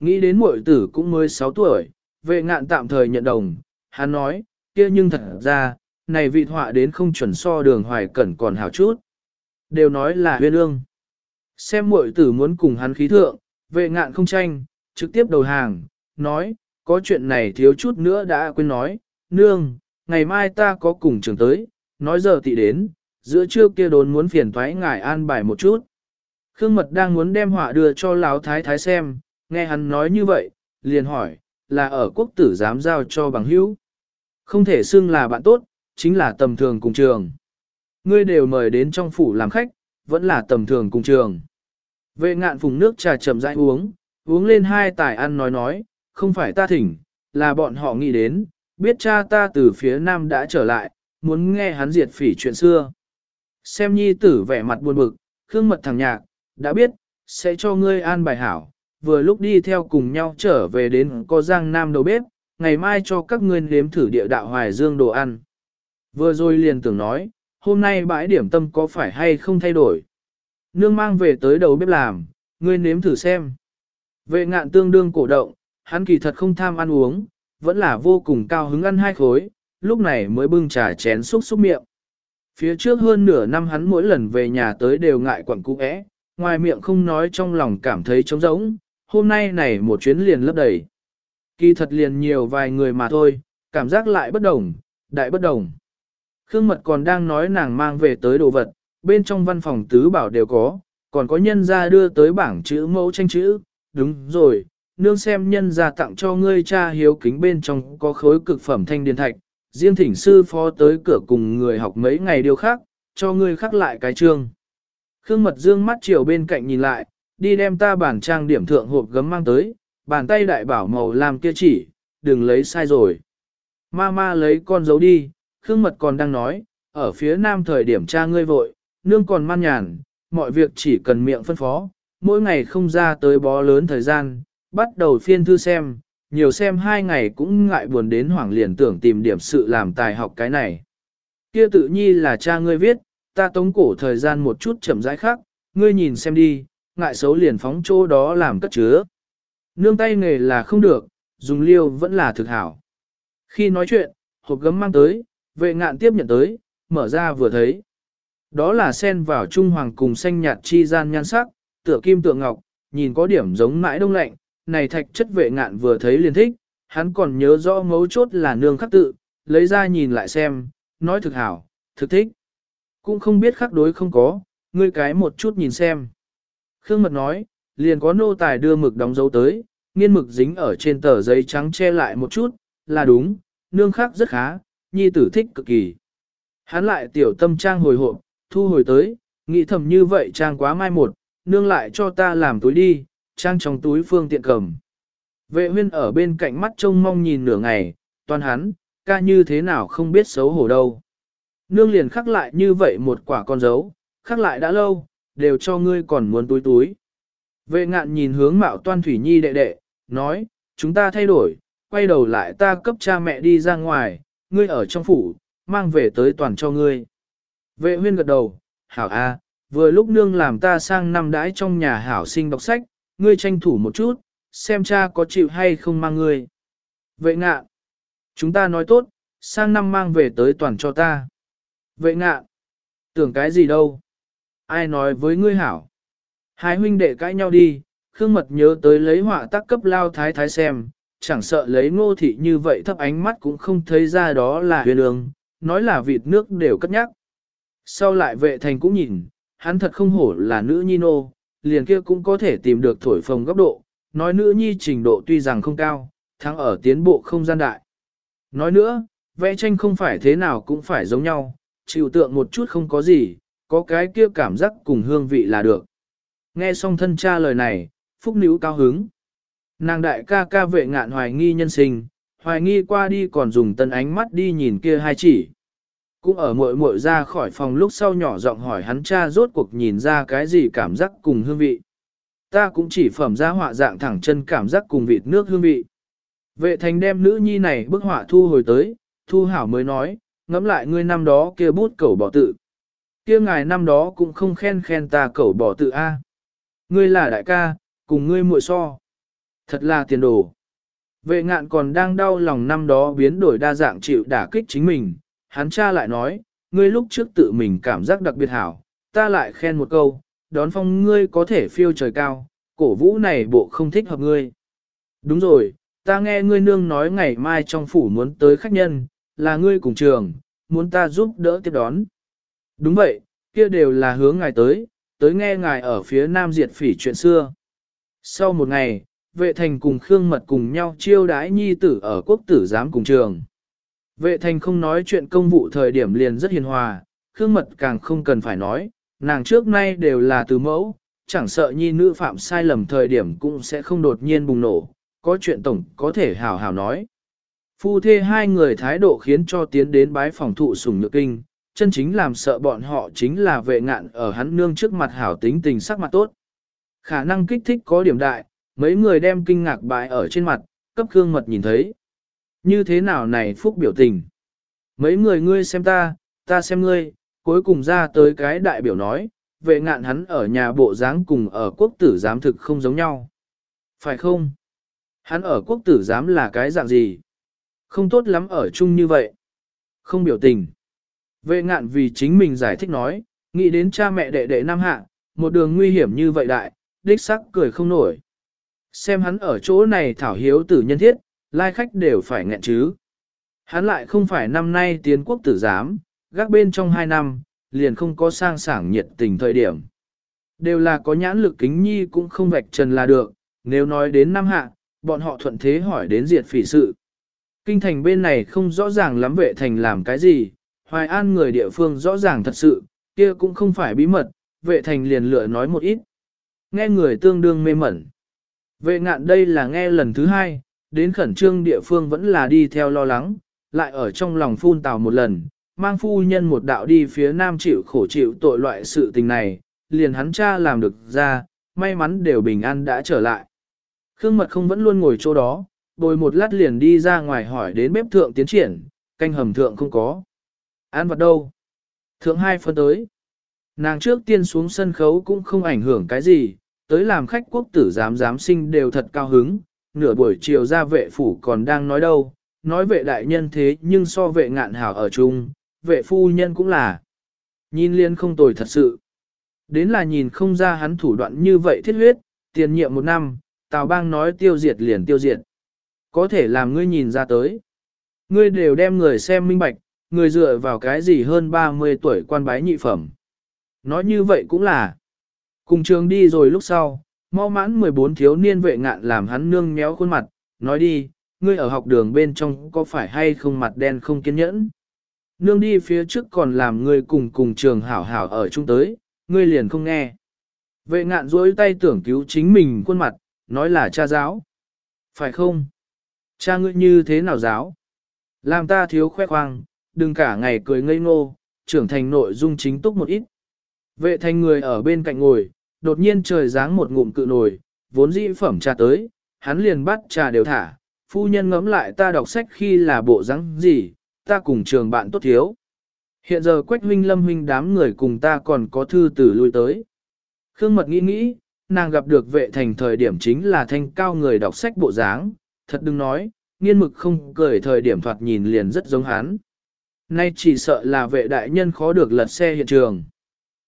Nghĩ đến muội tử cũng mới 6 tuổi, vệ ngạn tạm thời nhận đồng, hắn nói, kia nhưng thật ra, này vị họa đến không chuẩn so đường hoài cẩn còn hảo chút. Đều nói là huyên ương. Xem muội tử muốn cùng hắn khí thượng, vệ ngạn không tranh, trực tiếp đầu hàng, nói, có chuyện này thiếu chút nữa đã quên nói, nương, ngày mai ta có cùng trường tới, nói giờ tị đến, giữa trưa kia đồn muốn phiền thoái ngài an bài một chút. Khương Mật đang muốn đem họa đưa cho Lão Thái Thái xem, nghe hắn nói như vậy, liền hỏi, là ở quốc tử dám giao cho bằng hữu. Không thể xưng là bạn tốt, chính là tầm thường cùng trường. Ngươi đều mời đến trong phủ làm khách, vẫn là tầm thường cùng trường. Vệ ngạn phùng nước trà chậm rãi uống, uống lên hai tài ăn nói nói, không phải ta thỉnh, là bọn họ nghĩ đến, biết cha ta từ phía nam đã trở lại, muốn nghe hắn diệt phỉ chuyện xưa. Xem nhi tử vẻ mặt buồn bực, khương mật thằng nhạc, đã biết, sẽ cho ngươi an bài hảo, vừa lúc đi theo cùng nhau trở về đến có giang nam đầu bếp, ngày mai cho các ngươi nếm thử địa đạo hoài dương đồ ăn. Vừa rồi liền tưởng nói, hôm nay bãi điểm tâm có phải hay không thay đổi. Nương mang về tới đầu bếp làm, ngươi nếm thử xem. Vệ ngạn tương đương cổ động, hắn kỳ thật không tham ăn uống, vẫn là vô cùng cao hứng ăn hai khối, lúc này mới bưng trà chén xúc xúc miệng. Phía trước hơn nửa năm hắn mỗi lần về nhà tới đều ngại quẩn cũ ẽ, ngoài miệng không nói trong lòng cảm thấy trống rỗng, hôm nay này một chuyến liền lấp đầy. Kỳ thật liền nhiều vài người mà thôi, cảm giác lại bất đồng, đại bất đồng. Khương Mật còn đang nói nàng mang về tới đồ vật, bên trong văn phòng tứ bảo đều có, còn có nhân ra đưa tới bảng chữ mẫu tranh chữ, đúng rồi, nương xem nhân ra tặng cho ngươi cha hiếu kính bên trong có khối cực phẩm thanh điền thạch, riêng thỉnh sư phó tới cửa cùng người học mấy ngày điều khác, cho ngươi khắc lại cái chương. Khương Mật dương mắt chiều bên cạnh nhìn lại, đi đem ta bản trang điểm thượng hộp gấm mang tới, bàn tay đại bảo màu làm kia chỉ, đừng lấy sai rồi. Ma ma lấy con dấu đi, Khương Mật còn đang nói, ở phía nam thời điểm cha ngươi vội, nương còn man nhàn, mọi việc chỉ cần miệng phân phó, mỗi ngày không ra tới bó lớn thời gian, bắt đầu phiên thư xem, nhiều xem hai ngày cũng ngại buồn đến hoảng liền tưởng tìm điểm sự làm tài học cái này. Kia tự nhi là cha ngươi viết, ta tống cổ thời gian một chút chậm rãi khác, ngươi nhìn xem đi, ngại xấu liền phóng chỗ đó làm cất chứa. Nương tay nghề là không được, dùng liêu vẫn là thực hảo. Khi nói chuyện, hộp gấm mang tới, vệ ngạn tiếp nhận tới, mở ra vừa thấy. Đó là sen vào trung hoàng cùng xanh nhạt chi gian nhan sắc, tựa kim tựa ngọc, nhìn có điểm giống mãi đông lạnh, này thạch chất vệ ngạn vừa thấy liền thích, hắn còn nhớ rõ mấu chốt là nương khắc tự, lấy ra nhìn lại xem, nói thực hảo, thực thích. Cũng không biết khắc đối không có, ngươi cái một chút nhìn xem. Khương Mật nói, liền có nô tài đưa mực đóng dấu tới, nghiên mực dính ở trên tờ giấy trắng che lại một chút, là đúng, nương khắc rất khá, nhi tử thích cực kỳ. Hắn lại tiểu tâm trang hồi hộp, thu hồi tới, nghĩ thầm như vậy trang quá mai một, nương lại cho ta làm túi đi, trang trong túi phương tiện cầm. Vệ huyên ở bên cạnh mắt trông mong nhìn nửa ngày, toàn hắn, ca như thế nào không biết xấu hổ đâu. Nương liền khắc lại như vậy một quả con dấu, khắc lại đã lâu, đều cho ngươi còn muốn túi túi. Vệ ngạn nhìn hướng mạo toan thủy nhi đệ đệ, nói, chúng ta thay đổi, quay đầu lại ta cấp cha mẹ đi ra ngoài, ngươi ở trong phủ, mang về tới toàn cho ngươi. Vệ huyên gật đầu, hảo a, vừa lúc nương làm ta sang năm đãi trong nhà hảo sinh đọc sách, ngươi tranh thủ một chút, xem cha có chịu hay không mang ngươi. Vệ Ngạn, chúng ta nói tốt, sang năm mang về tới toàn cho ta. Vệ Ngạn, tưởng cái gì đâu? Ai nói với ngươi hảo? Hai huynh đệ cãi nhau đi, Khương Mật nhớ tới lấy họa tác cấp lao thái thái xem, chẳng sợ lấy ngô thị như vậy thấp ánh mắt cũng không thấy ra đó là huyền ương, nói là vịt nước đều cất nhắc. Sau lại vệ thành cũng nhìn, hắn thật không hổ là nữ nhi nô, liền kia cũng có thể tìm được thổi phồng góc độ, nói nữ nhi trình độ tuy rằng không cao, thắng ở tiến bộ không gian đại. Nói nữa, vẽ tranh không phải thế nào cũng phải giống nhau, chịu tượng một chút không có gì, có cái kia cảm giác cùng hương vị là được. Nghe xong thân cha lời này, phúc nữ cao hứng. Nàng đại ca ca vệ ngạn hoài nghi nhân sinh, hoài nghi qua đi còn dùng tân ánh mắt đi nhìn kia hai chỉ. Cũng ở muội muội ra khỏi phòng lúc sau nhỏ giọng hỏi hắn cha rốt cuộc nhìn ra cái gì cảm giác cùng hương vị. Ta cũng chỉ phẩm ra họa dạng thẳng chân cảm giác cùng vịt nước hương vị. Vệ thành đem nữ nhi này bức họa thu hồi tới, thu hảo mới nói, ngẫm lại ngươi năm đó kia bút cầu bỏ tự. Kia ngài năm đó cũng không khen khen ta cẩu bỏ tự A. Ngươi là đại ca, cùng ngươi muội so. Thật là tiền đồ. Vệ ngạn còn đang đau lòng năm đó biến đổi đa dạng chịu đả kích chính mình, hắn cha lại nói, ngươi lúc trước tự mình cảm giác đặc biệt hảo, ta lại khen một câu, đón phong ngươi có thể phiêu trời cao, cổ vũ này bộ không thích hợp ngươi. Đúng rồi, ta nghe ngươi nương nói ngày mai trong phủ muốn tới khách nhân, là ngươi cùng trường, muốn ta giúp đỡ tiếp đón. Đúng vậy, kia đều là hướng ngài tới, tới nghe ngài ở phía nam diệt phỉ chuyện xưa. Sau một ngày, vệ thành cùng Khương Mật cùng nhau chiêu đái nhi tử ở quốc tử giám cùng trường. Vệ thành không nói chuyện công vụ thời điểm liền rất hiền hòa, Khương Mật càng không cần phải nói, nàng trước nay đều là từ mẫu, chẳng sợ nhi nữ phạm sai lầm thời điểm cũng sẽ không đột nhiên bùng nổ, có chuyện tổng có thể hào hào nói. Phu thê hai người thái độ khiến cho tiến đến bái phòng thụ sủng nhược kinh, chân chính làm sợ bọn họ chính là vệ ngạn ở hắn nương trước mặt hảo tính tình sắc mặt tốt. Khả năng kích thích có điểm đại, mấy người đem kinh ngạc bại ở trên mặt, cấp Khương Mật nhìn thấy. Như thế nào này phúc biểu tình? Mấy người ngươi xem ta, ta xem ngươi, cuối cùng ra tới cái đại biểu nói, vệ ngạn hắn ở nhà bộ dáng cùng ở quốc tử giám thực không giống nhau. Phải không? Hắn ở quốc tử giám là cái dạng gì? Không tốt lắm ở chung như vậy. Không biểu tình. Vệ ngạn vì chính mình giải thích nói, nghĩ đến cha mẹ đệ đệ nam hạ, một đường nguy hiểm như vậy đại, đích sắc cười không nổi. Xem hắn ở chỗ này thảo hiếu tử nhân thiết, lai khách đều phải nghẹn chứ. Hắn lại không phải năm nay tiến quốc tử giám, gác bên trong hai năm, liền không có sang sảng nhiệt tình thời điểm. Đều là có nhãn lực kính nhi cũng không vạch trần là được, nếu nói đến năm hạ, bọn họ thuận thế hỏi đến diệt phỉ sự. Kinh thành bên này không rõ ràng lắm vệ thành làm cái gì, hoài an người địa phương rõ ràng thật sự, kia cũng không phải bí mật, vệ thành liền lựa nói một ít. Nghe người tương đương mê mẩn. Vệ ngạn đây là nghe lần thứ hai, đến khẩn trương địa phương vẫn là đi theo lo lắng, lại ở trong lòng phun tào một lần, mang phu nhân một đạo đi phía nam chịu khổ chịu tội loại sự tình này, liền hắn cha làm được ra, may mắn đều bình an đã trở lại. Khương mật không vẫn luôn ngồi chỗ đó, bồi một lát liền đi ra ngoài hỏi đến bếp thượng tiến triển, canh hầm thượng không có. Ăn vật đâu? Thượng hai phân tới. Nàng trước tiên xuống sân khấu cũng không ảnh hưởng cái gì, tới làm khách quốc tử giám giám sinh đều thật cao hứng, nửa buổi chiều ra vệ phủ còn đang nói đâu, nói vệ đại nhân thế nhưng so vệ ngạn hảo ở chung, vệ phu nhân cũng là. Nhìn liên không tồi thật sự. Đến là nhìn không ra hắn thủ đoạn như vậy thiết huyết, tiền nhiệm một năm, Tào bang nói tiêu diệt liền tiêu diệt. Có thể làm ngươi nhìn ra tới. Ngươi đều đem người xem minh bạch, người dựa vào cái gì hơn 30 tuổi quan bái nhị phẩm. Nói như vậy cũng là. Cùng trường đi rồi lúc sau, mau mãn 14 thiếu niên vệ ngạn làm hắn nương méo khuôn mặt, nói đi, ngươi ở học đường bên trong có phải hay không mặt đen không kiên nhẫn. Nương đi phía trước còn làm ngươi cùng cùng trường hảo hảo ở chung tới, ngươi liền không nghe. Vệ ngạn duỗi tay tưởng cứu chính mình khuôn mặt, nói là cha giáo. Phải không? Cha ngươi như thế nào giáo? Làm ta thiếu khoe khoang, đừng cả ngày cười ngây ngô, trưởng thành nội dung chính túc một ít. Vệ thành người ở bên cạnh ngồi, đột nhiên trời giáng một ngụm cự nổi, vốn dĩ phẩm trà tới, hắn liền bắt trà đều thả, phu nhân ngẫm lại ta đọc sách khi là bộ dáng gì, ta cùng trường bạn tốt thiếu. Hiện giờ Quách huynh Lâm huynh đám người cùng ta còn có thư tử lui tới. Khương Mật nghĩ nghĩ, nàng gặp được vệ thành thời điểm chính là thanh cao người đọc sách bộ dáng, thật đừng nói, nghiên mực không cười thời điểm thoạt nhìn liền rất giống hắn. Nay chỉ sợ là vệ đại nhân khó được lật xe hiện trường.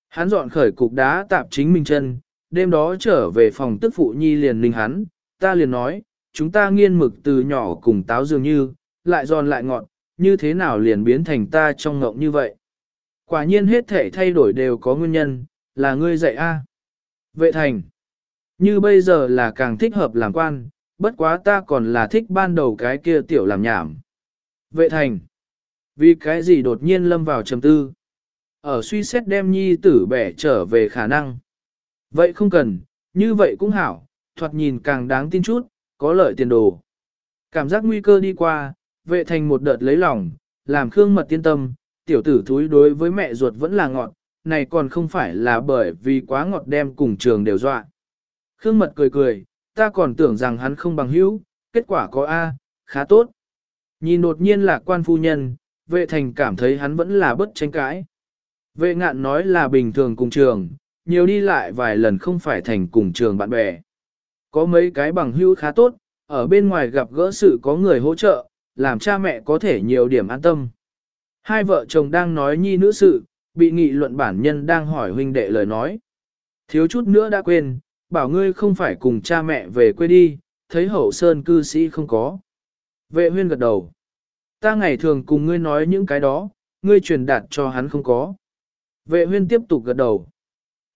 Hắn dọn khởi cục đá tạp chính mình chân, đêm đó trở về phòng tức phụ nhi liền ninh hắn, ta liền nói, chúng ta nghiên mực từ nhỏ cùng táo dường như, lại giòn lại ngọt, như thế nào liền biến thành ta trong ngộng như vậy. Quả nhiên hết thể thay đổi đều có nguyên nhân, là ngươi dạy a. Vệ thành, như bây giờ là càng thích hợp làm quan, bất quá ta còn là thích ban đầu cái kia tiểu làm nhảm. Vệ thành, vì cái gì đột nhiên lâm vào trầm tư. Ở suy xét đem nhi tử bẻ trở về khả năng. Vậy không cần, như vậy cũng hảo, thoạt nhìn càng đáng tin chút, có lợi tiền đồ. Cảm giác nguy cơ đi qua, vệ thành một đợt lấy lòng, làm Khương Mật tiên tâm, tiểu tử thúi đối với mẹ ruột vẫn là ngọt, này còn không phải là bởi vì quá ngọt đem cùng trường đều dọa. Khương Mật cười cười, ta còn tưởng rằng hắn không bằng hữu, kết quả có A, khá tốt. Nhìn đột nhiên là quan phu nhân, vệ thành cảm thấy hắn vẫn là bất tranh cãi. Vệ ngạn nói là bình thường cùng trường, nhiều đi lại vài lần không phải thành cùng trường bạn bè. Có mấy cái bằng hữu khá tốt, ở bên ngoài gặp gỡ sự có người hỗ trợ, làm cha mẹ có thể nhiều điểm an tâm. Hai vợ chồng đang nói nhi nữ sự, bị nghị luận bản nhân đang hỏi huynh đệ lời nói. Thiếu chút nữa đã quên, bảo ngươi không phải cùng cha mẹ về quê đi, thấy hậu sơn cư sĩ không có. Vệ huyên gật đầu. Ta ngày thường cùng ngươi nói những cái đó, ngươi truyền đạt cho hắn không có. Vệ huyên tiếp tục gật đầu.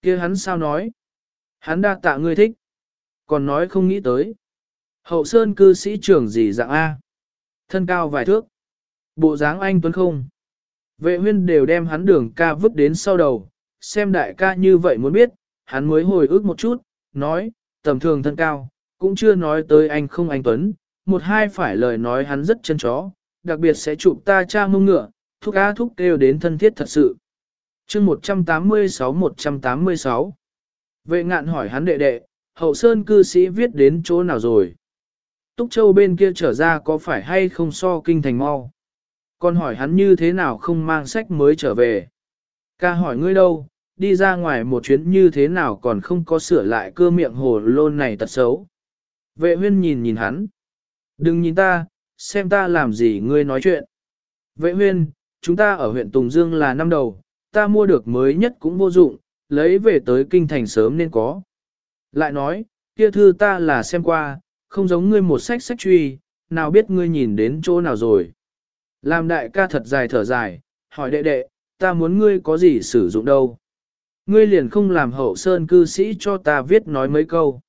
kia hắn sao nói? Hắn đa tạ ngươi thích. Còn nói không nghĩ tới. Hậu sơn cư sĩ trưởng gì dạng A? Thân cao vài thước. Bộ dáng anh tuấn không? Vệ huyên đều đem hắn đường ca vứt đến sau đầu, xem đại ca như vậy muốn biết, hắn mới hồi ức một chút, nói, tầm thường thân cao, cũng chưa nói tới anh không anh Tuấn, một hai phải lời nói hắn rất chân chó, đặc biệt sẽ chụp ta cha mông ngựa, thúc á thúc kêu đến thân thiết thật sự. chương 186-186 Vệ ngạn hỏi hắn đệ đệ, hậu sơn cư sĩ viết đến chỗ nào rồi? Túc Châu bên kia trở ra có phải hay không so kinh thành mau? Còn hỏi hắn như thế nào không mang sách mới trở về? Ca hỏi ngươi đâu, đi ra ngoài một chuyến như thế nào còn không có sửa lại cơ miệng hồ lôn này tật xấu. Vệ huyên nhìn nhìn hắn. Đừng nhìn ta, xem ta làm gì ngươi nói chuyện. Vệ huyên, chúng ta ở huyện Tùng Dương là năm đầu, ta mua được mới nhất cũng vô dụng, lấy về tới kinh thành sớm nên có. Lại nói, kia thư ta là xem qua, không giống ngươi một sách sách truy, nào biết ngươi nhìn đến chỗ nào rồi. Làm đại ca thật dài thở dài, hỏi đệ đệ, ta muốn ngươi có gì sử dụng đâu. Ngươi liền không làm hậu sơn cư sĩ cho ta viết nói mấy câu.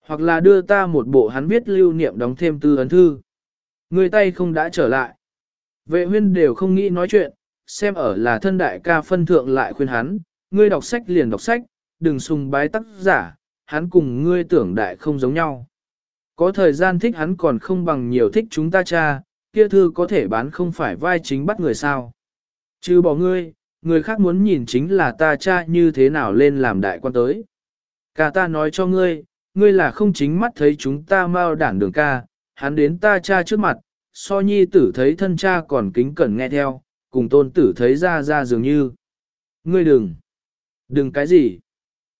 Hoặc là đưa ta một bộ hắn viết lưu niệm đóng thêm tư ấn thư. Người tay không đã trở lại. Vệ huyên đều không nghĩ nói chuyện, xem ở là thân đại ca phân thượng lại khuyên hắn, ngươi đọc sách liền đọc sách, đừng sùng bái tác giả, hắn cùng ngươi tưởng đại không giống nhau. Có thời gian thích hắn còn không bằng nhiều thích chúng ta cha, kia thư có thể bán không phải vai chính bắt người sao. Chứ bỏ ngươi, người khác muốn nhìn chính là ta cha như thế nào lên làm đại quan tới. Cả ta nói cho ngươi, ngươi là không chính mắt thấy chúng ta mau đản đường ca, hắn đến ta cha trước mặt, so nhi tử thấy thân cha còn kính cẩn nghe theo, cùng tôn tử thấy ra ra dường như. Ngươi đừng, đừng cái gì,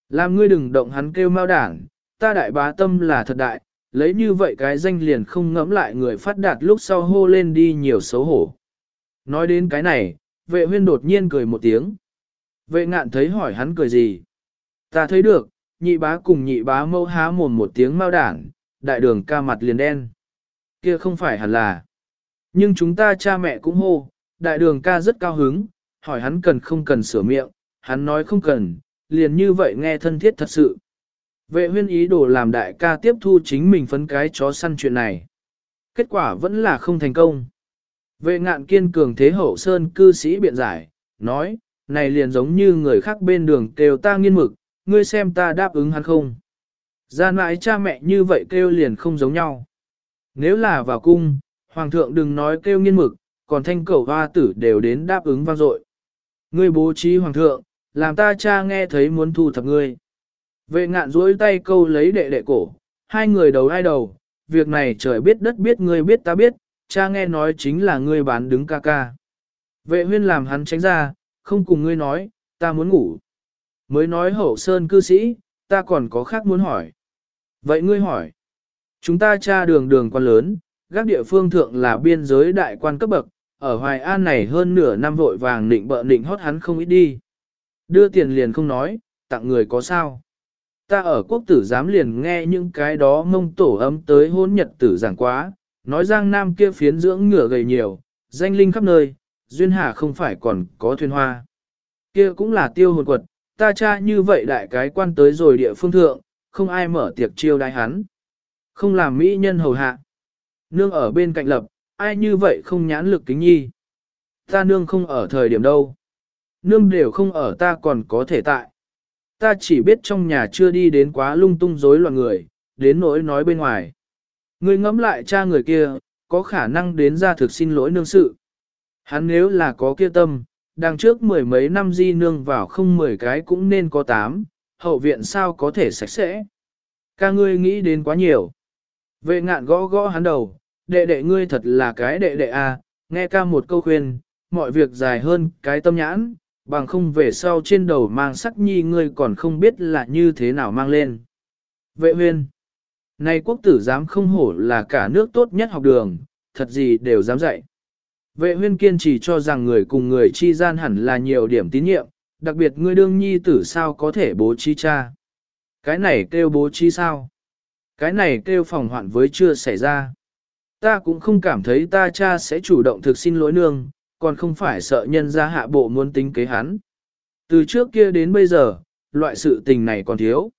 làm ngươi đừng động hắn kêu mau đảng ta đại bá tâm là thật đại, lấy như vậy cái danh liền không ngẫm lại người phát đạt lúc sau hô lên đi nhiều xấu hổ. Nói đến cái này, vệ huyên đột nhiên cười một tiếng. Vệ ngạn thấy hỏi hắn cười gì? Ta thấy được, nhị bá cùng nhị bá mâu há mồm một tiếng mau đảng, đại đường ca mặt liền đen. Kia không phải hẳn là. Nhưng chúng ta cha mẹ cũng hô, đại đường ca rất cao hứng, hỏi hắn cần không cần sửa miệng, hắn nói không cần, liền như vậy nghe thân thiết thật sự. Vệ huyên ý đồ làm đại ca tiếp thu chính mình phấn cái chó săn chuyện này. Kết quả vẫn là không thành công. Vệ ngạn kiên cường thế hậu sơn cư sĩ biện giải, nói, này liền giống như người khác bên đường kêu ta nghiên mực, ngươi xem ta đáp ứng hắn không. Gian mãi cha mẹ như vậy kêu liền không giống nhau. Nếu là vào cung, hoàng thượng đừng nói kêu nghiên mực, còn thanh cầu hoa tử đều đến đáp ứng vang dội. Ngươi bố trí hoàng thượng, làm ta cha nghe thấy muốn thu thập ngươi. Vệ ngạn duỗi tay câu lấy đệ đệ cổ, hai người đầu hai đầu, việc này trời biết đất biết ngươi biết ta biết, cha nghe nói chính là ngươi bán đứng ca ca. Vệ huyên làm hắn tránh ra, không cùng ngươi nói, ta muốn ngủ. Mới nói hậu sơn cư sĩ, ta còn có khác muốn hỏi. Vậy ngươi hỏi, chúng ta tra đường đường quan lớn, các địa phương thượng là biên giới đại quan cấp bậc, ở Hoài An này hơn nửa năm vội vàng định bợ định hót hắn không ít đi. Đưa tiền liền không nói, tặng người có sao. Ta ở quốc tử giám liền nghe những cái đó mông tổ ấm tới hôn nhật tử giảng quá, nói giang nam kia phiến dưỡng ngựa gầy nhiều, danh linh khắp nơi, duyên hà không phải còn có thuyền hoa. Kia cũng là tiêu hồn quật, ta cha như vậy đại cái quan tới rồi địa phương thượng, không ai mở tiệc chiêu đái hắn. Không làm mỹ nhân hầu hạ. Nương ở bên cạnh lập, ai như vậy không nhãn lực kính nhi. Ta nương không ở thời điểm đâu. Nương đều không ở ta còn có thể tại. Ta chỉ biết trong nhà chưa đi đến quá lung tung rối loạn người, đến nỗi nói bên ngoài. Ngươi ngẫm lại cha người kia, có khả năng đến ra thực xin lỗi nương sự. Hắn nếu là có kia tâm, đằng trước mười mấy năm di nương vào không mười cái cũng nên có tám, hậu viện sao có thể sạch sẽ. Ca ngươi nghĩ đến quá nhiều. Vệ ngạn gõ gõ hắn đầu, đệ đệ ngươi thật là cái đệ đệ à, nghe ca một câu khuyên, mọi việc dài hơn cái tâm nhãn, bằng không về sau trên đầu mang sắc nhi ngươi còn không biết là như thế nào mang lên. Vệ huyên, nay quốc tử dám không hổ là cả nước tốt nhất học đường, thật gì đều dám dạy. Vệ huyên kiên trì cho rằng người cùng người chi gian hẳn là nhiều điểm tín nhiệm, đặc biệt ngươi đương nhi tử sao có thể bố trí cha. Cái này kêu bố trí sao? Cái này kêu phòng hoạn với chưa xảy ra. Ta cũng không cảm thấy ta cha sẽ chủ động thực xin lỗi nương, còn không phải sợ nhân ra hạ bộ muốn tính kế hắn. Từ trước kia đến bây giờ, loại sự tình này còn thiếu.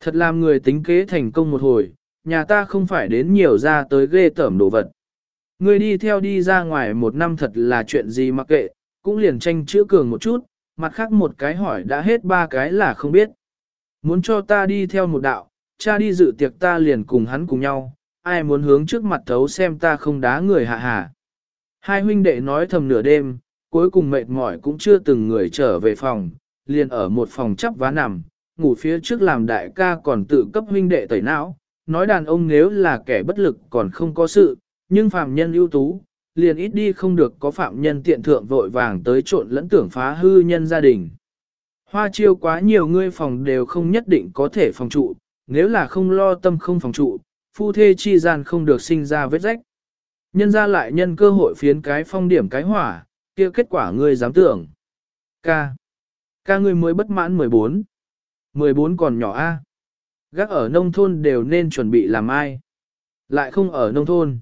Thật làm người tính kế thành công một hồi, nhà ta không phải đến nhiều ra tới ghê tởm đồ vật. Người đi theo đi ra ngoài một năm thật là chuyện gì mặc kệ, cũng liền tranh chữa cường một chút, mặt khác một cái hỏi đã hết ba cái là không biết. Muốn cho ta đi theo một đạo, cha đi dự tiệc ta liền cùng hắn cùng nhau, ai muốn hướng trước mặt thấu xem ta không đá người hạ hạ. Hai huynh đệ nói thầm nửa đêm, cuối cùng mệt mỏi cũng chưa từng người trở về phòng, liền ở một phòng chắp vá nằm, ngủ phía trước làm đại ca còn tự cấp huynh đệ tẩy não, nói đàn ông nếu là kẻ bất lực còn không có sự, nhưng phạm nhân ưu tú, liền ít đi không được có phạm nhân tiện thượng vội vàng tới trộn lẫn tưởng phá hư nhân gia đình. Hoa chiêu quá nhiều ngươi phòng đều không nhất định có thể phòng trụ, nếu là không lo tâm không phòng trụ, phu thê chi gian không được sinh ra vết rách. Nhân ra lại nhân cơ hội phiến cái phong điểm cái hỏa, kia kết quả ngươi dám tưởng. Ca. Ca ngươi mới bất mãn 14. 14 còn nhỏ A. Gác ở nông thôn đều nên chuẩn bị làm ai. Lại không ở nông thôn.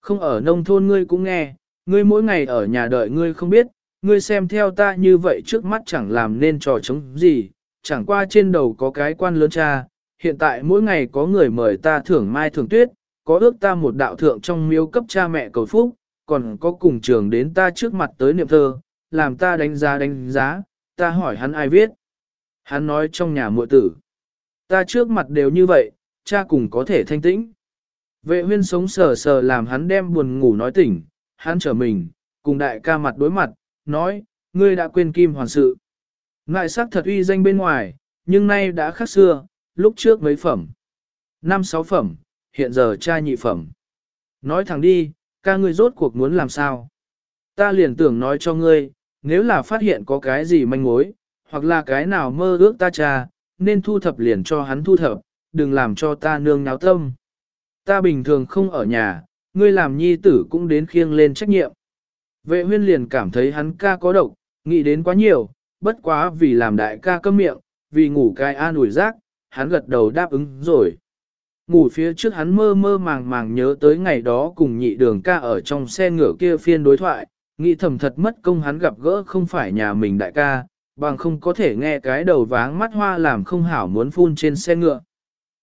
Không ở nông thôn ngươi cũng nghe, ngươi mỗi ngày ở nhà đợi ngươi không biết, ngươi xem theo ta như vậy trước mắt chẳng làm nên trò chống gì, chẳng qua trên đầu có cái quan lớn cha, hiện tại mỗi ngày có người mời ta thưởng mai thưởng tuyết, có ước ta một đạo thượng trong miếu cấp cha mẹ cầu phúc, còn có cùng trường đến ta trước mặt tới niệm thơ, làm ta đánh giá đánh giá, ta hỏi hắn ai viết. Hắn nói trong nhà muội tử. Ta trước mặt đều như vậy, cha cùng có thể thanh tĩnh. Vệ huyên sống sờ sờ làm hắn đem buồn ngủ nói tỉnh, hắn trở mình, cùng đại ca mặt đối mặt, nói, ngươi đã quên kim hoàn sự. Ngại sắc thật uy danh bên ngoài, nhưng nay đã khác xưa, lúc trước mấy phẩm. Năm sáu phẩm, hiện giờ cha nhị phẩm. Nói thẳng đi, ca ngươi rốt cuộc muốn làm sao? Ta liền tưởng nói cho ngươi, nếu là phát hiện có cái gì manh mối, hoặc là cái nào mơ ước ta cha, nên thu thập liền cho hắn thu thập, đừng làm cho ta nương náo tâm. Ta bình thường không ở nhà, ngươi làm nhi tử cũng đến khiêng lên trách nhiệm. Vệ huyên liền cảm thấy hắn ca có độc, nghĩ đến quá nhiều, bất quá vì làm đại ca câm miệng, vì ngủ cai an ủi rác, hắn gật đầu đáp ứng rồi. Ngủ phía trước hắn mơ mơ màng màng nhớ tới ngày đó cùng nhị đường ca ở trong xe ngựa kia phiên đối thoại, nghĩ thầm thật mất công hắn gặp gỡ không phải nhà mình đại ca, bằng không có thể nghe cái đầu váng mắt hoa làm không hảo muốn phun trên xe ngựa.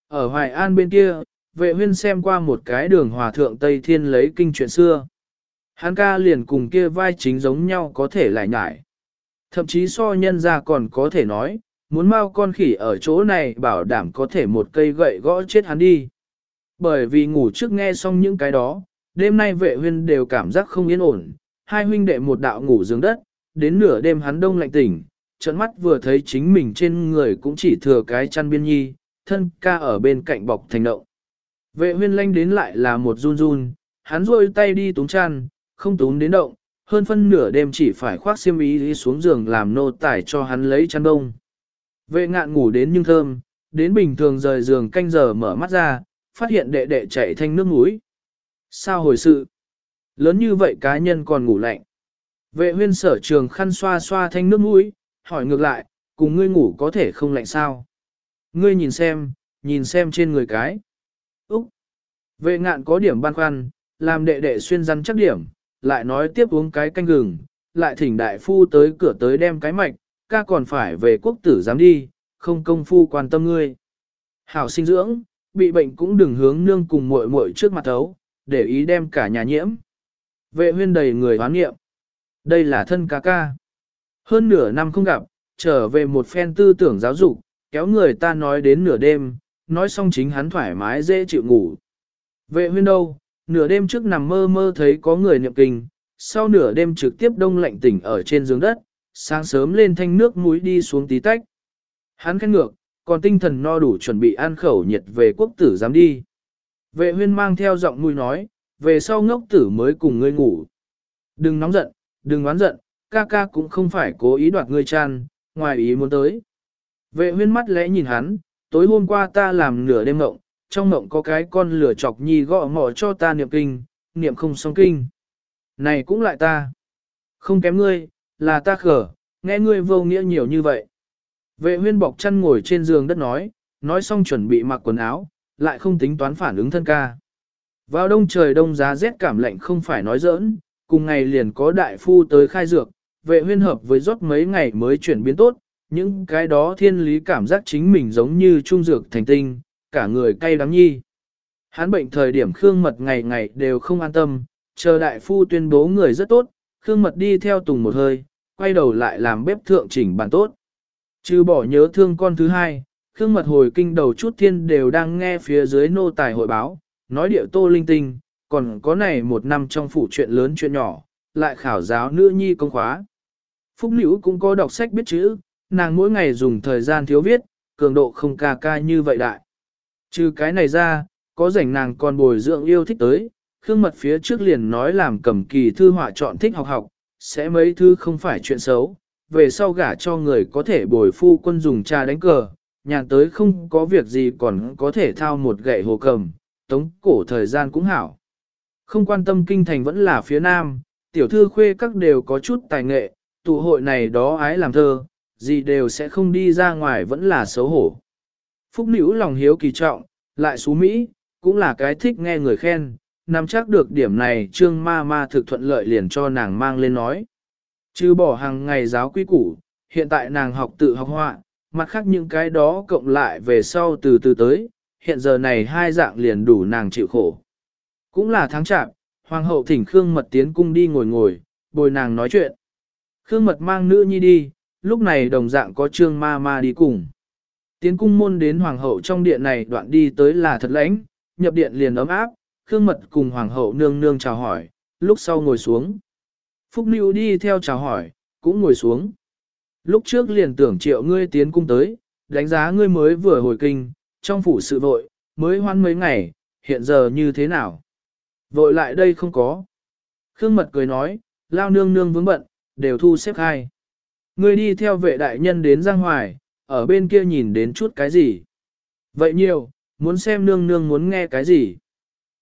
Ở Hoài An bên kia, vệ huyên xem qua một cái đường hòa thượng Tây Thiên lấy kinh chuyện xưa. Hắn ca liền cùng kia vai chính giống nhau có thể lại nhải. Thậm chí so nhân ra còn có thể nói, muốn mau con khỉ ở chỗ này bảo đảm có thể một cây gậy gõ chết hắn đi. Bởi vì ngủ trước nghe xong những cái đó, đêm nay vệ huyên đều cảm giác không yên ổn, hai huynh đệ một đạo ngủ giường đất, đến nửa đêm hắn đông lạnh tỉnh, trận mắt vừa thấy chính mình trên người cũng chỉ thừa cái chăn biên nhi, thân ca ở bên cạnh bọc thành động. Vệ huyên lanh đến lại là một run run, hắn rôi tay đi túng chăn, không túng đến động, hơn phân nửa đêm chỉ phải khoác xiêm ý đi xuống giường làm nô tải cho hắn lấy chăn đông. Vệ ngạn ngủ đến nhưng thơm, đến bình thường rời giường canh giờ mở mắt ra, phát hiện đệ đệ chạy thanh nước mũi. Sao hồi sự? Lớn như vậy cá nhân còn ngủ lạnh. Vệ huyên sở trường khăn xoa xoa thanh nước mũi, hỏi ngược lại, cùng ngươi ngủ có thể không lạnh sao? Ngươi nhìn xem, nhìn xem trên người cái. Úc! Vệ ngạn có điểm băn khoăn, làm đệ đệ xuyên rắn chắc điểm, lại nói tiếp uống cái canh gừng, lại thỉnh đại phu tới cửa tới đem cái mạch, ca còn phải về quốc tử dám đi, không công phu quan tâm ngươi. Hảo sinh dưỡng, bị bệnh cũng đừng hướng nương cùng muội muội trước mặt thấu, để ý đem cả nhà nhiễm. Vệ huyên đầy người hoán nghiệm. Đây là thân ca ca. Hơn nửa năm không gặp, trở về một phen tư tưởng giáo dục, kéo người ta nói đến nửa đêm, nói xong chính hắn thoải mái dễ chịu ngủ. Vệ huyên đâu, nửa đêm trước nằm mơ mơ thấy có người niệm kinh, sau nửa đêm trực tiếp đông lạnh tỉnh ở trên giường đất, sáng sớm lên thanh nước mũi đi xuống tí tách. Hắn khen ngược, còn tinh thần no đủ chuẩn bị ăn khẩu nhiệt về quốc tử dám đi. Vệ huyên mang theo giọng mũi nói, về sau ngốc tử mới cùng ngươi ngủ. Đừng nóng giận, đừng oán giận, ca ca cũng không phải cố ý đoạt ngươi chăn, ngoài ý muốn tới. Vệ huyên mắt lẽ nhìn hắn, tối hôm qua ta làm nửa đêm ngộng, trong mộng có cái con lửa chọc nhi gõ mỏ cho ta niệm kinh, niệm không xong kinh. Này cũng lại ta. Không kém ngươi, là ta khở, nghe ngươi vô nghĩa nhiều như vậy. Vệ huyên bọc chăn ngồi trên giường đất nói, nói xong chuẩn bị mặc quần áo, lại không tính toán phản ứng thân ca. Vào đông trời đông giá rét cảm lạnh không phải nói giỡn, cùng ngày liền có đại phu tới khai dược, vệ huyên hợp với rót mấy ngày mới chuyển biến tốt, những cái đó thiên lý cảm giác chính mình giống như trung dược thành tinh, cả người cay đắng nhi. Hán bệnh thời điểm Khương Mật ngày ngày đều không an tâm, chờ đại phu tuyên bố người rất tốt, Khương Mật đi theo tùng một hơi, quay đầu lại làm bếp thượng chỉnh bàn tốt. Trừ bỏ nhớ thương con thứ hai, Khương Mật hồi kinh đầu chút thiên đều đang nghe phía dưới nô tài hội báo, nói điệu tô linh tinh, còn có này một năm trong phủ chuyện lớn chuyện nhỏ, lại khảo giáo nữ nhi công khóa. Phúc liễu cũng có đọc sách biết chữ, nàng mỗi ngày dùng thời gian thiếu viết, cường độ không ca ca như vậy đại. Trừ cái này ra, có rảnh nàng còn bồi dưỡng yêu thích tới, Khương Mật phía trước liền nói làm cầm kỳ thư họa chọn thích học học, sẽ mấy thứ không phải chuyện xấu, về sau gả cho người có thể bồi phu quân dùng trà đánh cờ, nhàn tới không có việc gì còn có thể thao một gậy hồ cầm, tống cổ thời gian cũng hảo. Không quan tâm kinh thành vẫn là phía nam, tiểu thư khuê các đều có chút tài nghệ, tụ hội này đó ái làm thơ, gì đều sẽ không đi ra ngoài vẫn là xấu hổ. Phúc nữ lòng hiếu kỳ trọng, lại xú Mỹ, cũng là cái thích nghe người khen, nắm chắc được điểm này trương ma ma thực thuận lợi liền cho nàng mang lên nói. Chứ bỏ hàng ngày giáo quy củ, hiện tại nàng học tự học họa, mặt khác những cái đó cộng lại về sau từ từ tới, hiện giờ này hai dạng liền đủ nàng chịu khổ. Cũng là tháng chạp, hoàng hậu thỉnh Khương Mật tiến cung đi ngồi ngồi, bồi nàng nói chuyện. Khương Mật mang nữ nhi đi, lúc này đồng dạng có trương ma ma đi cùng. Tiến cung môn đến hoàng hậu trong điện này đoạn đi tới là thật lãnh, nhập điện liền ấm áp, Khương Mật cùng hoàng hậu nương nương chào hỏi, lúc sau ngồi xuống. Phúc Nữu đi theo chào hỏi, cũng ngồi xuống. Lúc trước liền tưởng triệu ngươi tiến cung tới, đánh giá ngươi mới vừa hồi kinh, trong phủ sự vội, mới hoan mấy ngày, hiện giờ như thế nào? Vội lại đây không có. Khương Mật cười nói, lao nương nương vướng bận, đều thu xếp khai. Ngươi đi theo vệ đại nhân đến Giang Hoài, ở bên kia nhìn đến chút cái gì? Vậy nhiều, muốn xem nương nương muốn nghe cái gì?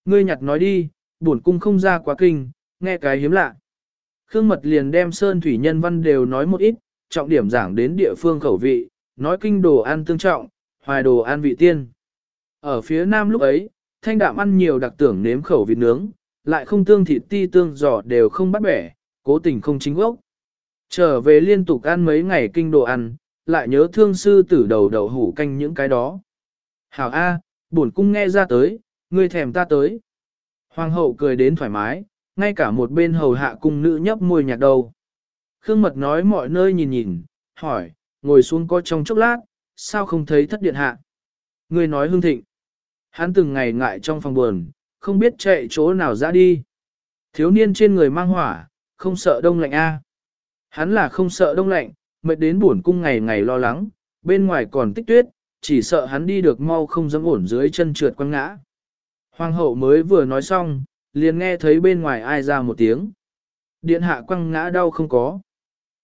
Ngươi nhặt nói đi, bổn cung không ra quá kinh, nghe cái hiếm lạ. Khương Mật liền đem Sơn Thủy Nhân Văn đều nói một ít, trọng điểm giảng đến địa phương khẩu vị, nói kinh đồ ăn tương trọng, hoài đồ ăn vị tiên. Ở phía nam lúc ấy, thanh đạm ăn nhiều đặc tưởng nếm khẩu vịt nướng, lại không tương thịt ti tương giò đều không bắt bẻ, cố tình không chính gốc. Trở về liên tục ăn mấy ngày kinh đồ ăn, lại nhớ thương sư tử đầu đầu hủ canh những cái đó. Hảo A, bổn cung nghe ra tới, ngươi thèm ta tới. Hoàng hậu cười đến thoải mái, ngay cả một bên hầu hạ cung nữ nhấp môi nhạc đầu. Khương mật nói mọi nơi nhìn nhìn, hỏi, ngồi xuống có trong chốc lát, sao không thấy thất điện hạ? Ngươi nói hương thịnh. Hắn từng ngày ngại trong phòng buồn, không biết chạy chỗ nào ra đi. Thiếu niên trên người mang hỏa, không sợ đông lạnh a. Hắn là không sợ đông lạnh, mệt đến buồn cung ngày ngày lo lắng, bên ngoài còn tích tuyết, chỉ sợ hắn đi được mau không dám ổn dưới chân trượt quăng ngã. Hoàng hậu mới vừa nói xong, liền nghe thấy bên ngoài ai ra một tiếng. Điện hạ quăng ngã đau không có.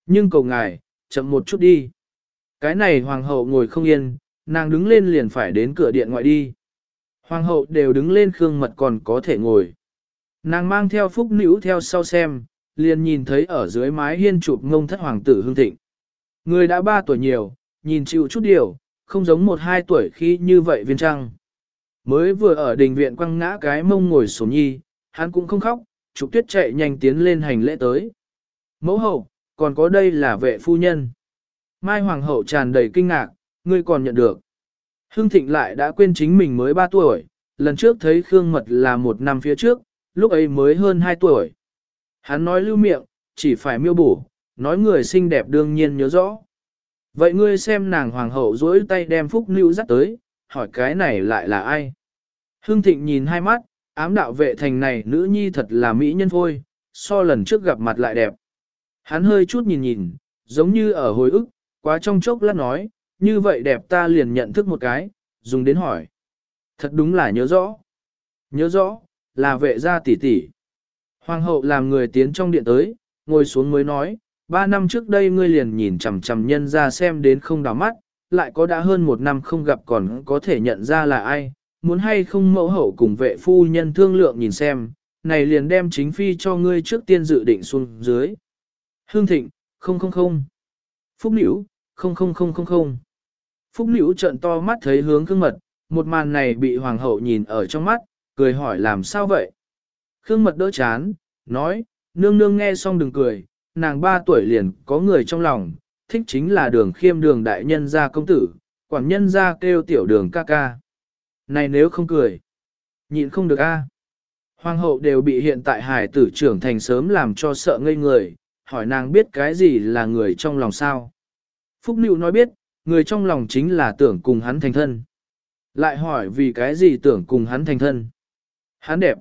Nhưng cầu ngài, chậm một chút đi. Cái này hoàng hậu ngồi không yên, nàng đứng lên liền phải đến cửa điện ngoại đi. Hoàng hậu đều đứng lên khương mật còn có thể ngồi. Nàng mang theo phúc nữ theo sau xem, liền nhìn thấy ở dưới mái hiên chụp ngông thất hoàng tử hương thịnh. Người đã ba tuổi nhiều, nhìn chịu chút điều, không giống một hai tuổi khi như vậy viên trăng. Mới vừa ở đình viện quăng ngã cái mông ngồi sổ nhi, hắn cũng không khóc, trục tuyết chạy nhanh tiến lên hành lễ tới. Mẫu hậu, còn có đây là vệ phu nhân. Mai hoàng hậu tràn đầy kinh ngạc, ngươi còn nhận được. Hương thịnh lại đã quên chính mình mới 3 tuổi, lần trước thấy Khương Mật là một năm phía trước, lúc ấy mới hơn 2 tuổi. Hắn nói lưu miệng, chỉ phải miêu bổ, nói người xinh đẹp đương nhiên nhớ rõ. Vậy ngươi xem nàng hoàng hậu dối tay đem phúc lưu dắt tới, hỏi cái này lại là ai? Hương thịnh nhìn hai mắt, ám đạo vệ thành này nữ nhi thật là mỹ nhân thôi, so lần trước gặp mặt lại đẹp. Hắn hơi chút nhìn nhìn, giống như ở hồi ức, quá trong chốc lát nói, như vậy đẹp ta liền nhận thức một cái, dùng đến hỏi. Thật đúng là nhớ rõ. Nhớ rõ, là vệ gia tỷ tỷ. Hoàng hậu làm người tiến trong điện tới, ngồi xuống mới nói, ba năm trước đây ngươi liền nhìn chằm chằm nhân ra xem đến không đào mắt, lại có đã hơn một năm không gặp còn có thể nhận ra là ai, muốn hay không mẫu hậu cùng vệ phu nhân thương lượng nhìn xem, này liền đem chính phi cho ngươi trước tiên dự định xuống dưới. Hương Thịnh, không không không. Phúc liễu không không không không không. Phúc liễu trợn to mắt thấy hướng Khương Mật, một màn này bị hoàng hậu nhìn ở trong mắt, cười hỏi làm sao vậy. Khương Mật đỡ chán, nói, nương nương nghe xong đừng cười, nàng ba tuổi liền có người trong lòng, thích chính là đường khiêm đường đại nhân gia công tử, quản nhân gia kêu tiểu đường ca ca. Này nếu không cười, nhịn không được a. Hoàng hậu đều bị hiện tại hải tử trưởng thành sớm làm cho sợ ngây người, hỏi nàng biết cái gì là người trong lòng sao. Phúc Nữu nói biết, người trong lòng chính là tưởng cùng hắn thành thân. Lại hỏi vì cái gì tưởng cùng hắn thành thân. Hắn đẹp.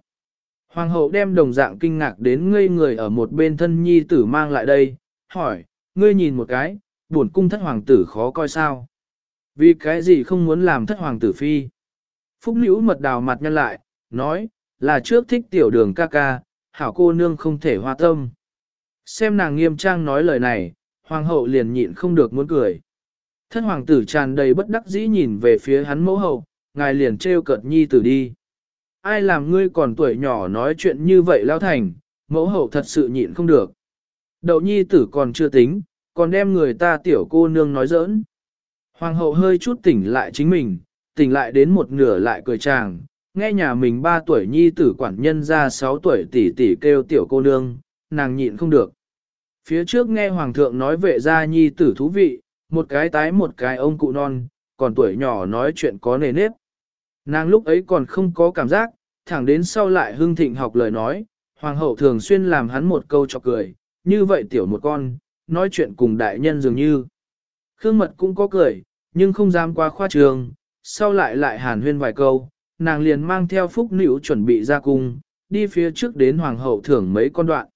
Hoàng hậu đem đồng dạng kinh ngạc đến ngây người ở một bên thân nhi tử mang lại đây, hỏi, ngươi nhìn một cái, buồn cung thất hoàng tử khó coi sao. Vì cái gì không muốn làm thất hoàng tử phi. Phúc nữ mật đào mặt nhân lại, nói, là trước thích tiểu đường ca ca, hảo cô nương không thể hoa tâm. Xem nàng nghiêm trang nói lời này, hoàng hậu liền nhịn không được muốn cười. Thân hoàng tử tràn đầy bất đắc dĩ nhìn về phía hắn mẫu hậu, ngài liền trêu cợt nhi tử đi. Ai làm ngươi còn tuổi nhỏ nói chuyện như vậy lao thành, mẫu hậu thật sự nhịn không được. Đậu nhi tử còn chưa tính, còn đem người ta tiểu cô nương nói giỡn. Hoàng hậu hơi chút tỉnh lại chính mình, tỉnh lại đến một nửa lại cười chàng, nghe nhà mình ba tuổi nhi tử quản nhân ra 6 tuổi tỷ tỷ kêu tiểu cô nương, nàng nhịn không được. Phía trước nghe hoàng thượng nói vệ gia nhi tử thú vị, một cái tái một cái ông cụ non, còn tuổi nhỏ nói chuyện có nề nếp. Nàng lúc ấy còn không có cảm giác, thẳng đến sau lại hưng thịnh học lời nói, hoàng hậu thường xuyên làm hắn một câu chọc cười, như vậy tiểu một con, nói chuyện cùng đại nhân dường như. Khương mật cũng có cười, nhưng không dám qua khoa trường, sau lại lại hàn huyên vài câu, nàng liền mang theo phúc nữ chuẩn bị ra cung, đi phía trước đến hoàng hậu thưởng mấy con đoạn.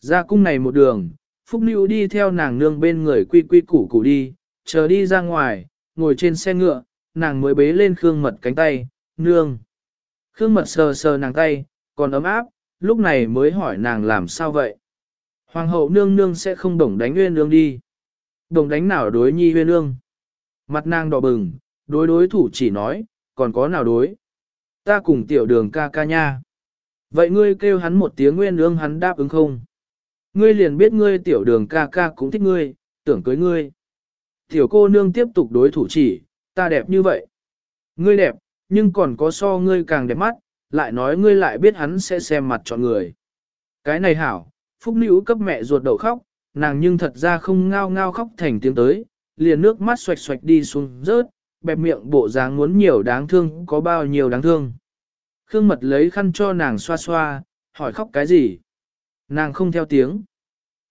Ra cung này một đường, phúc nữ đi theo nàng nương bên người quy quy củ củ đi, chờ đi ra ngoài, ngồi trên xe ngựa, nàng mới bế lên Khương mật cánh tay, nương. Khương mật sờ sờ nàng tay, còn ấm áp, lúc này mới hỏi nàng làm sao vậy. Hoàng hậu nương nương sẽ không đồng đánh nguyên nương đi. Đồng đánh nào đối nhi nguyên nương. Mặt nàng đỏ bừng, đối đối thủ chỉ nói, còn có nào đối. Ta cùng tiểu đường ca ca nha. Vậy ngươi kêu hắn một tiếng nguyên lương hắn đáp ứng không? Ngươi liền biết ngươi tiểu đường ca ca cũng thích ngươi, tưởng cưới ngươi. Tiểu cô nương tiếp tục đối thủ chỉ, ta đẹp như vậy. Ngươi đẹp, nhưng còn có so ngươi càng đẹp mắt, lại nói ngươi lại biết hắn sẽ xem mặt chọn người. Cái này hảo, Phúc Nữ cấp mẹ ruột đầu khóc, nàng nhưng thật ra không ngao ngao khóc thành tiếng tới, liền nước mắt xoạch xoạch đi xuống rớt, bẹp miệng bộ dáng muốn nhiều đáng thương có bao nhiêu đáng thương. Khương mật lấy khăn cho nàng xoa xoa, hỏi khóc cái gì? Nàng không theo tiếng.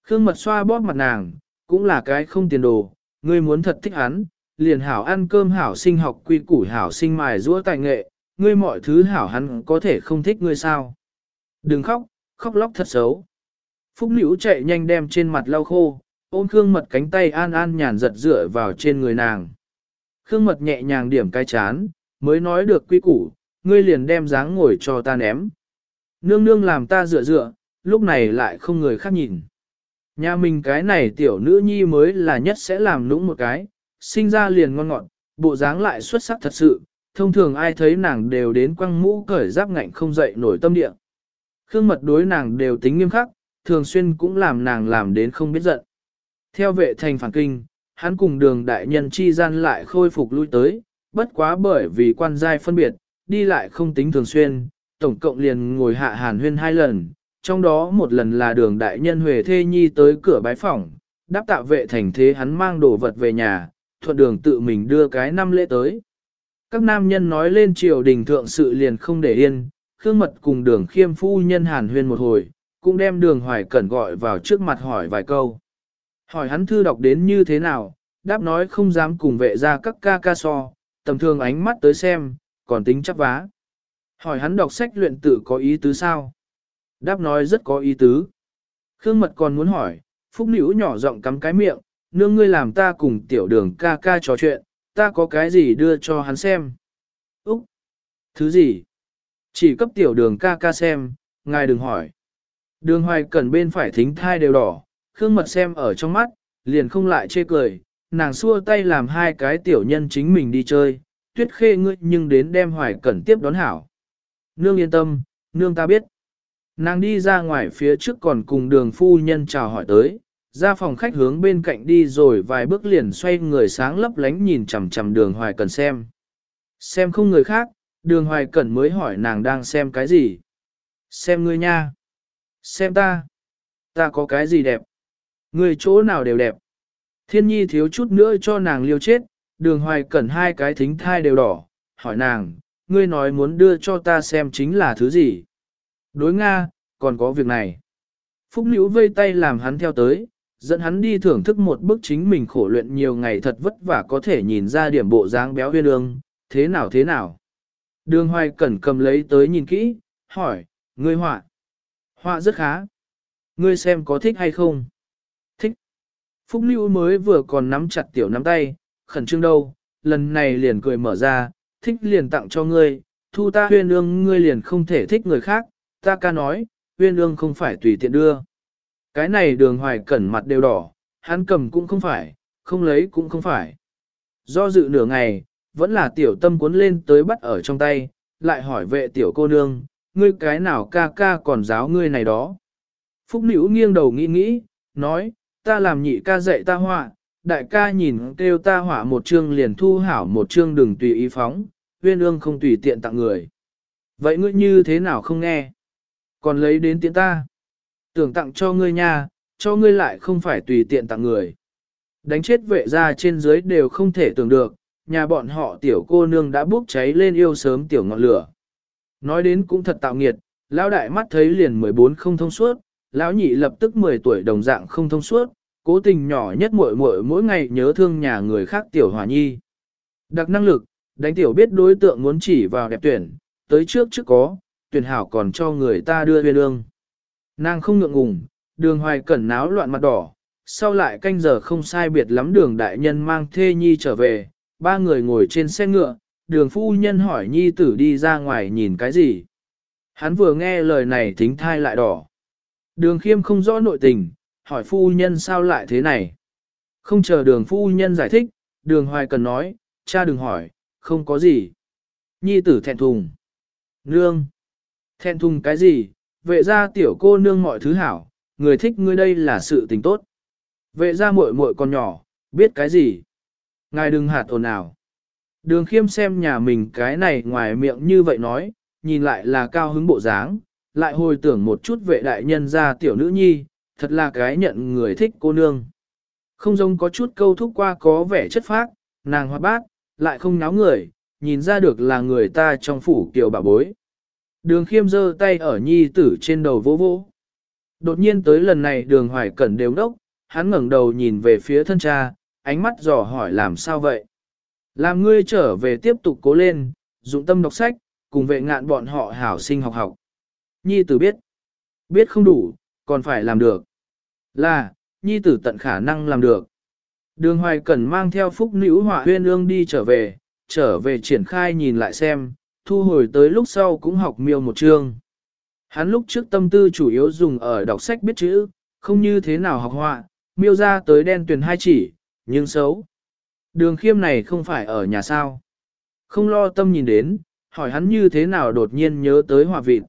Khương mật xoa bóp mặt nàng, cũng là cái không tiền đồ, ngươi muốn thật thích hắn, liền hảo ăn cơm hảo sinh học quy củ hảo sinh mài rũa tài nghệ, ngươi mọi thứ hảo hắn có thể không thích ngươi sao. Đừng khóc, khóc lóc thật xấu. Phúc Nữ chạy nhanh đem trên mặt lau khô, ôm Khương Mật cánh tay an an nhàn giật dựa vào trên người nàng. Khương Mật nhẹ nhàng điểm cái chán, mới nói được quy củ, ngươi liền đem dáng ngồi cho ta ném. Nương nương làm ta dựa dựa, lúc này lại không người khác nhìn. Nhà mình cái này tiểu nữ nhi mới là nhất sẽ làm nũng một cái, sinh ra liền ngon ngọt, bộ dáng lại xuất sắc thật sự, thông thường ai thấy nàng đều đến quăng mũ cởi giáp ngạnh không dậy nổi tâm địa. Khương mật đối nàng đều tính nghiêm khắc, thường xuyên cũng làm nàng làm đến không biết giận. Theo vệ thành phản kinh, hắn cùng đường đại nhân chi gian lại khôi phục lui tới, bất quá bởi vì quan giai phân biệt, đi lại không tính thường xuyên, tổng cộng liền ngồi hạ hàn huyên hai lần, trong đó một lần là đường đại nhân Huệ Thê Nhi tới cửa bái phỏng, đáp tạ vệ thành thế hắn mang đồ vật về nhà, thuận đường tự mình đưa cái năm lễ tới. Các nam nhân nói lên triều đình thượng sự liền không để yên, Khương Mật cùng đường khiêm phu nhân hàn huyên một hồi, cũng đem đường hoài cẩn gọi vào trước mặt hỏi vài câu. Hỏi hắn thư đọc đến như thế nào, đáp nói không dám cùng vệ ra các ca ca so, tầm thường ánh mắt tới xem, còn tính chắc vá. Hỏi hắn đọc sách luyện tự có ý tứ sao? Đáp nói rất có ý tứ. Khương Mật còn muốn hỏi, Phúc Nữ nhỏ giọng cắm cái miệng, nương ngươi làm ta cùng tiểu đường ca ca trò chuyện, ta có cái gì đưa cho hắn xem. Úc! Thứ gì? Chỉ cấp tiểu đường ca ca xem, ngài đừng hỏi. Đường hoài cần bên phải thính thai đều đỏ, Khương Mật xem ở trong mắt, liền không lại chê cười, nàng xua tay làm hai cái tiểu nhân chính mình đi chơi, tuyết khê ngươi nhưng đến đem hoài cẩn tiếp đón hảo. Nương yên tâm, nương ta biết. Nàng đi ra ngoài phía trước còn cùng đường phu nhân chào hỏi tới, ra phòng khách hướng bên cạnh đi rồi vài bước liền xoay người sáng lấp lánh nhìn chằm chằm đường hoài cần xem. Xem không người khác, đường hoài cẩn mới hỏi nàng đang xem cái gì. Xem ngươi nha. Xem ta. Ta có cái gì đẹp người chỗ nào đều đẹp. Thiên nhi thiếu chút nữa cho nàng liêu chết, đường hoài cẩn hai cái thính thai đều đỏ, hỏi nàng, ngươi nói muốn đưa cho ta xem chính là thứ gì. Đối Nga, còn có việc này. Phúc Nữ vây tay làm hắn theo tới, dẫn hắn đi thưởng thức một bức chính mình khổ luyện nhiều ngày thật vất vả có thể nhìn ra điểm bộ dáng béo huyên ương, thế nào thế nào. Đường hoài cẩn cầm lấy tới nhìn kỹ, hỏi, ngươi họa. Họa rất khá. Ngươi xem có thích hay không? Phúc Lưu mới vừa còn nắm chặt tiểu nắm tay, khẩn trương đâu, lần này liền cười mở ra, thích liền tặng cho ngươi, thu ta huyên ương ngươi liền không thể thích người khác, ta ca nói, huyên ương không phải tùy tiện đưa. Cái này đường hoài cẩn mặt đều đỏ, hắn cầm cũng không phải, không lấy cũng không phải. Do dự nửa ngày, vẫn là tiểu tâm cuốn lên tới bắt ở trong tay, lại hỏi vệ tiểu cô nương, ngươi cái nào ca ca còn giáo ngươi này đó. Phúc Nữ nghiêng đầu nghĩ nghĩ, nói, ta làm nhị ca dạy ta họa, đại ca nhìn kêu ta họa một chương liền thu hảo một chương đừng tùy ý phóng, huyên ương không tùy tiện tặng người. Vậy ngươi như thế nào không nghe? Còn lấy đến tiện ta. Tưởng tặng cho ngươi nha, cho ngươi lại không phải tùy tiện tặng người. Đánh chết vệ ra trên dưới đều không thể tưởng được, nhà bọn họ tiểu cô nương đã bốc cháy lên yêu sớm tiểu ngọn lửa. Nói đến cũng thật tạo nghiệt, lão đại mắt thấy liền 14 không thông suốt, lão nhị lập tức 10 tuổi đồng dạng không thông suốt, cố tình nhỏ nhất muội muội mỗi ngày nhớ thương nhà người khác tiểu hòa nhi. Đặc năng lực, đánh tiểu biết đối tượng muốn chỉ vào đẹp tuyển, tới trước trước có, tuyển hảo còn cho người ta đưa viên lương, Nàng không ngượng ngùng, đường hoài cẩn náo loạn mặt đỏ, sau lại canh giờ không sai biệt lắm đường đại nhân mang thê nhi trở về, ba người ngồi trên xe ngựa, đường phu nhân hỏi nhi tử đi ra ngoài nhìn cái gì. Hắn vừa nghe lời này thính thai lại đỏ. Đường khiêm không rõ nội tình, hỏi phu nhân sao lại thế này. Không chờ đường phu nhân giải thích, đường hoài cần nói, cha đừng hỏi, không có gì. Nhi tử thẹn thùng. Nương. Thẹn thùng cái gì, vệ ra tiểu cô nương mọi thứ hảo, người thích ngươi đây là sự tình tốt. Vệ ra muội muội con nhỏ, biết cái gì. Ngài đừng hạt ồn ào. Đường khiêm xem nhà mình cái này ngoài miệng như vậy nói, nhìn lại là cao hứng bộ dáng, lại hồi tưởng một chút vệ đại nhân ra tiểu nữ nhi, thật là cái nhận người thích cô nương. Không giống có chút câu thúc qua có vẻ chất phác, nàng hoa bác, lại không náo người, nhìn ra được là người ta trong phủ kiều bà bối. Đường khiêm giơ tay ở nhi tử trên đầu vô vô. Đột nhiên tới lần này đường hoài cẩn đều đốc, hắn ngẩng đầu nhìn về phía thân cha, ánh mắt dò hỏi làm sao vậy. Làm ngươi trở về tiếp tục cố lên, dụng tâm đọc sách, cùng vệ ngạn bọn họ hảo sinh học học. Nhi tử biết, biết không đủ, còn phải làm được. Là, nhi tử tận khả năng làm được. Đường hoài cần mang theo phúc nữ họa huyên ương đi trở về, trở về triển khai nhìn lại xem, thu hồi tới lúc sau cũng học miêu một chương. Hắn lúc trước tâm tư chủ yếu dùng ở đọc sách biết chữ, không như thế nào học họa, miêu ra tới đen tuyển hai chỉ, nhưng xấu. Đường khiêm này không phải ở nhà sao. Không lo tâm nhìn đến, hỏi hắn như thế nào đột nhiên nhớ tới họa vịt.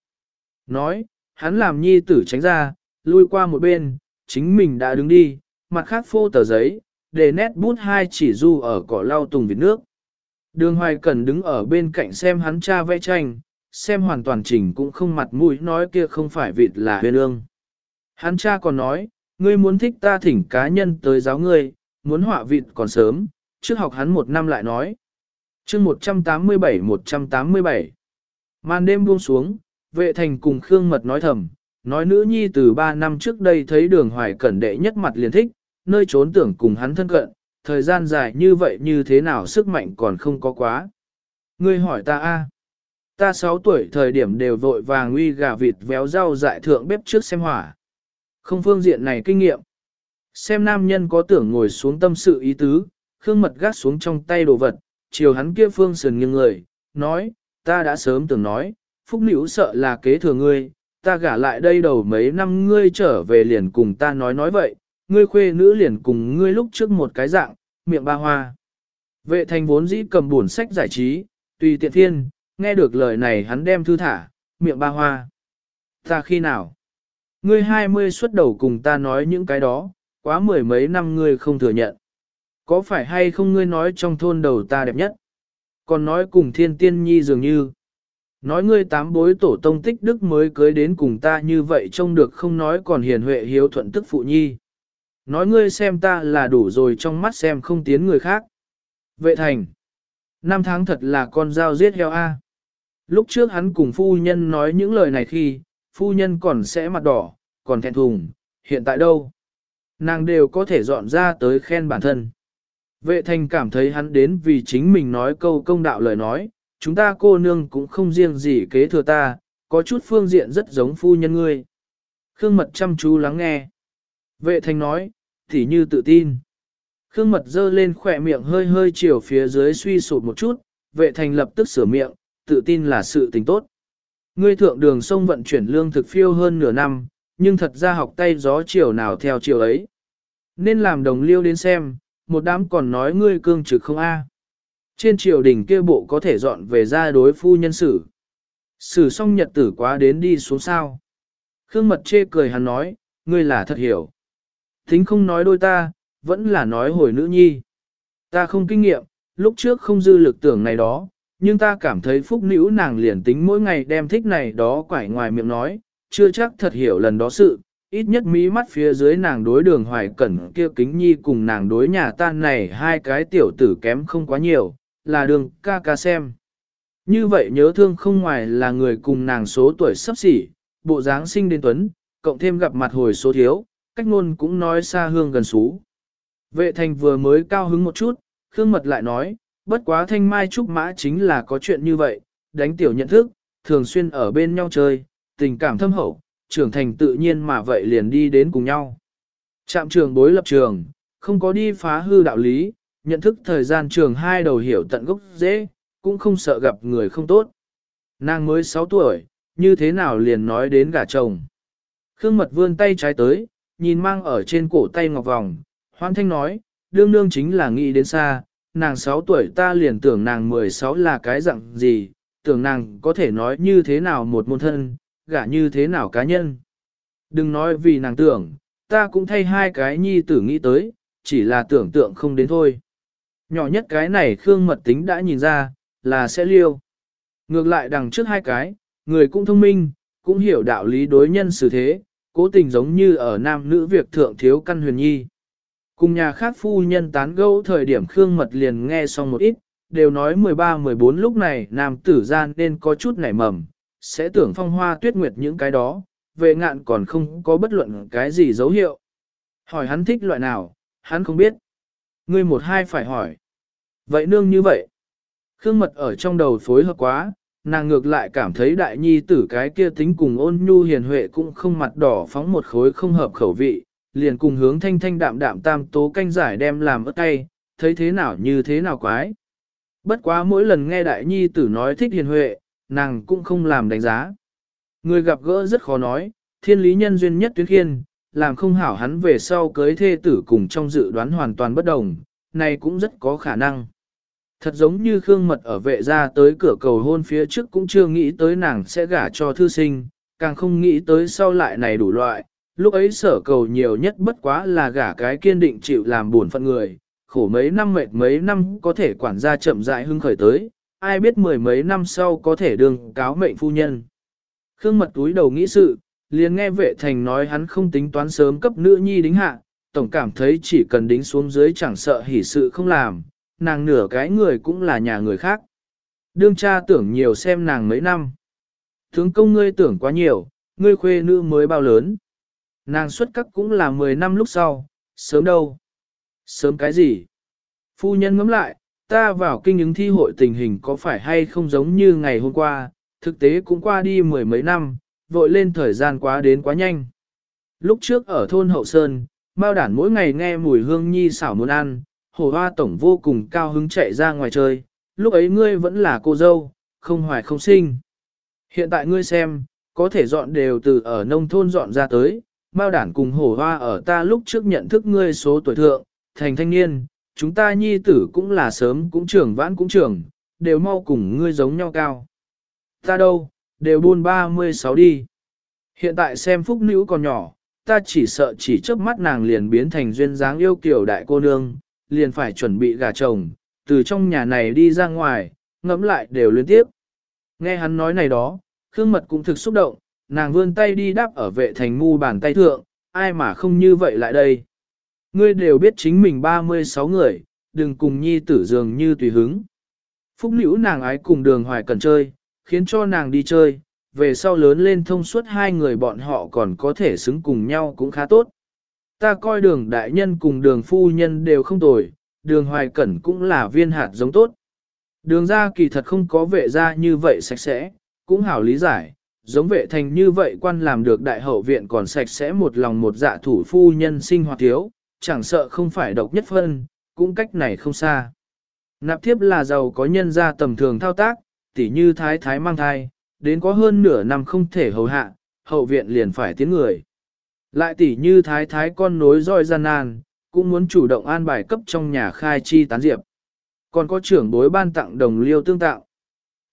Nói, hắn làm nhi tử tránh ra, lui qua một bên, chính mình đã đứng đi, mặt khác phô tờ giấy, để nét bút hai chỉ du ở cỏ lau tùng vịt nước. Đường hoài cần đứng ở bên cạnh xem hắn cha vẽ tranh, xem hoàn toàn trình cũng không mặt mũi nói kia không phải vịt là huyền ương. Hắn cha còn nói, ngươi muốn thích ta thỉnh cá nhân tới giáo ngươi, muốn họa vịt còn sớm, trước học hắn một năm lại nói. chương 187-187 Màn đêm buông xuống, vệ thành cùng Khương Mật nói thầm, nói nữ nhi từ ba năm trước đây thấy đường hoài cẩn đệ nhất mặt liền thích, nơi trốn tưởng cùng hắn thân cận, thời gian dài như vậy như thế nào sức mạnh còn không có quá. Ngươi hỏi ta a Ta 6 tuổi thời điểm đều vội vàng uy gà vịt véo rau dại thượng bếp trước xem hỏa. Không phương diện này kinh nghiệm. Xem nam nhân có tưởng ngồi xuống tâm sự ý tứ, Khương Mật gắt xuống trong tay đồ vật, chiều hắn kia phương sườn nghiêng người, nói, ta đã sớm từng nói, Phúc Nữ sợ là kế thừa ngươi, ta gả lại đây đầu mấy năm ngươi trở về liền cùng ta nói nói vậy, ngươi khuê nữ liền cùng ngươi lúc trước một cái dạng, miệng ba hoa. Vệ thành vốn dĩ cầm buồn sách giải trí, tùy tiện thiên, nghe được lời này hắn đem thư thả, miệng ba hoa. Ta khi nào? Ngươi hai mươi xuất đầu cùng ta nói những cái đó, quá mười mấy năm ngươi không thừa nhận. Có phải hay không ngươi nói trong thôn đầu ta đẹp nhất? Còn nói cùng thiên tiên nhi dường như. Nói ngươi tám bối tổ tông tích đức mới cưới đến cùng ta như vậy trông được không nói còn hiền huệ hiếu thuận tức phụ nhi. Nói ngươi xem ta là đủ rồi trong mắt xem không tiến người khác. Vệ thành. Năm tháng thật là con dao giết heo A. Lúc trước hắn cùng phu nhân nói những lời này khi, phu nhân còn sẽ mặt đỏ, còn thẹn thùng, hiện tại đâu? Nàng đều có thể dọn ra tới khen bản thân. Vệ thành cảm thấy hắn đến vì chính mình nói câu công đạo lời nói, chúng ta cô nương cũng không riêng gì kế thừa ta, có chút phương diện rất giống phu nhân ngươi. Khương mật chăm chú lắng nghe. Vệ thành nói, thì như tự tin. Khương mật dơ lên khỏe miệng hơi hơi chiều phía dưới suy sụt một chút, vệ thành lập tức sửa miệng, tự tin là sự tình tốt. Ngươi thượng đường sông vận chuyển lương thực phiêu hơn nửa năm, nhưng thật ra học tay gió chiều nào theo chiều ấy. Nên làm đồng liêu đến xem, một đám còn nói ngươi cương trực không a. Trên triều đình kia bộ có thể dọn về ra đối phu nhân sử. Sử xong nhật tử quá đến đi xuống sao. Khương mật chê cười hắn nói, ngươi là thật hiểu. Thính không nói đôi ta, vẫn là nói hồi nữ nhi. Ta không kinh nghiệm, lúc trước không dư lực tưởng này đó, nhưng ta cảm thấy phúc nữ nàng liền tính mỗi ngày đem thích này đó quải ngoài miệng nói, chưa chắc thật hiểu lần đó sự, ít nhất mí mắt phía dưới nàng đối đường hoài cẩn kia kính nhi cùng nàng đối nhà tan này hai cái tiểu tử kém không quá nhiều, là đường ca ca xem. Như vậy nhớ thương không ngoài là người cùng nàng số tuổi sắp xỉ, bộ dáng sinh đến tuấn, cộng thêm gặp mặt hồi số thiếu, cách ngôn cũng nói xa hương gần xú. Vệ thành vừa mới cao hứng một chút, Khương Mật lại nói, bất quá thanh mai trúc mã chính là có chuyện như vậy, đánh tiểu nhận thức, thường xuyên ở bên nhau chơi, tình cảm thâm hậu, trưởng thành tự nhiên mà vậy liền đi đến cùng nhau. Trạm trường bối lập trường, không có đi phá hư đạo lý, nhận thức thời gian trường hai đầu hiểu tận gốc dễ, cũng không sợ gặp người không tốt. Nàng mới 6 tuổi, như thế nào liền nói đến gả chồng. Khương mật vươn tay trái tới, nhìn mang ở trên cổ tay ngọc vòng, hoan thanh nói, đương đương chính là nghĩ đến xa, nàng 6 tuổi ta liền tưởng nàng 16 là cái dạng gì, tưởng nàng có thể nói như thế nào một môn thân, gả như thế nào cá nhân. Đừng nói vì nàng tưởng, ta cũng thay hai cái nhi tử nghĩ tới, chỉ là tưởng tượng không đến thôi. Nhỏ nhất cái này Khương Mật Tính đã nhìn ra, là sẽ liêu. Ngược lại đằng trước hai cái, người cũng thông minh, cũng hiểu đạo lý đối nhân xử thế, cố tình giống như ở nam nữ việc thượng thiếu căn huyền nhi. Cùng nhà khác phu nhân tán gẫu thời điểm Khương Mật liền nghe xong một ít, đều nói 13-14 lúc này nam tử gian nên có chút nảy mầm, sẽ tưởng phong hoa tuyết nguyệt những cái đó, về ngạn còn không có bất luận cái gì dấu hiệu. Hỏi hắn thích loại nào, hắn không biết. Ngươi một hai phải hỏi. Vậy nương như vậy. Khương mật ở trong đầu phối hợp quá, nàng ngược lại cảm thấy đại nhi tử cái kia tính cùng ôn nhu hiền huệ cũng không mặt đỏ phóng một khối không hợp khẩu vị, liền cùng hướng thanh thanh đạm đạm tam tố canh giải đem làm ớt tay, thấy thế nào như thế nào quái. Bất quá mỗi lần nghe đại nhi tử nói thích hiền huệ, nàng cũng không làm đánh giá. Người gặp gỡ rất khó nói, thiên lý nhân duyên nhất tuyến khiên, làm không hảo hắn về sau cưới thê tử cùng trong dự đoán hoàn toàn bất đồng, này cũng rất có khả năng. Thật giống như Khương Mật ở vệ ra tới cửa cầu hôn phía trước cũng chưa nghĩ tới nàng sẽ gả cho thư sinh, càng không nghĩ tới sau lại này đủ loại, lúc ấy sở cầu nhiều nhất bất quá là gả cái kiên định chịu làm buồn phận người, khổ mấy năm mệt mấy năm có thể quản gia chậm rãi hưng khởi tới, ai biết mười mấy năm sau có thể đương cáo mệnh phu nhân. Khương mật túi đầu nghĩ sự, liền nghe vệ thành nói hắn không tính toán sớm cấp nữ nhi đính hạ, tổng cảm thấy chỉ cần đính xuống dưới chẳng sợ hỉ sự không làm, nàng nửa cái người cũng là nhà người khác. Đương cha tưởng nhiều xem nàng mấy năm. Tướng công ngươi tưởng quá nhiều, ngươi khuê nữ mới bao lớn. Nàng xuất cấp cũng là 10 năm lúc sau, sớm đâu. Sớm cái gì? Phu nhân ngẫm lại, ta vào kinh ứng thi hội tình hình có phải hay không giống như ngày hôm qua, thực tế cũng qua đi mười mấy năm, vội lên thời gian quá đến quá nhanh. Lúc trước ở thôn Hậu Sơn, Mao đản mỗi ngày nghe mùi hương nhi xảo muốn ăn, hồ hoa tổng vô cùng cao hứng chạy ra ngoài chơi, lúc ấy ngươi vẫn là cô dâu, không hoài không sinh. Hiện tại ngươi xem, có thể dọn đều từ ở nông thôn dọn ra tới, Mao đản cùng hồ hoa ở ta lúc trước nhận thức ngươi số tuổi thượng, thành thanh niên, chúng ta nhi tử cũng là sớm cũng trưởng vãn cũng trưởng, đều mau cùng ngươi giống nhau cao. Ta đâu, đều buôn 36 đi. Hiện tại xem phúc nữ còn nhỏ, ta chỉ sợ chỉ trước mắt nàng liền biến thành duyên dáng yêu kiểu đại cô nương, liền phải chuẩn bị gà chồng, từ trong nhà này đi ra ngoài, ngẫm lại đều liên tiếp. Nghe hắn nói này đó, Khương Mật cũng thực xúc động, nàng vươn tay đi đáp ở vệ thành ngu bàn tay thượng, ai mà không như vậy lại đây. Ngươi đều biết chính mình 36 người, đừng cùng nhi tử dường như tùy hứng. Phúc nữ nàng ái cùng đường hoài cần chơi, khiến cho nàng đi chơi, về sau lớn lên thông suốt hai người bọn họ còn có thể xứng cùng nhau cũng khá tốt. Ta coi đường đại nhân cùng đường phu nhân đều không tồi, đường hoài cẩn cũng là viên hạt giống tốt. Đường ra kỳ thật không có vệ ra như vậy sạch sẽ, cũng hảo lý giải, giống vệ thành như vậy quan làm được đại hậu viện còn sạch sẽ một lòng một dạ thủ phu nhân sinh hoạt thiếu, chẳng sợ không phải độc nhất phân, cũng cách này không xa. Nạp thiếp là giàu có nhân gia tầm thường thao tác, tỉ như thái thái mang thai, đến có hơn nửa năm không thể hầu hạ, hậu viện liền phải tiến người. Lại tỉ như thái thái con nối roi gian nan, cũng muốn chủ động an bài cấp trong nhà khai chi tán diệp. Còn có trưởng bối ban tặng đồng liêu tương tạo.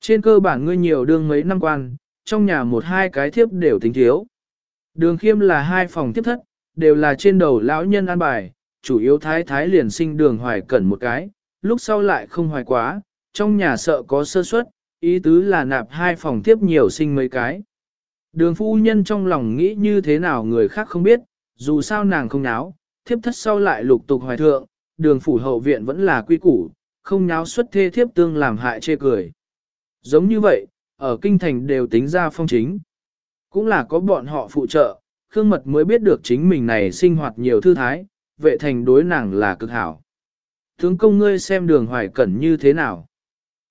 Trên cơ bản ngươi nhiều đương mấy năm quan, trong nhà một hai cái thiếp đều tính thiếu. Đường khiêm là hai phòng tiếp thất, đều là trên đầu lão nhân an bài, chủ yếu thái thái liền sinh đường hoài cẩn một cái, lúc sau lại không hoài quá, trong nhà sợ có sơ suất, ý tứ là nạp hai phòng tiếp nhiều sinh mấy cái. Đường phu nhân trong lòng nghĩ như thế nào người khác không biết, dù sao nàng không náo, thiếp thất sau lại lục tục hoài thượng, đường phủ hậu viện vẫn là quy củ, không náo xuất thê thiếp tương làm hại chê cười. Giống như vậy, ở kinh thành đều tính ra phong chính. Cũng là có bọn họ phụ trợ, Khương Mật mới biết được chính mình này sinh hoạt nhiều thư thái, vệ thành đối nàng là cực hảo. Tướng công ngươi xem đường hoài cẩn như thế nào.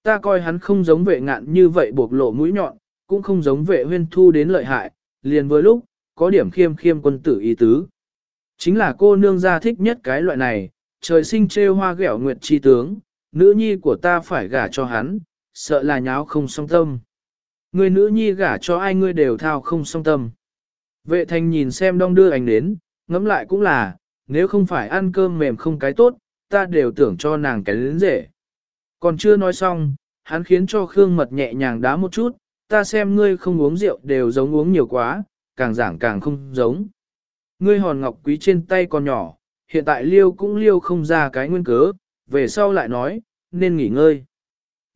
Ta coi hắn không giống vệ ngạn như vậy buộc lộ mũi nhọn, cũng không giống vệ huyên thu đến lợi hại, liền với lúc, có điểm khiêm khiêm quân tử ý tứ. Chính là cô nương gia thích nhất cái loại này, trời sinh trêu hoa ghẹo nguyệt chi tướng, nữ nhi của ta phải gả cho hắn, sợ là nháo không song tâm. Người nữ nhi gả cho ai ngươi đều thao không song tâm. Vệ thành nhìn xem đong đưa ảnh đến, ngẫm lại cũng là, nếu không phải ăn cơm mềm không cái tốt, ta đều tưởng cho nàng cái đến rể. Còn chưa nói xong, hắn khiến cho Khương Mật nhẹ nhàng đá một chút, ta xem ngươi không uống rượu đều giống uống nhiều quá, càng giảng càng không giống. Ngươi hòn ngọc quý trên tay còn nhỏ, hiện tại liêu cũng liêu không ra cái nguyên cớ, về sau lại nói, nên nghỉ ngơi.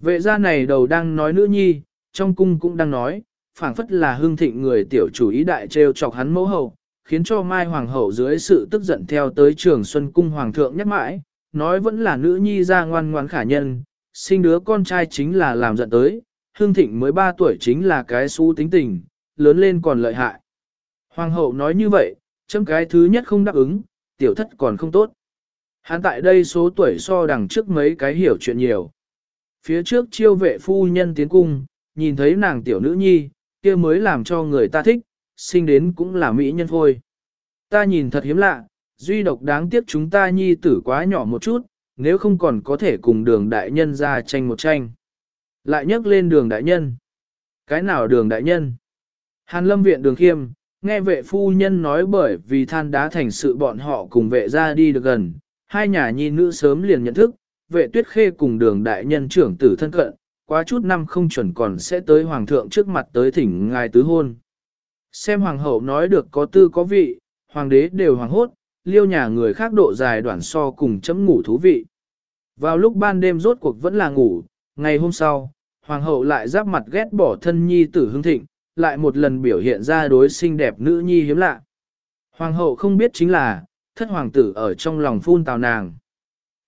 Vệ gia này đầu đang nói nữ nhi, trong cung cũng đang nói, phảng phất là hương thịnh người tiểu chủ ý đại trêu chọc hắn mẫu hậu, khiến cho Mai Hoàng hậu dưới sự tức giận theo tới trường Xuân Cung Hoàng thượng nhắc mãi, nói vẫn là nữ nhi ra ngoan ngoan khả nhân, sinh đứa con trai chính là làm giận tới, hương thịnh mới 3 tuổi chính là cái xú tính tình, lớn lên còn lợi hại. Hoàng hậu nói như vậy, chấm cái thứ nhất không đáp ứng, tiểu thất còn không tốt. Hắn tại đây số tuổi so đằng trước mấy cái hiểu chuyện nhiều. Phía trước chiêu vệ phu nhân tiến cung, nhìn thấy nàng tiểu nữ nhi, kia mới làm cho người ta thích, sinh đến cũng là mỹ nhân thôi. Ta nhìn thật hiếm lạ, duy độc đáng tiếc chúng ta nhi tử quá nhỏ một chút, nếu không còn có thể cùng đường đại nhân ra tranh một tranh. Lại nhắc lên đường đại nhân. Cái nào đường đại nhân? Hàn lâm viện đường khiêm, nghe vệ phu nhân nói bởi vì than đá thành sự bọn họ cùng vệ ra đi được gần, hai nhà nhi nữ sớm liền nhận thức, vệ tuyết khê cùng đường đại nhân trưởng tử thân cận, quá chút năm không chuẩn còn sẽ tới hoàng thượng trước mặt tới thỉnh ngài tứ hôn. Xem hoàng hậu nói được có tư có vị, hoàng đế đều hoàng hốt, liêu nhà người khác độ dài đoạn so cùng chấm ngủ thú vị. Vào lúc ban đêm rốt cuộc vẫn là ngủ, ngày hôm sau, hoàng hậu lại giáp mặt ghét bỏ thân nhi tử hưng thịnh, lại một lần biểu hiện ra đối xinh đẹp nữ nhi hiếm lạ. Hoàng hậu không biết chính là, thất hoàng tử ở trong lòng phun tào nàng.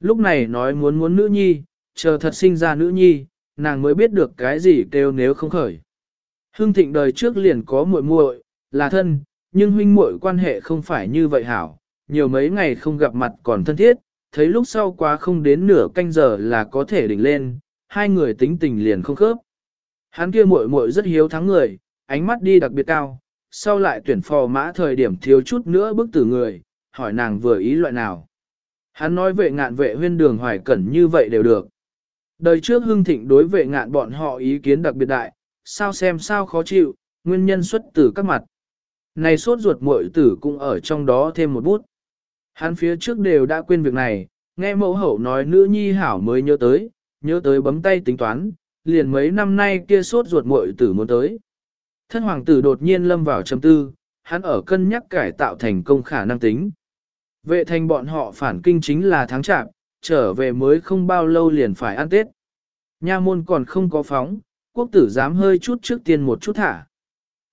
Lúc này nói muốn muốn nữ nhi, chờ thật sinh ra nữ nhi, nàng mới biết được cái gì kêu nếu không khởi. Hưng thịnh đời trước liền có muội muội, là thân, nhưng huynh muội quan hệ không phải như vậy hảo, nhiều mấy ngày không gặp mặt còn thân thiết, thấy lúc sau quá không đến nửa canh giờ là có thể đỉnh lên, hai người tính tình liền không khớp. Hắn kia muội muội rất hiếu thắng người, ánh mắt đi đặc biệt cao, sau lại tuyển phò mã thời điểm thiếu chút nữa bức tử người, hỏi nàng vừa ý loại nào. Hắn nói vệ ngạn vệ huyên đường hoài cẩn như vậy đều được. Đời trước hưng thịnh đối vệ ngạn bọn họ ý kiến đặc biệt đại, sao xem sao khó chịu, nguyên nhân xuất từ các mặt. Này sốt ruột muội tử cũng ở trong đó thêm một bút. Hắn phía trước đều đã quên việc này, Nghe mẫu hậu nói nữ nhi hảo mới nhớ tới, nhớ tới bấm tay tính toán, liền mấy năm nay kia sốt ruột muội tử muốn tới. Thân hoàng tử đột nhiên lâm vào trầm tư, hắn ở cân nhắc cải tạo thành công khả năng tính. Vệ thành bọn họ phản kinh chính là tháng chạp, trở về mới không bao lâu liền phải ăn Tết. Nha môn còn không có phóng, quốc tử dám hơi chút trước tiên một chút thả.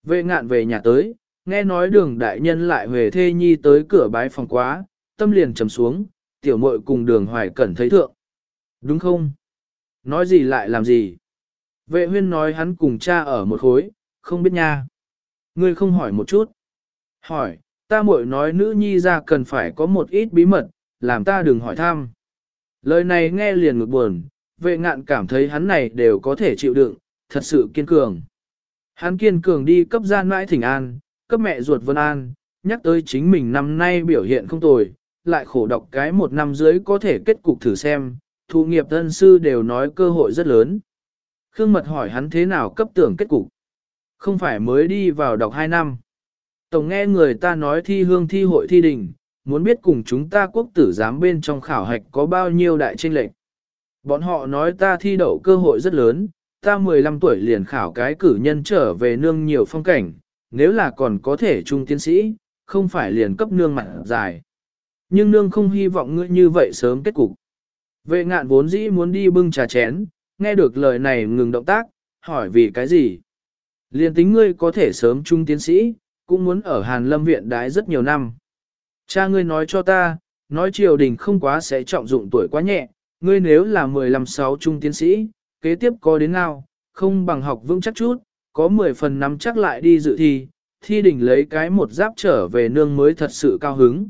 Vệ ngạn về nhà tới, nghe nói đường đại nhân lại về thê nhi tới cửa bái phòng quá, tâm liền trầm xuống, tiểu muội cùng đường hoài cẩn thấy thượng. Đúng không? Nói gì lại làm gì? Vệ huyên nói hắn cùng cha ở một khối, không biết nha. Ngươi không hỏi một chút. Hỏi, ta muội nói nữ nhi ra cần phải có một ít bí mật, làm ta đừng hỏi thăm. Lời này nghe liền ngược buồn, vệ ngạn cảm thấy hắn này đều có thể chịu đựng, thật sự kiên cường. Hắn kiên cường đi cấp gian mãi thỉnh an, cấp mẹ ruột vân an, nhắc tới chính mình năm nay biểu hiện không tồi, lại khổ đọc cái một năm dưới có thể kết cục thử xem, thụ nghiệp thân sư đều nói cơ hội rất lớn. Khương Mật hỏi hắn thế nào cấp tưởng kết cục. Không phải mới đi vào đọc 2 năm. Tổng nghe người ta nói thi hương thi hội thi đình, muốn biết cùng chúng ta quốc tử giám bên trong khảo hạch có bao nhiêu đại tranh lệch. Bọn họ nói ta thi đậu cơ hội rất lớn, ta 15 tuổi liền khảo cái cử nhân trở về nương nhiều phong cảnh, nếu là còn có thể trung tiến sĩ, không phải liền cấp nương mặt dài. Nhưng nương không hy vọng ngươi như vậy sớm kết cục. Vệ ngạn vốn dĩ muốn đi bưng trà chén, nghe được lời này ngừng động tác, hỏi vì cái gì. Liền tính ngươi có thể sớm trung tiến sĩ, cũng muốn ở Hàn Lâm Viện đái rất nhiều năm. Cha ngươi nói cho ta, nói triều đình không quá sẽ trọng dụng tuổi quá nhẹ, ngươi nếu là 15-6 trung tiến sĩ, kế tiếp có đến nào, không bằng học vững chắc chút, có 10 phần nắm chắc lại đi dự thi, thi đỉnh lấy cái một giáp trở về nương mới thật sự cao hứng.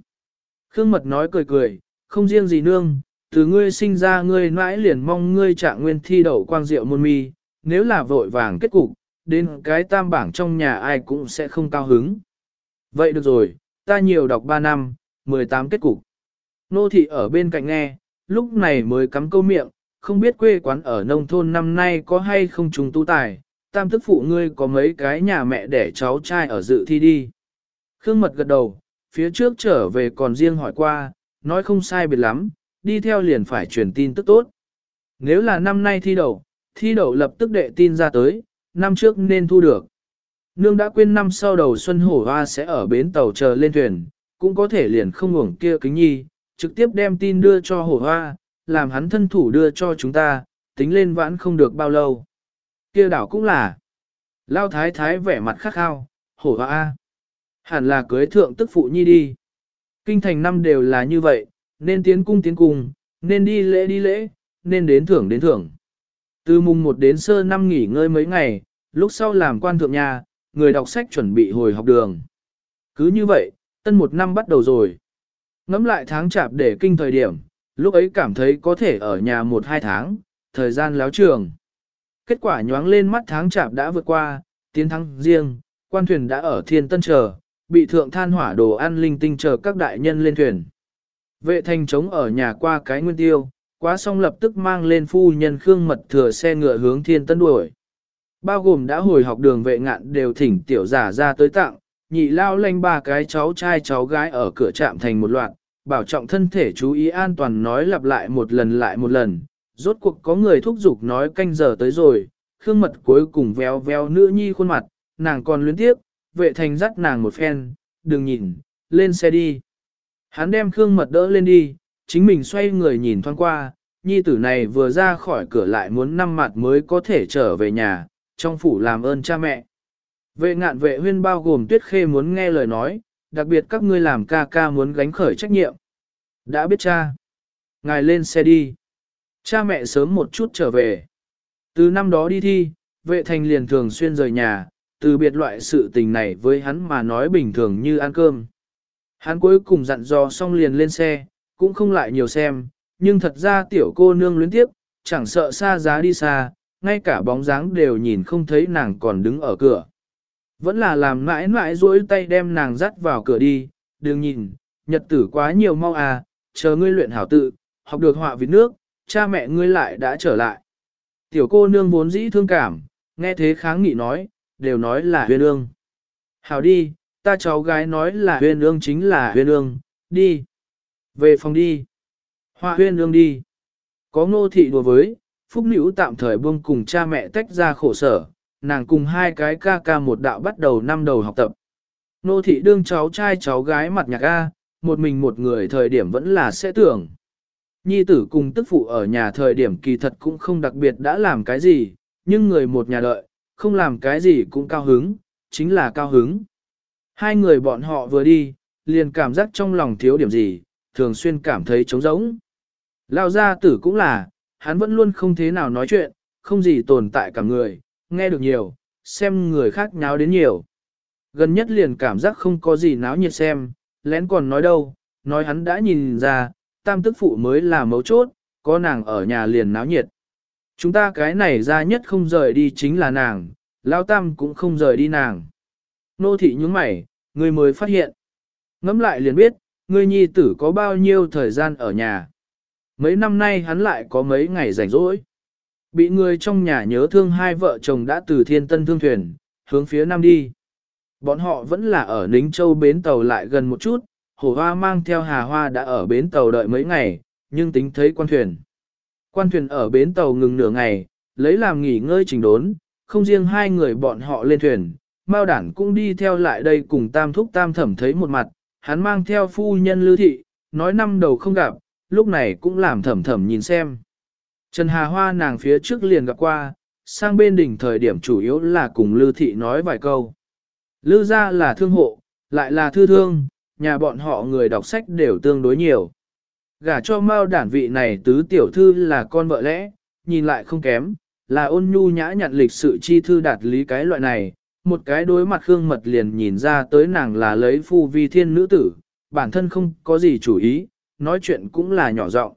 Khương Mật nói cười cười, không riêng gì nương, từ ngươi sinh ra ngươi mãi liền mong ngươi trạng nguyên thi đậu quang diệu môn mi, nếu là vội vàng kết cục, đến cái tam bảng trong nhà ai cũng sẽ không cao hứng. Vậy được rồi, ta nhiều đọc 3 năm, 18 kết cục. Nô thị ở bên cạnh nghe, lúc này mới cắm câu miệng, không biết quê quán ở nông thôn năm nay có hay không trùng tu tài, tam thức phụ ngươi có mấy cái nhà mẹ để cháu trai ở dự thi đi. Khương mật gật đầu, phía trước trở về còn riêng hỏi qua, nói không sai biệt lắm, đi theo liền phải truyền tin tức tốt. Nếu là năm nay thi đậu, thi đậu lập tức đệ tin ra tới, năm trước nên thu được. Nương đã quên năm sau đầu xuân hổ hoa sẽ ở bến tàu chờ lên thuyền, cũng có thể liền không ngủng kia kính nhi, trực tiếp đem tin đưa cho hổ hoa, làm hắn thân thủ đưa cho chúng ta, tính lên vãn không được bao lâu. Kia đảo cũng là, lao thái thái vẻ mặt khắc khao, hổ hoa Hẳn là cưới thượng tức phụ nhi đi. Kinh thành năm đều là như vậy, nên tiến cung tiến cung, nên đi lễ đi lễ, nên đến thưởng đến thưởng. Từ mùng 1 đến sơ năm nghỉ ngơi mấy ngày, lúc sau làm quan thượng nhà, người đọc sách chuẩn bị hồi học đường. Cứ như vậy, tân một năm bắt đầu rồi. Ngắm lại tháng chạp để kinh thời điểm, lúc ấy cảm thấy có thể ở nhà một hai tháng, thời gian láo trường. Kết quả nhoáng lên mắt tháng chạp đã vượt qua, tiến thắng riêng, quan thuyền đã ở thiên tân chờ, bị thượng than hỏa đồ ăn linh tinh chờ các đại nhân lên thuyền. Vệ thành trống ở nhà qua cái nguyên tiêu, quá xong lập tức mang lên phu nhân khương mật thừa xe ngựa hướng thiên tân đuổi. Bao gồm đã hồi học đường vệ ngạn đều thỉnh tiểu giả ra tới tặng, nhị lao lanh ba cái cháu trai cháu gái ở cửa trạm thành một loạt, bảo trọng thân thể chú ý an toàn nói lặp lại một lần lại một lần, rốt cuộc có người thúc giục nói canh giờ tới rồi, khương mật cuối cùng véo véo nữ nhi khuôn mặt, nàng còn luyến tiếp, vệ thành dắt nàng một phen, đừng nhìn, lên xe đi. Hắn đem khương mật đỡ lên đi, chính mình xoay người nhìn thoáng qua, nhi tử này vừa ra khỏi cửa lại muốn năm mặt mới có thể trở về nhà, trong phủ làm ơn cha mẹ. Vệ ngạn vệ huyên bao gồm tuyết khê muốn nghe lời nói, đặc biệt các ngươi làm ca ca muốn gánh khởi trách nhiệm. Đã biết cha. Ngài lên xe đi. Cha mẹ sớm một chút trở về. Từ năm đó đi thi, vệ thành liền thường xuyên rời nhà, từ biệt loại sự tình này với hắn mà nói bình thường như ăn cơm. Hắn cuối cùng dặn dò xong liền lên xe, cũng không lại nhiều xem, nhưng thật ra tiểu cô nương luyến tiếp, chẳng sợ xa giá đi xa, ngay cả bóng dáng đều nhìn không thấy nàng còn đứng ở cửa. Vẫn là làm mãi mãi duỗi tay đem nàng dắt vào cửa đi, đừng nhìn, nhật tử quá nhiều mau à, chờ ngươi luyện hảo tự, học được họa vịt nước, cha mẹ ngươi lại đã trở lại. Tiểu cô nương vốn dĩ thương cảm, nghe thế kháng nghị nói, đều nói là huyên ương. Hảo đi, ta cháu gái nói là huyên ương chính là huyên ương, đi. Về phòng đi. Hoa huyên ương đi. Có ngô thị đùa với, phúc nữ tạm thời buông cùng cha mẹ tách ra khổ sở, nàng cùng hai cái ca ca một đạo bắt đầu năm đầu học tập. Nô thị đương cháu trai cháu gái mặt nhạc A, một mình một người thời điểm vẫn là sẽ tưởng. Nhi tử cùng tức phụ ở nhà thời điểm kỳ thật cũng không đặc biệt đã làm cái gì, nhưng người một nhà đợi, không làm cái gì cũng cao hứng, chính là cao hứng. Hai người bọn họ vừa đi, liền cảm giác trong lòng thiếu điểm gì, thường xuyên cảm thấy trống rỗng. Lao gia tử cũng là, hắn vẫn luôn không thế nào nói chuyện, không gì tồn tại cả người, nghe được nhiều, xem người khác nháo đến nhiều. Gần nhất liền cảm giác không có gì náo nhiệt xem, lén còn nói đâu, nói hắn đã nhìn ra, tam tức phụ mới là mấu chốt, có nàng ở nhà liền náo nhiệt. Chúng ta cái này ra nhất không rời đi chính là nàng, lao tam cũng không rời đi nàng. Nô thị nhúng mày, người mới phát hiện. ngẫm lại liền biết, người nhi tử có bao nhiêu thời gian ở nhà. Mấy năm nay hắn lại có mấy ngày rảnh rỗi. Bị người trong nhà nhớ thương hai vợ chồng đã từ thiên tân thương thuyền, hướng phía nam đi. Bọn họ vẫn là ở Nính Châu bến tàu lại gần một chút, hổ hoa mang theo hà hoa đã ở bến tàu đợi mấy ngày, nhưng tính thấy quan thuyền. Quan thuyền ở bến tàu ngừng nửa ngày, lấy làm nghỉ ngơi trình đốn, không riêng hai người bọn họ lên thuyền, Mao Đản cũng đi theo lại đây cùng tam thúc tam thẩm thấy một mặt, hắn mang theo phu nhân lưu thị, nói năm đầu không gặp, lúc này cũng làm thẩm thẩm nhìn xem. Trần Hà Hoa nàng phía trước liền gặp qua, sang bên đỉnh thời điểm chủ yếu là cùng Lư Thị nói vài câu. Lư gia là thương hộ, lại là thư thương, nhà bọn họ người đọc sách đều tương đối nhiều. Gả cho Mao đản vị này tứ tiểu thư là con vợ lẽ, nhìn lại không kém, là ôn nhu nhã nhặn lịch sự chi thư đạt lý cái loại này, một cái đối mặt khương mật liền nhìn ra tới nàng là lấy phu vi thiên nữ tử, bản thân không có gì chủ ý, nói chuyện cũng là nhỏ giọng.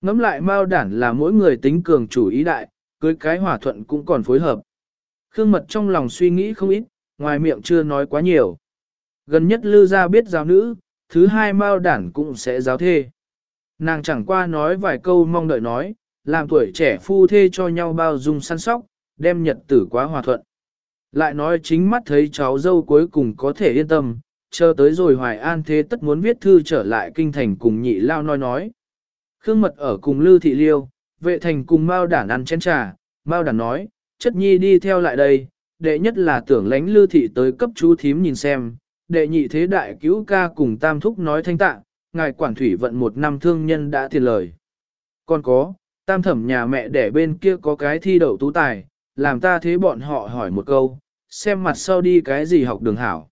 Ngắm lại Mao đản là mỗi người tính cường chủ ý đại, cưới cái hòa thuận cũng còn phối hợp. Khương mật trong lòng suy nghĩ không ít, ngoài miệng chưa nói quá nhiều. Gần nhất lư ra biết giáo nữ, thứ hai Mao đản cũng sẽ giáo thê. Nàng chẳng qua nói vài câu mong đợi nói, làm tuổi trẻ phu thê cho nhau bao dung săn sóc, đem nhật tử quá hòa thuận. Lại nói chính mắt thấy cháu dâu cuối cùng có thể yên tâm, chờ tới rồi Hoài An thế tất muốn viết thư trở lại kinh thành cùng nhị lao nói nói. Khương Mật ở cùng Lư Thị Liêu, vệ thành cùng Mao Đản ăn chén trà, Mao Đản nói, chất nhi đi theo lại đây, đệ nhất là tưởng lánh Lư Thị tới cấp chú thím nhìn xem, đệ nhị thế đại cứu ca cùng Tam Thúc nói thanh tạng ngài quản thủy vận một năm thương nhân đã tiền lời. Còn có, Tam Thẩm nhà mẹ đẻ bên kia có cái thi đậu tú tài, làm ta thế bọn họ hỏi một câu, xem mặt sau đi cái gì học đường hảo.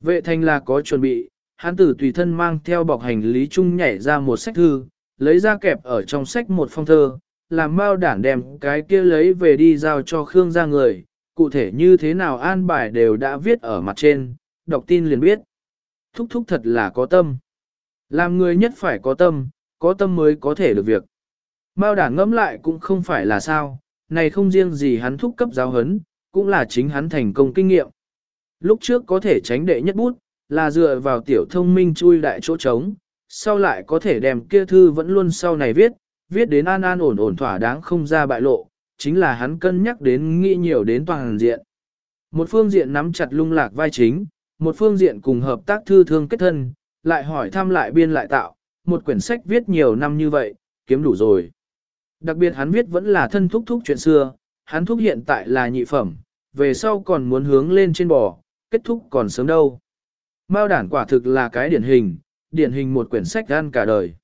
Vệ thành là có chuẩn bị, hắn tử tùy thân mang theo bọc hành lý chung nhảy ra một sách thư, lấy ra kẹp ở trong sách một phong thơ, làm bao đản đem cái kia lấy về đi giao cho Khương gia người, cụ thể như thế nào an bài đều đã viết ở mặt trên, đọc tin liền biết. Thúc thúc thật là có tâm. Làm người nhất phải có tâm, có tâm mới có thể được việc. Mao đảng ngẫm lại cũng không phải là sao, này không riêng gì hắn thúc cấp giáo hấn, cũng là chính hắn thành công kinh nghiệm. Lúc trước có thể tránh đệ nhất bút, là dựa vào tiểu thông minh chui đại chỗ trống, sau lại có thể đem kia thư vẫn luôn sau này viết, viết đến an an ổn ổn thỏa đáng không ra bại lộ, chính là hắn cân nhắc đến nghĩ nhiều đến toàn diện. Một phương diện nắm chặt lung lạc vai chính, một phương diện cùng hợp tác thư thương kết thân, lại hỏi thăm lại biên lại tạo, một quyển sách viết nhiều năm như vậy, kiếm đủ rồi. Đặc biệt hắn viết vẫn là thân thúc thúc chuyện xưa, hắn thúc hiện tại là nhị phẩm, về sau còn muốn hướng lên trên bò, kết thúc còn sớm đâu. Mao đản quả thực là cái điển hình, điển hình một quyển sách gan cả đời.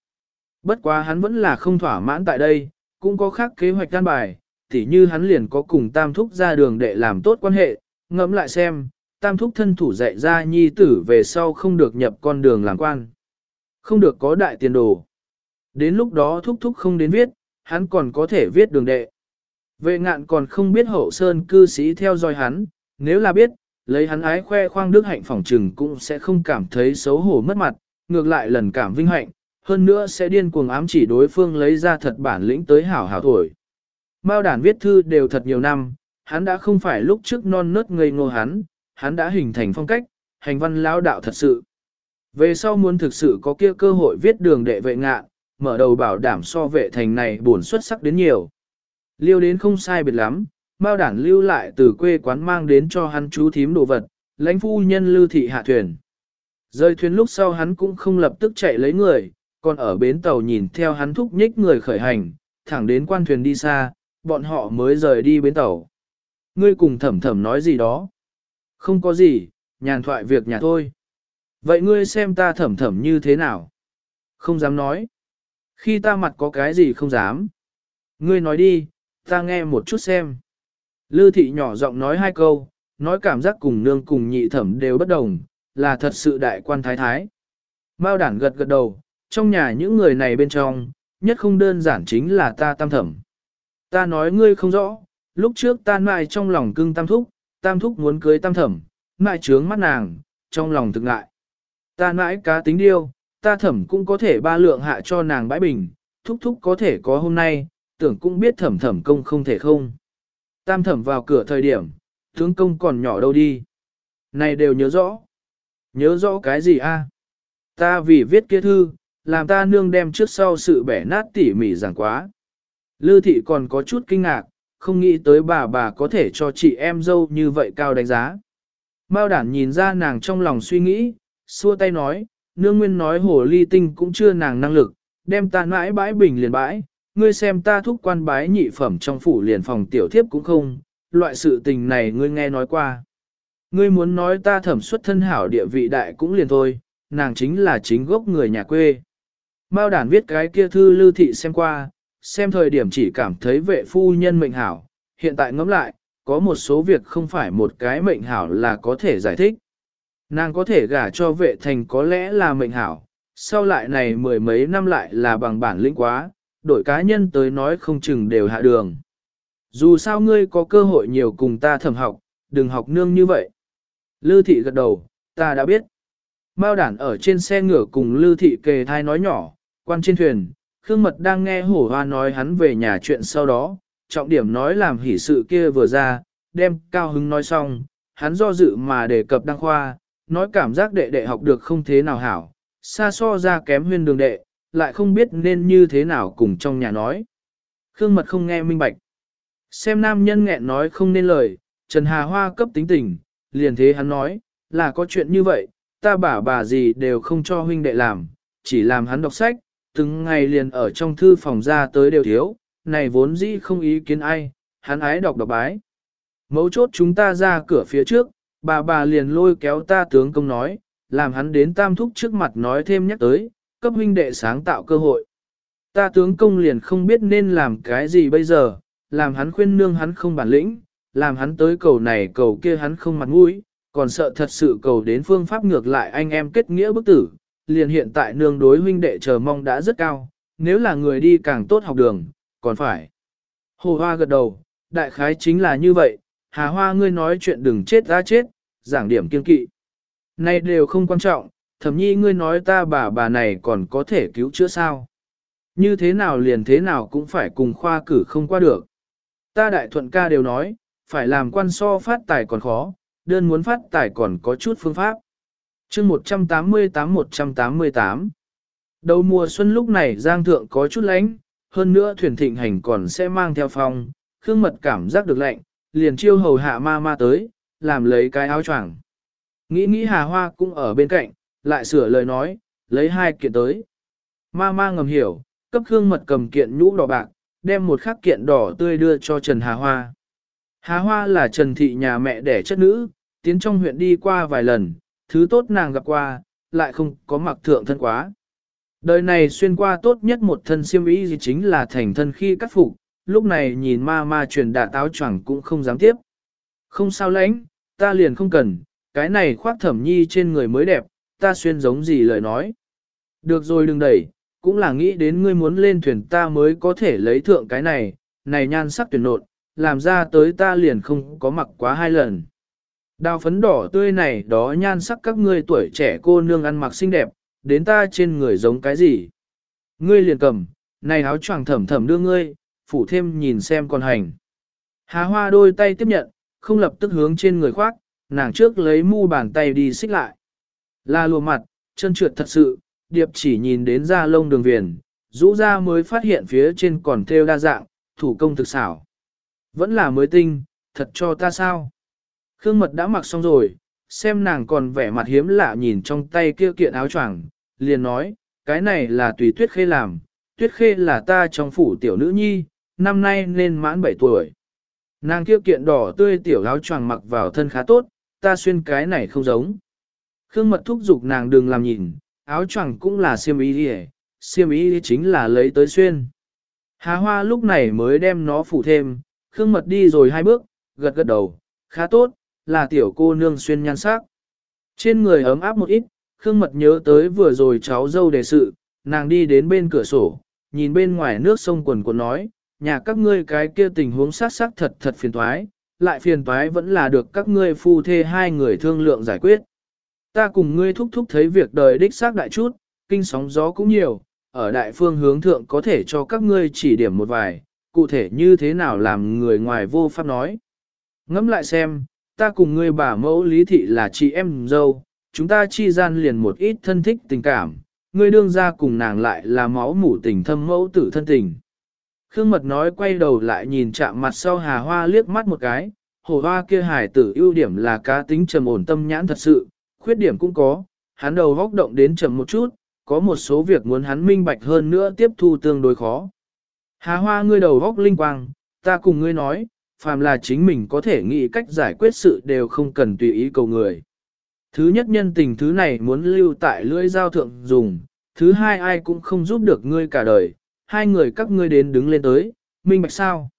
Bất quá hắn vẫn là không thỏa mãn tại đây, cũng có khác kế hoạch gan bài, tỉ như hắn liền có cùng tam thúc ra đường để làm tốt quan hệ, ngẫm lại xem, tam thúc thân thủ dạy ra nhi tử về sau không được nhập con đường làm quan. Không được có đại tiền đồ. Đến lúc đó thúc thúc không đến viết, hắn còn có thể viết đường đệ. Vệ ngạn còn không biết hậu sơn cư sĩ theo dõi hắn, nếu là biết, lấy hắn ái khoe khoang đức hạnh phỏng trừng cũng sẽ không cảm thấy xấu hổ mất mặt, ngược lại lần cảm vinh hạnh, hơn nữa sẽ điên cuồng ám chỉ đối phương lấy ra thật bản lĩnh tới hảo hảo thổi. Mao đản viết thư đều thật nhiều năm, hắn đã không phải lúc trước non nớt ngây ngô hắn, hắn đã hình thành phong cách, hành văn lão đạo thật sự. Về sau muốn thực sự có kia cơ hội viết đường đệ vệ ngạ, mở đầu bảo đảm so vệ thành này buồn xuất sắc đến nhiều. Liêu đến không sai biệt lắm, bao đản lưu lại từ quê quán mang đến cho hắn chú thím đồ vật, lãnh phu nhân lưu thị hạ thuyền. Rơi thuyền lúc sau hắn cũng không lập tức chạy lấy người, còn ở bến tàu nhìn theo hắn thúc nhích người khởi hành, thẳng đến quan thuyền đi xa, bọn họ mới rời đi bến tàu. Ngươi cùng thẩm thẩm nói gì đó? Không có gì, nhàn thoại việc nhà thôi. Vậy ngươi xem ta thẩm thẩm như thế nào? Không dám nói. Khi ta mặt có cái gì không dám. Ngươi nói đi, ta nghe một chút xem. Lư thị nhỏ giọng nói hai câu, nói cảm giác cùng nương cùng nhị thẩm đều bất đồng, là thật sự đại quan thái thái. Mao đản gật gật đầu, trong nhà những người này bên trong, nhất không đơn giản chính là ta tam thẩm. Ta nói ngươi không rõ, lúc trước ta mại trong lòng cưng tam thúc, tam thúc muốn cưới tam thẩm, mãi trướng mắt nàng, trong lòng thực ngại. Ta mãi cá tính điêu, ta thẩm cũng có thể ba lượng hạ cho nàng bãi bình, thúc thúc có thể có hôm nay, tưởng cũng biết thẩm thẩm công không thể không. Tam thẩm vào cửa thời điểm, tướng công còn nhỏ đâu đi. Này đều nhớ rõ. Nhớ rõ cái gì a? Ta vì viết kia thư, làm ta nương đem trước sau sự bẻ nát tỉ mỉ giảng quá. Lư thị còn có chút kinh ngạc, không nghĩ tới bà bà có thể cho chị em dâu như vậy cao đánh giá. Mao đản nhìn ra nàng trong lòng suy nghĩ, xua tay nói, nương nguyên nói hồ ly tinh cũng chưa nàng năng lực, đem ta mãi bãi bình liền bãi, ngươi xem ta thúc quan bái nhị phẩm trong phủ liền phòng tiểu thiếp cũng không, loại sự tình này ngươi nghe nói qua. Ngươi muốn nói ta thẩm xuất thân hảo địa vị đại cũng liền thôi, nàng chính là chính gốc người nhà quê. Mao đản viết cái kia thư lưu thị xem qua, xem thời điểm chỉ cảm thấy vệ phu nhân mệnh hảo, hiện tại ngẫm lại, có một số việc không phải một cái mệnh hảo là có thể giải thích. Nàng có thể gả cho vệ thành có lẽ là mệnh hảo, sau lại này mười mấy năm lại là bằng bản lĩnh quá, đổi cá nhân tới nói không chừng đều hạ đường. Dù sao ngươi có cơ hội nhiều cùng ta thẩm học, đừng học nương như vậy. Lư thị gật đầu, ta đã biết. Mao đản ở trên xe ngựa cùng Lư thị kề thai nói nhỏ, quan trên thuyền, Khương Mật đang nghe hổ hoa nói hắn về nhà chuyện sau đó, trọng điểm nói làm hỷ sự kia vừa ra, đem cao hứng nói xong, hắn do dự mà đề cập đăng khoa, nói cảm giác đệ đệ học được không thế nào hảo, xa so ra kém huyên đường đệ, lại không biết nên như thế nào cùng trong nhà nói. Khương Mật không nghe minh bạch. Xem nam nhân nghẹn nói không nên lời, Trần Hà Hoa cấp tính tình, liền thế hắn nói, là có chuyện như vậy, ta bảo bà gì đều không cho huynh đệ làm, chỉ làm hắn đọc sách, từng ngày liền ở trong thư phòng ra tới đều thiếu, này vốn dĩ không ý kiến ai, hắn ái đọc đọc bái. Mấu chốt chúng ta ra cửa phía trước, bà bà liền lôi kéo ta tướng công nói, làm hắn đến tam thúc trước mặt nói thêm nhắc tới, cấp huynh đệ sáng tạo cơ hội. Ta tướng công liền không biết nên làm cái gì bây giờ, làm hắn khuyên nương hắn không bản lĩnh, làm hắn tới cầu này cầu kia hắn không mặt mũi, còn sợ thật sự cầu đến phương pháp ngược lại anh em kết nghĩa bức tử, liền hiện tại nương đối huynh đệ chờ mong đã rất cao, nếu là người đi càng tốt học đường, còn phải. Hồ Hoa gật đầu, đại khái chính là như vậy, Hà Hoa ngươi nói chuyện đừng chết ra chết, giảng điểm kiên kỵ. Này đều không quan trọng, thầm nhi ngươi nói ta bà bà này còn có thể cứu chữa sao. Như thế nào liền thế nào cũng phải cùng khoa cử không qua được. Ta đại thuận ca đều nói, phải làm quan so phát tài còn khó, đơn muốn phát tài còn có chút phương pháp chương 188-188 Đầu mùa xuân lúc này giang thượng có chút lạnh, hơn nữa thuyền thịnh hành còn sẽ mang theo phong, khương mật cảm giác được lạnh, liền chiêu hầu hạ ma ma tới, làm lấy cái áo choàng. Nghĩ nghĩ hà hoa cũng ở bên cạnh, lại sửa lời nói, lấy hai kiện tới. Ma ma ngầm hiểu, cấp khương mật cầm kiện nhũ đỏ bạc, đem một khắc kiện đỏ tươi đưa cho Trần Hà Hoa. Hà Hoa là Trần Thị nhà mẹ đẻ chất nữ, tiến trong huyện đi qua vài lần, thứ tốt nàng gặp qua, lại không có mặc thượng thân quá. Đời này xuyên qua tốt nhất một thân siêm ý gì chính là thành thân khi cắt phục, lúc này nhìn ma ma truyền đạ táo choàng cũng không dám tiếp. Không sao lãnh, ta liền không cần, cái này khoác thẩm nhi trên người mới đẹp, ta xuyên giống gì lời nói. Được rồi đừng đẩy, cũng là nghĩ đến ngươi muốn lên thuyền ta mới có thể lấy thượng cái này, này nhan sắc tuyển nộn, làm ra tới ta liền không có mặc quá hai lần. Đào phấn đỏ tươi này đó nhan sắc các ngươi tuổi trẻ cô nương ăn mặc xinh đẹp, đến ta trên người giống cái gì. Ngươi liền cầm, này áo choàng thẩm thẩm đưa ngươi, phủ thêm nhìn xem con hành. Hà hoa đôi tay tiếp nhận, không lập tức hướng trên người khoác, nàng trước lấy mu bàn tay đi xích lại. Là lùa mặt, chân trượt thật sự, điệp chỉ nhìn đến da lông đường viền, rũ ra mới phát hiện phía trên còn thêu đa dạng, thủ công thực xảo. Vẫn là mới tinh, thật cho ta sao? Khương mật đã mặc xong rồi, xem nàng còn vẻ mặt hiếm lạ nhìn trong tay kia kiện áo choàng, liền nói, cái này là tùy tuyết khê làm, tuyết khê là ta trong phủ tiểu nữ nhi, năm nay nên mãn 7 tuổi. Nàng kia kiện đỏ tươi tiểu áo choàng mặc vào thân khá tốt, ta xuyên cái này không giống. Khương mật thúc giục nàng đừng làm nhìn, áo choàng cũng là xiêm y đi xiêm y chính là lấy tới xuyên. Hà hoa lúc này mới đem nó phủ thêm, Khương mật đi rồi hai bước, gật gật đầu, khá tốt, là tiểu cô nương xuyên nhan sắc. Trên người ấm áp một ít, Khương mật nhớ tới vừa rồi cháu dâu đề sự, nàng đi đến bên cửa sổ, nhìn bên ngoài nước sông quần quần nói, nhà các ngươi cái kia tình huống sát sắc thật thật phiền toái, lại phiền toái vẫn là được các ngươi phu thê hai người thương lượng giải quyết. Ta cùng ngươi thúc thúc thấy việc đời đích xác đại chút, kinh sóng gió cũng nhiều, ở đại phương hướng thượng có thể cho các ngươi chỉ điểm một vài, cụ thể như thế nào làm người ngoài vô pháp nói. Ngẫm lại xem, ta cùng ngươi bà mẫu lý thị là chị em dâu, chúng ta chi gian liền một ít thân thích tình cảm, ngươi đương ra cùng nàng lại là máu mủ tình thâm mẫu tử thân tình. Khương Mật nói quay đầu lại nhìn chạm mặt sau hà hoa liếc mắt một cái, hồ hoa kia hải tử ưu điểm là cá tính trầm ổn tâm nhãn thật sự, khuyết điểm cũng có, hắn đầu góc động đến chậm một chút, có một số việc muốn hắn minh bạch hơn nữa tiếp thu tương đối khó. Hà hoa ngươi đầu góc linh quang, ta cùng ngươi nói, phàm là chính mình có thể nghĩ cách giải quyết sự đều không cần tùy ý cầu người. Thứ nhất nhân tình thứ này muốn lưu tại lưỡi giao thượng dùng, thứ hai ai cũng không giúp được ngươi cả đời, hai người các ngươi đến đứng lên tới, minh bạch sao?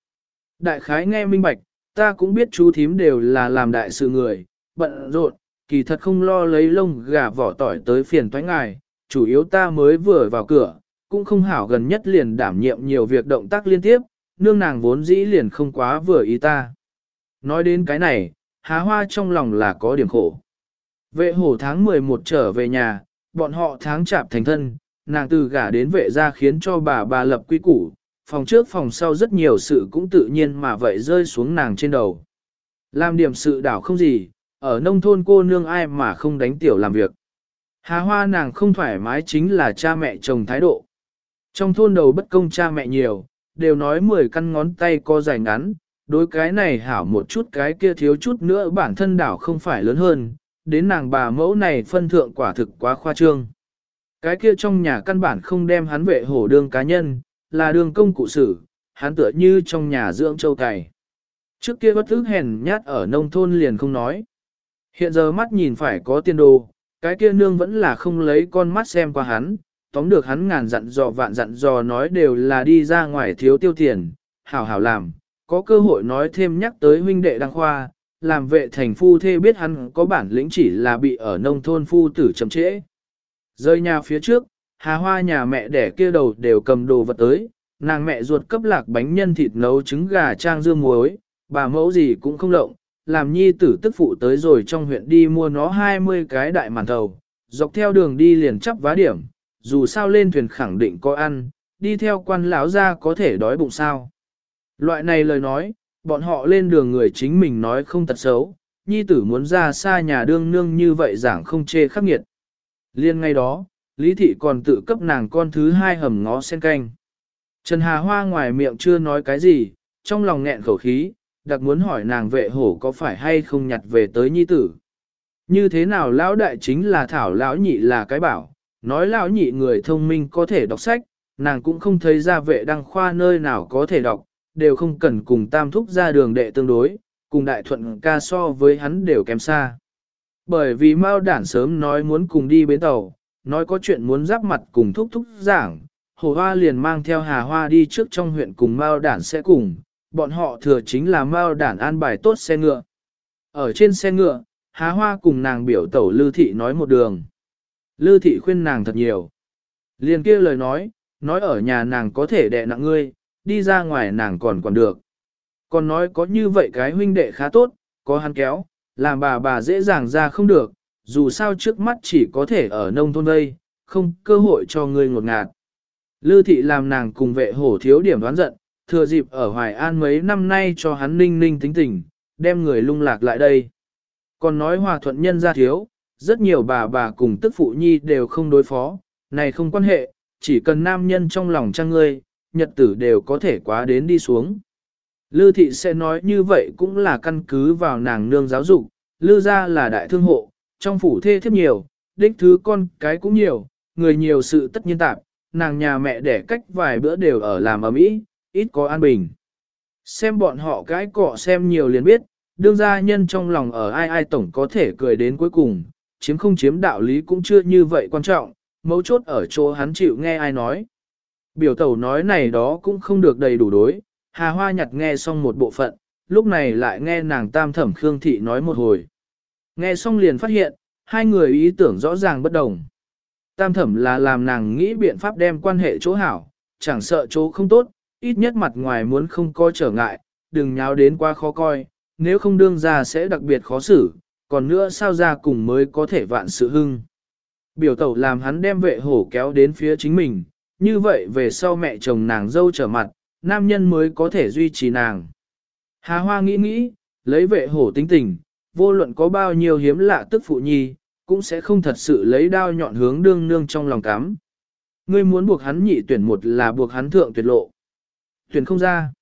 Đại khái nghe minh bạch, ta cũng biết chú thím đều là làm đại sự người, bận rộn, kỳ thật không lo lấy lông gà vỏ tỏi tới phiền thoái ngài, chủ yếu ta mới vừa vào cửa, cũng không hảo gần nhất liền đảm nhiệm nhiều việc động tác liên tiếp, nương nàng vốn dĩ liền không quá vừa ý ta. Nói đến cái này, há hoa trong lòng là có điểm khổ. Vệ hổ tháng 11 trở về nhà, bọn họ tháng chạp thành thân, nàng từ gả đến vệ ra khiến cho bà bà lập quy củ, phòng trước phòng sau rất nhiều sự cũng tự nhiên mà vậy rơi xuống nàng trên đầu. Làm điểm sự đảo không gì, ở nông thôn cô nương ai mà không đánh tiểu làm việc. Hà hoa nàng không thoải mái chính là cha mẹ chồng thái độ. Trong thôn đầu bất công cha mẹ nhiều, đều nói 10 căn ngón tay có dài ngắn, đối cái này hảo một chút cái kia thiếu chút nữa bản thân đảo không phải lớn hơn, đến nàng bà mẫu này phân thượng quả thực quá khoa trương. Cái kia trong nhà căn bản không đem hắn vệ hổ đương cá nhân, là đường công cụ sử, hắn tựa như trong nhà dưỡng châu cày. Trước kia bất ức hèn nhát ở nông thôn liền không nói. Hiện giờ mắt nhìn phải có tiền đồ, cái kia nương vẫn là không lấy con mắt xem qua hắn, tóm được hắn ngàn dặn dò vạn dặn dò nói đều là đi ra ngoài thiếu tiêu tiền, hảo hảo làm, có cơ hội nói thêm nhắc tới huynh đệ đăng khoa, làm vệ thành phu thê biết hắn có bản lĩnh chỉ là bị ở nông thôn phu tử chậm trễ. Rơi nhà phía trước, hà hoa nhà mẹ đẻ kia đầu đều cầm đồ vật tới, nàng mẹ ruột cấp lạc bánh nhân thịt nấu trứng gà trang dương muối, bà mẫu gì cũng không lộng, làm nhi tử tức phụ tới rồi trong huyện đi mua nó 20 cái đại màn thầu, dọc theo đường đi liền chấp vá điểm, dù sao lên thuyền khẳng định có ăn, đi theo quan lão ra có thể đói bụng sao. Loại này lời nói, bọn họ lên đường người chính mình nói không tật xấu, nhi tử muốn ra xa nhà đương nương như vậy giảng không chê khắc nghiệt. Liên ngay đó, Lý Thị còn tự cấp nàng con thứ hai hầm ngó sen canh. Trần Hà Hoa ngoài miệng chưa nói cái gì, trong lòng nghẹn khẩu khí, đặc muốn hỏi nàng vệ hổ có phải hay không nhặt về tới nhi tử. Như thế nào lão đại chính là thảo lão nhị là cái bảo, nói lão nhị người thông minh có thể đọc sách, nàng cũng không thấy ra vệ đăng khoa nơi nào có thể đọc, đều không cần cùng tam thúc ra đường đệ tương đối, cùng đại thuận ca so với hắn đều kém xa. Bởi vì Mao đản sớm nói muốn cùng đi bến tàu, nói có chuyện muốn giáp mặt cùng thúc thúc giảng, Hồ Hoa liền mang theo Hà Hoa đi trước trong huyện cùng Mao đản sẽ cùng, bọn họ thừa chính là Mao đản an bài tốt xe ngựa. Ở trên xe ngựa, Hà Hoa cùng nàng biểu tẩu Lư Thị nói một đường. Lư Thị khuyên nàng thật nhiều. Liền kia lời nói, nói ở nhà nàng có thể đè nặng ngươi, đi ra ngoài nàng còn còn được. Còn nói có như vậy cái huynh đệ khá tốt, có hắn kéo, làm bà bà dễ dàng ra không được, dù sao trước mắt chỉ có thể ở nông thôn đây, không cơ hội cho ngươi ngột ngạt. Lư thị làm nàng cùng vệ hổ thiếu điểm đoán giận, thừa dịp ở Hoài An mấy năm nay cho hắn ninh ninh tính tình, đem người lung lạc lại đây. Còn nói hòa thuận nhân ra thiếu, rất nhiều bà bà cùng tức phụ nhi đều không đối phó, này không quan hệ, chỉ cần nam nhân trong lòng trang ngươi, nhật tử đều có thể quá đến đi xuống. Lư thị sẽ nói như vậy cũng là căn cứ vào nàng nương giáo dục, lư ra là đại thương hộ, trong phủ thê thiếp nhiều, đích thứ con cái cũng nhiều, người nhiều sự tất nhiên tạp, nàng nhà mẹ đẻ cách vài bữa đều ở làm ở mỹ, ít có an bình. Xem bọn họ cái cọ xem nhiều liền biết, đương gia nhân trong lòng ở ai ai tổng có thể cười đến cuối cùng, chiếm không chiếm đạo lý cũng chưa như vậy quan trọng, mấu chốt ở chỗ hắn chịu nghe ai nói. Biểu tẩu nói này đó cũng không được đầy đủ đối, Hà Hoa nhặt nghe xong một bộ phận, lúc này lại nghe nàng tam thẩm Khương Thị nói một hồi. Nghe xong liền phát hiện, hai người ý tưởng rõ ràng bất đồng. Tam thẩm là làm nàng nghĩ biện pháp đem quan hệ chỗ hảo, chẳng sợ chỗ không tốt, ít nhất mặt ngoài muốn không có trở ngại, đừng nháo đến quá khó coi, nếu không đương ra sẽ đặc biệt khó xử, còn nữa sao ra cùng mới có thể vạn sự hưng. Biểu tẩu làm hắn đem vệ hổ kéo đến phía chính mình, như vậy về sau mẹ chồng nàng dâu trở mặt, nam nhân mới có thể duy trì nàng. Hà Hoa nghĩ nghĩ, lấy vệ hổ tính tình, vô luận có bao nhiêu hiếm lạ tức phụ nhi, cũng sẽ không thật sự lấy đao nhọn hướng đương nương trong lòng cắm. Ngươi muốn buộc hắn nhị tuyển một là buộc hắn thượng tuyệt lộ. Tuyển không ra.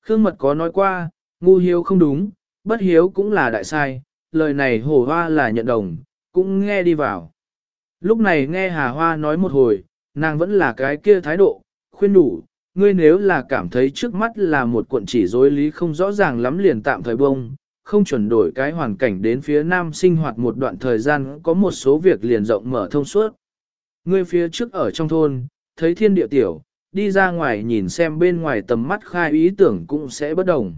Khương Mật có nói qua, ngu hiếu không đúng, bất hiếu cũng là đại sai, lời này hồ hoa là nhận đồng, cũng nghe đi vào. Lúc này nghe Hà Hoa nói một hồi, nàng vẫn là cái kia thái độ, khuyên đủ, ngươi nếu là cảm thấy trước mắt là một cuộn chỉ dối lý không rõ ràng lắm liền tạm thời bông, không chuẩn đổi cái hoàn cảnh đến phía nam sinh hoạt một đoạn thời gian có một số việc liền rộng mở thông suốt. Ngươi phía trước ở trong thôn, thấy thiên địa tiểu, đi ra ngoài nhìn xem bên ngoài tầm mắt khai ý tưởng cũng sẽ bất đồng.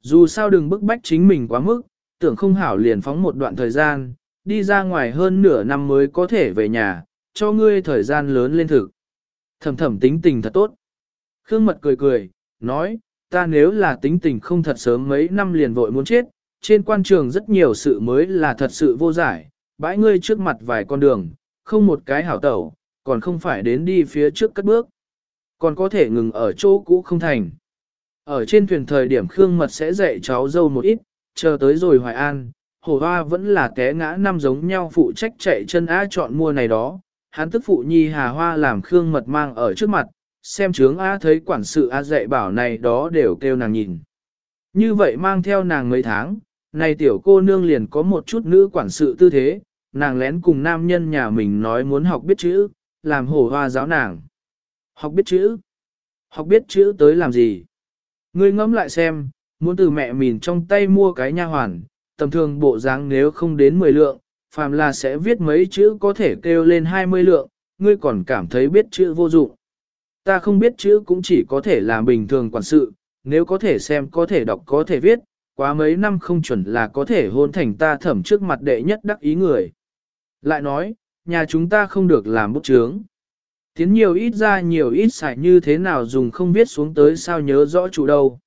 Dù sao đừng bức bách chính mình quá mức, tưởng không hảo liền phóng một đoạn thời gian, đi ra ngoài hơn nửa năm mới có thể về nhà, cho ngươi thời gian lớn lên thực. Thầm thầm tính tình thật tốt. Khương Mật cười cười, nói, ta nếu là tính tình không thật sớm mấy năm liền vội muốn chết, trên quan trường rất nhiều sự mới là thật sự vô giải, bãi ngươi trước mặt vài con đường, không một cái hảo tẩu, còn không phải đến đi phía trước cất bước. Còn có thể ngừng ở chỗ cũ không thành. Ở trên thuyền thời điểm Khương Mật sẽ dạy cháu dâu một ít, chờ tới rồi Hoài An, hổ hoa vẫn là té ngã năm giống nhau phụ trách chạy chân á chọn mua này đó. Hắn tức phụ nhi hà hoa làm Khương Mật mang ở trước mặt, xem chướng á thấy quản sự á dạy bảo này đó đều kêu nàng nhìn. Như vậy mang theo nàng mấy tháng, này tiểu cô nương liền có một chút nữ quản sự tư thế, nàng lén cùng nam nhân nhà mình nói muốn học biết chữ, làm hổ hoa giáo nàng. Học biết chữ? Học biết chữ tới làm gì? Ngươi ngẫm lại xem, muốn từ mẹ mình trong tay mua cái nha hoàn, tầm thường bộ dáng nếu không đến 10 lượng, phàm là sẽ viết mấy chữ có thể kêu lên 20 lượng, ngươi còn cảm thấy biết chữ vô dụng. Ta không biết chữ cũng chỉ có thể làm bình thường quản sự, nếu có thể xem có thể đọc có thể viết, quá mấy năm không chuẩn là có thể hôn thành ta thẩm trước mặt đệ nhất đắc ý người. Lại nói, nhà chúng ta không được làm bút chướng. Tiến nhiều ít ra nhiều ít xài như thế nào dùng không biết xuống tới sao nhớ rõ chủ đâu.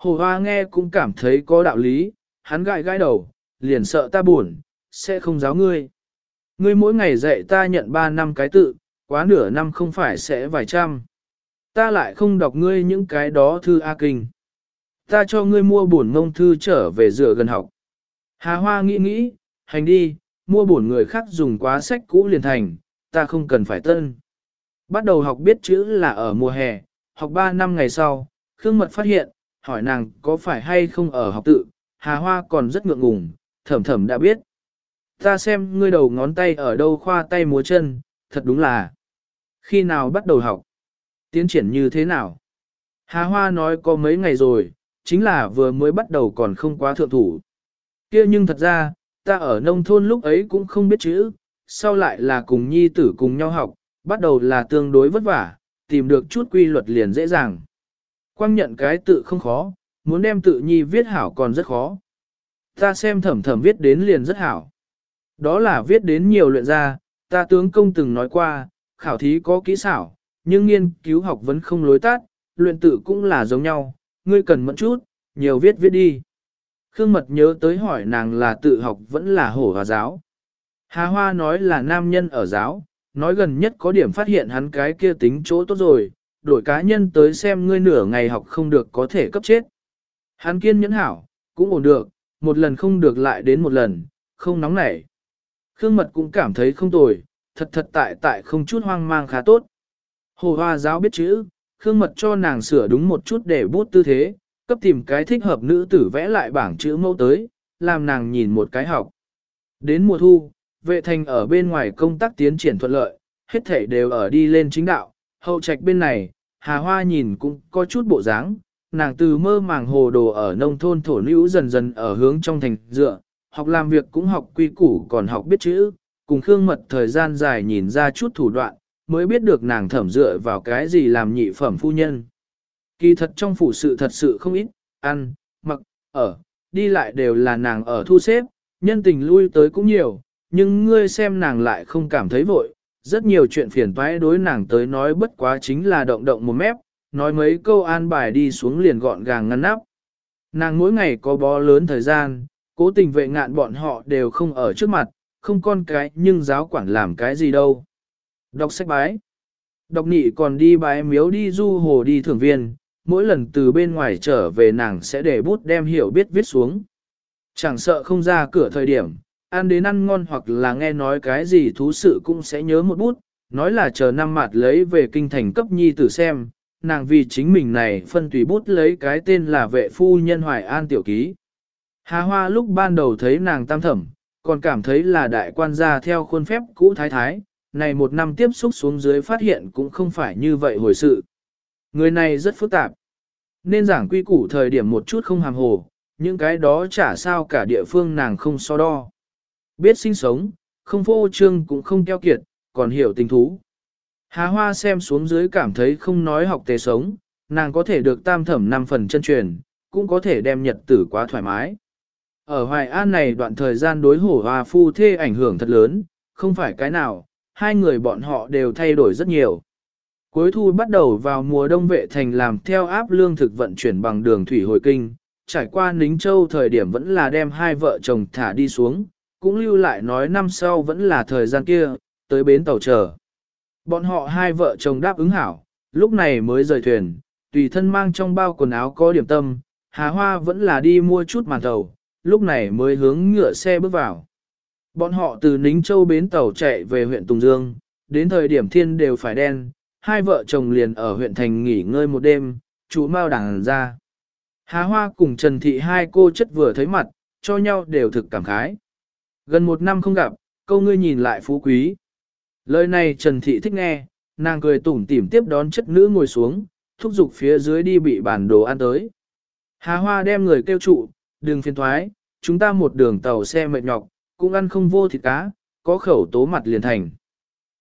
Hồ Hoa nghe cũng cảm thấy có đạo lý, hắn gãi gãi đầu, liền sợ ta buồn, sẽ không giáo ngươi. Ngươi mỗi ngày dạy ta nhận 3 năm cái tự, quá nửa năm không phải sẽ vài trăm. Ta lại không đọc ngươi những cái đó thư A Kinh. Ta cho ngươi mua bổn ngông thư trở về dựa gần học. Hà Hoa nghĩ nghĩ, hành đi, mua bổn người khác dùng quá sách cũ liền thành, ta không cần phải tân. Bắt đầu học biết chữ là ở mùa hè, học 3 năm ngày sau, Khương Mật phát hiện, hỏi nàng có phải hay không ở học tự, Hà Hoa còn rất ngượng ngùng, thẩm thẩm đã biết. Ta xem ngươi đầu ngón tay ở đâu khoa tay múa chân, thật đúng là. Khi nào bắt đầu học? Tiến triển như thế nào? Hà Hoa nói có mấy ngày rồi, chính là vừa mới bắt đầu còn không quá thượng thủ. kia nhưng thật ra, ta ở nông thôn lúc ấy cũng không biết chữ, sau lại là cùng nhi tử cùng nhau học, bắt đầu là tương đối vất vả, tìm được chút quy luật liền dễ dàng. Quang nhận cái tự không khó, muốn đem tự nhi viết hảo còn rất khó. Ta xem thẩm thẩm viết đến liền rất hảo. Đó là viết đến nhiều luyện ra, ta tướng công từng nói qua, khảo thí có kỹ xảo, nhưng nghiên cứu học vẫn không lối tắt, luyện tự cũng là giống nhau, ngươi cần mẫn chút, nhiều viết viết đi. Khương Mật nhớ tới hỏi nàng là tự học vẫn là hổ hòa giáo. Hà Hoa nói là nam nhân ở giáo, nói gần nhất có điểm phát hiện hắn cái kia tính chỗ tốt rồi, đổi cá nhân tới xem ngươi nửa ngày học không được có thể cấp chết. Hắn kiên nhẫn hảo, cũng ổn được, một lần không được lại đến một lần, không nóng nảy. Khương Mật cũng cảm thấy không tồi, thật thật tại tại không chút hoang mang khá tốt. Hồ Hoa giáo biết chữ, Khương Mật cho nàng sửa đúng một chút để bút tư thế, cấp tìm cái thích hợp nữ tử vẽ lại bảng chữ mẫu tới, làm nàng nhìn một cái học. Đến mùa thu, vệ thành ở bên ngoài công tác tiến triển thuận lợi, hết thể đều ở đi lên chính đạo, hậu trạch bên này, Hà Hoa nhìn cũng có chút bộ dáng, nàng từ mơ màng hồ đồ ở nông thôn thổ nữ dần dần ở hướng trong thành dựa, học làm việc cũng học quy củ còn học biết chữ, cùng Khương Mật thời gian dài nhìn ra chút thủ đoạn, mới biết được nàng thẩm dựa vào cái gì làm nhị phẩm phu nhân. Kỳ thật trong phủ sự thật sự không ít, ăn, mặc, ở, đi lại đều là nàng ở thu xếp, nhân tình lui tới cũng nhiều, nhưng ngươi xem nàng lại không cảm thấy vội, rất nhiều chuyện phiền toái đối nàng tới nói bất quá chính là động động một mép, nói mấy câu an bài đi xuống liền gọn gàng ngăn nắp. Nàng mỗi ngày có bó lớn thời gian, cố tình vệ ngạn bọn họ đều không ở trước mặt, không con cái nhưng giáo quản làm cái gì đâu. Đọc sách bái. Đọc nị còn đi bái miếu đi du hồ đi thưởng viên, mỗi lần từ bên ngoài trở về nàng sẽ để bút đem hiểu biết viết xuống. Chẳng sợ không ra cửa thời điểm, ăn đến ăn ngon hoặc là nghe nói cái gì thú sự cũng sẽ nhớ một bút, nói là chờ năm mặt lấy về kinh thành cấp nhi tử xem, nàng vì chính mình này phân tùy bút lấy cái tên là vệ phu nhân Hoài An Tiểu Ký. Hà Hoa lúc ban đầu thấy nàng tam thẩm, còn cảm thấy là đại quan gia theo khuôn phép cũ thái thái, này một năm tiếp xúc xuống dưới phát hiện cũng không phải như vậy hồi sự. Người này rất phức tạp. Nên giảng quy củ thời điểm một chút không hàm hồ, những cái đó chả sao cả địa phương nàng không so đo. Biết sinh sống, không phô trương cũng không keo kiệt, còn hiểu tình thú. Hà Hoa xem xuống dưới cảm thấy không nói học tề sống, nàng có thể được tam thẩm năm phần chân truyền, cũng có thể đem nhật tử quá thoải mái. Ở Hoài An này đoạn thời gian đối hổ hoa phu thê ảnh hưởng thật lớn, không phải cái nào, hai người bọn họ đều thay đổi rất nhiều. Cuối thu bắt đầu vào mùa đông vệ thành làm theo áp lương thực vận chuyển bằng đường thủy hồi kinh, trải qua Nính Châu thời điểm vẫn là đem hai vợ chồng thả đi xuống, cũng lưu lại nói năm sau vẫn là thời gian kia, tới bến tàu chờ. Bọn họ hai vợ chồng đáp ứng hảo, lúc này mới rời thuyền, tùy thân mang trong bao quần áo có điểm tâm, Hà Hoa vẫn là đi mua chút màn tàu, lúc này mới hướng ngựa xe bước vào. Bọn họ từ Nính Châu bến tàu chạy về huyện Tùng Dương, đến thời điểm thiên đều phải đen, hai vợ chồng liền ở huyện thành nghỉ ngơi một đêm, chú mau đảng ra. Hà Hoa cùng Trần Thị hai cô chất vừa thấy mặt, cho nhau đều thực cảm khái. Gần một năm không gặp, câu ngươi nhìn lại phú quý. Lời này Trần Thị thích nghe, nàng cười tủm tỉm tiếp đón chất nữ ngồi xuống, thúc giục phía dưới đi bị bản đồ ăn tới. Hà Hoa đem người kêu trụ, đừng phiền thoái, chúng ta một đường tàu xe mệt nhọc, cũng ăn không vô thịt cá, có khẩu tố mặt liền thành.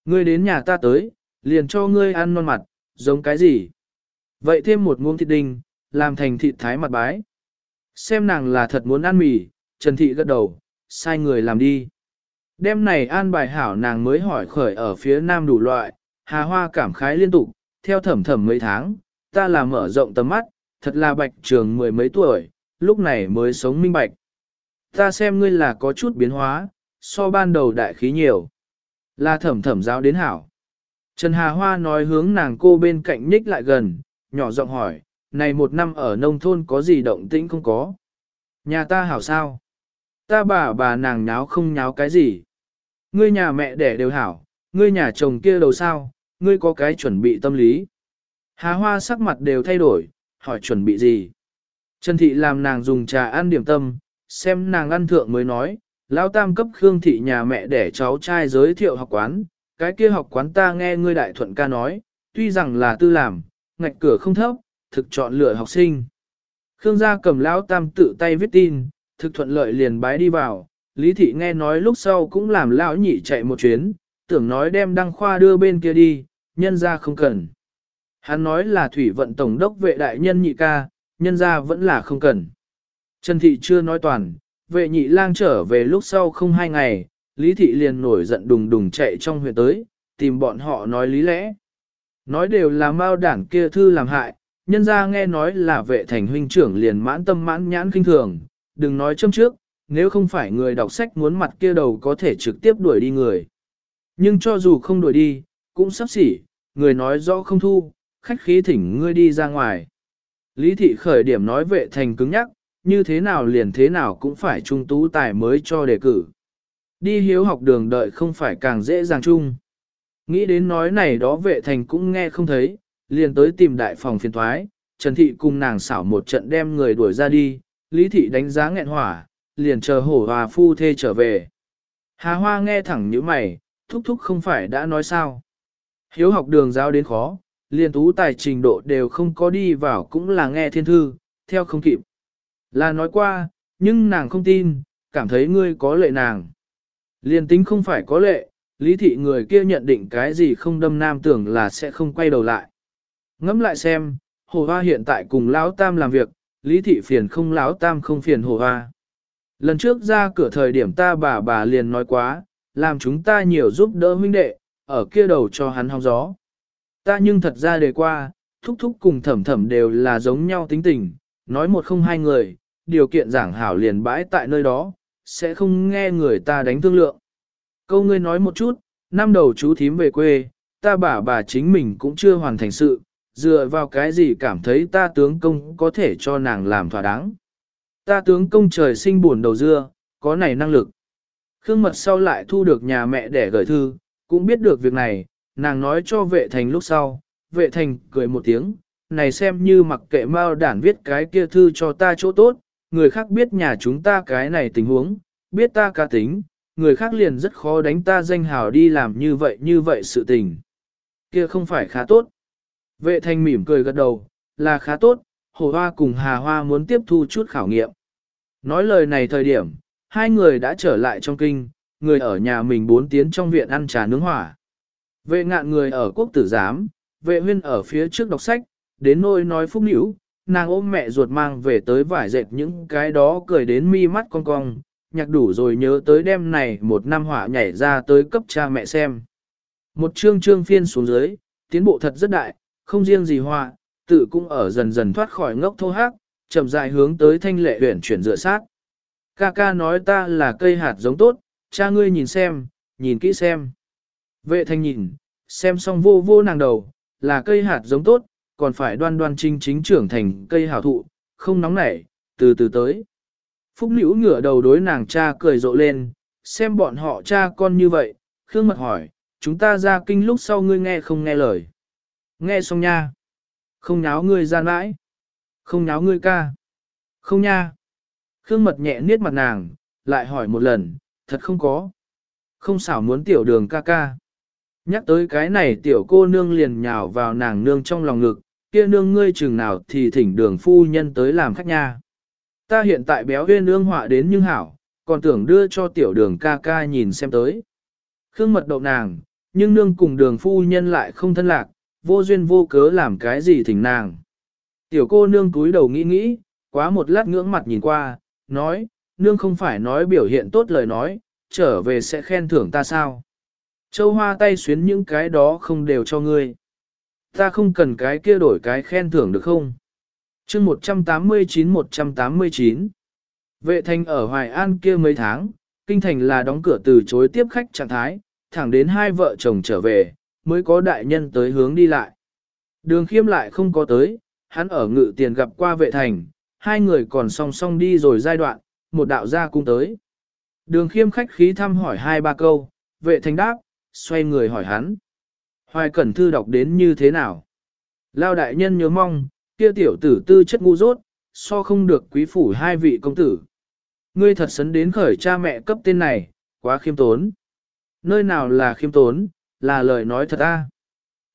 Ngươi đến nhà ta tới, liền cho ngươi ăn non mặt, giống cái gì? Vậy thêm một muỗng thịt đinh, làm thành thịt thái mặt bái. Xem nàng là thật muốn ăn mì, Trần Thị gật đầu, sai người làm đi. Đêm này an bài hảo nàng mới hỏi khởi ở phía nam đủ loại, hà hoa cảm khái liên tục, theo thẩm thẩm mấy tháng, ta là mở rộng tầm mắt, thật là bạch trường mười mấy tuổi, lúc này mới sống minh bạch. Ta xem ngươi là có chút biến hóa, so ban đầu đại khí nhiều. Là thẩm thẩm giáo đến hảo. Trần Hà Hoa nói hướng nàng cô bên cạnh nhích lại gần, nhỏ giọng hỏi, này một năm ở nông thôn có gì động tĩnh không có? Nhà ta hảo sao? Ta bà bà nàng nháo không nháo cái gì? Ngươi nhà mẹ đẻ đều hảo, ngươi nhà chồng kia đầu sao, ngươi có cái chuẩn bị tâm lý. Hà Hoa sắc mặt đều thay đổi, hỏi chuẩn bị gì? Trần Thị làm nàng dùng trà ăn điểm tâm, xem nàng ăn thượng mới nói, lão tam cấp Khương Thị nhà mẹ để cháu trai giới thiệu học quán, cái kia học quán ta nghe ngươi đại thuận ca nói, tuy rằng là tư làm, ngạch cửa không thấp, thực chọn lựa học sinh. Khương gia cầm lão tam tự tay viết tin, thực thuận lợi liền bái đi vào, Lý Thị nghe nói lúc sau cũng làm lão nhị chạy một chuyến, tưởng nói đem đăng khoa đưa bên kia đi, nhân ra không cần. Hắn nói là thủy vận tổng đốc vệ đại nhân nhị ca, nhân ra vẫn là không cần. Trần Thị chưa nói toàn, vệ nhị lang trở về lúc sau không hai ngày, Lý Thị liền nổi giận đùng đùng chạy trong huyện tới, tìm bọn họ nói lý lẽ. Nói đều là mao đảng kia thư làm hại, nhân ra nghe nói là vệ thành huynh trưởng liền mãn tâm mãn nhãn kinh thường, đừng nói châm trước, nếu không phải người đọc sách muốn mặt kia đầu có thể trực tiếp đuổi đi người. Nhưng cho dù không đuổi đi, cũng sắp xỉ, người nói rõ không thu, khách khí thỉnh ngươi đi ra ngoài. Lý thị khởi điểm nói vệ thành cứng nhắc, như thế nào liền thế nào cũng phải trung tú tài mới cho đề cử. Đi hiếu học đường đợi không phải càng dễ dàng chung. Nghĩ đến nói này đó vệ thành cũng nghe không thấy, liền tới tìm đại phòng phiền thoái, Trần Thị cùng nàng xảo một trận đem người đuổi ra đi, Lý Thị đánh giá nghẹn hỏa, liền chờ hổ hòa phu thê trở về. Hà Hoa nghe thẳng như mày, thúc thúc không phải đã nói sao. Hiếu học đường giáo đến khó, liền tú tài trình độ đều không có đi vào cũng là nghe thiên thư, theo không kịp. Là nói qua, nhưng nàng không tin, cảm thấy ngươi có lệ nàng. Liền tính không phải có lệ, lý thị người kia nhận định cái gì không đâm nam tưởng là sẽ không quay đầu lại. Ngẫm lại xem, hồ hoa hiện tại cùng lão tam làm việc, lý thị phiền không lão tam không phiền hồ hoa. Lần trước ra cửa thời điểm ta bà bà liền nói quá, làm chúng ta nhiều giúp đỡ huynh đệ, ở kia đầu cho hắn hóng gió. Ta nhưng thật ra đề qua, thúc thúc cùng thẩm thẩm đều là giống nhau tính tình, nói một không hai người, điều kiện giảng hảo liền bãi tại nơi đó, sẽ không nghe người ta đánh thương lượng. Câu ngươi nói một chút, năm đầu chú thím về quê, ta bà bà chính mình cũng chưa hoàn thành sự, dựa vào cái gì cảm thấy ta tướng công có thể cho nàng làm thỏa đáng. Ta tướng công trời sinh buồn đầu dưa, có này năng lực. Khương mật sau lại thu được nhà mẹ để gửi thư, cũng biết được việc này, nàng nói cho vệ thành lúc sau, vệ thành cười một tiếng, này xem như mặc kệ mao đản viết cái kia thư cho ta chỗ tốt, người khác biết nhà chúng ta cái này tình huống, biết ta cá tính, người khác liền rất khó đánh ta danh hào đi làm như vậy như vậy sự tình. Kia không phải khá tốt. Vệ Thanh mỉm cười gật đầu, là khá tốt, hồ hoa cùng hà hoa muốn tiếp thu chút khảo nghiệm. Nói lời này thời điểm, hai người đã trở lại trong kinh, người ở nhà mình bốn tiếng trong viện ăn trà nướng hỏa. Vệ ngạn người ở quốc tử giám, vệ huyên ở phía trước đọc sách, đến nôi nói phúc nữ, nàng ôm mẹ ruột mang về tới vải dệt những cái đó cười đến mi mắt cong cong, nhạc đủ rồi nhớ tới đêm này một năm hỏa nhảy ra tới cấp cha mẹ xem. Một chương chương phiên xuống dưới, tiến bộ thật rất đại, không riêng gì họa, tự cũng ở dần dần thoát khỏi ngốc thô hác, chậm dài hướng tới thanh lệ huyển chuyển dựa sát. Ca ca nói ta là cây hạt giống tốt, cha ngươi nhìn xem, nhìn kỹ xem. Vệ thanh nhìn, xem xong vô vô nàng đầu, là cây hạt giống tốt, còn phải đoan đoan chính chính trưởng thành cây hào thụ, không nóng nảy, từ từ tới. Phúc Liễu ngửa đầu đối nàng cha cười rộ lên, xem bọn họ cha con như vậy, Khương Mật hỏi, chúng ta ra kinh lúc sau ngươi nghe không nghe lời. Nghe xong nha. Không nháo ngươi gian mãi. Không nháo ngươi ca. Không nha. Khương Mật nhẹ niết mặt nàng, lại hỏi một lần, thật không có. Không xảo muốn tiểu đường ca ca. Nhắc tới cái này tiểu cô nương liền nhào vào nàng nương trong lòng ngực, kia nương ngươi chừng nào thì thỉnh đường phu nhân tới làm khách nha. Ta hiện tại béo huyên nương họa đến nhưng hảo, còn tưởng đưa cho tiểu đường ca ca nhìn xem tới. Khương mật đậu nàng, nhưng nương cùng đường phu nhân lại không thân lạc, vô duyên vô cớ làm cái gì thỉnh nàng. Tiểu cô nương túi đầu nghĩ nghĩ, quá một lát ngưỡng mặt nhìn qua, nói, nương không phải nói biểu hiện tốt lời nói, trở về sẽ khen thưởng ta sao. Châu hoa tay xuyến những cái đó không đều cho ngươi. Ta không cần cái kia đổi cái khen thưởng được không? chương 189-189 Vệ thành ở Hoài An kia mấy tháng, kinh thành là đóng cửa từ chối tiếp khách trạng thái, thẳng đến hai vợ chồng trở về, mới có đại nhân tới hướng đi lại. Đường khiêm lại không có tới, hắn ở ngự tiền gặp qua vệ thành, hai người còn song song đi rồi giai đoạn, một đạo gia cung tới. Đường khiêm khách khí thăm hỏi hai ba câu, vệ thành đáp, xoay người hỏi hắn. Hoài Cẩn Thư đọc đến như thế nào? Lao đại nhân nhớ mong, kia tiểu tử tư chất ngu dốt, so không được quý phủ hai vị công tử. Ngươi thật sấn đến khởi cha mẹ cấp tên này, quá khiêm tốn. Nơi nào là khiêm tốn, là lời nói thật a.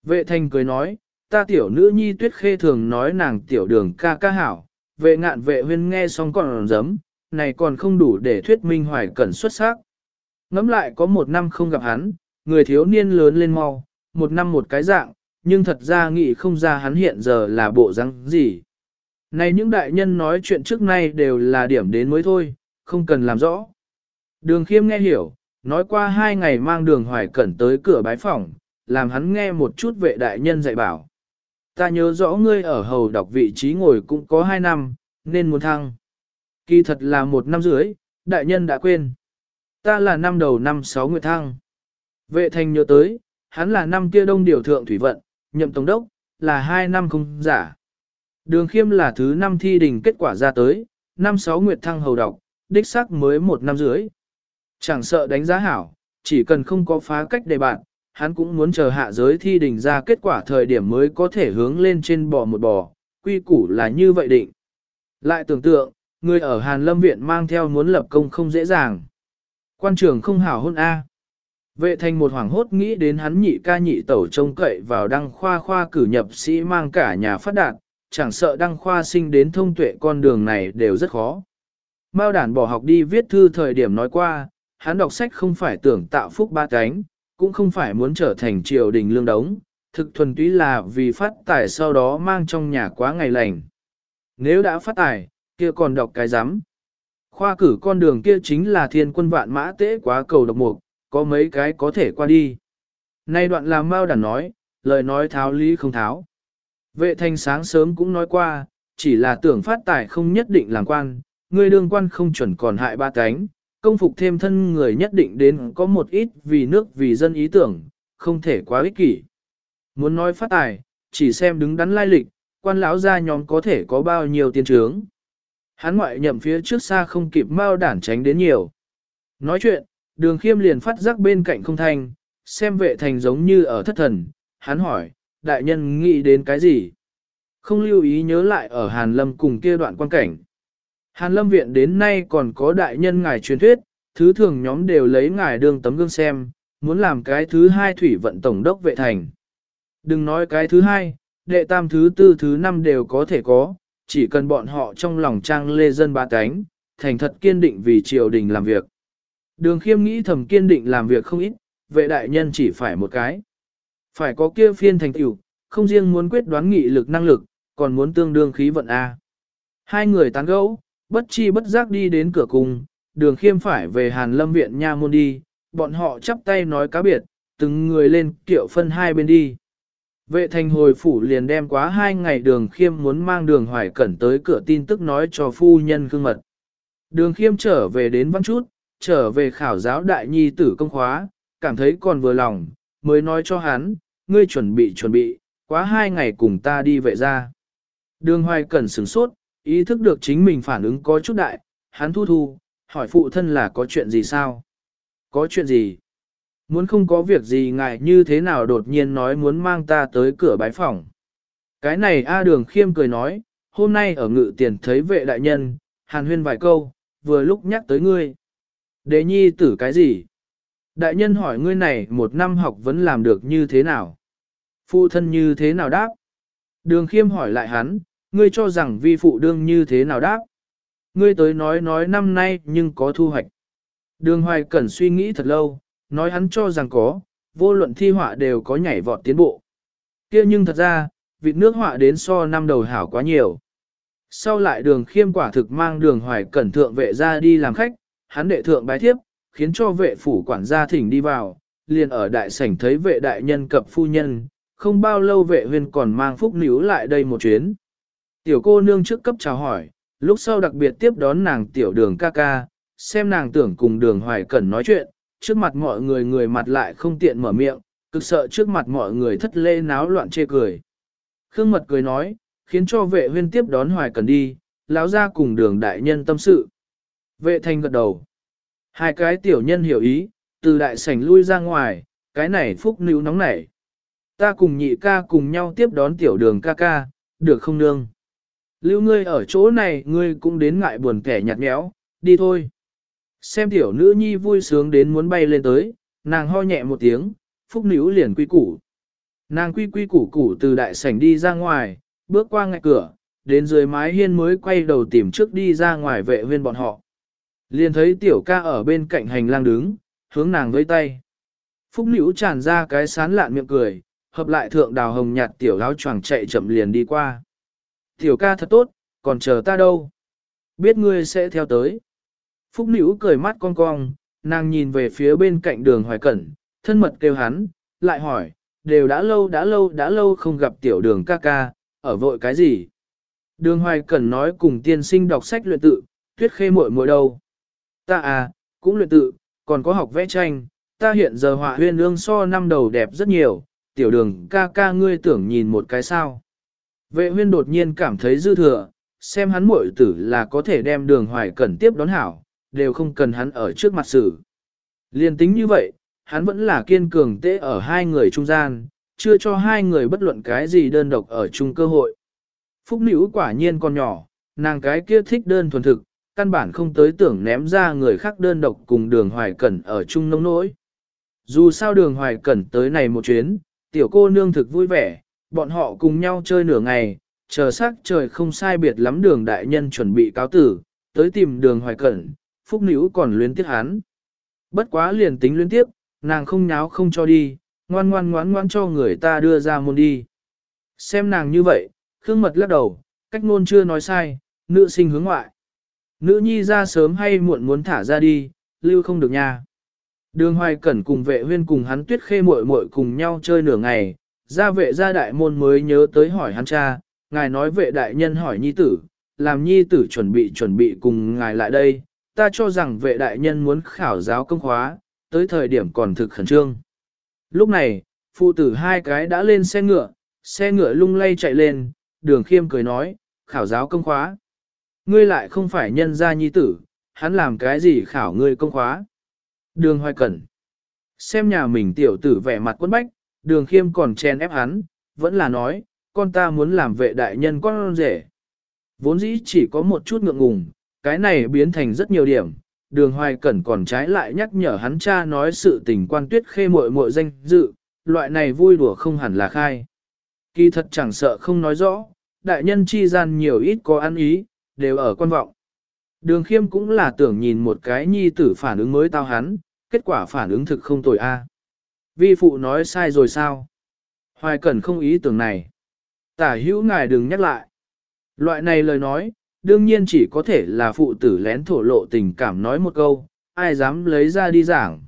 Vệ thành cười nói, ta tiểu nữ nhi tuyết khê thường nói nàng tiểu đường ca ca hảo, vệ ngạn vệ huyên nghe xong còn giấm, này còn không đủ để thuyết minh hoài cẩn xuất sắc. Ngắm lại có một năm không gặp hắn, người thiếu niên lớn lên mau, một năm một cái dạng, nhưng thật ra nghĩ không ra hắn hiện giờ là bộ răng gì. Này những đại nhân nói chuyện trước nay đều là điểm đến mới thôi, không cần làm rõ. Đường khiêm nghe hiểu, nói qua hai ngày mang đường hoài cẩn tới cửa bái phòng, làm hắn nghe một chút vệ đại nhân dạy bảo. Ta nhớ rõ ngươi ở hầu đọc vị trí ngồi cũng có hai năm, nên muốn thăng. Kỳ thật là một năm dưới, đại nhân đã quên. Ta là năm đầu năm sáu nguyệt thăng. Vệ thành nhớ tới, hắn là năm kia đông điều thượng thủy vận, nhậm tổng đốc, là hai năm không giả. Đường khiêm là thứ năm thi đình kết quả ra tới, năm sáu nguyệt thăng hầu đọc, đích xác mới một năm dưới. Chẳng sợ đánh giá hảo, chỉ cần không có phá cách đề bạn, hắn cũng muốn chờ hạ giới thi đình ra kết quả thời điểm mới có thể hướng lên trên bò một bò, quy củ là như vậy định. Lại tưởng tượng, người ở Hàn Lâm Viện mang theo muốn lập công không dễ dàng. Quan trường không hảo hôn A. Vệ thành một hoàng hốt nghĩ đến hắn nhị ca nhị tẩu trông cậy vào đăng khoa khoa cử nhập sĩ mang cả nhà phát đạt, chẳng sợ đăng khoa sinh đến thông tuệ con đường này đều rất khó. Mao đản bỏ học đi viết thư thời điểm nói qua, hắn đọc sách không phải tưởng tạo phúc ba cánh, cũng không phải muốn trở thành triều đình lương đống, thực thuần túy là vì phát tài sau đó mang trong nhà quá ngày lành. Nếu đã phát tài, kia còn đọc cái giám. Khoa cử con đường kia chính là thiên quân vạn mã tế quá cầu độc mục, có mấy cái có thể qua đi. Nay đoạn làm Mao đàn nói, lời nói tháo lý không tháo. Vệ thanh sáng sớm cũng nói qua, chỉ là tưởng phát tài không nhất định làm quan, người đương quan không chuẩn còn hại ba cánh, công phục thêm thân người nhất định đến có một ít vì nước vì dân ý tưởng, không thể quá ích kỷ. Muốn nói phát tài, chỉ xem đứng đắn lai lịch, quan lão gia nhóm có thể có bao nhiêu tiền trướng. Hắn ngoại nhậm phía trước xa không kịp mau đản tránh đến nhiều. Nói chuyện, đường khiêm liền phát giác bên cạnh không thanh, xem vệ thành giống như ở thất thần, hắn hỏi, đại nhân nghĩ đến cái gì? Không lưu ý nhớ lại ở Hàn Lâm cùng kia đoạn quan cảnh. Hàn Lâm viện đến nay còn có đại nhân ngài truyền thuyết, thứ thường nhóm đều lấy ngài đương tấm gương xem, muốn làm cái thứ hai thủy vận tổng đốc vệ thành. Đừng nói cái thứ hai, đệ tam thứ tư thứ năm đều có thể có, chỉ cần bọn họ trong lòng trang lê dân ba cánh, thành thật kiên định vì triều đình làm việc. Đường khiêm nghĩ thầm kiên định làm việc không ít, vệ đại nhân chỉ phải một cái. Phải có kia phiên thành tựu, không riêng muốn quyết đoán nghị lực năng lực, còn muốn tương đương khí vận A. Hai người tán gẫu, bất chi bất giác đi đến cửa cung, đường khiêm phải về Hàn Lâm Viện Nha Môn đi, bọn họ chắp tay nói cá biệt, từng người lên kiệu phân hai bên đi. Vệ thành hồi phủ liền đem quá hai ngày đường khiêm muốn mang đường hoài cẩn tới cửa tin tức nói cho phu nhân gương mật. Đường khiêm trở về đến văn chút, trở về khảo giáo đại nhi tử công khóa, cảm thấy còn vừa lòng, mới nói cho hắn, ngươi chuẩn bị chuẩn bị, quá hai ngày cùng ta đi vệ ra. Đường hoài cẩn sửng sốt, ý thức được chính mình phản ứng có chút đại, hắn thu thu, hỏi phụ thân là có chuyện gì sao? Có chuyện gì? Muốn không có việc gì ngại như thế nào đột nhiên nói muốn mang ta tới cửa bái phòng. Cái này A đường khiêm cười nói, hôm nay ở ngự tiền thấy vệ đại nhân, hàn huyên vài câu, vừa lúc nhắc tới ngươi. Đế nhi tử cái gì? Đại nhân hỏi ngươi này một năm học vẫn làm được như thế nào? Phụ thân như thế nào đáp? Đường khiêm hỏi lại hắn, ngươi cho rằng vi phụ đương như thế nào đáp? Ngươi tới nói nói năm nay nhưng có thu hoạch. Đường hoài cẩn suy nghĩ thật lâu, nói hắn cho rằng có, vô luận thi họa đều có nhảy vọt tiến bộ. kia nhưng thật ra, vịt nước họa đến so năm đầu hảo quá nhiều. Sau lại đường khiêm quả thực mang đường hoài cẩn thượng vệ ra đi làm khách, hắn đệ thượng bái thiếp, khiến cho vệ phủ quản gia thỉnh đi vào, liền ở đại sảnh thấy vệ đại nhân cập phu nhân, không bao lâu vệ huyên còn mang phúc níu lại đây một chuyến. Tiểu cô nương trước cấp chào hỏi, lúc sau đặc biệt tiếp đón nàng tiểu đường ca ca, xem nàng tưởng cùng đường hoài cẩn nói chuyện, trước mặt mọi người người mặt lại không tiện mở miệng, cực sợ trước mặt mọi người thất lê náo loạn chê cười. Khương mật cười nói, khiến cho vệ huyên tiếp đón hoài cẩn đi, lão ra cùng đường đại nhân tâm sự. Vệ thanh gật đầu. Hai cái tiểu nhân hiểu ý, từ đại sảnh lui ra ngoài, cái này phúc nữ nóng nảy. Ta cùng nhị ca cùng nhau tiếp đón tiểu đường ca ca, được không nương? Lưu ngươi ở chỗ này ngươi cũng đến ngại buồn kẻ nhạt nhẽo, đi thôi. Xem tiểu nữ nhi vui sướng đến muốn bay lên tới, nàng ho nhẹ một tiếng, phúc nữ liền quy củ. Nàng quy quy củ củ từ đại sảnh đi ra ngoài, bước qua ngạch cửa, đến dưới mái hiên mới quay đầu tìm trước đi ra ngoài vệ huyên bọn họ. Liền thấy tiểu ca ở bên cạnh hành lang đứng, hướng nàng với tay. Phúc nữ tràn ra cái sán lạn miệng cười, hợp lại thượng đào hồng nhạt tiểu áo choàng chạy chậm liền đi qua. Tiểu ca thật tốt, còn chờ ta đâu? Biết ngươi sẽ theo tới. Phúc nữ cười mắt cong cong, nàng nhìn về phía bên cạnh đường hoài cẩn, thân mật kêu hắn, lại hỏi, đều đã lâu đã lâu đã lâu không gặp tiểu đường ca ca, ở vội cái gì? Đường hoài cẩn nói cùng tiên sinh đọc sách luyện tự, tuyết khê muội muội đâu? Ta à, cũng luyện tự, còn có học vẽ tranh, ta hiện giờ họa huyên ương so năm đầu đẹp rất nhiều, tiểu đường ca ca ngươi tưởng nhìn một cái sao. Vệ huyên đột nhiên cảm thấy dư thừa, xem hắn muội tử là có thể đem đường hoài cẩn tiếp đón hảo, đều không cần hắn ở trước mặt xử. Liên tính như vậy, hắn vẫn là kiên cường tế ở hai người trung gian, chưa cho hai người bất luận cái gì đơn độc ở chung cơ hội. Phúc nữ quả nhiên còn nhỏ, nàng cái kia thích đơn thuần thực, căn bản không tới tưởng ném ra người khác đơn độc cùng đường hoài cẩn ở chung nông nỗi. Dù sao đường hoài cẩn tới này một chuyến, tiểu cô nương thực vui vẻ, bọn họ cùng nhau chơi nửa ngày, chờ sắc trời không sai biệt lắm đường đại nhân chuẩn bị cáo tử, tới tìm đường hoài cẩn, phúc nữ còn luyến tiếc hắn. Bất quá liền tính luyến tiếp, nàng không nháo không cho đi, ngoan ngoan ngoan ngoan cho người ta đưa ra môn đi. Xem nàng như vậy, Khương Mật lắc đầu, cách ngôn chưa nói sai, nữ sinh hướng ngoại. Nữ nhi ra sớm hay muộn muốn thả ra đi, lưu không được nha. Đường hoài cẩn cùng vệ huyên cùng hắn tuyết khê muội muội cùng nhau chơi nửa ngày, gia vệ gia đại môn mới nhớ tới hỏi hắn cha, ngài nói vệ đại nhân hỏi nhi tử, làm nhi tử chuẩn bị chuẩn bị cùng ngài lại đây, ta cho rằng vệ đại nhân muốn khảo giáo công khóa, tới thời điểm còn thực khẩn trương. Lúc này, phụ tử hai cái đã lên xe ngựa, xe ngựa lung lay chạy lên, đường khiêm cười nói, khảo giáo công khóa. Ngươi lại không phải nhân gia nhi tử, hắn làm cái gì khảo ngươi công khóa. Đường hoài cẩn. Xem nhà mình tiểu tử vẻ mặt quân bách, đường khiêm còn chen ép hắn, vẫn là nói, con ta muốn làm vệ đại nhân con rể. Vốn dĩ chỉ có một chút ngượng ngùng, cái này biến thành rất nhiều điểm. Đường hoài cẩn còn trái lại nhắc nhở hắn cha nói sự tình quan tuyết khê muội muội danh dự, loại này vui đùa không hẳn là khai. Kỳ thật chẳng sợ không nói rõ, đại nhân chi gian nhiều ít có ăn ý, đều ở quan vọng. Đường khiêm cũng là tưởng nhìn một cái nhi tử phản ứng mới tao hắn, kết quả phản ứng thực không tồi a. Vi phụ nói sai rồi sao? Hoài cẩn không ý tưởng này. Tả hữu ngài đừng nhắc lại. Loại này lời nói, đương nhiên chỉ có thể là phụ tử lén thổ lộ tình cảm nói một câu, ai dám lấy ra đi giảng.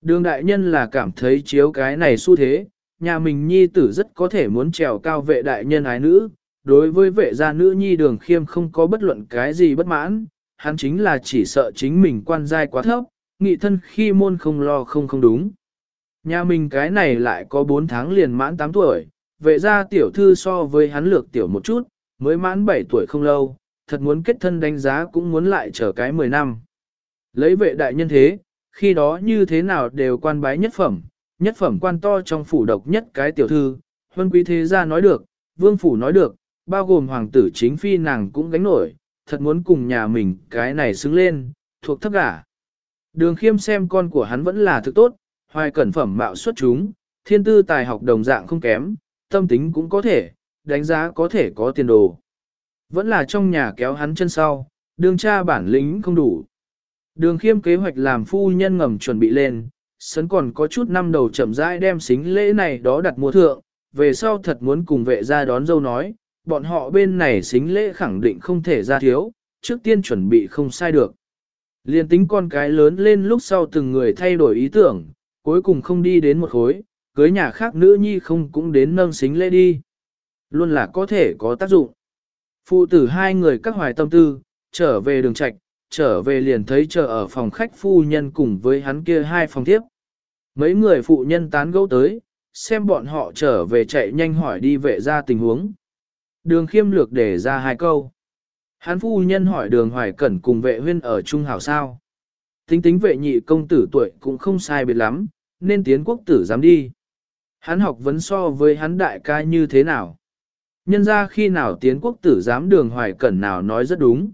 Đường đại nhân là cảm thấy chiếu cái này xu thế, nhà mình nhi tử rất có thể muốn trèo cao vệ đại nhân ái nữ, đối với vệ gia nữ nhi đường khiêm không có bất luận cái gì bất mãn, hắn chính là chỉ sợ chính mình quan giai quá thấp, nghị thân khi môn không lo không không đúng. Nhà mình cái này lại có 4 tháng liền mãn 8 tuổi, vệ ra tiểu thư so với hắn lược tiểu một chút, mới mãn 7 tuổi không lâu, thật muốn kết thân đánh giá cũng muốn lại chờ cái 10 năm. Lấy vệ đại nhân thế, khi đó như thế nào đều quan bái nhất phẩm, nhất phẩm quan to trong phủ độc nhất cái tiểu thư, huân quý thế gia nói được, vương phủ nói được, bao gồm hoàng tử chính phi nàng cũng gánh nổi, thật muốn cùng nhà mình cái này xứng lên, thuộc thấp cả. Đường khiêm xem con của hắn vẫn là thực tốt, hoài cẩn phẩm mạo xuất chúng, thiên tư tài học đồng dạng không kém, tâm tính cũng có thể, đánh giá có thể có tiền đồ. Vẫn là trong nhà kéo hắn chân sau, đường cha bản lĩnh không đủ. Đường khiêm kế hoạch làm phu nhân ngầm chuẩn bị lên, sấn còn có chút năm đầu chậm rãi đem xính lễ này đó đặt mua thượng, về sau thật muốn cùng vệ ra đón dâu nói, bọn họ bên này xính lễ khẳng định không thể ra thiếu, trước tiên chuẩn bị không sai được. Liên tính con cái lớn lên lúc sau từng người thay đổi ý tưởng, cuối cùng không đi đến một khối, cưới nhà khác nữ nhi không cũng đến nâng xính lễ đi. Luôn là có thể có tác dụng. Phụ tử hai người các hoài tâm tư, trở về đường trạch, trở về liền thấy chờ ở phòng khách phu nhân cùng với hắn kia hai phòng tiếp. Mấy người phụ nhân tán gẫu tới, xem bọn họ trở về chạy nhanh hỏi đi vệ ra tình huống. Đường khiêm lược để ra hai câu. Hắn phu nhân hỏi đường hoài cẩn cùng vệ huyên ở Trung Hảo sao. Tính tính vệ nhị công tử tuổi cũng không sai biệt lắm, nên tiến quốc tử dám đi. Hắn học vấn so với hắn đại ca như thế nào. Nhân ra khi nào tiến quốc tử dám đường hoài cẩn nào nói rất đúng.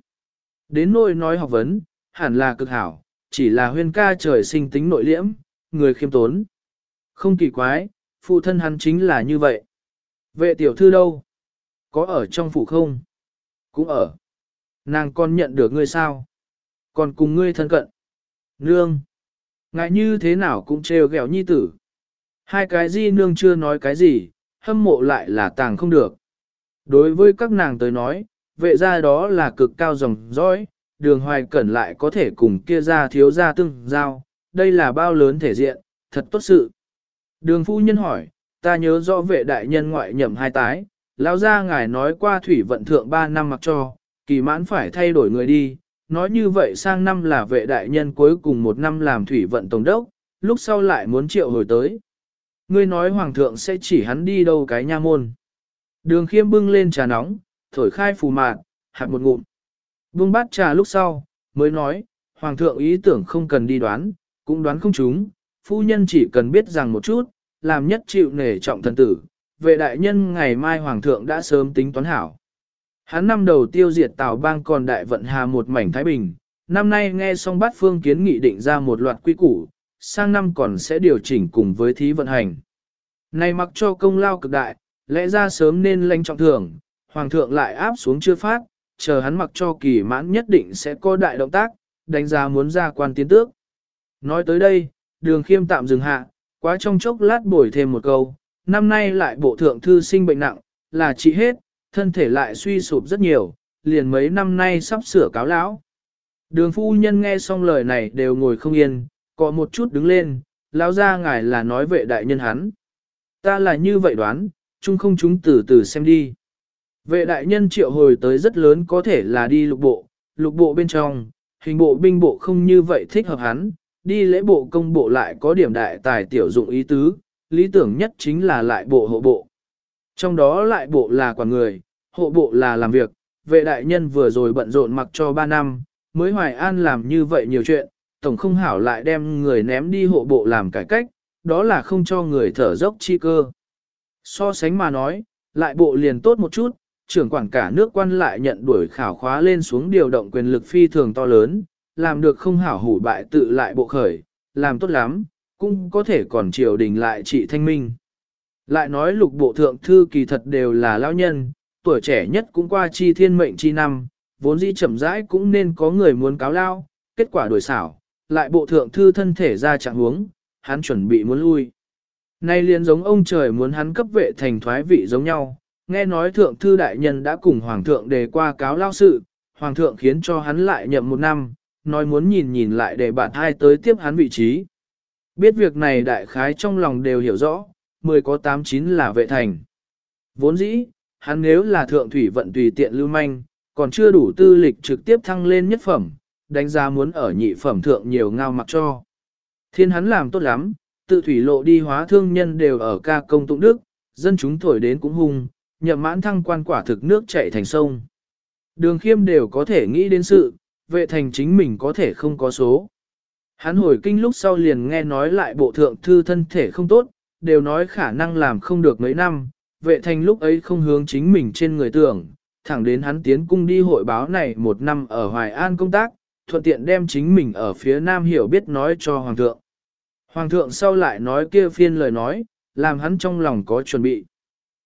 Đến nỗi nói học vấn, hẳn là cực hảo, chỉ là huyên ca trời sinh tính nội liễm, người khiêm tốn. Không kỳ quái, phụ thân hắn chính là như vậy. Vệ tiểu thư đâu? Có ở trong phủ không? Cũng ở. Nàng con nhận được ngươi sao? Còn cùng ngươi thân cận. Nương. Ngại như thế nào cũng trêu ghẹo nhi tử. Hai cái di nương chưa nói cái gì, hâm mộ lại là tàng không được. Đối với các nàng tới nói, vệ gia đó là cực cao dòng dõi, đường hoài cẩn lại có thể cùng kia ra thiếu ra tương giao, đây là bao lớn thể diện, thật tốt sự. Đường phu nhân hỏi, ta nhớ rõ vệ đại nhân ngoại nhậm hai tái, lão gia ngài nói qua thủy vận thượng ba năm mặc cho, kỳ mãn phải thay đổi người đi, nói như vậy sang năm là vệ đại nhân cuối cùng một năm làm thủy vận tổng đốc, lúc sau lại muốn triệu hồi tới. Ngươi nói hoàng thượng sẽ chỉ hắn đi đâu cái nha môn. Đường khiêm bưng lên trà nóng, thổi khai phù mạn, hạt một ngụm. bưng bát trà lúc sau, mới nói, hoàng thượng ý tưởng không cần đi đoán, cũng đoán không chúng, phu nhân chỉ cần biết rằng một chút, làm nhất chịu nể trọng thần tử, vệ đại nhân ngày mai hoàng thượng đã sớm tính toán hảo. Hắn năm đầu tiêu diệt Tào bang còn đại vận hà một mảnh Thái Bình, năm nay nghe xong bát phương kiến nghị định ra một loạt quy củ, sang năm còn sẽ điều chỉnh cùng với thí vận hành. Này mặc cho công lao cực đại, lẽ ra sớm nên lãnh trọng thưởng, hoàng thượng lại áp xuống chưa phát, chờ hắn mặc cho kỳ mãn nhất định sẽ có đại động tác, đánh giá muốn ra quan tiến tước. Nói tới đây, đường khiêm tạm dừng hạ, quá trong chốc lát bổi thêm một câu, năm nay lại bộ thượng thư sinh bệnh nặng, là trị hết, thân thể lại suy sụp rất nhiều, liền mấy năm nay sắp sửa cáo lão. Đường phu nhân nghe xong lời này đều ngồi không yên, có một chút đứng lên, lão ra ngài là nói vệ đại nhân hắn. Ta là như vậy đoán, chung không chúng từ từ xem đi. Vệ đại nhân triệu hồi tới rất lớn có thể là đi lục bộ, lục bộ bên trong, hình bộ binh bộ không như vậy thích hợp hắn, đi lễ bộ công bộ lại có điểm đại tài tiểu dụng ý tứ, lý tưởng nhất chính là lại bộ hộ bộ. Trong đó lại bộ là quản người, hộ bộ là làm việc, vệ đại nhân vừa rồi bận rộn mặc cho 3 năm, mới hoài an làm như vậy nhiều chuyện, tổng không hảo lại đem người ném đi hộ bộ làm cải cách, đó là không cho người thở dốc chi cơ. So sánh mà nói, lại bộ liền tốt một chút, trưởng quản cả nước quan lại nhận đuổi khảo khóa lên xuống điều động quyền lực phi thường to lớn, làm được không hảo hủ bại tự lại bộ khởi, làm tốt lắm, cũng có thể còn triều đình lại trị thanh minh. Lại nói lục bộ thượng thư kỳ thật đều là lão nhân, tuổi trẻ nhất cũng qua chi thiên mệnh chi năm, vốn dĩ chậm rãi cũng nên có người muốn cáo lao, kết quả đổi xảo, lại bộ thượng thư thân thể ra trạng huống, hắn chuẩn bị muốn lui. Nay liền giống ông trời muốn hắn cấp vệ thành thoái vị giống nhau, nghe nói thượng thư đại nhân đã cùng hoàng thượng đề qua cáo lao sự, hoàng thượng khiến cho hắn lại nhậm một năm, nói muốn nhìn nhìn lại để bạn hai tới tiếp hắn vị trí. Biết việc này đại khái trong lòng đều hiểu rõ, mười có tám chín là vệ thành. Vốn dĩ, hắn nếu là thượng thủy vận tùy tiện lưu manh, còn chưa đủ tư lịch trực tiếp thăng lên nhất phẩm, đánh giá muốn ở nhị phẩm thượng nhiều ngao mặc cho. Thiên hắn làm tốt lắm, tự thủy lộ đi hóa thương nhân đều ở ca công tụng đức, dân chúng thổi đến cũng hung, nhậm mãn thăng quan quả thực nước chảy thành sông. Đường khiêm đều có thể nghĩ đến sự, vệ thành chính mình có thể không có số. Hắn hồi kinh lúc sau liền nghe nói lại bộ thượng thư thân thể không tốt, đều nói khả năng làm không được mấy năm, vệ thành lúc ấy không hướng chính mình trên người tưởng, thẳng đến hắn tiến cung đi hội báo này một năm ở Hoài An công tác, thuận tiện đem chính mình ở phía Nam hiểu biết nói cho Hoàng thượng. Hoàng thượng sau lại nói kia phiên lời nói, làm hắn trong lòng có chuẩn bị.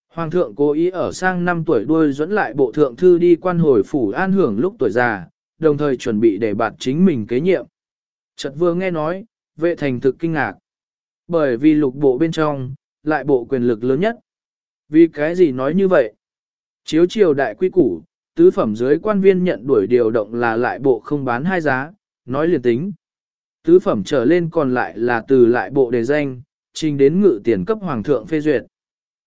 Hoàng thượng cố ý ở sang năm tuổi đuôi dẫn lại bộ thượng thư đi quan hồi phủ an hưởng lúc tuổi già, đồng thời chuẩn bị để bạt chính mình kế nhiệm. Chợt vừa nghe nói, vệ thành thực kinh ngạc. Bởi vì lục bộ bên trong, lại bộ quyền lực lớn nhất. Vì cái gì nói như vậy? Chiếu triều đại quy củ, tứ phẩm dưới quan viên nhận đuổi điều động là lại bộ không bán hai giá, nói liền tính. Tứ phẩm trở lên còn lại là từ lại bộ đề danh, trình đến ngự tiền cấp hoàng thượng phê duyệt.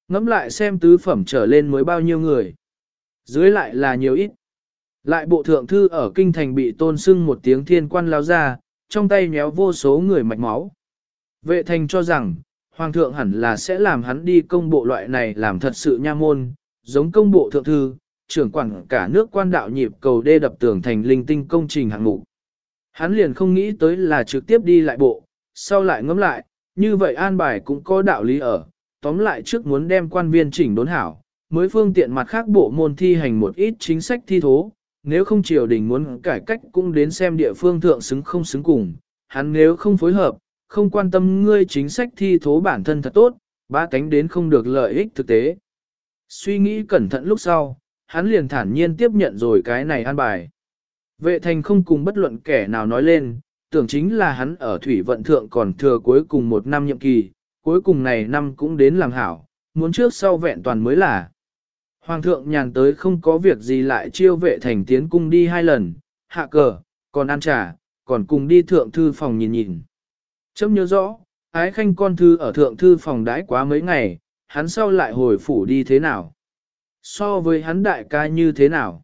Ngắm lại xem tứ phẩm trở lên mới bao nhiêu người. Dưới lại là nhiều ít. Lại bộ thượng thư ở kinh thành bị tôn sưng một tiếng thiên quan lao ra, trong tay nhéo vô số người mạch máu. Vệ thành cho rằng, hoàng thượng hẳn là sẽ làm hắn đi công bộ loại này làm thật sự nha môn, giống công bộ thượng thư, trưởng quản cả nước quan đạo nhịp cầu đê đập tường thành linh tinh công trình hạng mục. Hắn liền không nghĩ tới là trực tiếp đi lại bộ, sau lại ngẫm lại, như vậy an bài cũng có đạo lý ở, tóm lại trước muốn đem quan viên chỉnh đốn hảo, mới phương tiện mặt khác bộ môn thi hành một ít chính sách thi thố, nếu không triều đình muốn cải cách cũng đến xem địa phương thượng xứng không xứng cùng, hắn nếu không phối hợp, không quan tâm ngươi chính sách thi thố bản thân thật tốt, ba cánh đến không được lợi ích thực tế. Suy nghĩ cẩn thận lúc sau, hắn liền thản nhiên tiếp nhận rồi cái này an bài. Vệ thành không cùng bất luận kẻ nào nói lên, tưởng chính là hắn ở thủy vận thượng còn thừa cuối cùng một năm nhiệm kỳ, cuối cùng này năm cũng đến làm hảo, muốn trước sau vẹn toàn mới là. Hoàng thượng nhàn tới không có việc gì lại chiêu vệ thành tiến cung đi hai lần, hạ cờ, còn ăn trà, còn cùng đi thượng thư phòng nhìn nhìn. Chấm nhớ rõ, ái khanh con thư ở thượng thư phòng đãi quá mấy ngày, hắn sau lại hồi phủ đi thế nào? So với hắn đại ca như thế nào?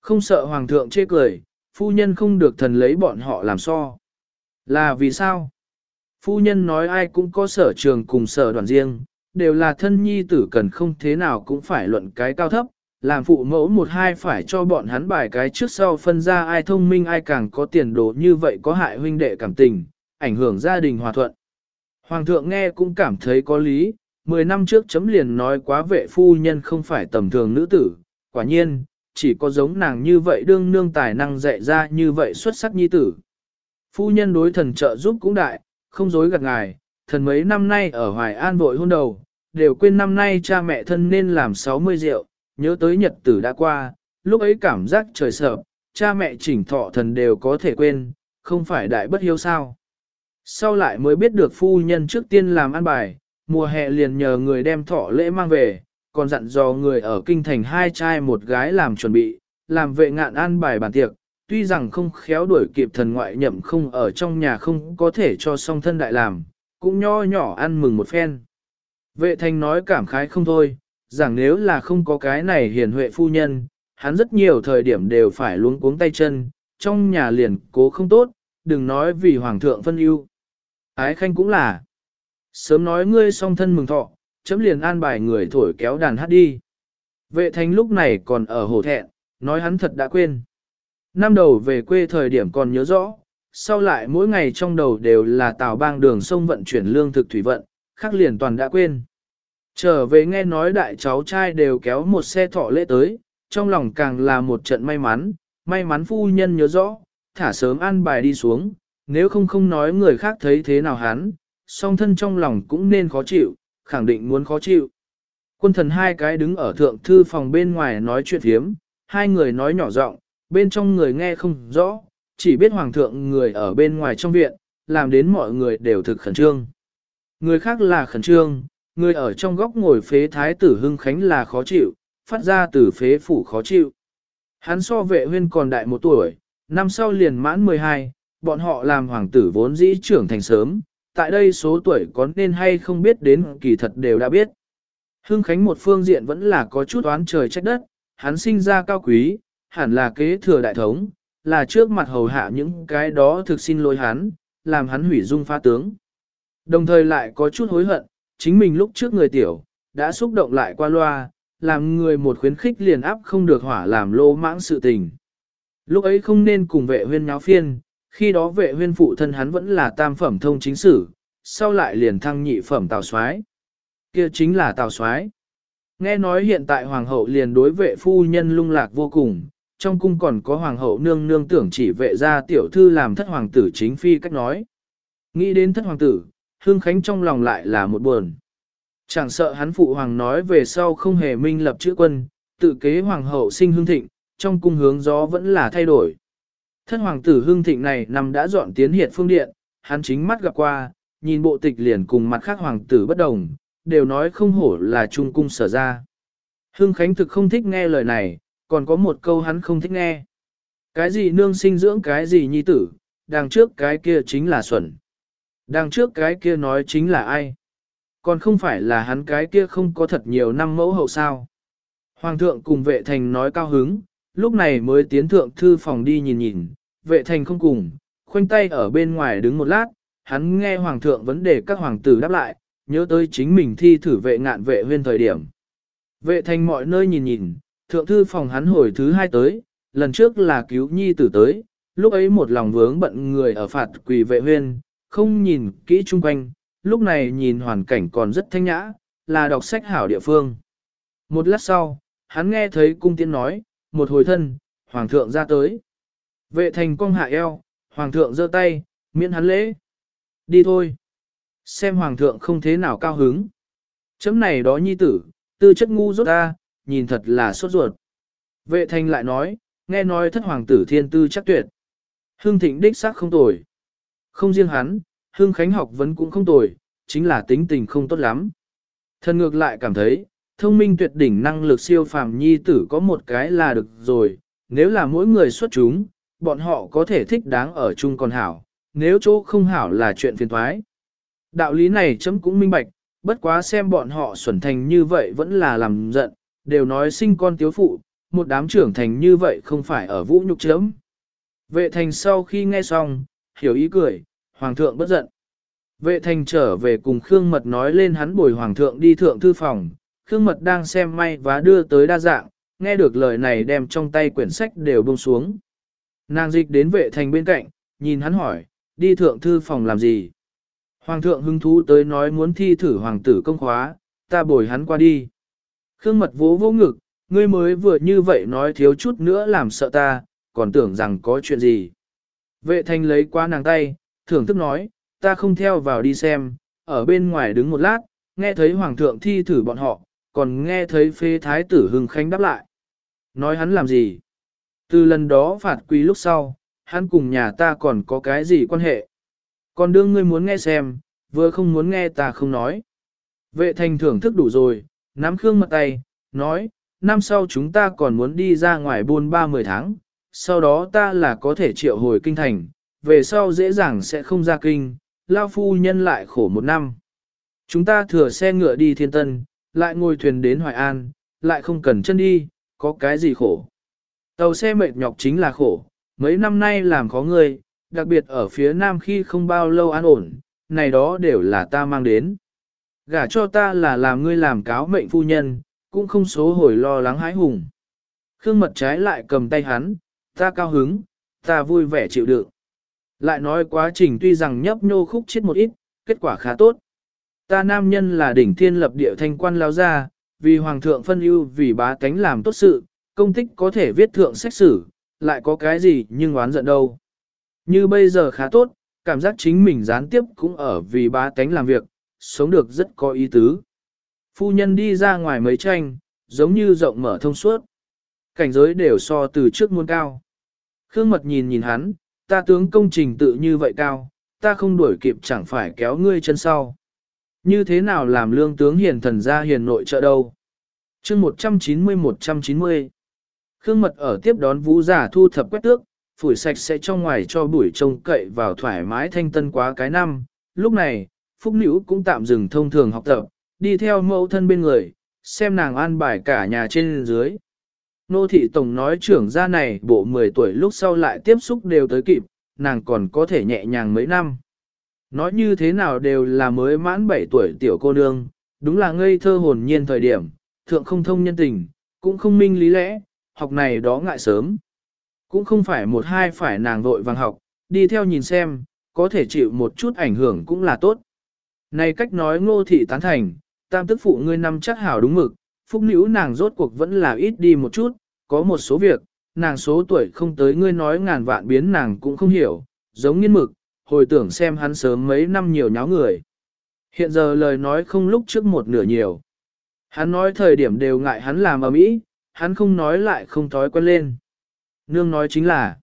Không sợ hoàng thượng chê cười, phu nhân không được thần lấy bọn họ làm so. Là vì sao? Phu nhân nói ai cũng có sở trường cùng sở đoàn riêng, đều là thân nhi tử cần không thế nào cũng phải luận cái cao thấp, làm phụ mẫu một hai phải cho bọn hắn bài cái trước sau phân ra ai thông minh ai càng có tiền đồ như vậy có hại huynh đệ cảm tình, ảnh hưởng gia đình hòa thuận. Hoàng thượng nghe cũng cảm thấy có lý, mười năm trước chấm liền nói quá vệ phu nhân không phải tầm thường nữ tử, quả nhiên, chỉ có giống nàng như vậy đương nương tài năng dạy ra như vậy xuất sắc nhi tử. Phu nhân đối thần trợ giúp cũng đại, không dối gạt ngài, thần mấy năm nay ở Hoài An vội hôn đầu, đều quên năm nay cha mẹ thân nên làm 60 rượu, nhớ tới nhật tử đã qua, lúc ấy cảm giác trời sợ, cha mẹ chỉnh thọ thần đều có thể quên, không phải đại bất hiếu sao. Sau lại mới biết được phu nhân trước tiên làm ăn bài, mùa hè liền nhờ người đem thọ lễ mang về, còn dặn dò người ở kinh thành hai trai một gái làm chuẩn bị, làm vệ ngạn ăn bài bàn tiệc, tuy rằng không khéo đuổi kịp thần ngoại nhậm không ở trong nhà không có thể cho song thân đại làm, cũng nho nhỏ ăn mừng một phen. Vệ thành nói cảm khái không thôi, rằng nếu là không có cái này hiền huệ phu nhân, hắn rất nhiều thời điểm đều phải luống cuống tay chân, trong nhà liền cố không tốt, đừng nói vì hoàng thượng phân ưu. Ái khanh cũng là. Sớm nói ngươi song thân mừng thọ, chấm liền an bài người thổi kéo đàn hát đi. Vệ Thanh lúc này còn ở hồ thẹn, nói hắn thật đã quên. Năm đầu về quê thời điểm còn nhớ rõ, sau lại mỗi ngày trong đầu đều là tàu bang đường sông vận chuyển lương thực thủy vận, khắc liền toàn đã quên. Trở về nghe nói đại cháu trai đều kéo một xe thọ lễ tới, trong lòng càng là một trận may mắn, may mắn phu nhân nhớ rõ, thả sớm ăn bài đi xuống, nếu không không nói người khác thấy thế nào hắn, song thân trong lòng cũng nên khó chịu, khẳng định muốn khó chịu. Quân thần hai cái đứng ở thượng thư phòng bên ngoài nói chuyện thiếm, hai người nói nhỏ giọng, bên trong người nghe không rõ, chỉ biết hoàng thượng người ở bên ngoài trong viện, làm đến mọi người đều thực khẩn trương. Người khác là khẩn trương, người ở trong góc ngồi phế thái tử hưng khánh là khó chịu, phát ra từ phế phủ khó chịu. Hắn so vệ huyên còn đại một tuổi, năm sau liền mãn 12, bọn họ làm hoàng tử vốn dĩ trưởng thành sớm, tại đây số tuổi có nên hay không biết đến kỳ thật đều đã biết. Hưng Khánh một phương diện vẫn là có chút oán trời trách đất, hắn sinh ra cao quý, hẳn là kế thừa đại thống, là trước mặt hầu hạ những cái đó thực xin lỗi hắn, làm hắn hủy dung phá tướng. Đồng thời lại có chút hối hận, chính mình lúc trước người tiểu, đã xúc động lại qua loa, làm người một khuyến khích liền áp không được hỏa làm lô mãng sự tình. Lúc ấy không nên cùng vệ huyên nháo phiên, khi đó vệ huyên phụ thân hắn vẫn là tam phẩm thông chính sử, sau lại liền thăng nhị phẩm tào soái kia chính là tào soái Nghe nói hiện tại hoàng hậu liền đối vệ phu nhân lung lạc vô cùng, trong cung còn có hoàng hậu nương nương tưởng chỉ vệ ra tiểu thư làm thất hoàng tử chính phi cách nói. Nghĩ đến thất hoàng tử, hương khánh trong lòng lại là một buồn. Chẳng sợ hắn phụ hoàng nói về sau không hề minh lập chữ quân, tự kế hoàng hậu sinh hương thịnh, trong cung hướng gió vẫn là thay đổi thân hoàng tử hương thịnh này nằm đã dọn tiến hiện phương điện, hắn chính mắt gặp qua, nhìn bộ tịch liền cùng mặt khác hoàng tử bất đồng, đều nói không hổ là trung cung sở ra. Hưng Khánh thực không thích nghe lời này, còn có một câu hắn không thích nghe. Cái gì nương sinh dưỡng cái gì nhi tử, đằng trước cái kia chính là xuẩn. Đằng trước cái kia nói chính là ai? Còn không phải là hắn cái kia không có thật nhiều năm mẫu hậu sao. Hoàng thượng cùng vệ thành nói cao hứng, lúc này mới tiến thượng thư phòng đi nhìn nhìn, vệ thành không cùng, khoanh tay ở bên ngoài đứng một lát, hắn nghe hoàng thượng vấn đề các hoàng tử đáp lại, nhớ tới chính mình thi thử vệ ngạn vệ huyên thời điểm. Vệ thành mọi nơi nhìn nhìn, thượng thư phòng hắn hồi thứ hai tới, lần trước là cứu nhi tử tới, lúc ấy một lòng vướng bận người ở phạt quỳ vệ huyên, không nhìn kỹ chung quanh, lúc này nhìn hoàn cảnh còn rất thanh nhã, là đọc sách hảo địa phương. Một lát sau, hắn nghe thấy cung tiên nói, một hồi thân, hoàng thượng ra tới. Vệ thành cong hạ eo, hoàng thượng giơ tay, miễn hắn lễ. Đi thôi. Xem hoàng thượng không thế nào cao hứng. Chấm này đó nhi tử, tư chất ngu rốt ta, nhìn thật là sốt ruột. Vệ thành lại nói, nghe nói thất hoàng tử thiên tư chắc tuyệt. Hương thịnh đích xác không tồi. Không riêng hắn, hương khánh học vấn cũng không tồi, chính là tính tình không tốt lắm. Thần ngược lại cảm thấy, thông minh tuyệt đỉnh năng lực siêu phàm nhi tử có một cái là được rồi, nếu là mỗi người xuất chúng, bọn họ có thể thích đáng ở chung còn hảo, nếu chỗ không hảo là chuyện phiền thoái. Đạo lý này chấm cũng minh bạch, bất quá xem bọn họ xuẩn thành như vậy vẫn là làm giận, đều nói sinh con tiếu phụ, một đám trưởng thành như vậy không phải ở vũ nhục chấm. Vệ thành sau khi nghe xong, hiểu ý cười, hoàng thượng bất giận. Vệ thành trở về cùng Khương Mật nói lên hắn bồi hoàng thượng đi thượng thư phòng, Khương Mật đang xem may và đưa tới đa dạng, nghe được lời này đem trong tay quyển sách đều buông xuống. Nàng dịch đến vệ thành bên cạnh, nhìn hắn hỏi, đi thượng thư phòng làm gì? Hoàng thượng hứng thú tới nói muốn thi thử hoàng tử công khóa, ta bồi hắn qua đi. Khương mật vỗ vô ngực, ngươi mới vừa như vậy nói thiếu chút nữa làm sợ ta, còn tưởng rằng có chuyện gì. Vệ thanh lấy qua nàng tay, thưởng thức nói, ta không theo vào đi xem, ở bên ngoài đứng một lát, nghe thấy hoàng thượng thi thử bọn họ, còn nghe thấy phế thái tử hưng khánh đáp lại. Nói hắn làm gì? Từ lần đó phạt quý lúc sau, hắn cùng nhà ta còn có cái gì quan hệ? Còn đương ngươi muốn nghe xem, vừa không muốn nghe ta không nói. Vệ thành thưởng thức đủ rồi, nắm khương mặt tay, nói, năm sau chúng ta còn muốn đi ra ngoài buôn ba mười tháng, sau đó ta là có thể triệu hồi kinh thành, về sau dễ dàng sẽ không ra kinh, lao phu nhân lại khổ một năm. Chúng ta thừa xe ngựa đi thiên tân, lại ngồi thuyền đến Hoài An, lại không cần chân đi, có cái gì khổ. Tàu xe mệt nhọc chính là khổ, mấy năm nay làm khó người, đặc biệt ở phía nam khi không bao lâu an ổn, này đó đều là ta mang đến. Gả cho ta là làm ngươi làm cáo mệnh phu nhân, cũng không số hồi lo lắng hái hùng. Khương mật trái lại cầm tay hắn, ta cao hứng, ta vui vẻ chịu đựng. Lại nói quá trình tuy rằng nhấp nhô khúc chết một ít, kết quả khá tốt. Ta nam nhân là đỉnh thiên lập địa thanh quan lao ra, vì hoàng thượng phân ưu vì bá tánh làm tốt sự, công tích có thể viết thượng xét xử, lại có cái gì nhưng oán giận đâu. Như bây giờ khá tốt, cảm giác chính mình gián tiếp cũng ở vì bá tánh làm việc, sống được rất có ý tứ. Phu nhân đi ra ngoài mấy tranh, giống như rộng mở thông suốt. Cảnh giới đều so từ trước muôn cao. Khương mật nhìn nhìn hắn, ta tướng công trình tự như vậy cao, ta không đuổi kịp chẳng phải kéo ngươi chân sau. Như thế nào làm lương tướng hiền thần ra hiền nội trợ đâu? chương 190-190 Khương Mật ở tiếp đón vũ giả thu thập quét tước, phủi sạch sẽ trong ngoài cho bụi trông cậy vào thoải mái thanh tân quá cái năm. Lúc này, Phúc Nữ cũng tạm dừng thông thường học tập, đi theo mẫu thân bên người, xem nàng an bài cả nhà trên dưới. Nô thị tổng nói trưởng gia này bộ 10 tuổi lúc sau lại tiếp xúc đều tới kịp, nàng còn có thể nhẹ nhàng mấy năm. Nói như thế nào đều là mới mãn 7 tuổi tiểu cô nương, đúng là ngây thơ hồn nhiên thời điểm, thượng không thông nhân tình, cũng không minh lý lẽ, học này đó ngại sớm. Cũng không phải một hai phải nàng vội vàng học, đi theo nhìn xem, có thể chịu một chút ảnh hưởng cũng là tốt. Này cách nói ngô thị tán thành, tam tức phụ ngươi năm chắc hảo đúng mực, phúc nữ nàng rốt cuộc vẫn là ít đi một chút, có một số việc, nàng số tuổi không tới ngươi nói ngàn vạn biến nàng cũng không hiểu, giống nghiên mực, hồi tưởng xem hắn sớm mấy năm nhiều nháo người. Hiện giờ lời nói không lúc trước một nửa nhiều. Hắn nói thời điểm đều ngại hắn làm ở mỹ, hắn không nói lại không thói quen lên. Nương nói chính là,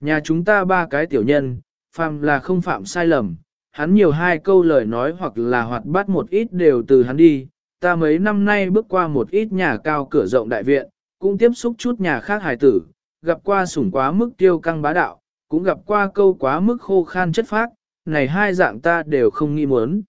nhà chúng ta ba cái tiểu nhân, phạm là không phạm sai lầm, hắn nhiều hai câu lời nói hoặc là hoạt bát một ít đều từ hắn đi, ta mấy năm nay bước qua một ít nhà cao cửa rộng đại viện, cũng tiếp xúc chút nhà khác hài tử, gặp qua sủng quá mức tiêu căng bá đạo, cũng gặp qua câu quá mức khô khan chất phác, này hai dạng ta đều không nghĩ muốn.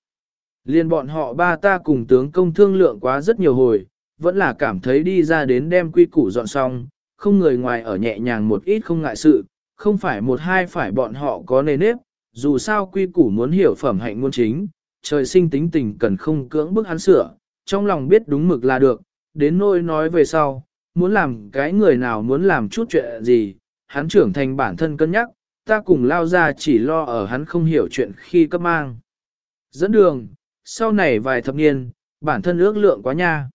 Liên bọn họ ba ta cùng tướng công thương lượng quá rất nhiều hồi, vẫn là cảm thấy đi ra đến đem quy củ dọn xong, không người ngoài ở nhẹ nhàng một ít không ngại sự, không phải một hai phải bọn họ có nề nếp, dù sao quy củ muốn hiểu phẩm hạnh muôn chính, trời sinh tính tình cần không cưỡng bức hắn sửa, trong lòng biết đúng mực là được, đến nỗi nói về sau, muốn làm cái người nào muốn làm chút chuyện gì, hắn trưởng thành bản thân cân nhắc, ta cùng lao ra chỉ lo ở hắn không hiểu chuyện khi cấp mang. Dẫn đường, sau này vài thập niên, bản thân ước lượng quá nha.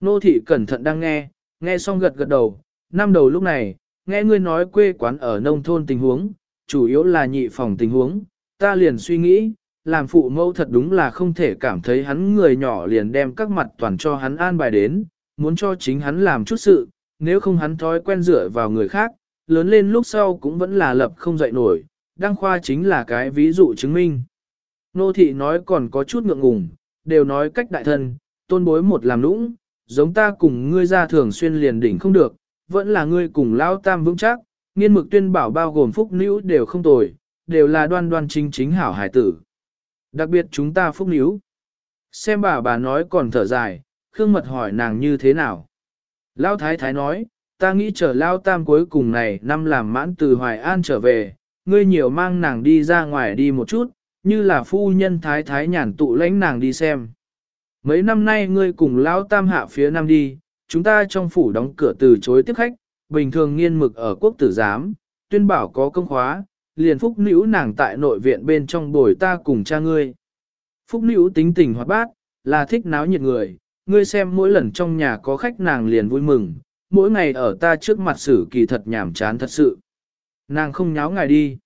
Nô thị cẩn thận đang nghe, nghe xong gật gật đầu, năm đầu lúc này, nghe ngươi nói quê quán ở nông thôn tình huống, chủ yếu là nhị phòng tình huống, ta liền suy nghĩ, làm phụ mẫu thật đúng là không thể cảm thấy hắn người nhỏ liền đem các mặt toàn cho hắn an bài đến, muốn cho chính hắn làm chút sự, nếu không hắn thói quen dựa vào người khác, lớn lên lúc sau cũng vẫn là lập không dậy nổi, đăng khoa chính là cái ví dụ chứng minh. Nô thị nói còn có chút ngượng ngùng, đều nói cách đại thân, tôn bối một làm lũng, giống ta cùng ngươi ra thường xuyên liền đỉnh không được, vẫn là ngươi cùng lao tam vững chắc, nghiên mực tuyên bảo bao gồm phúc nữ đều không tồi, đều là đoan đoan chính chính hảo hải tử. Đặc biệt chúng ta phúc nữ. Xem bà bà nói còn thở dài, Khương Mật hỏi nàng như thế nào. Lao Thái Thái nói, ta nghĩ chờ Lao Tam cuối cùng này năm làm mãn từ Hoài An trở về, ngươi nhiều mang nàng đi ra ngoài đi một chút, như là phu nhân Thái Thái nhàn tụ lãnh nàng đi xem. Mấy năm nay ngươi cùng Lao Tam hạ phía Nam đi, chúng ta trong phủ đóng cửa từ chối tiếp khách, bình thường nghiên mực ở quốc tử giám, tuyên bảo có công khóa, liền phúc nữ nàng tại nội viện bên trong bồi ta cùng cha ngươi. Phúc nữ tính tình hoạt bát, là thích náo nhiệt người, ngươi xem mỗi lần trong nhà có khách nàng liền vui mừng, mỗi ngày ở ta trước mặt xử kỳ thật nhảm chán thật sự. Nàng không nháo ngài đi.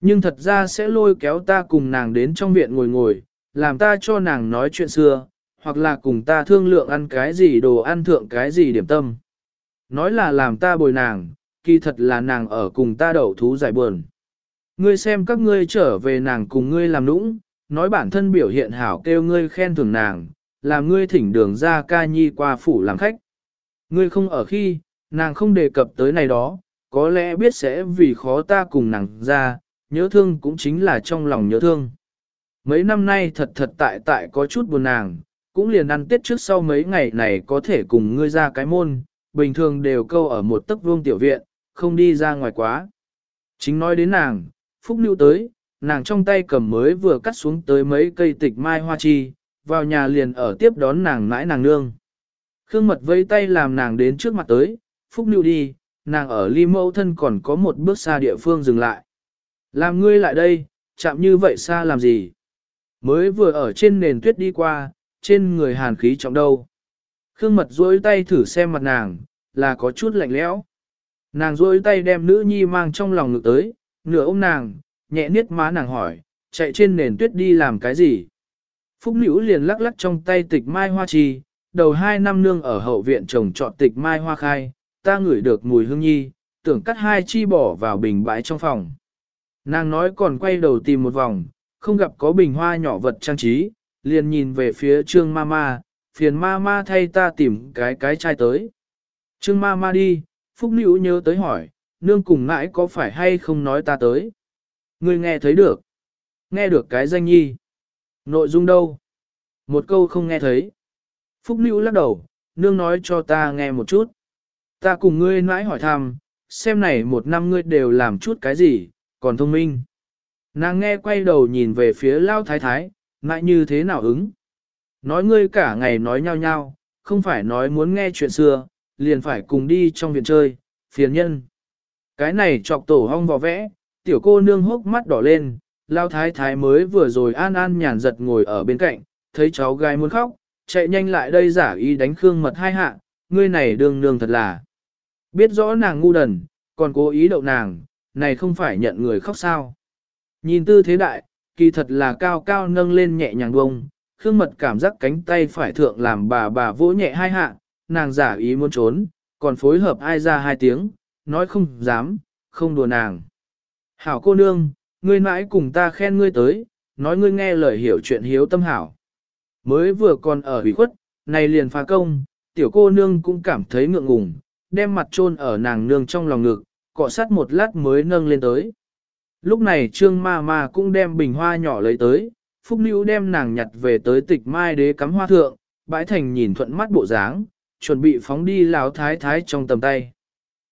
Nhưng thật ra sẽ lôi kéo ta cùng nàng đến trong viện ngồi ngồi, làm ta cho nàng nói chuyện xưa, hoặc là cùng ta thương lượng ăn cái gì đồ ăn thượng cái gì điểm tâm. Nói là làm ta bồi nàng, kỳ thật là nàng ở cùng ta đậu thú giải buồn. Ngươi xem các ngươi trở về nàng cùng ngươi làm nũng, nói bản thân biểu hiện hảo kêu ngươi khen thưởng nàng, làm ngươi thỉnh đường ra ca nhi qua phủ làm khách. Ngươi không ở khi, nàng không đề cập tới này đó, có lẽ biết sẽ vì khó ta cùng nàng ra, nhớ thương cũng chính là trong lòng nhớ thương. Mấy năm nay thật thật tại tại có chút buồn nàng, cũng liền ăn tết trước sau mấy ngày này có thể cùng ngươi ra cái môn, bình thường đều câu ở một tấc vuông tiểu viện, không đi ra ngoài quá. Chính nói đến nàng, Phúc lưu tới, nàng trong tay cầm mới vừa cắt xuống tới mấy cây tịch mai hoa chi, vào nhà liền ở tiếp đón nàng mãi nàng nương. Khương mật vây tay làm nàng đến trước mặt tới, Phúc lưu đi, nàng ở ly mẫu thân còn có một bước xa địa phương dừng lại. Làm ngươi lại đây, chạm như vậy xa làm gì? Mới vừa ở trên nền tuyết đi qua, trên người hàn khí trọng đâu. Khương mật duỗi tay thử xem mặt nàng, là có chút lạnh lẽo. Nàng duỗi tay đem nữ nhi mang trong lòng ngực tới, nửa ôm nàng, nhẹ niết má nàng hỏi, chạy trên nền tuyết đi làm cái gì? Phúc nữ liền lắc lắc trong tay tịch mai hoa trì, đầu hai năm nương ở hậu viện trồng trọt tịch mai hoa khai, ta ngửi được mùi hương nhi, tưởng cắt hai chi bỏ vào bình bãi trong phòng. Nàng nói còn quay đầu tìm một vòng, không gặp có bình hoa nhỏ vật trang trí, liền nhìn về phía trương ma ma, phiền ma ma thay ta tìm cái cái chai tới. Trương ma ma đi, Phúc Nữ nhớ tới hỏi, nương cùng ngãi có phải hay không nói ta tới. Ngươi nghe thấy được. Nghe được cái danh nhi. Nội dung đâu? Một câu không nghe thấy. Phúc Nữ lắc đầu, nương nói cho ta nghe một chút. Ta cùng ngươi nãi hỏi thăm, xem này một năm ngươi đều làm chút cái gì, còn thông minh. Nàng nghe quay đầu nhìn về phía lao thái thái, nãi như thế nào ứng. Nói ngươi cả ngày nói nhau nhau, không phải nói muốn nghe chuyện xưa, liền phải cùng đi trong viện chơi, phiền nhân. Cái này chọc tổ hong vò vẽ, tiểu cô nương hốc mắt đỏ lên, lao thái thái mới vừa rồi an an nhàn giật ngồi ở bên cạnh, thấy cháu gái muốn khóc, chạy nhanh lại đây giả y đánh khương mật hai hạ, ngươi này đường nương thật là. Biết rõ nàng ngu đần, còn cố ý đậu nàng, này không phải nhận người khóc sao. Nhìn tư thế đại, kỳ thật là cao cao nâng lên nhẹ nhàng bông, khương mật cảm giác cánh tay phải thượng làm bà bà vỗ nhẹ hai hạ, nàng giả ý muốn trốn, còn phối hợp ai ra hai tiếng, nói không dám, không đùa nàng. Hảo cô nương, ngươi mãi cùng ta khen ngươi tới, nói ngươi nghe lời hiểu chuyện hiếu tâm hảo. Mới vừa còn ở ủy khuất, này liền phá công, tiểu cô nương cũng cảm thấy ngượng ngùng, đem mặt chôn ở nàng nương trong lòng ngực, cọ sát một lát mới nâng lên tới. Lúc này trương ma ma cũng đem bình hoa nhỏ lấy tới, phúc nữ đem nàng nhặt về tới tịch mai đế cắm hoa thượng, bãi thành nhìn thuận mắt bộ dáng, chuẩn bị phóng đi lão thái thái trong tầm tay.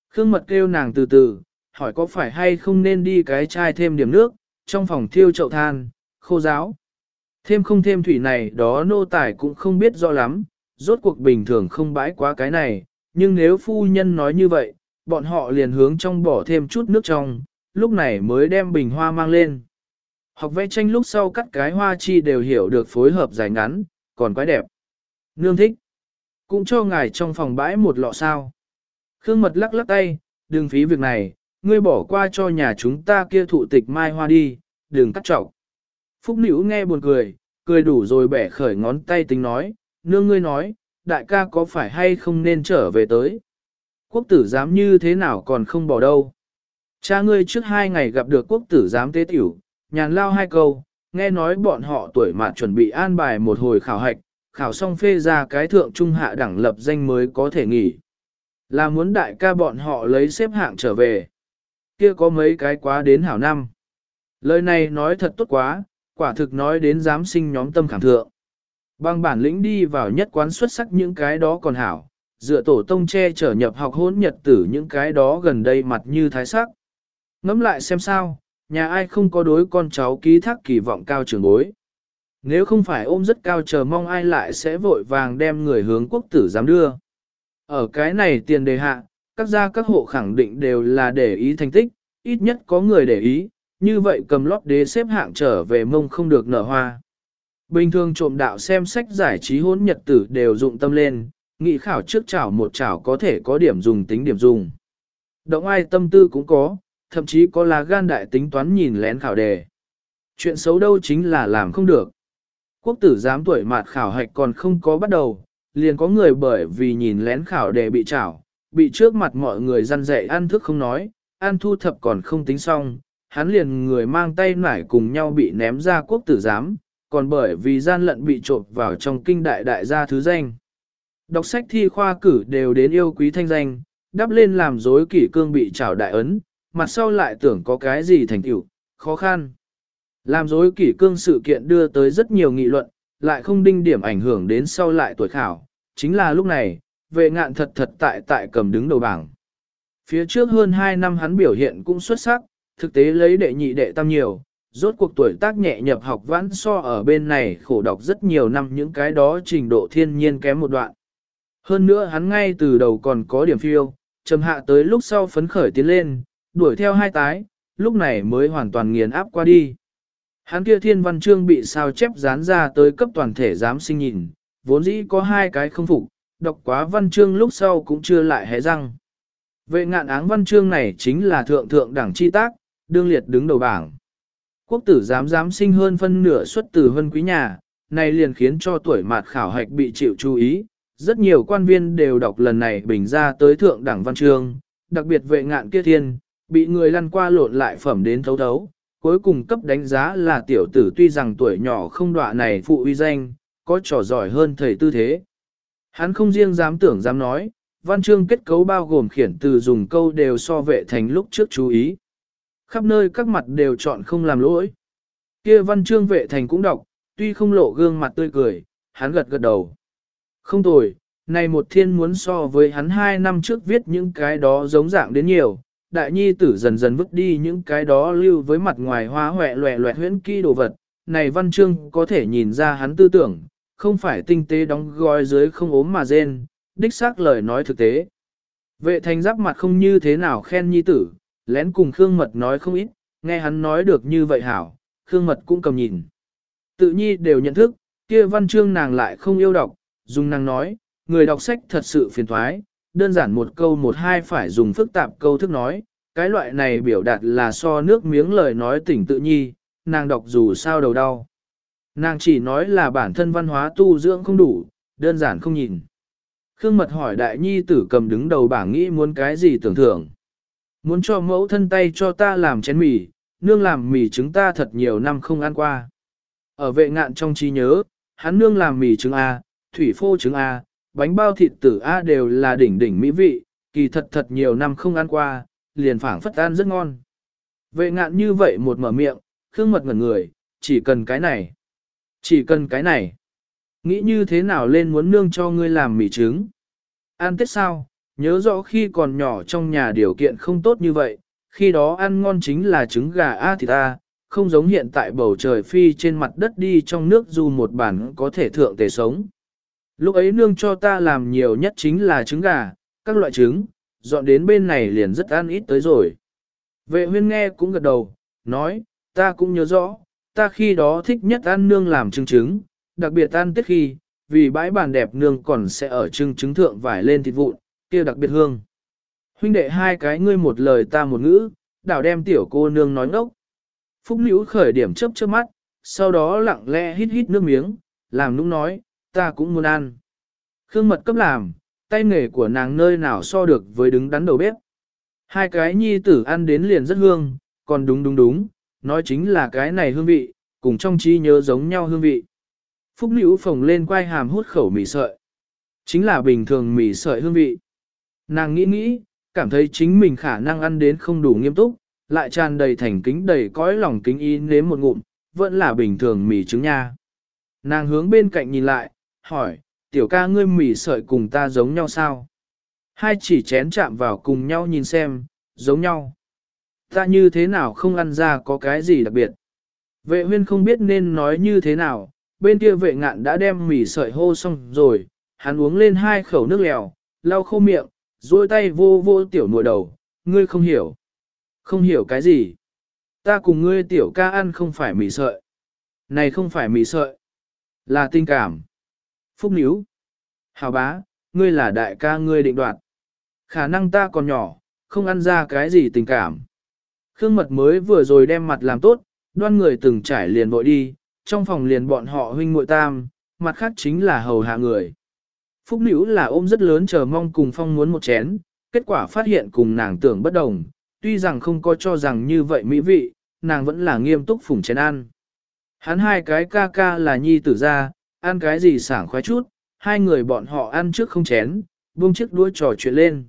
Khương mật kêu nàng từ từ, hỏi có phải hay không nên đi cái chai thêm điểm nước, trong phòng thiêu chậu than, khô giáo. Thêm không thêm thủy này đó nô tài cũng không biết rõ lắm, rốt cuộc bình thường không bãi quá cái này, nhưng nếu phu nhân nói như vậy, bọn họ liền hướng trong bỏ thêm chút nước trong, lúc này mới đem bình hoa mang lên. Học vẽ tranh lúc sau cắt cái hoa chi đều hiểu được phối hợp dài ngắn, còn quái đẹp. Nương thích. Cũng cho ngài trong phòng bãi một lọ sao. Khương mật lắc lắc tay, đừng phí việc này, ngươi bỏ qua cho nhà chúng ta kia thụ tịch mai hoa đi, đừng cắt trọng. Phúc Nữ nghe buồn cười, cười đủ rồi bẻ khởi ngón tay tính nói, nương ngươi nói, đại ca có phải hay không nên trở về tới. Quốc tử giám như thế nào còn không bỏ đâu. Cha ngươi trước hai ngày gặp được quốc tử giám tế tiểu, nhàn lao hai câu, nghe nói bọn họ tuổi mạn chuẩn bị an bài một hồi khảo hạch, khảo xong phê ra cái thượng trung hạ đẳng lập danh mới có thể nghỉ. Là muốn đại ca bọn họ lấy xếp hạng trở về. Kia có mấy cái quá đến hảo năm. Lời này nói thật tốt quá, quả thực nói đến giám sinh nhóm tâm khảm thượng. Bằng bản lĩnh đi vào nhất quán xuất sắc những cái đó còn hảo, dựa tổ tông che trở nhập học hôn nhật tử những cái đó gần đây mặt như thái sắc. Ngẫm lại xem sao, nhà ai không có đối con cháu ký thác kỳ vọng cao trường bối. Nếu không phải ôm rất cao chờ mong ai lại sẽ vội vàng đem người hướng quốc tử dám đưa. Ở cái này tiền đề hạ, các gia các hộ khẳng định đều là để ý thành tích, ít nhất có người để ý, như vậy cầm lót đế xếp hạng trở về mông không được nở hoa. Bình thường trộm đạo xem sách giải trí hỗn nhật tử đều dụng tâm lên, nghị khảo trước chảo một chảo có thể có điểm dùng tính điểm dùng. Động ai tâm tư cũng có, thậm chí có là gan đại tính toán nhìn lén khảo đề. Chuyện xấu đâu chính là làm không được. Quốc tử giám tuổi mạt khảo hạch còn không có bắt đầu, liền có người bởi vì nhìn lén khảo đề bị chảo bị trước mặt mọi người răn dạy ăn thức không nói, ăn thu thập còn không tính xong, hắn liền người mang tay nải cùng nhau bị ném ra quốc tử giám, còn bởi vì gian lận bị trộm vào trong kinh đại đại gia thứ danh. Đọc sách thi khoa cử đều đến yêu quý thanh danh, đắp lên làm dối kỷ cương bị trảo đại ấn, mặt sau lại tưởng có cái gì thành tựu, khó khăn. Làm dối kỷ cương sự kiện đưa tới rất nhiều nghị luận, lại không đinh điểm ảnh hưởng đến sau lại tuổi khảo. Chính là lúc này, vệ ngạn thật thật tại tại cầm đứng đầu bảng. Phía trước hơn 2 năm hắn biểu hiện cũng xuất sắc, thực tế lấy đệ nhị đệ tam nhiều, rốt cuộc tuổi tác nhẹ nhập học vãn so ở bên này khổ đọc rất nhiều năm những cái đó trình độ thiên nhiên kém một đoạn. Hơn nữa hắn ngay từ đầu còn có điểm phiêu, trầm hạ tới lúc sau phấn khởi tiến lên, đuổi theo hai tái, lúc này mới hoàn toàn nghiền áp qua đi. Hắn kia thiên văn chương bị sao chép dán ra tới cấp toàn thể giám sinh nhìn, vốn dĩ có hai cái không phục, đọc quá văn chương lúc sau cũng chưa lại hé răng. Vệ ngạn áng văn chương này chính là thượng thượng đẳng chi tác, đương liệt đứng đầu bảng. Quốc tử giám giám sinh hơn phân nửa xuất từ vân quý nhà, này liền khiến cho tuổi mạt khảo hạch bị chịu chú ý. Rất nhiều quan viên đều đọc lần này bình ra tới thượng đẳng văn chương, đặc biệt vệ ngạn kia thiên, bị người lăn qua lộn lại phẩm đến thấu thấu, cuối cùng cấp đánh giá là tiểu tử tuy rằng tuổi nhỏ không đọa này phụ uy danh, có trò giỏi hơn thầy tư thế. Hắn không riêng dám tưởng dám nói, văn chương kết cấu bao gồm khiển từ dùng câu đều so vệ thành lúc trước chú ý. Khắp nơi các mặt đều chọn không làm lỗi. kia văn chương vệ thành cũng đọc, tuy không lộ gương mặt tươi cười, hắn gật gật đầu. Không tồi, này một thiên muốn so với hắn hai năm trước viết những cái đó giống dạng đến nhiều, đại nhi tử dần dần vứt đi những cái đó lưu với mặt ngoài hoa hoẹ loẹ loẹt huyễn kỳ đồ vật. Này văn chương có thể nhìn ra hắn tư tưởng, không phải tinh tế đóng gói dưới không ốm mà rên, đích xác lời nói thực tế. Vệ thành giáp mặt không như thế nào khen nhi tử, lén cùng Khương Mật nói không ít, nghe hắn nói được như vậy hảo, Khương Mật cũng cầm nhìn. Tự nhi đều nhận thức, kia văn chương nàng lại không yêu đọc, dùng nàng nói, người đọc sách thật sự phiền thoái, đơn giản một câu một hai phải dùng phức tạp câu thức nói, cái loại này biểu đạt là so nước miếng lời nói tỉnh tự nhi, nàng đọc dù sao đầu đau. Nàng chỉ nói là bản thân văn hóa tu dưỡng không đủ, đơn giản không nhìn. Khương Mật hỏi đại nhi tử cầm đứng đầu bảng nghĩ muốn cái gì tưởng thưởng. Muốn cho mẫu thân tay cho ta làm chén mì, nương làm mì trứng ta thật nhiều năm không ăn qua. Ở vệ ngạn trong trí nhớ, hắn nương làm mì trứng A, thủy phô trứng A, bánh bao thịt tử A đều là đỉnh đỉnh mỹ vị, kỳ thật thật nhiều năm không ăn qua, liền phảng phất ăn rất ngon. Vệ ngạn như vậy một mở miệng, khương mật ngẩn người, chỉ cần cái này. Chỉ cần cái này. Nghĩ như thế nào lên muốn nương cho ngươi làm mì trứng? Ăn tết sao? Nhớ rõ khi còn nhỏ trong nhà điều kiện không tốt như vậy, khi đó ăn ngon chính là trứng gà A thịt A, không giống hiện tại bầu trời phi trên mặt đất đi trong nước dù một bản có thể thượng tề sống. Lúc ấy nương cho ta làm nhiều nhất chính là trứng gà, các loại trứng, dọn đến bên này liền rất ăn ít tới rồi. Vệ huyên nghe cũng gật đầu, nói, ta cũng nhớ rõ, ta khi đó thích nhất ăn nương làm trứng trứng, đặc biệt ăn tết khi, vì bãi bàn đẹp nương còn sẽ ở trứng trứng thượng vải lên thịt vụn, kia đặc biệt hương. Huynh đệ hai cái ngươi một lời ta một ngữ, đảo đem tiểu cô nương nói ngốc. Phúc liễu khởi điểm chớp chớp mắt, sau đó lặng lẽ hít hít nước miếng, làm nũng nói, ta cũng muốn ăn. Khương mật cấp làm, tay nghề của nàng nơi nào so được với đứng đắn đầu bếp. Hai cái nhi tử ăn đến liền rất hương, còn đúng đúng đúng, nói chính là cái này hương vị, cùng trong trí nhớ giống nhau hương vị. Phúc liễu phồng lên quay hàm hút khẩu mì sợi. Chính là bình thường mì sợi hương vị. Nàng nghĩ nghĩ, cảm thấy chính mình khả năng ăn đến không đủ nghiêm túc, lại tràn đầy thành kính đầy cõi lòng kính y nếm một ngụm, vẫn là bình thường mì trứng nha. Nàng hướng bên cạnh nhìn lại, hỏi, tiểu ca ngươi mì sợi cùng ta giống nhau sao? Hai chỉ chén chạm vào cùng nhau nhìn xem, giống nhau. Ta như thế nào không ăn ra có cái gì đặc biệt. Vệ huyên không biết nên nói như thế nào, bên kia vệ ngạn đã đem mì sợi hô xong rồi, hắn uống lên hai khẩu nước lèo, lau khô miệng, duỗi tay vô vô tiểu nội đầu, ngươi không hiểu. Không hiểu cái gì? Ta cùng ngươi tiểu ca ăn không phải mì sợi. Này không phải mì sợi. Là tình cảm. Phúc níu. Hào bá, ngươi là đại ca ngươi định đoạt. Khả năng ta còn nhỏ, không ăn ra cái gì tình cảm. Khương mật mới vừa rồi đem mặt làm tốt, đoan người từng trải liền vội đi, trong phòng liền bọn họ huynh muội tam, mặt khác chính là hầu hạ người. Phúc nữ là ôm rất lớn chờ mong cùng phong muốn một chén, kết quả phát hiện cùng nàng tưởng bất đồng, tuy rằng không có cho rằng như vậy mỹ vị, nàng vẫn là nghiêm túc phủng chén ăn. Hắn hai cái ca ca là nhi tử ra, ăn cái gì sảng khoái chút, hai người bọn họ ăn trước không chén, buông chiếc đuôi trò chuyện lên.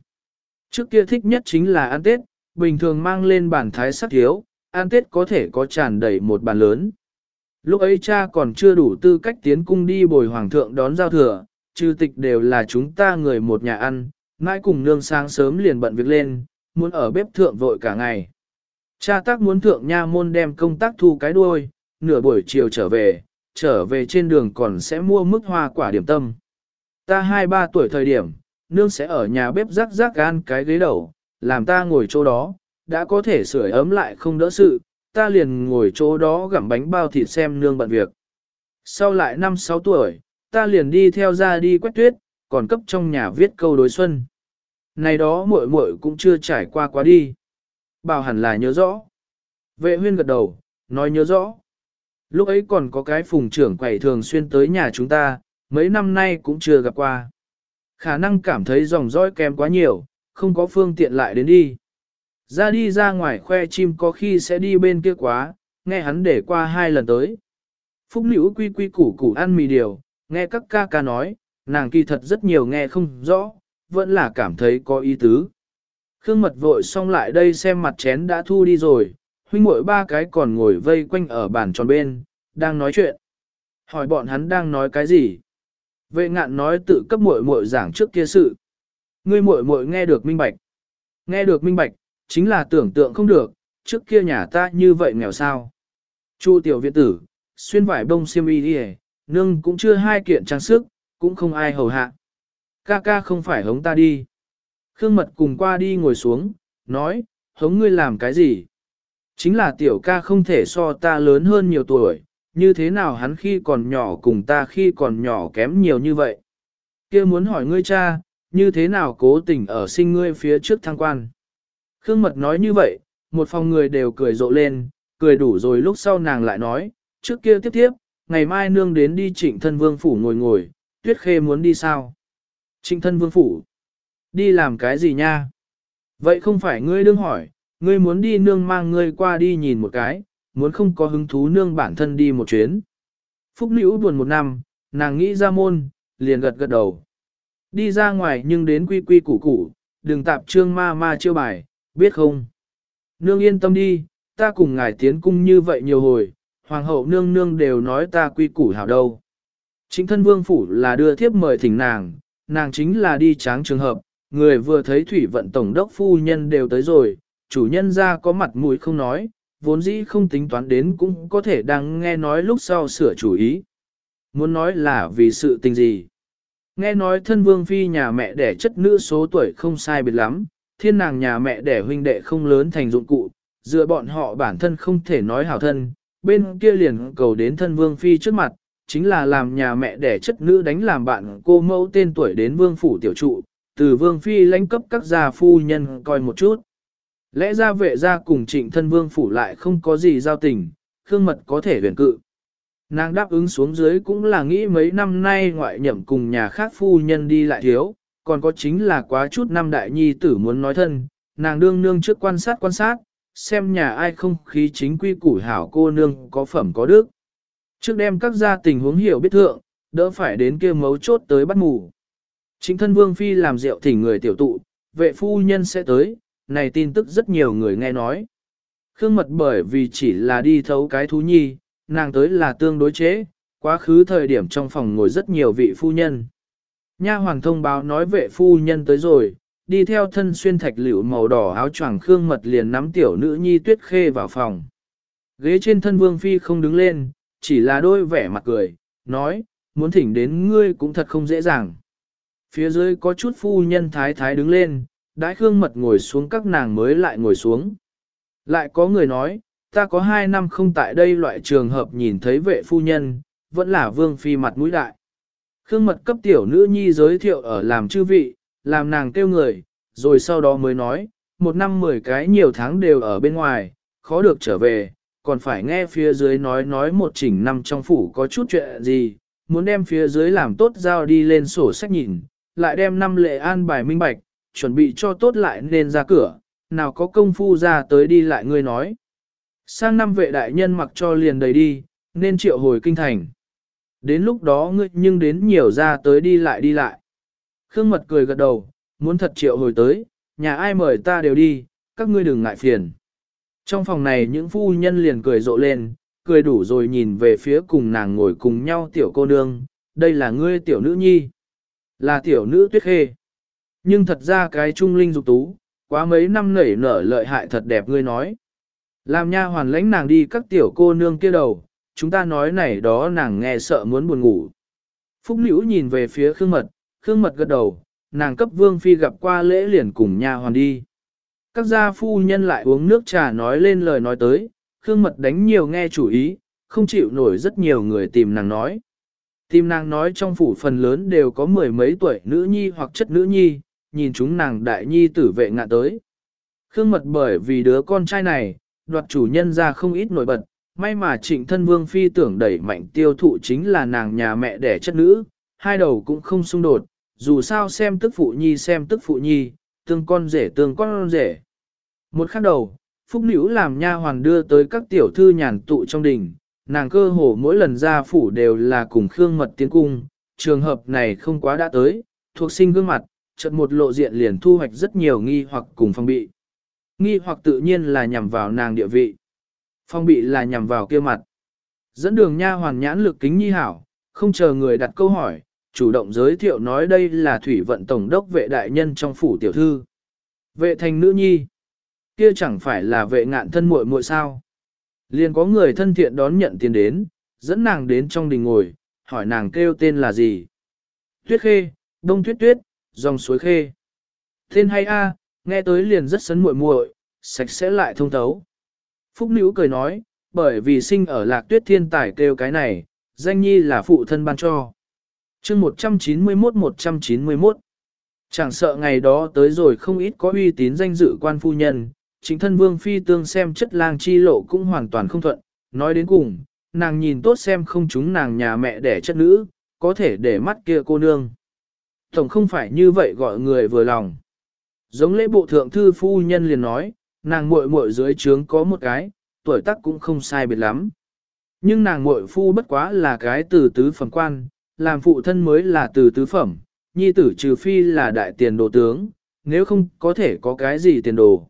Trước kia thích nhất chính là ăn Tết, bình thường mang lên bàn thái sắc thiếu, ăn Tết có thể có tràn đầy một bàn lớn. Lúc ấy cha còn chưa đủ tư cách tiến cung đi bồi hoàng thượng đón giao thừa, trừ tịch đều là chúng ta người một nhà ăn, mãi cùng nương sáng sớm liền bận việc lên, muốn ở bếp thượng vội cả ngày. Cha tác muốn thượng nha môn đem công tác thu cái đuôi, nửa buổi chiều trở về, trở về trên đường còn sẽ mua mức hoa quả điểm tâm. Ta hai ba tuổi thời điểm, nương sẽ ở nhà bếp rắc rắc gan cái ghế đầu, làm ta ngồi chỗ đó, đã có thể sưởi ấm lại không đỡ sự, ta liền ngồi chỗ đó gặm bánh bao thịt xem nương bận việc. Sau lại năm sáu tuổi, ta liền đi theo ra đi quét tuyết, còn cấp trong nhà viết câu đối xuân. Này đó muội muội cũng chưa trải qua quá đi. Bảo hẳn là nhớ rõ. Vệ huyên gật đầu, nói nhớ rõ. Lúc ấy còn có cái phùng trưởng quầy thường xuyên tới nhà chúng ta, mấy năm nay cũng chưa gặp qua. Khả năng cảm thấy dòng dõi kém quá nhiều, không có phương tiện lại đến đi. Ra đi ra ngoài khoe chim có khi sẽ đi bên kia quá, nghe hắn để qua hai lần tới. Phúc nữ quy quy củ củ ăn mì điều, nghe các ca ca nói, nàng kỳ thật rất nhiều nghe không rõ, vẫn là cảm thấy có ý tứ. Khương mật vội xong lại đây xem mặt chén đã thu đi rồi, huynh muội ba cái còn ngồi vây quanh ở bàn tròn bên, đang nói chuyện. Hỏi bọn hắn đang nói cái gì? Vệ ngạn nói tự cấp muội muội giảng trước kia sự. Ngươi muội muội nghe được minh bạch. Nghe được minh bạch, chính là tưởng tượng không được, trước kia nhà ta như vậy nghèo sao. Chu tiểu viện tử, xuyên vải bông xiêm y đi nương cũng chưa hai kiện trang sức, cũng không ai hầu hạ. Ca ca không phải hống ta đi. Khương mật cùng qua đi ngồi xuống, nói, hống ngươi làm cái gì? Chính là tiểu ca không thể so ta lớn hơn nhiều tuổi, như thế nào hắn khi còn nhỏ cùng ta khi còn nhỏ kém nhiều như vậy? kia muốn hỏi ngươi cha, như thế nào cố tình ở sinh ngươi phía trước thăng quan? Khương mật nói như vậy, một phòng người đều cười rộ lên, cười đủ rồi lúc sau nàng lại nói, trước kia tiếp tiếp, ngày mai nương đến đi trịnh thân vương phủ ngồi ngồi, tuyết khê muốn đi sao? Trịnh thân vương phủ. Đi làm cái gì nha? Vậy không phải ngươi đương hỏi, ngươi muốn đi nương mang ngươi qua đi nhìn một cái, muốn không có hứng thú nương bản thân đi một chuyến. Phúc nữ buồn một năm, nàng nghĩ ra môn, liền gật gật đầu. Đi ra ngoài nhưng đến quy quy củ củ, đừng tạp trương ma ma chiêu bài, biết không? Nương yên tâm đi, ta cùng ngài tiến cung như vậy nhiều hồi, hoàng hậu nương nương đều nói ta quy củ hảo đâu. Chính thân vương phủ là đưa thiếp mời thỉnh nàng, nàng chính là đi tráng trường hợp, người vừa thấy thủy vận tổng đốc phu nhân đều tới rồi, chủ nhân ra có mặt mũi không nói, vốn dĩ không tính toán đến cũng có thể đang nghe nói lúc sau sửa chủ ý. Muốn nói là vì sự tình gì? Nghe nói thân vương phi nhà mẹ đẻ chất nữ số tuổi không sai biệt lắm, thiên nàng nhà mẹ đẻ huynh đệ không lớn thành dụng cụ, dựa bọn họ bản thân không thể nói hảo thân, bên kia liền cầu đến thân vương phi trước mặt, chính là làm nhà mẹ đẻ chất nữ đánh làm bạn cô mẫu tên tuổi đến vương phủ tiểu trụ, từ vương phi lãnh cấp các gia phu nhân coi một chút. Lẽ ra vệ gia cùng trịnh thân vương phủ lại không có gì giao tình, khương mật có thể huyền cự. Nàng đáp ứng xuống dưới cũng là nghĩ mấy năm nay ngoại nhậm cùng nhà khác phu nhân đi lại thiếu, còn có chính là quá chút năm đại nhi tử muốn nói thân, nàng đương nương trước quan sát quan sát, xem nhà ai không khí chính quy củ hảo cô nương có phẩm có đức. Trước đem các gia tình huống hiểu biết thượng, đỡ phải đến kia mấu chốt tới bắt mù. Chính thân vương phi làm rượu thỉnh người tiểu tụ, vệ phu nhân sẽ tới, này tin tức rất nhiều người nghe nói. Khương mật bởi vì chỉ là đi thấu cái thú nhi, nàng tới là tương đối chế, quá khứ thời điểm trong phòng ngồi rất nhiều vị phu nhân. Nha hoàng thông báo nói vệ phu nhân tới rồi, đi theo thân xuyên thạch liễu màu đỏ áo choàng khương mật liền nắm tiểu nữ nhi tuyết khê vào phòng. Ghế trên thân vương phi không đứng lên, chỉ là đôi vẻ mặt cười, nói, muốn thỉnh đến ngươi cũng thật không dễ dàng. Phía dưới có chút phu nhân thái thái đứng lên, đãi khương mật ngồi xuống các nàng mới lại ngồi xuống. Lại có người nói, ta có hai năm không tại đây loại trường hợp nhìn thấy vệ phu nhân, vẫn là vương phi mặt mũi đại. Khương mật cấp tiểu nữ nhi giới thiệu ở làm chư vị, làm nàng kêu người, rồi sau đó mới nói, một năm mười cái nhiều tháng đều ở bên ngoài, khó được trở về, còn phải nghe phía dưới nói nói một chỉnh năm trong phủ có chút chuyện gì, muốn đem phía dưới làm tốt giao đi lên sổ sách nhìn, lại đem năm lệ an bài minh bạch, chuẩn bị cho tốt lại nên ra cửa, nào có công phu ra tới đi lại ngươi nói. Sang năm vệ đại nhân mặc cho liền đầy đi, nên triệu hồi kinh thành. Đến lúc đó ngươi nhưng đến nhiều ra tới đi lại đi lại. Khương mật cười gật đầu, muốn thật triệu hồi tới, nhà ai mời ta đều đi, các ngươi đừng ngại phiền. Trong phòng này những phu nhân liền cười rộ lên, cười đủ rồi nhìn về phía cùng nàng ngồi cùng nhau tiểu cô nương, đây là ngươi tiểu nữ nhi, là tiểu nữ tuyết khê. Nhưng thật ra cái trung linh dục tú, quá mấy năm nảy nở lợi hại thật đẹp ngươi nói. Làm nha hoàn lãnh nàng đi các tiểu cô nương kia đầu, chúng ta nói này đó nàng nghe sợ muốn buồn ngủ. Phúc Nữ nhìn về phía Khương Mật, Khương Mật gật đầu, nàng cấp Vương Phi gặp qua lễ liền cùng nha hoàn đi. Các gia phu nhân lại uống nước trà nói lên lời nói tới, Khương Mật đánh nhiều nghe chủ ý, không chịu nổi rất nhiều người tìm nàng nói. Tìm nàng nói trong phủ phần lớn đều có mười mấy tuổi nữ nhi hoặc chất nữ nhi, nhìn chúng nàng đại nhi tử vệ ngạ tới. Khương Mật bởi vì đứa con trai này, đoạt chủ nhân ra không ít nổi bật, may mà trịnh thân vương phi tưởng đẩy mạnh tiêu thụ chính là nàng nhà mẹ đẻ chất nữ, hai đầu cũng không xung đột, dù sao xem tức phụ nhi xem tức phụ nhi, tương con rể tương con rể. Một khắc đầu, Phúc Nữ làm nha hoàn đưa tới các tiểu thư nhàn tụ trong đình, nàng cơ hồ mỗi lần ra phủ đều là cùng Khương Mật tiến cung, trường hợp này không quá đã tới, thuộc sinh gương mặt, chợt một lộ diện liền thu hoạch rất nhiều nghi hoặc cùng phong bị. Nghi hoặc tự nhiên là nhằm vào nàng địa vị. Phong bị là nhằm vào kia mặt. Dẫn đường nha hoàn nhãn lực kính nhi hảo, không chờ người đặt câu hỏi, chủ động giới thiệu nói đây là thủy vận tổng đốc vệ đại nhân trong phủ tiểu thư. Vệ thành nữ nhi. Kia chẳng phải là vệ ngạn thân muội muội sao. Liền có người thân thiện đón nhận tiền đến, dẫn nàng đến trong đình ngồi, hỏi nàng kêu tên là gì. Tuyết khê, đông tuyết tuyết, dòng suối khê. Tên hay a, nghe tới liền rất sấn muội muội, sạch sẽ lại thông thấu. Phúc Nữ cười nói, bởi vì sinh ở lạc tuyết thiên tài kêu cái này, danh nhi là phụ thân ban cho chương 191-191 Chẳng sợ ngày đó tới rồi không ít có uy tín danh dự quan phu nhân, chính thân vương phi tương xem chất lang chi lộ cũng hoàn toàn không thuận, nói đến cùng, nàng nhìn tốt xem không chúng nàng nhà mẹ đẻ chất nữ, có thể để mắt kia cô nương. Tổng không phải như vậy gọi người vừa lòng. Giống lễ bộ thượng thư phu nhân liền nói, nàng muội muội dưới trướng có một cái, tuổi tác cũng không sai biệt lắm. Nhưng nàng muội phu bất quá là cái từ tứ phẩm quan, làm phụ thân mới là từ tứ phẩm, nhi tử trừ phi là đại tiền đồ tướng, nếu không có thể có cái gì tiền đồ.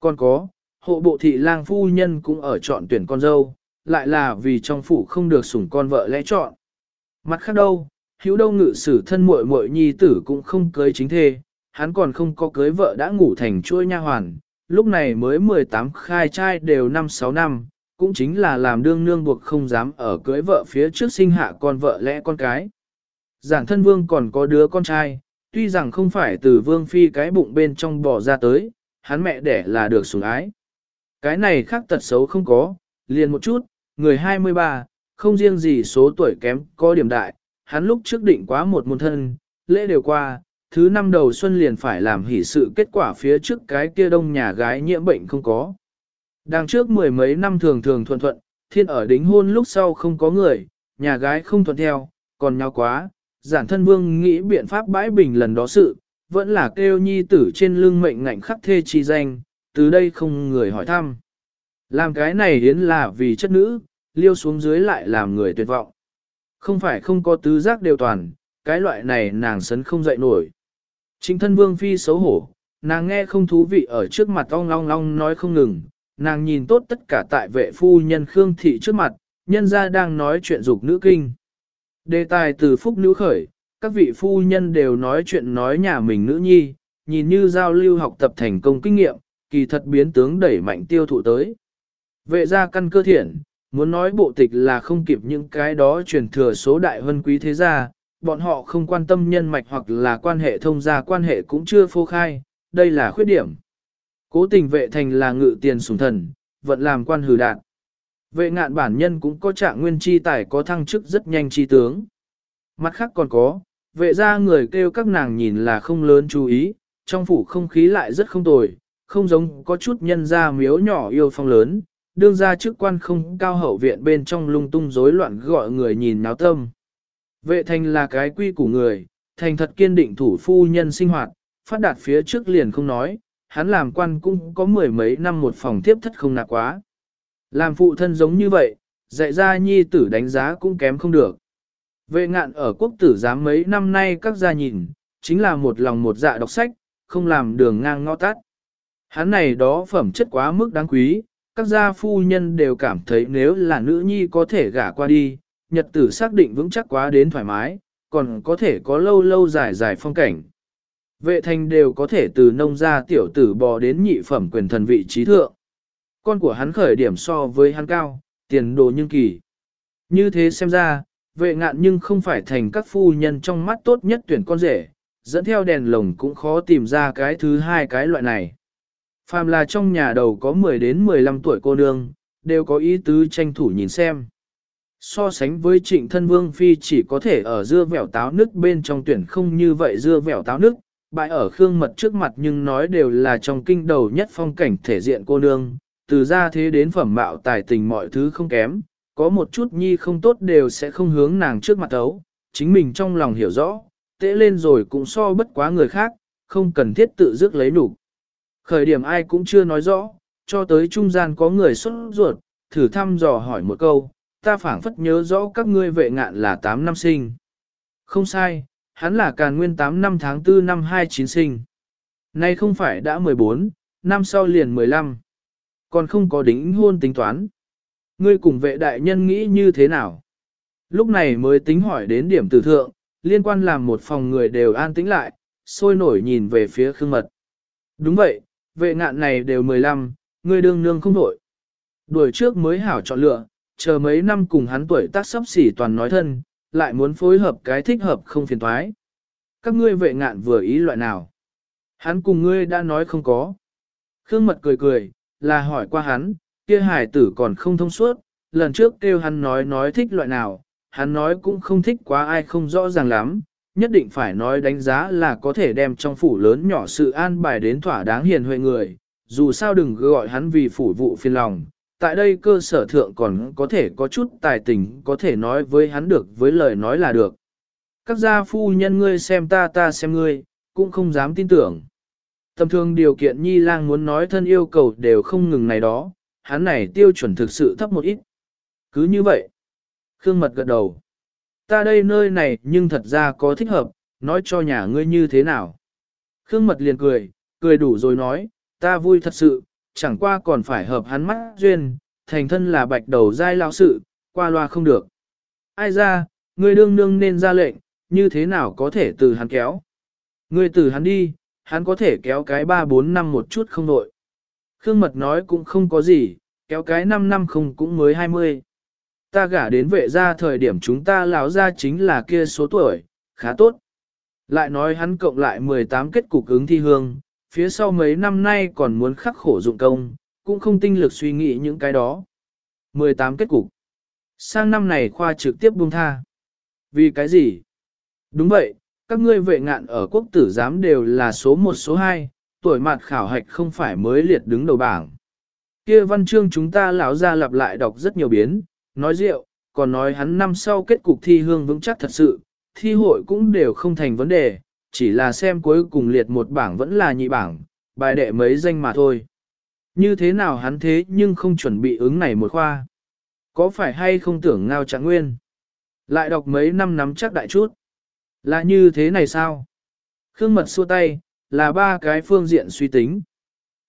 Còn có, hộ bộ thị lang phu nhân cũng ở chọn tuyển con dâu, lại là vì trong phủ không được sủng con vợ lẽ chọn. Mặt khác đâu, hữu đâu ngự sử thân muội muội nhi tử cũng không cưới chính thê, hắn còn không có cưới vợ đã ngủ thành chuôi nha hoàn, lúc này mới 18 khai trai đều 5-6 năm, cũng chính là làm đương nương buộc không dám ở cưới vợ phía trước sinh hạ con vợ lẽ con cái. Giản thân vương còn có đứa con trai, tuy rằng không phải từ vương phi cái bụng bên trong bỏ ra tới, hắn mẹ đẻ là được sủng ái. Cái này khác tật xấu không có, liền một chút, người 23, không riêng gì số tuổi kém có điểm đại, hắn lúc trước định quá một môn thân, lễ đều qua, thứ năm đầu xuân liền phải làm hỷ sự kết quả phía trước cái kia đông nhà gái nhiễm bệnh không có. Đằng trước mười mấy năm thường thường thuận thuận, thiên ở đính hôn lúc sau không có người, nhà gái không thuận theo, còn nhau quá, giản thân vương nghĩ biện pháp bãi bình lần đó sự, vẫn là kêu nhi tử trên lưng mệnh ngạnh khắc thê chi danh, từ đây không người hỏi thăm. Làm cái này hiến là vì chất nữ, liêu xuống dưới lại làm người tuyệt vọng. Không phải không có tứ giác đều toàn, cái loại này nàng sấn không dậy nổi. Chính thân vương phi xấu hổ, nàng nghe không thú vị ở trước mặt ong long long nói không ngừng, nàng nhìn tốt tất cả tại vệ phu nhân Khương Thị trước mặt, nhân ra đang nói chuyện dục nữ kinh. Đề tài từ phúc nữ khởi, các vị phu nhân đều nói chuyện nói nhà mình nữ nhi, nhìn như giao lưu học tập thành công kinh nghiệm, kỳ thật biến tướng đẩy mạnh tiêu thụ tới. Vệ gia căn cơ thiện, muốn nói bộ tịch là không kịp những cái đó truyền thừa số đại vân quý thế gia, bọn họ không quan tâm nhân mạch hoặc là quan hệ thông gia quan hệ cũng chưa phô khai, đây là khuyết điểm. Cố tình vệ thành là ngự tiền sủng thần, vẫn làm quan hử đạn. Vệ ngạn bản nhân cũng có trạng nguyên chi tài có thăng chức rất nhanh chi tướng. Mặt khác còn có, vệ ra người kêu các nàng nhìn là không lớn chú ý, trong phủ không khí lại rất không tồi, không giống có chút nhân ra miếu nhỏ yêu phong lớn, đương ra chức quan không cao hậu viện bên trong lung tung rối loạn gọi người nhìn náo tâm. Vệ thành là cái quy của người, thành thật kiên định thủ phu nhân sinh hoạt, phát đạt phía trước liền không nói, hắn làm quan cũng có mười mấy năm một phòng tiếp thất không nạc quá. Làm phụ thân giống như vậy, dạy ra nhi tử đánh giá cũng kém không được. Vệ ngạn ở quốc tử giám mấy năm nay các gia nhìn, chính là một lòng một dạ đọc sách, không làm đường ngang ngõ tắt. Hắn này đó phẩm chất quá mức đáng quý, các gia phu nhân đều cảm thấy nếu là nữ nhi có thể gả qua đi, nhật tử xác định vững chắc quá đến thoải mái, còn có thể có lâu lâu dài dài phong cảnh. Vệ thành đều có thể từ nông gia tiểu tử bò đến nhị phẩm quyền thần vị trí thượng. Con của hắn khởi điểm so với hắn cao, tiền đồ nhưng kỳ. Như thế xem ra, vệ ngạn nhưng không phải thành các phu nhân trong mắt tốt nhất tuyển con rể, dẫn theo đèn lồng cũng khó tìm ra cái thứ hai cái loại này. Phàm là trong nhà đầu có 10 đến 15 tuổi cô nương, đều có ý tứ tranh thủ nhìn xem. So sánh với trịnh thân vương phi chỉ có thể ở dưa vẻo táo nước bên trong tuyển không như vậy dưa vẻo táo nước, bại ở khương mật trước mặt nhưng nói đều là trong kinh đầu nhất phong cảnh thể diện cô nương, từ ra thế đến phẩm mạo tài tình mọi thứ không kém, có một chút nhi không tốt đều sẽ không hướng nàng trước mặt ấu, chính mình trong lòng hiểu rõ, tễ lên rồi cũng so bất quá người khác, không cần thiết tự dứt lấy đủ. Khởi điểm ai cũng chưa nói rõ, cho tới trung gian có người xuất ruột, thử thăm dò hỏi một câu, ta phảng phất nhớ rõ các ngươi vệ ngạn là 8 năm sinh. Không sai, hắn là càn nguyên 8 năm tháng 4 năm 29 sinh. Nay không phải đã 14, năm sau liền 15. Còn không có đính hôn tính toán. Ngươi cùng vệ đại nhân nghĩ như thế nào? Lúc này mới tính hỏi đến điểm tử thượng, liên quan làm một phòng người đều an tĩnh lại, sôi nổi nhìn về phía khương mật. Đúng vậy, vệ ngạn này đều 15, ngươi đương nương không nổi Đuổi trước mới hảo chọn lựa, chờ mấy năm cùng hắn tuổi tác sắp xỉ toàn nói thân, lại muốn phối hợp cái thích hợp không phiền thoái. Các ngươi vệ ngạn vừa ý loại nào? Hắn cùng ngươi đã nói không có. Khương mật cười cười, là hỏi qua hắn, kia hải tử còn không thông suốt, lần trước kêu hắn nói nói thích loại nào, hắn nói cũng không thích quá ai không rõ ràng lắm, nhất định phải nói đánh giá là có thể đem trong phủ lớn nhỏ sự an bài đến thỏa đáng hiền huệ người, dù sao đừng gọi hắn vì phủ vụ phiền lòng. Tại đây cơ sở thượng còn có thể có chút tài tình có thể nói với hắn được với lời nói là được. Các gia phu nhân ngươi xem ta ta xem ngươi, cũng không dám tin tưởng. Tầm thường điều kiện nhi lang muốn nói thân yêu cầu đều không ngừng này đó, hắn này tiêu chuẩn thực sự thấp một ít. Cứ như vậy. Khương Mật gật đầu. Ta đây nơi này nhưng thật ra có thích hợp, nói cho nhà ngươi như thế nào. Khương Mật liền cười, cười đủ rồi nói, ta vui thật sự, chẳng qua còn phải hợp hắn mắt duyên, thành thân là bạch đầu dai lao sự, qua loa không được. Ai ra, ngươi đương nương nên ra lệnh, như thế nào có thể từ hắn kéo. Ngươi từ hắn đi, hắn có thể kéo cái 3-4 năm một chút không nội. Khương Mật nói cũng không có gì, kéo cái 5 năm không cũng mới 20. Ta gả đến vệ ra thời điểm chúng ta lão ra chính là kia số tuổi, khá tốt. Lại nói hắn cộng lại 18 kết cục ứng thi hương, phía sau mấy năm nay còn muốn khắc khổ dụng công, cũng không tinh lực suy nghĩ những cái đó. 18 kết cục. Sang năm này khoa trực tiếp buông tha. Vì cái gì? Đúng vậy, các ngươi vệ ngạn ở quốc tử giám đều là số 1 số 2, tuổi mặt khảo hạch không phải mới liệt đứng đầu bảng. Kia văn chương chúng ta lão ra lặp lại đọc rất nhiều biến, nói rượu, còn nói hắn năm sau kết cục thi hương vững chắc thật sự, thi hội cũng đều không thành vấn đề, chỉ là xem cuối cùng liệt một bảng vẫn là nhị bảng, bài đệ mấy danh mà thôi. Như thế nào hắn thế nhưng không chuẩn bị ứng này một khoa? Có phải hay không tưởng ngao trạng nguyên? Lại đọc mấy năm nắm chắc đại chút. Là như thế này sao? Khương mật xua tay, là ba cái phương diện suy tính.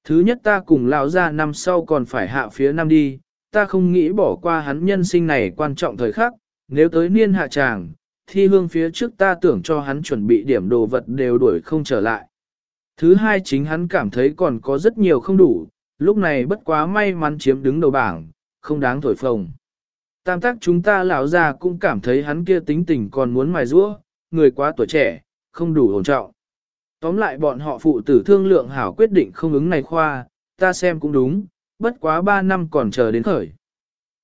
Thứ nhất ta cùng lão ra năm sau còn phải hạ phía năm đi, ta không nghĩ bỏ qua hắn nhân sinh này quan trọng thời khắc, nếu tới niên hạ tràng, thi hương phía trước ta tưởng cho hắn chuẩn bị điểm đồ vật đều đuổi không trở lại. Thứ hai chính hắn cảm thấy còn có rất nhiều không đủ, lúc này bất quá may mắn chiếm đứng đầu bảng, không đáng thổi phồng. Tam tác chúng ta lão già cũng cảm thấy hắn kia tính tình còn muốn mài rũa, người quá tuổi trẻ, không đủ ổn trọng. Tóm lại bọn họ phụ tử thương lượng hảo quyết định không ứng này khoa, ta xem cũng đúng, bất quá 3 năm còn chờ đến khởi.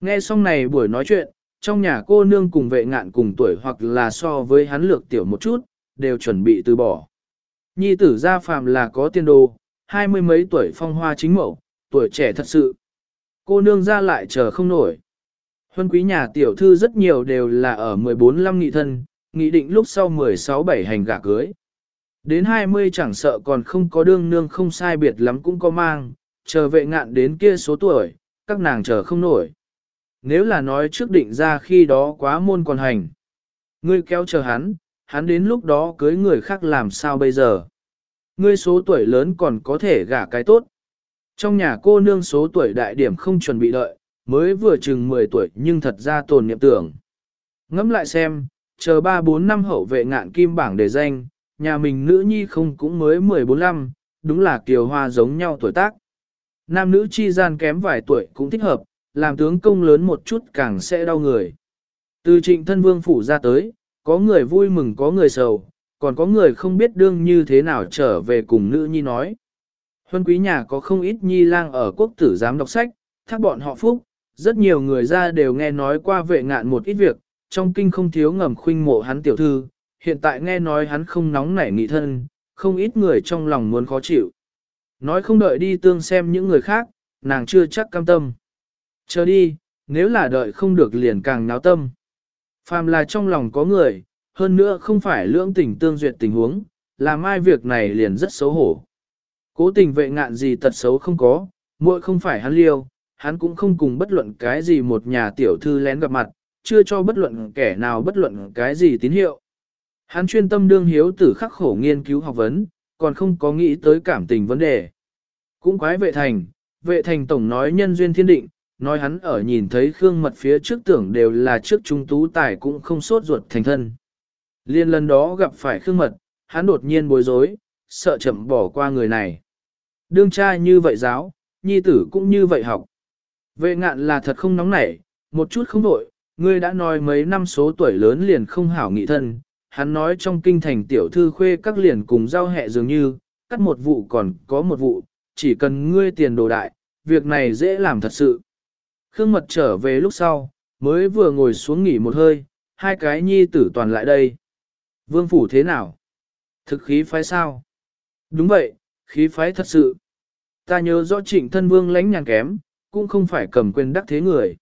Nghe xong này buổi nói chuyện, trong nhà cô nương cùng vệ ngạn cùng tuổi hoặc là so với hắn lược tiểu một chút, đều chuẩn bị từ bỏ. Nhi tử gia phàm là có tiên đồ, hai mươi mấy tuổi phong hoa chính mẫu, tuổi trẻ thật sự. Cô nương ra lại chờ không nổi. Huân quý nhà tiểu thư rất nhiều đều là ở 14 năm nghị thân, nghị định lúc sau 16 bảy hành gả cưới. Đến 20 chẳng sợ còn không có đương nương không sai biệt lắm cũng có mang, chờ vệ ngạn đến kia số tuổi, các nàng chờ không nổi. Nếu là nói trước định ra khi đó quá môn còn hành. Ngươi kéo chờ hắn, hắn đến lúc đó cưới người khác làm sao bây giờ. Ngươi số tuổi lớn còn có thể gả cái tốt. Trong nhà cô nương số tuổi đại điểm không chuẩn bị đợi, mới vừa chừng 10 tuổi nhưng thật ra tồn niệm tưởng. Ngẫm lại xem, chờ 3-4 năm hậu vệ ngạn kim bảng để danh, nhà mình nữ nhi không cũng mới 14 năm, đúng là kiều hoa giống nhau tuổi tác. Nam nữ chi gian kém vài tuổi cũng thích hợp, làm tướng công lớn một chút càng sẽ đau người. Từ trịnh thân vương phủ ra tới, có người vui mừng có người sầu, còn có người không biết đương như thế nào trở về cùng nữ nhi nói. Huân quý nhà có không ít nhi lang ở quốc tử giám đọc sách, thác bọn họ phúc, rất nhiều người ra đều nghe nói qua vệ ngạn một ít việc, trong kinh không thiếu ngầm khuynh mộ hắn tiểu thư, hiện tại nghe nói hắn không nóng nảy nghị thân, không ít người trong lòng muốn khó chịu. Nói không đợi đi tương xem những người khác, nàng chưa chắc cam tâm. Chờ đi, nếu là đợi không được liền càng náo tâm. Phàm là trong lòng có người, hơn nữa không phải lưỡng tình tương duyệt tình huống, làm ai việc này liền rất xấu hổ. Cố tình vệ ngạn gì tật xấu không có, muội không phải hắn liêu, hắn cũng không cùng bất luận cái gì một nhà tiểu thư lén gặp mặt, chưa cho bất luận kẻ nào bất luận cái gì tín hiệu. Hắn chuyên tâm đương hiếu tử khắc khổ nghiên cứu học vấn, còn không có nghĩ tới cảm tình vấn đề. Cũng quái vệ thành, vệ thành tổng nói nhân duyên thiên định, nói hắn ở nhìn thấy Khương Mật phía trước tưởng đều là trước trung tú tài cũng không sốt ruột thành thân. Liên lần đó gặp phải Khương Mật, hắn đột nhiên bối rối, sợ chậm bỏ qua người này. Đương cha như vậy giáo, nhi tử cũng như vậy học. Vệ ngạn là thật không nóng nảy, một chút không vội, ngươi đã nói mấy năm số tuổi lớn liền không hảo nghị thân, hắn nói trong kinh thành tiểu thư khuê các liền cùng giao hẹ dường như, cắt một vụ còn có một vụ, chỉ cần ngươi tiền đồ đại, việc này dễ làm thật sự. Khương mật trở về lúc sau, mới vừa ngồi xuống nghỉ một hơi, hai cái nhi tử toàn lại đây. Vương phủ thế nào? Thực khí phái sao? Đúng vậy, khí phái thật sự. Ta nhớ rõ trịnh thân vương lánh nhàn kém, cũng không phải cầm quyền đắc thế người.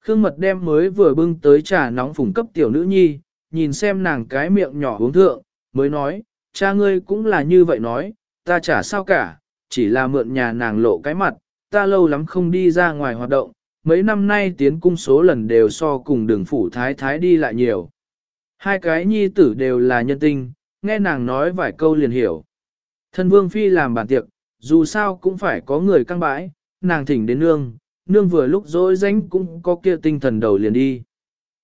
Khương mật đem mới vừa bưng tới trà nóng phùng cấp tiểu nữ nhi, nhìn xem nàng cái miệng nhỏ uống thượng, mới nói, cha ngươi cũng là như vậy nói, ta chả sao cả, chỉ là mượn nhà nàng lộ cái mặt, ta lâu lắm không đi ra ngoài hoạt động, mấy năm nay tiến cung số lần đều so cùng đường phủ thái thái đi lại nhiều. Hai cái nhi tử đều là nhân tinh, nghe nàng nói vài câu liền hiểu. Thân vương phi làm bản tiệc, dù sao cũng phải có người căng bãi, nàng thỉnh đến nương, nương vừa lúc dối danh cũng có kia tinh thần đầu liền đi.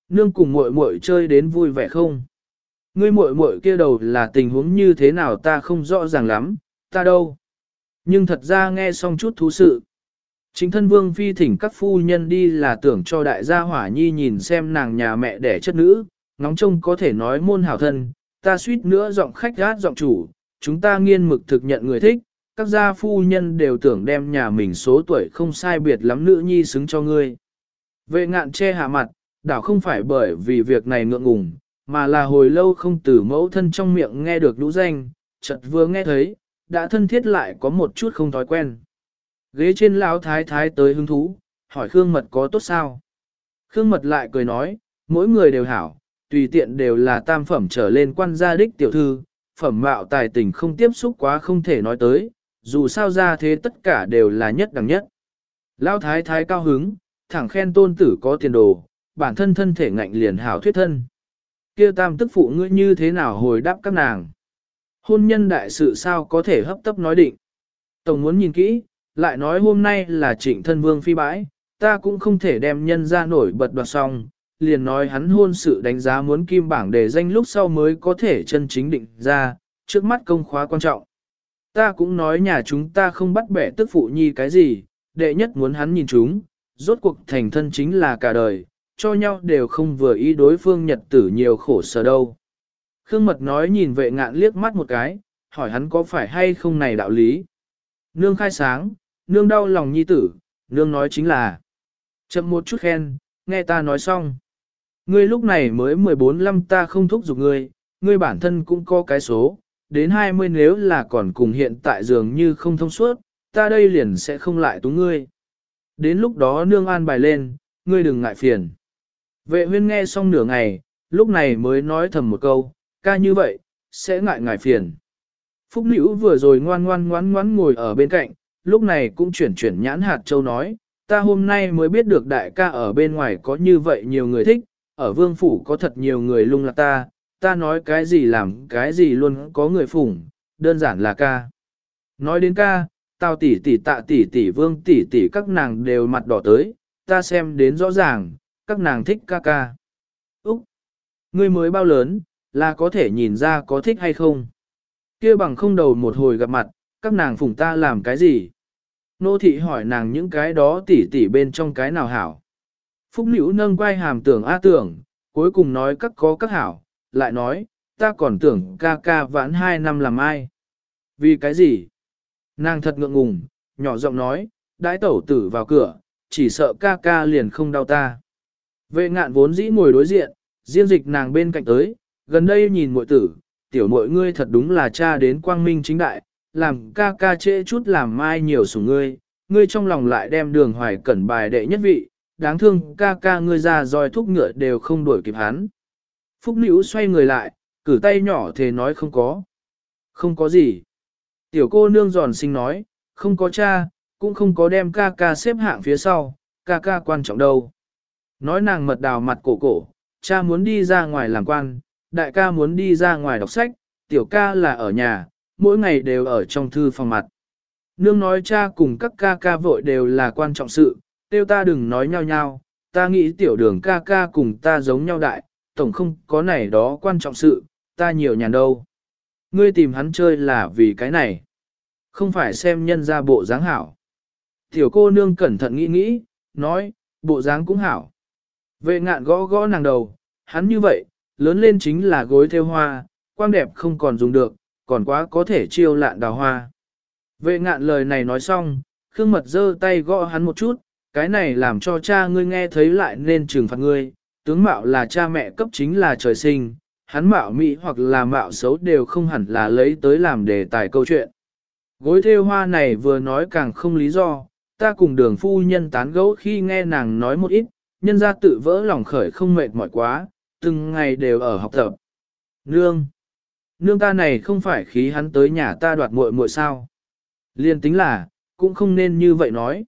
Nương cùng muội muội chơi đến vui vẻ không? Ngươi muội muội kia đầu là tình huống như thế nào ta không rõ ràng lắm, ta đâu. Nhưng thật ra nghe xong chút thú sự. Chính thân vương phi thỉnh các phu nhân đi là tưởng cho đại gia hỏa nhi nhìn xem nàng nhà mẹ đẻ chất nữ, ngóng trông có thể nói môn hảo thân, ta suýt nữa giọng khách gát giọng chủ, chúng ta nghiên mực thực nhận người thích, các gia phu nhân đều tưởng đem nhà mình số tuổi không sai biệt lắm nữ nhi xứng cho ngươi. Vệ ngạn che hạ mặt, đảo không phải bởi vì việc này ngượng ngùng, mà là hồi lâu không từ mẫu thân trong miệng nghe được lũ danh, chợt vừa nghe thấy, đã thân thiết lại có một chút không thói quen. Ghế trên lão thái thái tới hứng thú, hỏi Khương Mật có tốt sao? Khương Mật lại cười nói, mỗi người đều hảo, tùy tiện đều là tam phẩm trở lên quan gia đích tiểu thư, phẩm mạo tài tình không tiếp xúc quá không thể nói tới, dù sao ra thế tất cả đều là nhất đẳng nhất. Lão thái thái cao hứng, thẳng khen tôn tử có tiền đồ, bản thân thân thể ngạnh liền hảo thuyết thân. Kia tam tức phụ ngươi như thế nào hồi đáp các nàng? Hôn nhân đại sự sao có thể hấp tấp nói định? Tổng muốn nhìn kỹ, lại nói hôm nay là trịnh thân vương phi bãi, ta cũng không thể đem nhân ra nổi bật đoạt xong, liền nói hắn hôn sự đánh giá muốn kim bảng để danh lúc sau mới có thể chân chính định ra, trước mắt công khóa quan trọng. Ta cũng nói nhà chúng ta không bắt bẻ tức phụ nhi cái gì, đệ nhất muốn hắn nhìn chúng, rốt cuộc thành thân chính là cả đời, cho nhau đều không vừa ý đối phương nhật tử nhiều khổ sở đâu. Khương Mật nói nhìn vệ ngạn liếc mắt một cái, hỏi hắn có phải hay không này đạo lý. Nương khai sáng, nương đau lòng nhi tử, nương nói chính là. Chậm một chút khen, nghe ta nói xong. Ngươi lúc này mới 14 năm ta không thúc giục ngươi, ngươi bản thân cũng có cái số, đến 20 nếu là còn cùng hiện tại dường như không thông suốt, ta đây liền sẽ không lại túng ngươi. Đến lúc đó nương an bài lên, ngươi đừng ngại phiền. Vệ huyên nghe xong nửa ngày, lúc này mới nói thầm một câu, ca như vậy, sẽ ngại ngại phiền. Phúc Nữ vừa rồi ngoan ngoan ngoan ngoan ngồi ở bên cạnh, lúc này cũng chuyển chuyển nhãn hạt châu nói, ta hôm nay mới biết được đại ca ở bên ngoài có như vậy nhiều người thích, ở vương phủ có thật nhiều người lung lạc ta, ta nói cái gì làm cái gì luôn có người phủng, đơn giản là ca. Nói đến ca, tao tỷ tỷ tạ tỷ tỷ vương tỷ tỷ các nàng đều mặt đỏ tới, ta xem đến rõ ràng, các nàng thích ca ca. Úc! Ngươi mới bao lớn, là có thể nhìn ra có thích hay không? kia bằng không đầu một hồi gặp mặt, các nàng phụng ta làm cái gì? Nô thị hỏi nàng những cái đó tỉ tỉ bên trong cái nào hảo. Phúc Nữ nâng quay hàm tưởng a tưởng, cuối cùng nói các có các hảo, lại nói, ta còn tưởng ca ca vãn hai năm làm ai. Vì cái gì? Nàng thật ngượng ngùng, nhỏ giọng nói, đãi tẩu tử vào cửa, chỉ sợ ca ca liền không đau ta. Vệ ngạn vốn dĩ ngồi đối diện, riêng dịch nàng bên cạnh tới, gần đây nhìn muội tử, tiểu muội ngươi thật đúng là cha đến quang minh chính đại, làm ca ca trễ chút làm mai nhiều sủng ngươi, ngươi trong lòng lại đem đường hoài cẩn bài đệ nhất vị, đáng thương ca ca ngươi ra roi thúc ngựa đều không đuổi kịp hắn. Phúc Nữ xoay người lại, cử tay nhỏ thề nói không có. Không có gì. Tiểu cô nương giòn xinh nói, không có cha, cũng không có đem ca ca xếp hạng phía sau, ca ca quan trọng đâu. Nói nàng mật đào mặt cổ cổ, cha muốn đi ra ngoài làm quan, đại ca muốn đi ra ngoài đọc sách, tiểu ca là ở nhà, mỗi ngày đều ở trong thư phòng mặt. Nương nói cha cùng các ca ca vội đều là quan trọng sự, tiêu ta đừng nói nhau nhau, ta nghĩ tiểu đường ca ca cùng ta giống nhau đại, tổng không có này đó quan trọng sự, ta nhiều nhàn đâu. Ngươi tìm hắn chơi là vì cái này, không phải xem nhân ra bộ dáng hảo. Tiểu cô nương cẩn thận nghĩ nghĩ, nói, bộ dáng cũng hảo. Vệ ngạn gõ gõ nàng đầu, hắn như vậy, lớn lên chính là gối theo hoa, quang đẹp không còn dùng được, còn quá có thể chiêu lạn đào hoa. Vệ ngạn lời này nói xong, Khương Mật giơ tay gõ hắn một chút, cái này làm cho cha ngươi nghe thấy lại nên trừng phạt ngươi, tướng mạo là cha mẹ cấp chính là trời sinh, hắn mạo mỹ hoặc là mạo xấu đều không hẳn là lấy tới làm đề tài câu chuyện. Gối theo hoa này vừa nói càng không lý do, ta cùng đường phu nhân tán gẫu khi nghe nàng nói một ít, nhân ra tự vỡ lòng khởi không mệt mỏi quá, từng ngày đều ở học tập. Nương! Nương ta này không phải khí hắn tới nhà ta đoạt muội muội sao. Liên tính là, cũng không nên như vậy nói.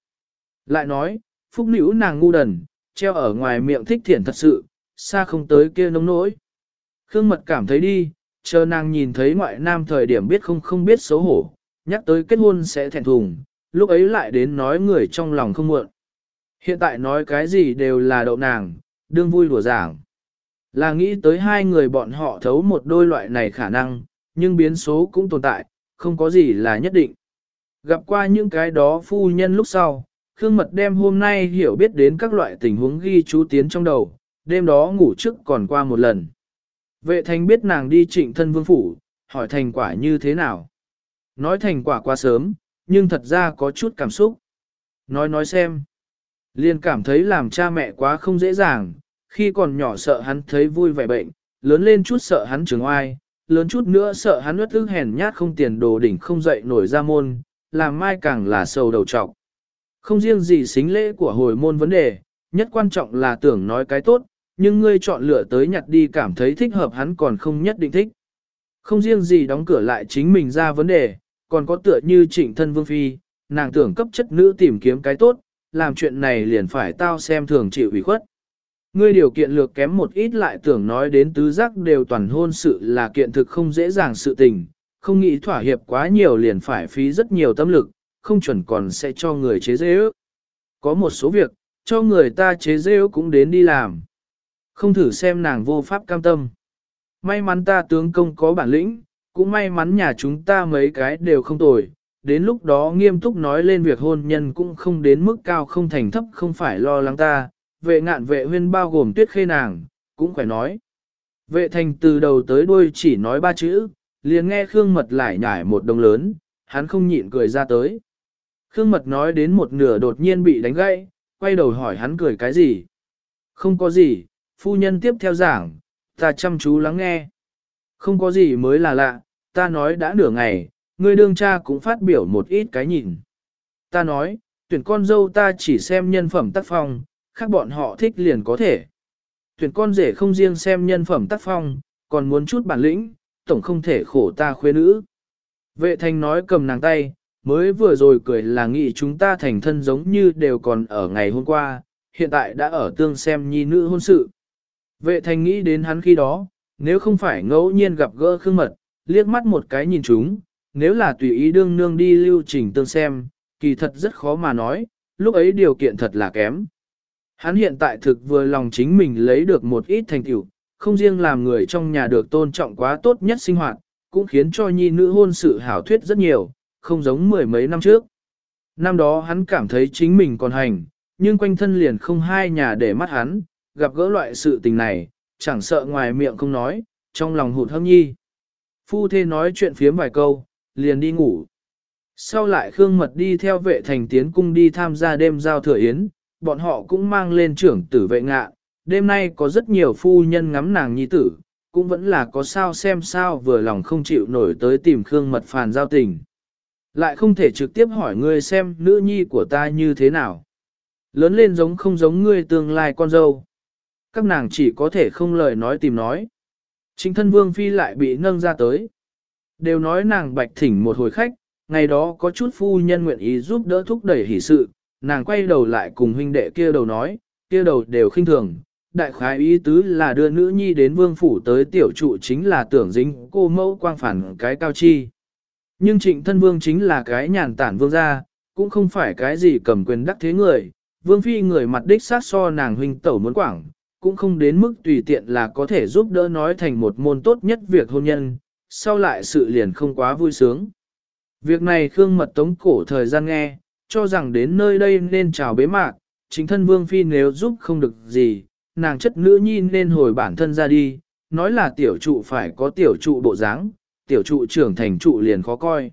Lại nói, phúc nữ nàng ngu đần, treo ở ngoài miệng thích thiện thật sự, xa không tới kia nông nỗi. Khương mật cảm thấy đi, chờ nàng nhìn thấy ngoại nam thời điểm biết không không biết xấu hổ, nhắc tới kết hôn sẽ thẹn thùng, lúc ấy lại đến nói người trong lòng không muộn. Hiện tại nói cái gì đều là đậu nàng, đương vui đùa giảng. Là nghĩ tới hai người bọn họ thấu một đôi loại này khả năng, nhưng biến số cũng tồn tại, không có gì là nhất định. Gặp qua những cái đó phu nhân lúc sau, Khương Mật đem hôm nay hiểu biết đến các loại tình huống ghi chú tiến trong đầu, đêm đó ngủ trước còn qua một lần. Vệ thành biết nàng đi trịnh thân vương phủ, hỏi thành quả như thế nào. Nói thành quả quá sớm, nhưng thật ra có chút cảm xúc. Nói nói xem. Liên cảm thấy làm cha mẹ quá không dễ dàng, khi còn nhỏ sợ hắn thấy vui vẻ bệnh, lớn lên chút sợ hắn trường oai, lớn chút nữa sợ hắn nuốt ức hèn nhát không tiền đồ đỉnh không dậy nổi ra môn, làm mai càng là sầu đầu trọc. Không riêng gì xính lễ của hồi môn vấn đề, nhất quan trọng là tưởng nói cái tốt, nhưng ngươi chọn lựa tới nhặt đi cảm thấy thích hợp hắn còn không nhất định thích. Không riêng gì đóng cửa lại chính mình ra vấn đề, còn có tựa như trịnh thân vương phi, nàng tưởng cấp chất nữ tìm kiếm cái tốt, làm chuyện này liền phải tao xem thường chịu ủy khuất. Ngươi điều kiện lược kém một ít lại tưởng nói đến tứ giác đều toàn hôn sự là kiện thực không dễ dàng sự tình, không nghĩ thỏa hiệp quá nhiều liền phải phí rất nhiều tâm lực, không chuẩn còn sẽ cho người chế dễ ước. Có một số việc, cho người ta chế dễ ước cũng đến đi làm. Không thử xem nàng vô pháp cam tâm. May mắn ta tướng công có bản lĩnh, cũng may mắn nhà chúng ta mấy cái đều không tồi. Đến lúc đó nghiêm túc nói lên việc hôn nhân cũng không đến mức cao không thành thấp không phải lo lắng ta, vệ ngạn vệ huyên bao gồm tuyết khê nàng, cũng khỏe nói. Vệ thành từ đầu tới đuôi chỉ nói ba chữ, liền nghe Khương Mật lại nhải một đồng lớn, hắn không nhịn cười ra tới. Khương Mật nói đến một nửa đột nhiên bị đánh gãy, quay đầu hỏi hắn cười cái gì. Không có gì, phu nhân tiếp theo giảng, ta chăm chú lắng nghe. Không có gì mới là lạ, ta nói đã nửa ngày, người đương cha cũng phát biểu một ít cái nhìn. Ta nói, tuyển con dâu ta chỉ xem nhân phẩm tác phong, khác bọn họ thích liền có thể. Tuyển con rể không riêng xem nhân phẩm tác phong, còn muốn chút bản lĩnh, tổng không thể khổ ta khuê nữ. Vệ thành nói cầm nàng tay, mới vừa rồi cười là nghĩ chúng ta thành thân giống như đều còn ở ngày hôm qua, hiện tại đã ở tương xem nhi nữ hôn sự. Vệ thành nghĩ đến hắn khi đó, nếu không phải ngẫu nhiên gặp gỡ khương mật, liếc mắt một cái nhìn chúng, nếu là tùy ý đương nương đi lưu trình tương xem, kỳ thật rất khó mà nói, lúc ấy điều kiện thật là kém. Hắn hiện tại thực vừa lòng chính mình lấy được một ít thành tựu, không riêng làm người trong nhà được tôn trọng quá tốt nhất sinh hoạt, cũng khiến cho nhi nữ hôn sự hảo thuyết rất nhiều, không giống mười mấy năm trước. Năm đó hắn cảm thấy chính mình còn hành, nhưng quanh thân liền không hai nhà để mắt hắn, gặp gỡ loại sự tình này, chẳng sợ ngoài miệng không nói, trong lòng hụt hâm nhi. Phu thê nói chuyện phiếm vài câu, liền đi ngủ. Sau lại Khương Mật đi theo vệ thành tiến cung đi tham gia đêm giao thừa yến, bọn họ cũng mang lên trưởng tử vệ ngạ. Đêm nay có rất nhiều phu nhân ngắm nàng nhi tử, cũng vẫn là có sao xem sao vừa lòng không chịu nổi tới tìm Khương Mật phàn giao tình. Lại không thể trực tiếp hỏi ngươi xem nữ nhi của ta như thế nào. Lớn lên giống không giống ngươi tương lai con dâu. Các nàng chỉ có thể không lời nói tìm nói. Chính thân vương phi lại bị nâng ra tới. Đều nói nàng bạch thỉnh một hồi khách, ngày đó có chút phu nhân nguyện ý giúp đỡ thúc đẩy hỷ sự, nàng quay đầu lại cùng huynh đệ kia đầu nói, kia đầu đều khinh thường. Đại khái ý tứ là đưa nữ nhi đến vương phủ tới tiểu trụ chính là tưởng dính cô mẫu quang phản cái cao chi. Nhưng trịnh thân vương chính là cái nhàn tản vương gia, cũng không phải cái gì cầm quyền đắc thế người, vương phi người mặt đích sát so nàng huynh tẩu muốn quảng, cũng không đến mức tùy tiện là có thể giúp đỡ nói thành một môn tốt nhất việc hôn nhân, sau lại sự liền không quá vui sướng. Việc này Khương Mật Tống cổ thời gian nghe, cho rằng đến nơi đây nên chào bế mạc, chính thân Vương Phi nếu giúp không được gì, nàng chất nữ nhi nên hồi bản thân ra đi, nói là tiểu trụ phải có tiểu trụ bộ dáng, tiểu trụ trưởng thành trụ liền khó coi.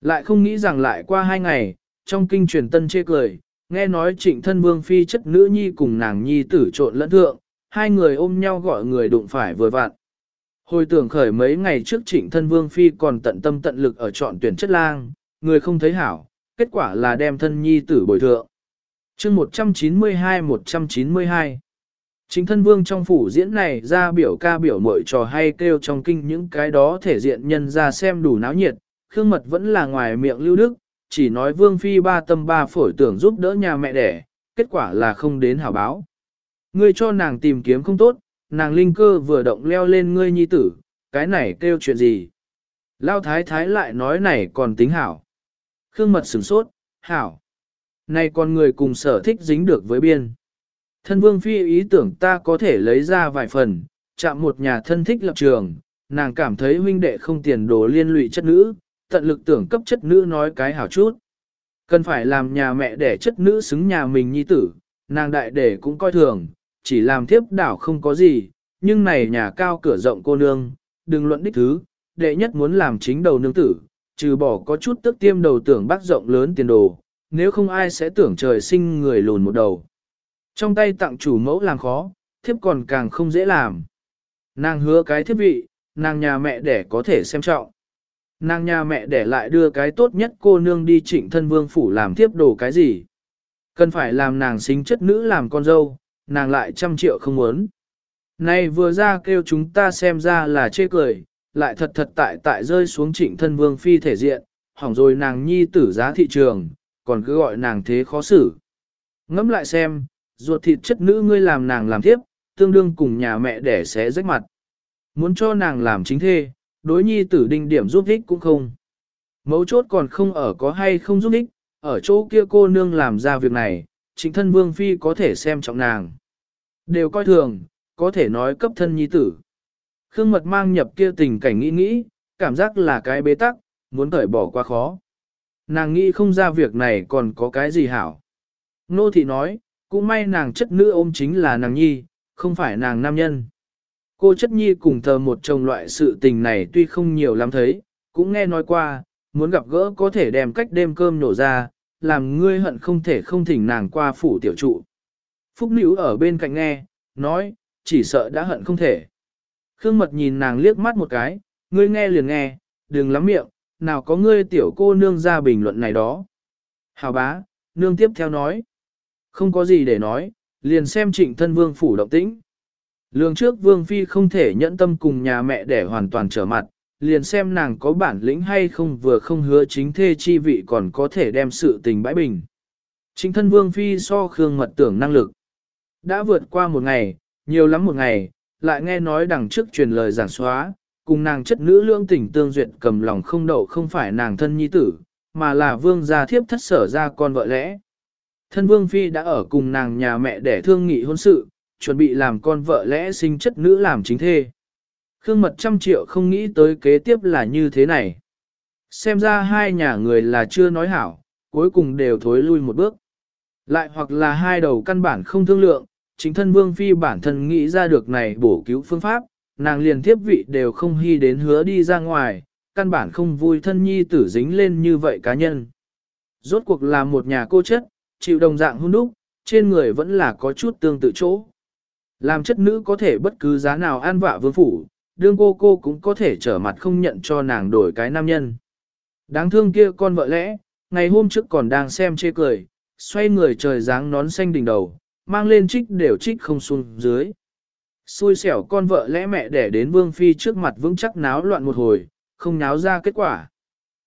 Lại không nghĩ rằng lại qua hai ngày, trong kinh truyền tân chê cười, nghe nói trịnh thân Vương Phi chất nữ nhi cùng nàng nhi tử trộn lẫn thượng, hai người ôm nhau gọi người đụng phải vừa vặn. Hồi tưởng khởi mấy ngày trước trịnh thân vương phi còn tận tâm tận lực ở chọn tuyển chất lang, người không thấy hảo, kết quả là đem thân nhi tử bồi thượng. chương 192-192 Chính thân vương trong phủ diễn này ra biểu ca biểu mội trò hay kêu trong kinh những cái đó thể diện nhân ra xem đủ náo nhiệt, khương mật vẫn là ngoài miệng lưu đức, chỉ nói vương phi ba tâm ba phổi tưởng giúp đỡ nhà mẹ đẻ, kết quả là không đến hảo báo. Ngươi cho nàng tìm kiếm không tốt, nàng linh cơ vừa động leo lên ngươi nhi tử, cái này kêu chuyện gì? Lao thái thái lại nói này còn tính hảo. Khương mật sửng sốt, hảo. Này con người cùng sở thích dính được với biên. Thân vương phi ý tưởng ta có thể lấy ra vài phần, chạm một nhà thân thích lập trường, nàng cảm thấy huynh đệ không tiền đồ liên lụy chất nữ, tận lực tưởng cấp chất nữ nói cái hảo chút. Cần phải làm nhà mẹ để chất nữ xứng nhà mình nhi tử, nàng đại để cũng coi thường, chỉ làm thiếp đảo không có gì, nhưng này nhà cao cửa rộng cô nương, đừng luận đích thứ, đệ nhất muốn làm chính đầu nương tử, trừ bỏ có chút tức tiêm đầu tưởng bác rộng lớn tiền đồ, nếu không ai sẽ tưởng trời sinh người lùn một đầu. Trong tay tặng chủ mẫu làm khó, thiếp còn càng không dễ làm. Nàng hứa cái thiết vị, nàng nhà mẹ đẻ có thể xem trọng. Nàng nhà mẹ để lại đưa cái tốt nhất cô nương đi trịnh thân vương phủ làm thiếp đồ cái gì. Cần phải làm nàng xính chất nữ làm con dâu, nàng lại trăm triệu không muốn. Này vừa ra kêu chúng ta xem ra là chê cười, lại thật thật tại tại rơi xuống trịnh thân vương phi thể diện, hỏng rồi nàng nhi tử giá thị trường, còn cứ gọi nàng thế khó xử. Ngẫm lại xem, ruột thịt chất nữ ngươi làm nàng làm tiếp, tương đương cùng nhà mẹ đẻ xé rách mặt. Muốn cho nàng làm chính thê, đối nhi tử đinh điểm giúp ích cũng không. Mấu chốt còn không ở có hay không giúp ích, ở chỗ kia cô nương làm ra việc này, chính thân vương phi có thể xem trọng nàng. Đều coi thường, có thể nói cấp thân nhi tử. Khương mật mang nhập kia tình cảnh nghĩ nghĩ, cảm giác là cái bế tắc, muốn cởi bỏ quá khó. Nàng nghĩ không ra việc này còn có cái gì hảo. Nô thị nói, cũng may nàng chất nữ ôm chính là nàng nhi, không phải nàng nam nhân. Cô chất nhi cùng thờ một chồng loại sự tình này tuy không nhiều lắm thấy, cũng nghe nói qua, muốn gặp gỡ có thể đem cách đêm cơm nổ ra, làm ngươi hận không thể không thỉnh nàng qua phủ tiểu trụ. Phúc Nữ ở bên cạnh nghe, nói, chỉ sợ đã hận không thể. Khương Mật nhìn nàng liếc mắt một cái, ngươi nghe liền nghe, đừng lắm miệng, nào có ngươi tiểu cô nương ra bình luận này đó. Hào bá, nương tiếp theo nói. Không có gì để nói, liền xem trịnh thân vương phủ động tĩnh. Lương trước vương phi không thể nhẫn tâm cùng nhà mẹ để hoàn toàn trở mặt, liền xem nàng có bản lĩnh hay không vừa không hứa chính thê chi vị còn có thể đem sự tình bãi bình. Trịnh thân vương phi so khương mật tưởng năng lực. Đã vượt qua một ngày, nhiều lắm một ngày, lại nghe nói đằng trước truyền lời giảng xóa, cùng nàng chất nữ lương tình tương duyệt cầm lòng không đậu không phải nàng thân nhi tử, mà là vương gia thiếp thất sở ra con vợ lẽ. Thân vương phi đã ở cùng nàng nhà mẹ để thương nghị hôn sự, chuẩn bị làm con vợ lẽ sinh chất nữ làm chính thê. Khương mật trăm triệu không nghĩ tới kế tiếp là như thế này. Xem ra hai nhà người là chưa nói hảo, cuối cùng đều thối lui một bước. Lại hoặc là hai đầu căn bản không thương lượng, chính thân vương phi bản thân nghĩ ra được này bổ cứu phương pháp, nàng liền tiếp vị đều không hy đến hứa đi ra ngoài, căn bản không vui thân nhi tử dính lên như vậy cá nhân. Rốt cuộc là một nhà cô chất, chịu đồng dạng hôn đúc, trên người vẫn là có chút tương tự chỗ. Làm chất nữ có thể bất cứ giá nào an vạ vương phủ, đương cô cô cũng có thể trở mặt không nhận cho nàng đổi cái nam nhân. Đáng thương kia con vợ lẽ, ngày hôm trước còn đang xem chê cười, xoay người trời dáng nón xanh đỉnh đầu, mang lên trích đều trích không xuống dưới. Xui xẻo con vợ lẽ mẹ đẻ đến vương phi trước mặt vững chắc náo loạn một hồi, không náo ra kết quả.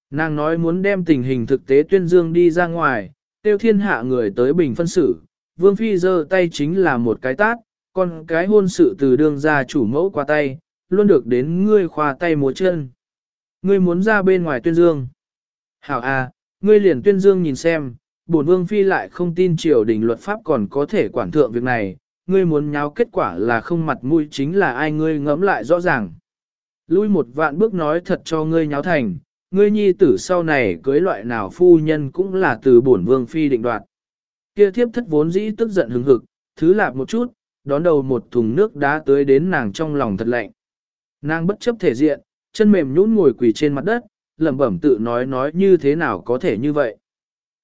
Nàng nói muốn đem tình hình thực tế tuyên dương đi ra ngoài, tiêu thiên hạ người tới bình phân xử, vương phi giơ tay chính là một cái tát, còn cái hôn sự từ đường ra chủ mẫu qua tay, luôn được đến ngươi khoa tay múa chân. Ngươi muốn ra bên ngoài tuyên dương. Hảo à, ngươi liền tuyên dương nhìn xem, bổn vương phi lại không tin triều đình luật pháp còn có thể quản thượng việc này, ngươi muốn nháo kết quả là không mặt mũi chính là ai ngươi ngẫm lại rõ ràng. Lui một vạn bước nói thật cho ngươi nháo thành, ngươi nhi tử sau này cưới loại nào phu nhân cũng là từ bổn vương phi định đoạt. Kia thiếp thất vốn dĩ tức giận hứng hực, thứ lạp một chút, đón đầu một thùng nước đá tới đến nàng trong lòng thật lạnh. Nàng bất chấp thể diện, chân mềm nhũn ngồi quỳ trên mặt đất, lẩm bẩm tự nói nói như thế nào có thể như vậy.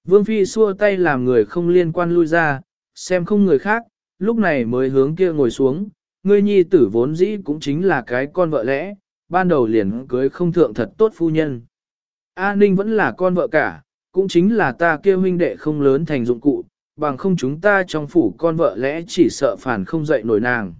Vương Phi xua tay làm người không liên quan lui ra, xem không người khác, lúc này mới hướng kia ngồi xuống, ngươi nhi tử vốn dĩ cũng chính là cái con vợ lẽ, ban đầu liền cưới không thượng thật tốt phu nhân. A Ninh vẫn là con vợ cả, cũng chính là ta kia huynh đệ không lớn thành dụng cụ, bằng không chúng ta trong phủ con vợ lẽ chỉ sợ phản không dậy nổi nàng.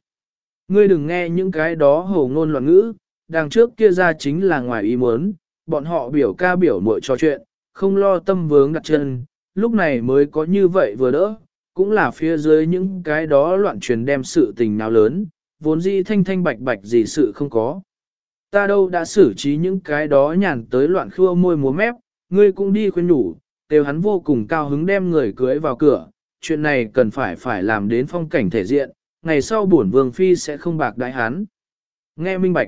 Ngươi đừng nghe những cái đó hồ ngôn loạn ngữ, đằng trước kia ra chính là ngoài ý muốn, bọn họ biểu ca biểu muội trò chuyện, không lo tâm vướng đặt chân, lúc này mới có như vậy vừa đỡ, cũng là phía dưới những cái đó loạn truyền đem sự tình nào lớn, vốn dĩ thanh thanh bạch bạch gì sự không có. Ta đâu đã xử trí những cái đó nhàn tới loạn khua môi múa mép, ngươi cũng đi khuyên nhủ, đều hắn vô cùng cao hứng đem người cưới vào cửa, chuyện này cần phải phải làm đến phong cảnh thể diện, ngày sau bổn vương phi sẽ không bạc đại hắn. Nghe minh bạch,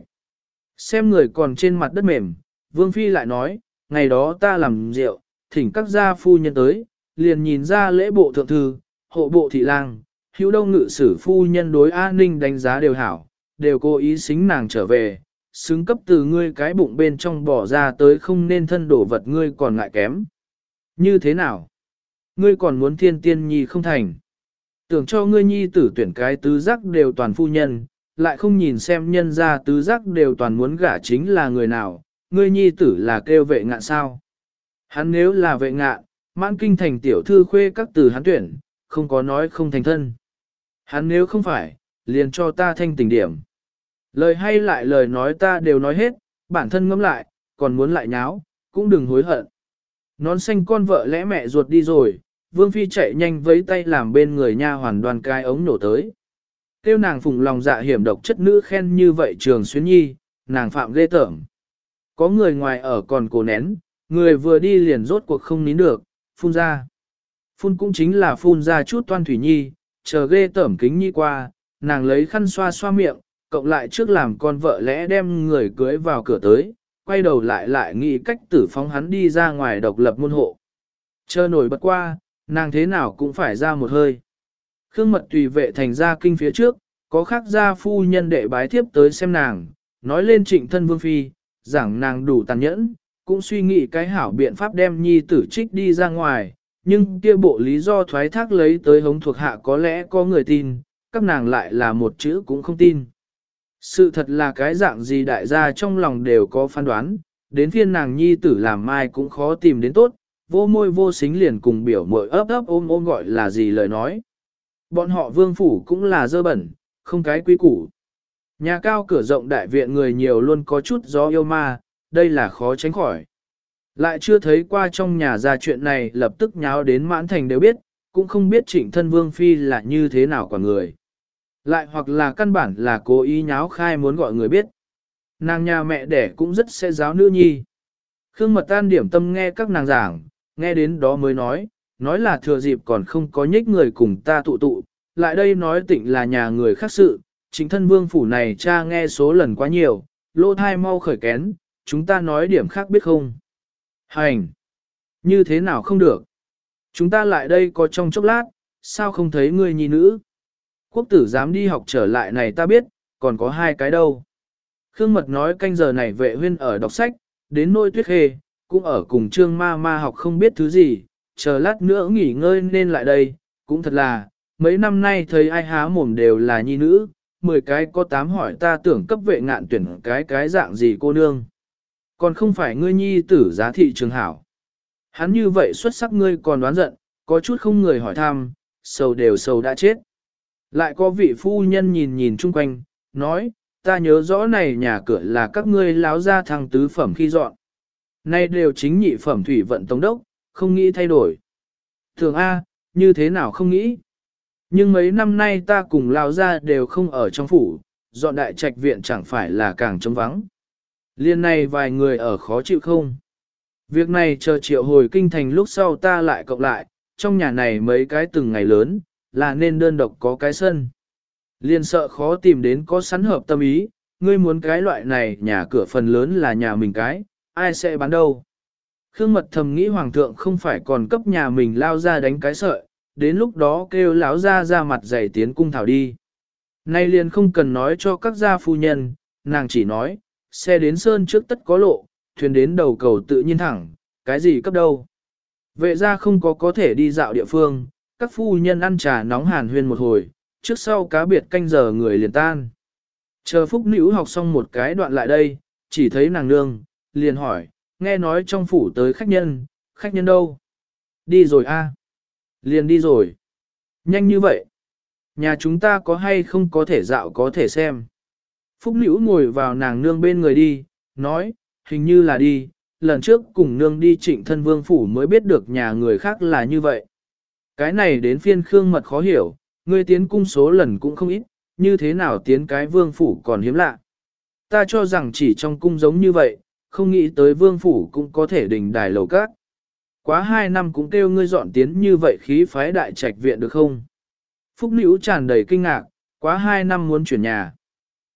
xem người còn trên mặt đất mềm, vương phi lại nói, ngày đó ta làm rượu, thỉnh các gia phu nhân tới, liền nhìn ra lễ bộ thượng thư, hộ bộ thị lang, hữu đông ngự sử phu nhân đối an ninh đánh giá đều hảo, đều cố ý xính nàng trở về, xứng cấp từ ngươi cái bụng bên trong bỏ ra tới không nên thân đổ vật ngươi còn ngại kém. Như thế nào? Ngươi còn muốn thiên tiên nhi không thành? Tưởng cho ngươi nhi tử tuyển cái tứ giác đều toàn phu nhân, lại không nhìn xem nhân ra tứ giác đều toàn muốn gả chính là người nào, ngươi nhi tử là kêu vệ ngạn sao. Hắn nếu là vệ ngạn, mãn kinh thành tiểu thư khuê các từ hắn tuyển, không có nói không thành thân. Hắn nếu không phải, liền cho ta thanh tình điểm. Lời hay lại lời nói ta đều nói hết, bản thân ngẫm lại, còn muốn lại nháo, cũng đừng hối hận. Nón xanh con vợ lẽ mẹ ruột đi rồi, Vương Phi chạy nhanh với tay làm bên người nha hoàn đoàn cai ống nổ tới. Tiêu nàng phùng lòng dạ hiểm độc chất nữ khen như vậy trường xuyến nhi, nàng phạm ghê tởm. Có người ngoài ở còn cổ nén, người vừa đi liền rốt cuộc không nín được, phun ra. Phun cũng chính là phun ra chút toan thủy nhi, chờ ghê tởm kính nhi qua, nàng lấy khăn xoa xoa miệng, cộng lại trước làm con vợ lẽ đem người cưới vào cửa tới, quay đầu lại lại nghĩ cách tử phóng hắn đi ra ngoài độc lập môn hộ. Chờ nổi bật qua, nàng thế nào cũng phải ra một hơi. Khương mật tùy vệ thành ra kinh phía trước, có khác gia phu nhân đệ bái thiếp tới xem nàng, nói lên trịnh thân vương phi, rằng nàng đủ tàn nhẫn, cũng suy nghĩ cái hảo biện pháp đem nhi tử trích đi ra ngoài, nhưng kia bộ lý do thoái thác lấy tới hống thuộc hạ có lẽ có người tin, các nàng lại là một chữ cũng không tin. Sự thật là cái dạng gì đại gia trong lòng đều có phán đoán, đến phiên nàng nhi tử làm mai cũng khó tìm đến tốt, vô môi vô xính liền cùng biểu mội ấp ấp ôm ôm gọi là gì lời nói. Bọn họ vương phủ cũng là dơ bẩn, không cái quy củ. Nhà cao cửa rộng đại viện người nhiều luôn có chút gió yêu ma, đây là khó tránh khỏi. Lại chưa thấy qua trong nhà ra chuyện này lập tức nháo đến mãn thành đều biết, cũng không biết trịnh thân vương phi là như thế nào quả người. Lại hoặc là căn bản là cố ý nháo khai muốn gọi người biết. Nàng nhà mẹ đẻ cũng rất sẽ giáo nữ nhi. Khương mật tan điểm tâm nghe các nàng giảng, nghe đến đó mới nói, nói là thừa dịp còn không có nhích người cùng ta tụ tụ, lại đây nói tịnh là nhà người khác sự, chính thân vương phủ này cha nghe số lần quá nhiều, lô thai mau khởi kén, chúng ta nói điểm khác biết không? Hành! Như thế nào không được? Chúng ta lại đây có trong chốc lát, sao không thấy người nhi nữ? Quốc tử dám đi học trở lại này ta biết, còn có hai cái đâu. Khương Mật nói canh giờ này vệ huyên ở đọc sách, đến nôi tuyết hề cũng ở cùng trương ma ma học không biết thứ gì, chờ lát nữa nghỉ ngơi nên lại đây, cũng thật là, mấy năm nay thấy ai há mồm đều là nhi nữ, mười cái có tám hỏi ta tưởng cấp vệ ngạn tuyển cái cái dạng gì cô nương. Còn không phải ngươi nhi tử giá thị trường hảo. Hắn như vậy xuất sắc ngươi còn đoán giận, có chút không người hỏi thăm, sầu đều sầu đã chết. Lại có vị phu nhân nhìn nhìn chung quanh, nói, ta nhớ rõ này nhà cửa là các ngươi láo ra thằng tứ phẩm khi dọn. Nay đều chính nhị phẩm thủy vận tổng đốc, không nghĩ thay đổi. Thường A, như thế nào không nghĩ? Nhưng mấy năm nay ta cùng lao ra đều không ở trong phủ, dọn đại trạch viện chẳng phải là càng trống vắng. Liên này vài người ở khó chịu không? Việc này chờ triệu hồi kinh thành lúc sau ta lại cộng lại, trong nhà này mấy cái từng ngày lớn, là nên đơn độc có cái sân. Liên sợ khó tìm đến có sẵn hợp tâm ý, ngươi muốn cái loại này nhà cửa phần lớn là nhà mình cái, ai sẽ bán đâu. Khương mật thầm nghĩ hoàng thượng không phải còn cấp nhà mình lao ra đánh cái sợi, đến lúc đó kêu lão ra ra mặt dày tiến cung thảo đi. Nay liền không cần nói cho các gia phu nhân, nàng chỉ nói, xe đến sơn trước tất có lộ, thuyền đến đầu cầu tự nhiên thẳng, cái gì cấp đâu. Vệ ra không có có thể đi dạo địa phương, các phu nhân ăn trà nóng hàn huyên một hồi, trước sau cá biệt canh giờ người liền tan. Chờ phúc nữ học xong một cái đoạn lại đây, chỉ thấy nàng nương, liền hỏi, nghe nói trong phủ tới khách nhân, khách nhân đâu? Đi rồi a Liền đi rồi. Nhanh như vậy. Nhà chúng ta có hay không có thể dạo có thể xem. Phúc Nữ ngồi vào nàng nương bên người đi, nói, hình như là đi, lần trước cùng nương đi trịnh thân vương phủ mới biết được nhà người khác là như vậy. Cái này đến phiên khương mật khó hiểu, ngươi tiến cung số lần cũng không ít, như thế nào tiến cái vương phủ còn hiếm lạ. Ta cho rằng chỉ trong cung giống như vậy, không nghĩ tới vương phủ cũng có thể đình đài lầu cát. Quá hai năm cũng kêu ngươi dọn tiến như vậy khí phái đại trạch viện được không? Phúc Nữ tràn đầy kinh ngạc, quá hai năm muốn chuyển nhà.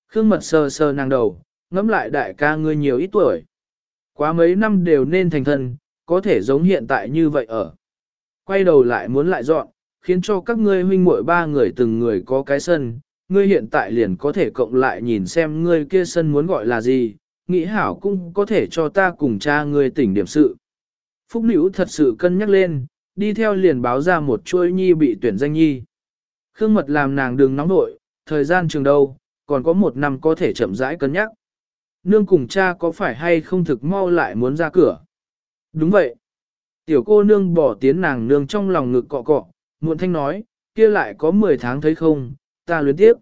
Khương mật sờ sờ nàng đầu, ngẫm lại đại ca ngươi nhiều ít tuổi. Quá mấy năm đều nên thành thân, có thể giống hiện tại như vậy ở. Quay đầu lại muốn lại dọn, khiến cho các ngươi huynh muội ba người từng người có cái sân, ngươi hiện tại liền có thể cộng lại nhìn xem ngươi kia sân muốn gọi là gì, nghĩ hảo cũng có thể cho ta cùng cha ngươi tỉnh điểm sự. Phúc Nữ thật sự cân nhắc lên, đi theo liền báo ra một chuỗi nhi bị tuyển danh nhi. Khương Mật làm nàng đừng nóng nội, thời gian trường đâu, còn có một năm có thể chậm rãi cân nhắc. Nương cùng cha có phải hay không thực mau lại muốn ra cửa? Đúng vậy. Tiểu cô nương bỏ tiến nàng nương trong lòng ngực cọ cọ, muộn thanh nói, kia lại có 10 tháng thấy không, ta luyến tiếp.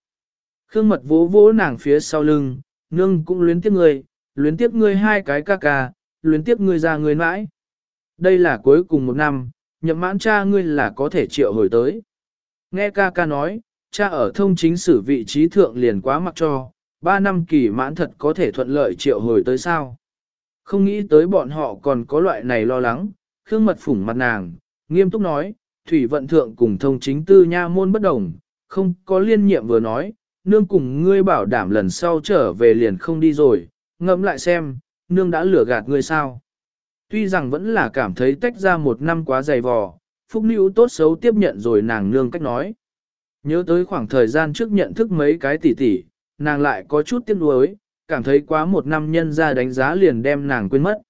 Khương mật vỗ vỗ nàng phía sau lưng, nương cũng luyến tiếp ngươi, luyến tiếp ngươi hai cái ca ca, luyến tiếp ngươi ra người mãi. Đây là cuối cùng một năm, nhậm mãn cha ngươi là có thể triệu hồi tới. Nghe ca ca nói, cha ở thông chính sử vị trí thượng liền quá mặc cho, ba năm kỳ mãn thật có thể thuận lợi triệu hồi tới sao. Không nghĩ tới bọn họ còn có loại này lo lắng, khương mật phủng mặt nàng, nghiêm túc nói, thủy vận thượng cùng thông chính tư nha môn bất đồng, không có liên nhiệm vừa nói, nương cùng ngươi bảo đảm lần sau trở về liền không đi rồi, ngẫm lại xem, nương đã lừa gạt ngươi sao. Tuy rằng vẫn là cảm thấy tách ra một năm quá dày vò, Phúc Nữ tốt xấu tiếp nhận rồi nàng nương cách nói. Nhớ tới khoảng thời gian trước nhận thức mấy cái tỉ tỉ, nàng lại có chút tiếc nuối, cảm thấy quá một năm nhân ra đánh giá liền đem nàng quên mất.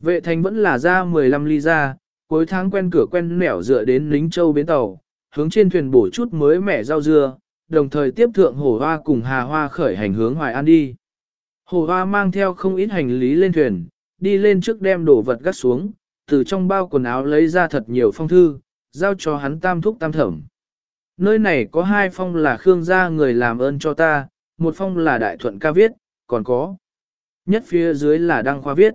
Vệ thành vẫn là ra 15 ly ra, cuối tháng quen cửa quen nẻo dựa đến lính châu bến tàu, hướng trên thuyền bổ chút mới mẻ rau dưa, đồng thời tiếp thượng hổ hoa cùng hà hoa khởi hành hướng Hoài An đi. Hổ hoa mang theo không ít hành lý lên thuyền, đi lên trước đem đồ vật gắt xuống, từ trong bao quần áo lấy ra thật nhiều phong thư, giao cho hắn tam thúc tam thẩm. Nơi này có hai phong là Khương gia người làm ơn cho ta, một phong là Đại Thuận ca viết, còn có. Nhất phía dưới là Đăng Khoa viết.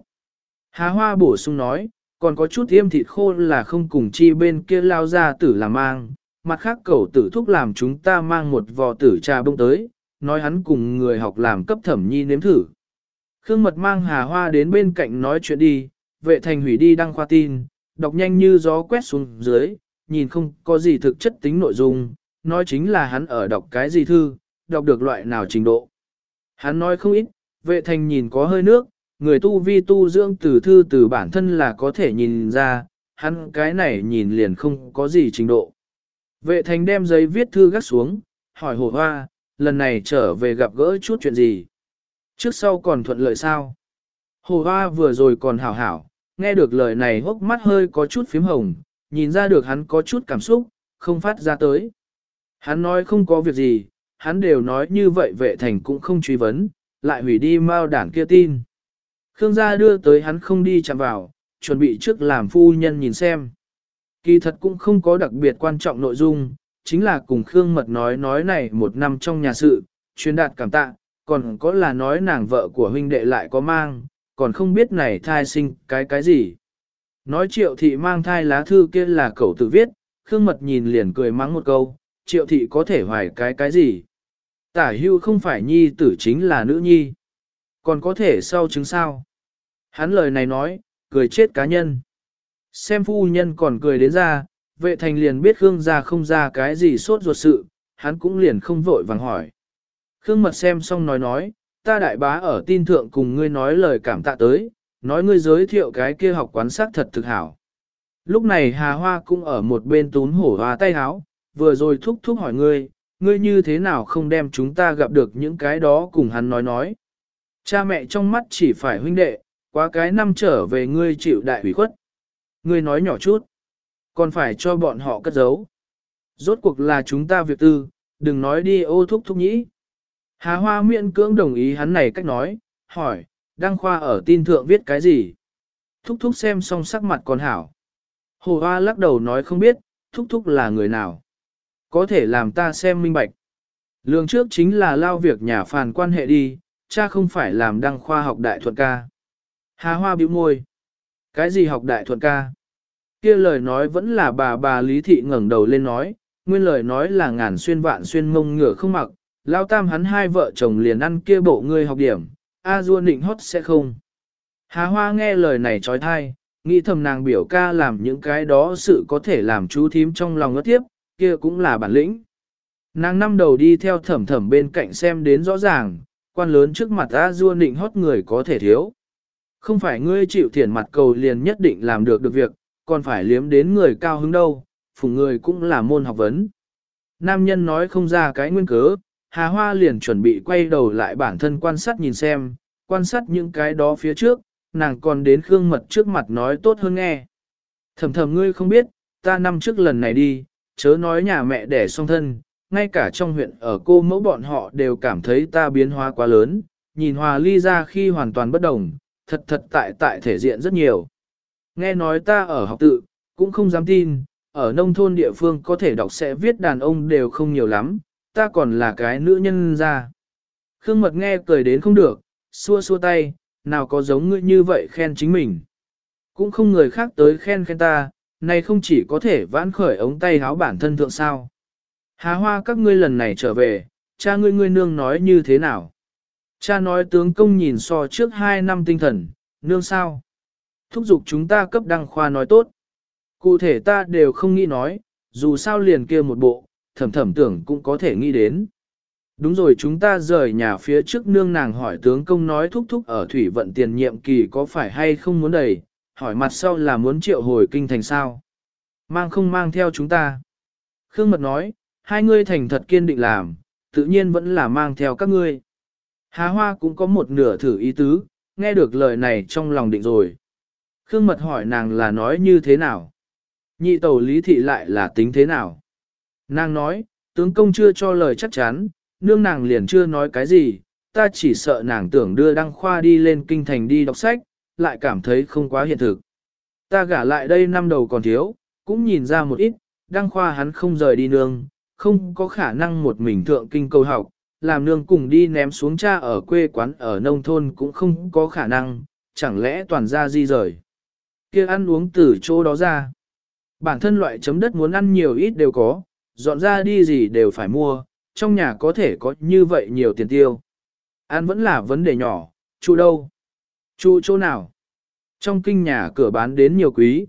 Hà Hoa bổ sung nói, còn có chút tiêm thịt khô là không cùng chi bên kia lao ra tử làm mang, mặt khác cậu tử thúc làm chúng ta mang một vò tử trà bông tới, nói hắn cùng người học làm cấp thẩm nhi nếm thử. Khương Mật mang Hà Hoa đến bên cạnh nói chuyện đi, vệ thành hủy đi đăng khoa tin, đọc nhanh như gió quét xuống dưới, nhìn không có gì thực chất tính nội dung, nói chính là hắn ở đọc cái gì thư, đọc được loại nào trình độ. Hắn nói không ít, vệ thành nhìn có hơi nước, người tu vi tu dưỡng từ thư từ bản thân là có thể nhìn ra, hắn cái này nhìn liền không có gì trình độ. Vệ thành đem giấy viết thư gắt xuống, hỏi hồ hoa, lần này trở về gặp gỡ chút chuyện gì. Trước sau còn thuận lợi sao? Hồ hoa vừa rồi còn hảo hảo, nghe được lời này hốc mắt hơi có chút phím hồng, nhìn ra được hắn có chút cảm xúc, không phát ra tới. Hắn nói không có việc gì, hắn đều nói như vậy vệ thành cũng không truy vấn, lại hủy đi mao đảng kia tin. Khương gia đưa tới hắn không đi chạm vào, chuẩn bị trước làm phu nhân nhìn xem. Kỳ thật cũng không có đặc biệt quan trọng nội dung, chính là cùng Khương Mật nói nói này một năm trong nhà sự, truyền đạt cảm tạ, còn có là nói nàng vợ của huynh đệ lại có mang, còn không biết này thai sinh cái cái gì. Nói triệu thị mang thai lá thư kia là cậu tự viết, Khương Mật nhìn liền cười mắng một câu, triệu thị có thể hoài cái cái gì. Tả hưu không phải nhi tử chính là nữ nhi. Còn có thể sau chứng sao? Hắn lời này nói, cười chết cá nhân. Xem phu nhân còn cười đến ra, vệ thành liền biết Khương ra không ra cái gì sốt ruột sự, hắn cũng liền không vội vàng hỏi. Khương mật xem xong nói nói, ta đại bá ở tin thượng cùng ngươi nói lời cảm tạ tới, nói ngươi giới thiệu cái kia học quán sát thật thực hảo. Lúc này Hà Hoa cũng ở một bên tún hổ hoa tay háo, vừa rồi thúc thúc hỏi ngươi, ngươi như thế nào không đem chúng ta gặp được những cái đó cùng hắn nói nói. Cha mẹ trong mắt chỉ phải huynh đệ, quá cái năm trở về ngươi chịu đại hủy khuất. Ngươi nói nhỏ chút, còn phải cho bọn họ cất giấu. Rốt cuộc là chúng ta việc tư, đừng nói đi ô thúc thúc nhĩ. Hà Hoa miễn cưỡng đồng ý hắn này cách nói, hỏi, Đăng Khoa ở tin thượng viết cái gì? Thúc thúc xem xong sắc mặt còn hảo. Hồ Hoa lắc đầu nói không biết, thúc thúc là người nào? Có thể làm ta xem minh bạch. Lương trước chính là lao việc nhà phàn quan hệ đi, cha không phải làm đăng khoa học đại thuận ca. Hà Hoa bĩu môi. Cái gì học đại thuận ca? Kia lời nói vẫn là bà bà Lý Thị ngẩng đầu lên nói, nguyên lời nói là ngàn xuyên vạn xuyên mông ngựa không mặc, lao tam hắn hai vợ chồng liền ăn kia bộ ngươi học điểm, a dua định hót sẽ không. Hà Hoa nghe lời này trói thai, nghĩ thầm nàng biểu ca làm những cái đó sự có thể làm chú thím trong lòng ngất tiếp, kia cũng là bản lĩnh. Nàng năm đầu đi theo thẩm thẩm bên cạnh xem đến rõ ràng, quan lớn trước mặt A Dua nịnh hót người có thể thiếu. Không phải ngươi chịu thiền mặt cầu liền nhất định làm được được việc, còn phải liếm đến người cao hứng đâu, phùng người cũng là môn học vấn. Nam nhân nói không ra cái nguyên cớ, Hà Hoa liền chuẩn bị quay đầu lại bản thân quan sát nhìn xem, quan sát những cái đó phía trước, nàng còn đến Khương Mật trước mặt nói tốt hơn nghe. Thầm thầm ngươi không biết, ta năm trước lần này đi, chớ nói nhà mẹ đẻ song thân, ngay cả trong huyện ở cô mẫu bọn họ đều cảm thấy ta biến hóa quá lớn, nhìn hòa ly ra khi hoàn toàn bất đồng, thật thật tại tại thể diện rất nhiều. Nghe nói ta ở học tự, cũng không dám tin, ở nông thôn địa phương có thể đọc sẽ viết đàn ông đều không nhiều lắm, ta còn là cái nữ nhân ra. Khương Mật nghe cười đến không được, xua xua tay, nào có giống ngươi như vậy khen chính mình. Cũng không người khác tới khen khen ta, này không chỉ có thể vãn khởi ống tay háo bản thân thượng sao. Hà hoa các ngươi lần này trở về, cha ngươi ngươi nương nói như thế nào? Cha nói tướng công nhìn so trước hai năm tinh thần, nương sao? Thúc giục chúng ta cấp đăng khoa nói tốt. Cụ thể ta đều không nghĩ nói, dù sao liền kia một bộ, thầm thầm tưởng cũng có thể nghĩ đến. Đúng rồi chúng ta rời nhà phía trước nương nàng hỏi tướng công nói thúc thúc ở thủy vận tiền nhiệm kỳ có phải hay không muốn đầy, hỏi mặt sau là muốn triệu hồi kinh thành sao. Mang không mang theo chúng ta. Khương Mật nói, hai ngươi thành thật kiên định làm, tự nhiên vẫn là mang theo các ngươi. há Hoa cũng có một nửa thử ý tứ, nghe được lời này trong lòng định rồi. Khương Mật hỏi nàng là nói như thế nào? Nhị tẩu lý thị lại là tính thế nào? Nàng nói, tướng công chưa cho lời chắc chắn, nương nàng liền chưa nói cái gì, ta chỉ sợ nàng tưởng đưa đăng khoa đi lên kinh thành đi đọc sách, lại cảm thấy không quá hiện thực. Ta gả lại đây năm đầu còn thiếu, cũng nhìn ra một ít, đăng khoa hắn không rời đi nương, không có khả năng một mình thượng kinh cầu học, làm nương cùng đi ném xuống cha ở quê quán ở nông thôn cũng không có khả năng, chẳng lẽ toàn ra di rời. kia ăn uống từ chỗ đó ra. Bản thân loại chấm đất muốn ăn nhiều ít đều có, dọn ra đi gì đều phải mua, trong nhà có thể có như vậy nhiều tiền tiêu. Ăn vẫn là vấn đề nhỏ, trụ đâu? Trụ chỗ nào? Trong kinh nhà cửa bán đến nhiều quý.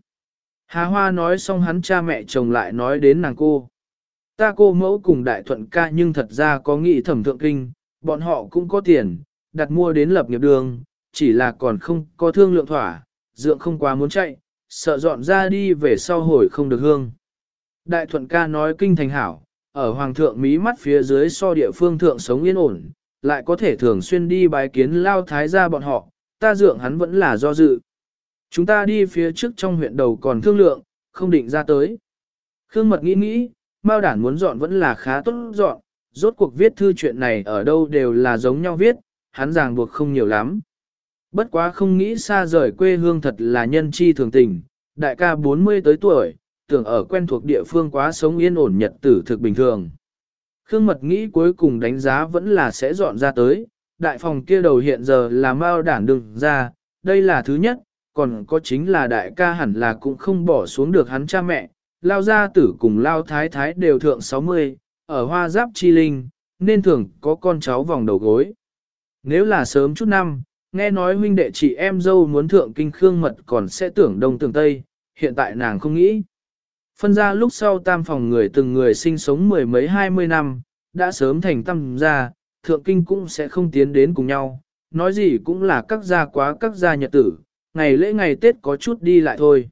Hà Hoa nói xong hắn cha mẹ chồng lại nói đến nàng cô. Ta cô mẫu cùng đại thuận ca nhưng thật ra có nghị thẩm thượng kinh, bọn họ cũng có tiền, đặt mua đến lập nghiệp đường, chỉ là còn không có thương lượng thỏa, dượng không quá muốn chạy, sợ dọn ra đi về sau hồi không được hương. Đại thuận ca nói kinh thành hảo, ở hoàng thượng mí mắt phía dưới so địa phương thượng sống yên ổn, lại có thể thường xuyên đi bái kiến lao thái gia bọn họ, ta dượng hắn vẫn là do dự. Chúng ta đi phía trước trong huyện đầu còn thương lượng, không định ra tới. Khương Mật nghĩ nghĩ, Mao Đản muốn dọn vẫn là khá tốt dọn, rốt cuộc viết thư chuyện này ở đâu đều là giống nhau viết, hắn ràng buộc không nhiều lắm. Bất quá không nghĩ xa rời quê hương thật là nhân chi thường tình, đại ca 40 tới tuổi, tưởng ở quen thuộc địa phương quá sống yên ổn nhật tử thực bình thường. Khương Mật nghĩ cuối cùng đánh giá vẫn là sẽ dọn ra tới, đại phòng kia đầu hiện giờ là Mao Đản đừng ra, đây là thứ nhất, còn có chính là đại ca hẳn là cũng không bỏ xuống được hắn cha mẹ, lao gia tử cùng lao thái thái đều thượng 60, ở hoa giáp chi linh, nên thường có con cháu vòng đầu gối. Nếu là sớm chút năm, nghe nói huynh đệ chị em dâu muốn thượng kinh khương mật còn sẽ tưởng đông tưởng tây, hiện tại nàng không nghĩ. Phân ra lúc sau tam phòng người từng người sinh sống mười mấy hai mươi năm, đã sớm thành tâm gia, thượng kinh cũng sẽ không tiến đến cùng nhau, nói gì cũng là các gia quá các gia nhật tử, ngày lễ ngày Tết có chút đi lại thôi.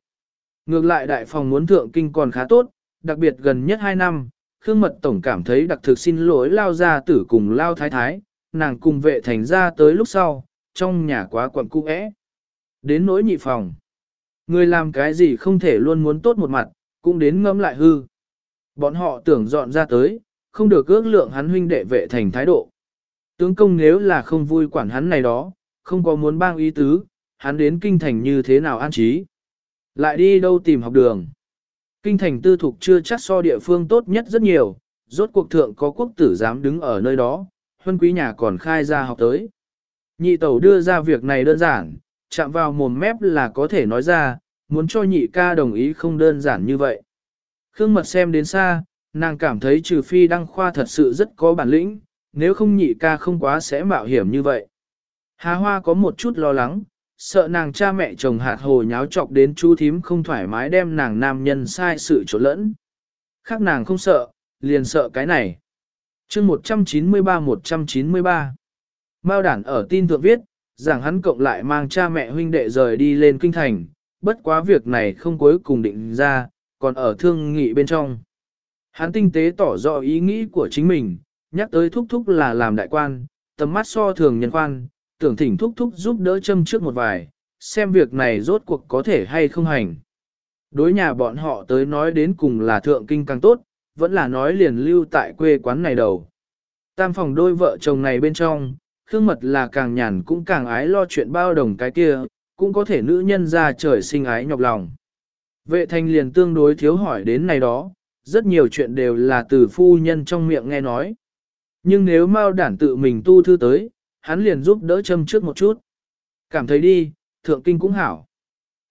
Ngược lại đại phòng muốn thượng kinh còn khá tốt, đặc biệt gần nhất 2 năm, Khương Mật Tổng cảm thấy đặc thực xin lỗi lao gia tử cùng lao thái thái, nàng cùng vệ thành ra tới lúc sau, trong nhà quá quặn cũ ẽ. Đến nỗi nhị phòng. Người làm cái gì không thể luôn muốn tốt một mặt, cũng đến ngẫm lại hư. Bọn họ tưởng dọn ra tới, không được ước lượng hắn huynh đệ vệ thành thái độ. Tướng công nếu là không vui quản hắn này đó, không có muốn bang ý tứ, hắn đến kinh thành như thế nào an trí. Lại đi đâu tìm học đường. Kinh thành tư thục chưa chắc so địa phương tốt nhất rất nhiều, rốt cuộc thượng có quốc tử dám đứng ở nơi đó, huân quý nhà còn khai ra học tới. Nhị tẩu đưa ra việc này đơn giản, chạm vào mồm mép là có thể nói ra, muốn cho nhị ca đồng ý không đơn giản như vậy. Khương mật xem đến xa, nàng cảm thấy trừ phi đăng khoa thật sự rất có bản lĩnh, nếu không nhị ca không quá sẽ mạo hiểm như vậy. Hà Hoa có một chút lo lắng, sợ nàng cha mẹ chồng hạt hồ nháo chọc đến chú thím không thoải mái đem nàng nam nhân sai sự chỗ lẫn. Khác nàng không sợ, liền sợ cái này. chương 193-193 Mao đản ở tin thượng viết, rằng hắn cộng lại mang cha mẹ huynh đệ rời đi lên kinh thành, bất quá việc này không cuối cùng định ra, còn ở thương nghị bên trong. Hắn tinh tế tỏ rõ ý nghĩ của chính mình, nhắc tới thúc thúc là làm đại quan, tầm mắt so thường nhân quan, tưởng thỉnh thúc thúc giúp đỡ châm trước một vài, xem việc này rốt cuộc có thể hay không hành. Đối nhà bọn họ tới nói đến cùng là thượng kinh càng tốt, vẫn là nói liền lưu tại quê quán này đầu. Tam phòng đôi vợ chồng này bên trong, Khương Mật là càng nhàn cũng càng ái lo chuyện bao đồng cái kia, cũng có thể nữ nhân ra trời sinh ái nhọc lòng. Vệ thành liền tương đối thiếu hỏi đến này đó, rất nhiều chuyện đều là từ phu nhân trong miệng nghe nói. Nhưng nếu Mao đản tự mình tu thư tới, hắn liền giúp đỡ châm trước một chút. Cảm thấy đi, thượng kinh cũng hảo.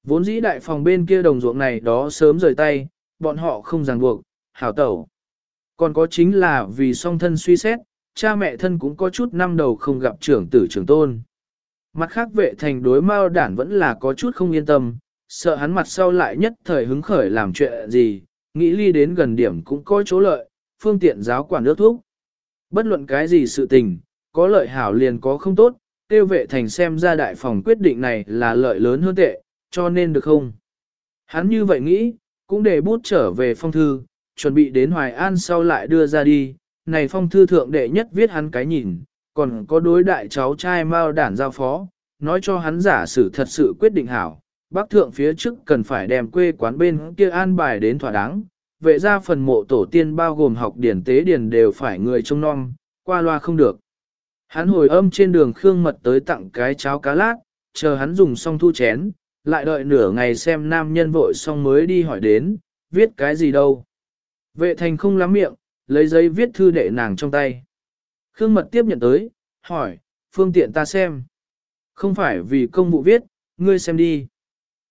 Vốn dĩ đại phòng bên kia đồng ruộng này đó sớm rời tay, bọn họ không ràng buộc, hảo tẩu. Còn có chính là vì song thân suy xét, cha mẹ thân cũng có chút năm đầu không gặp trưởng tử trưởng tôn. Mặt khác vệ thành đối mao đản vẫn là có chút không yên tâm, sợ hắn mặt sau lại nhất thời hứng khởi làm chuyện gì, nghĩ ly đến gần điểm cũng có chỗ lợi, phương tiện giáo quản nước thuốc. Bất luận cái gì sự tình, có lợi hảo liền có không tốt, tiêu vệ thành xem ra đại phòng quyết định này là lợi lớn hơn tệ, cho nên được không? Hắn như vậy nghĩ, cũng để bút trở về phong thư, chuẩn bị đến Hoài An sau lại đưa ra đi, này phong thư thượng đệ nhất viết hắn cái nhìn, còn có đối đại cháu trai Mao đản giao phó, nói cho hắn giả sử thật sự quyết định hảo, bác thượng phía trước cần phải đem quê quán bên kia an bài đến thỏa đáng, vệ ra phần mộ tổ tiên bao gồm học điển tế điển đều phải người trông non, qua loa không được. Hắn hồi âm trên đường Khương Mật tới tặng cái cháo cá lát, chờ hắn dùng xong thu chén, lại đợi nửa ngày xem nam nhân vội xong mới đi hỏi đến, viết cái gì đâu. Vệ thành không lắm miệng, lấy giấy viết thư để nàng trong tay. Khương mật tiếp nhận tới, hỏi, phương tiện ta xem. Không phải vì công vụ viết, ngươi xem đi.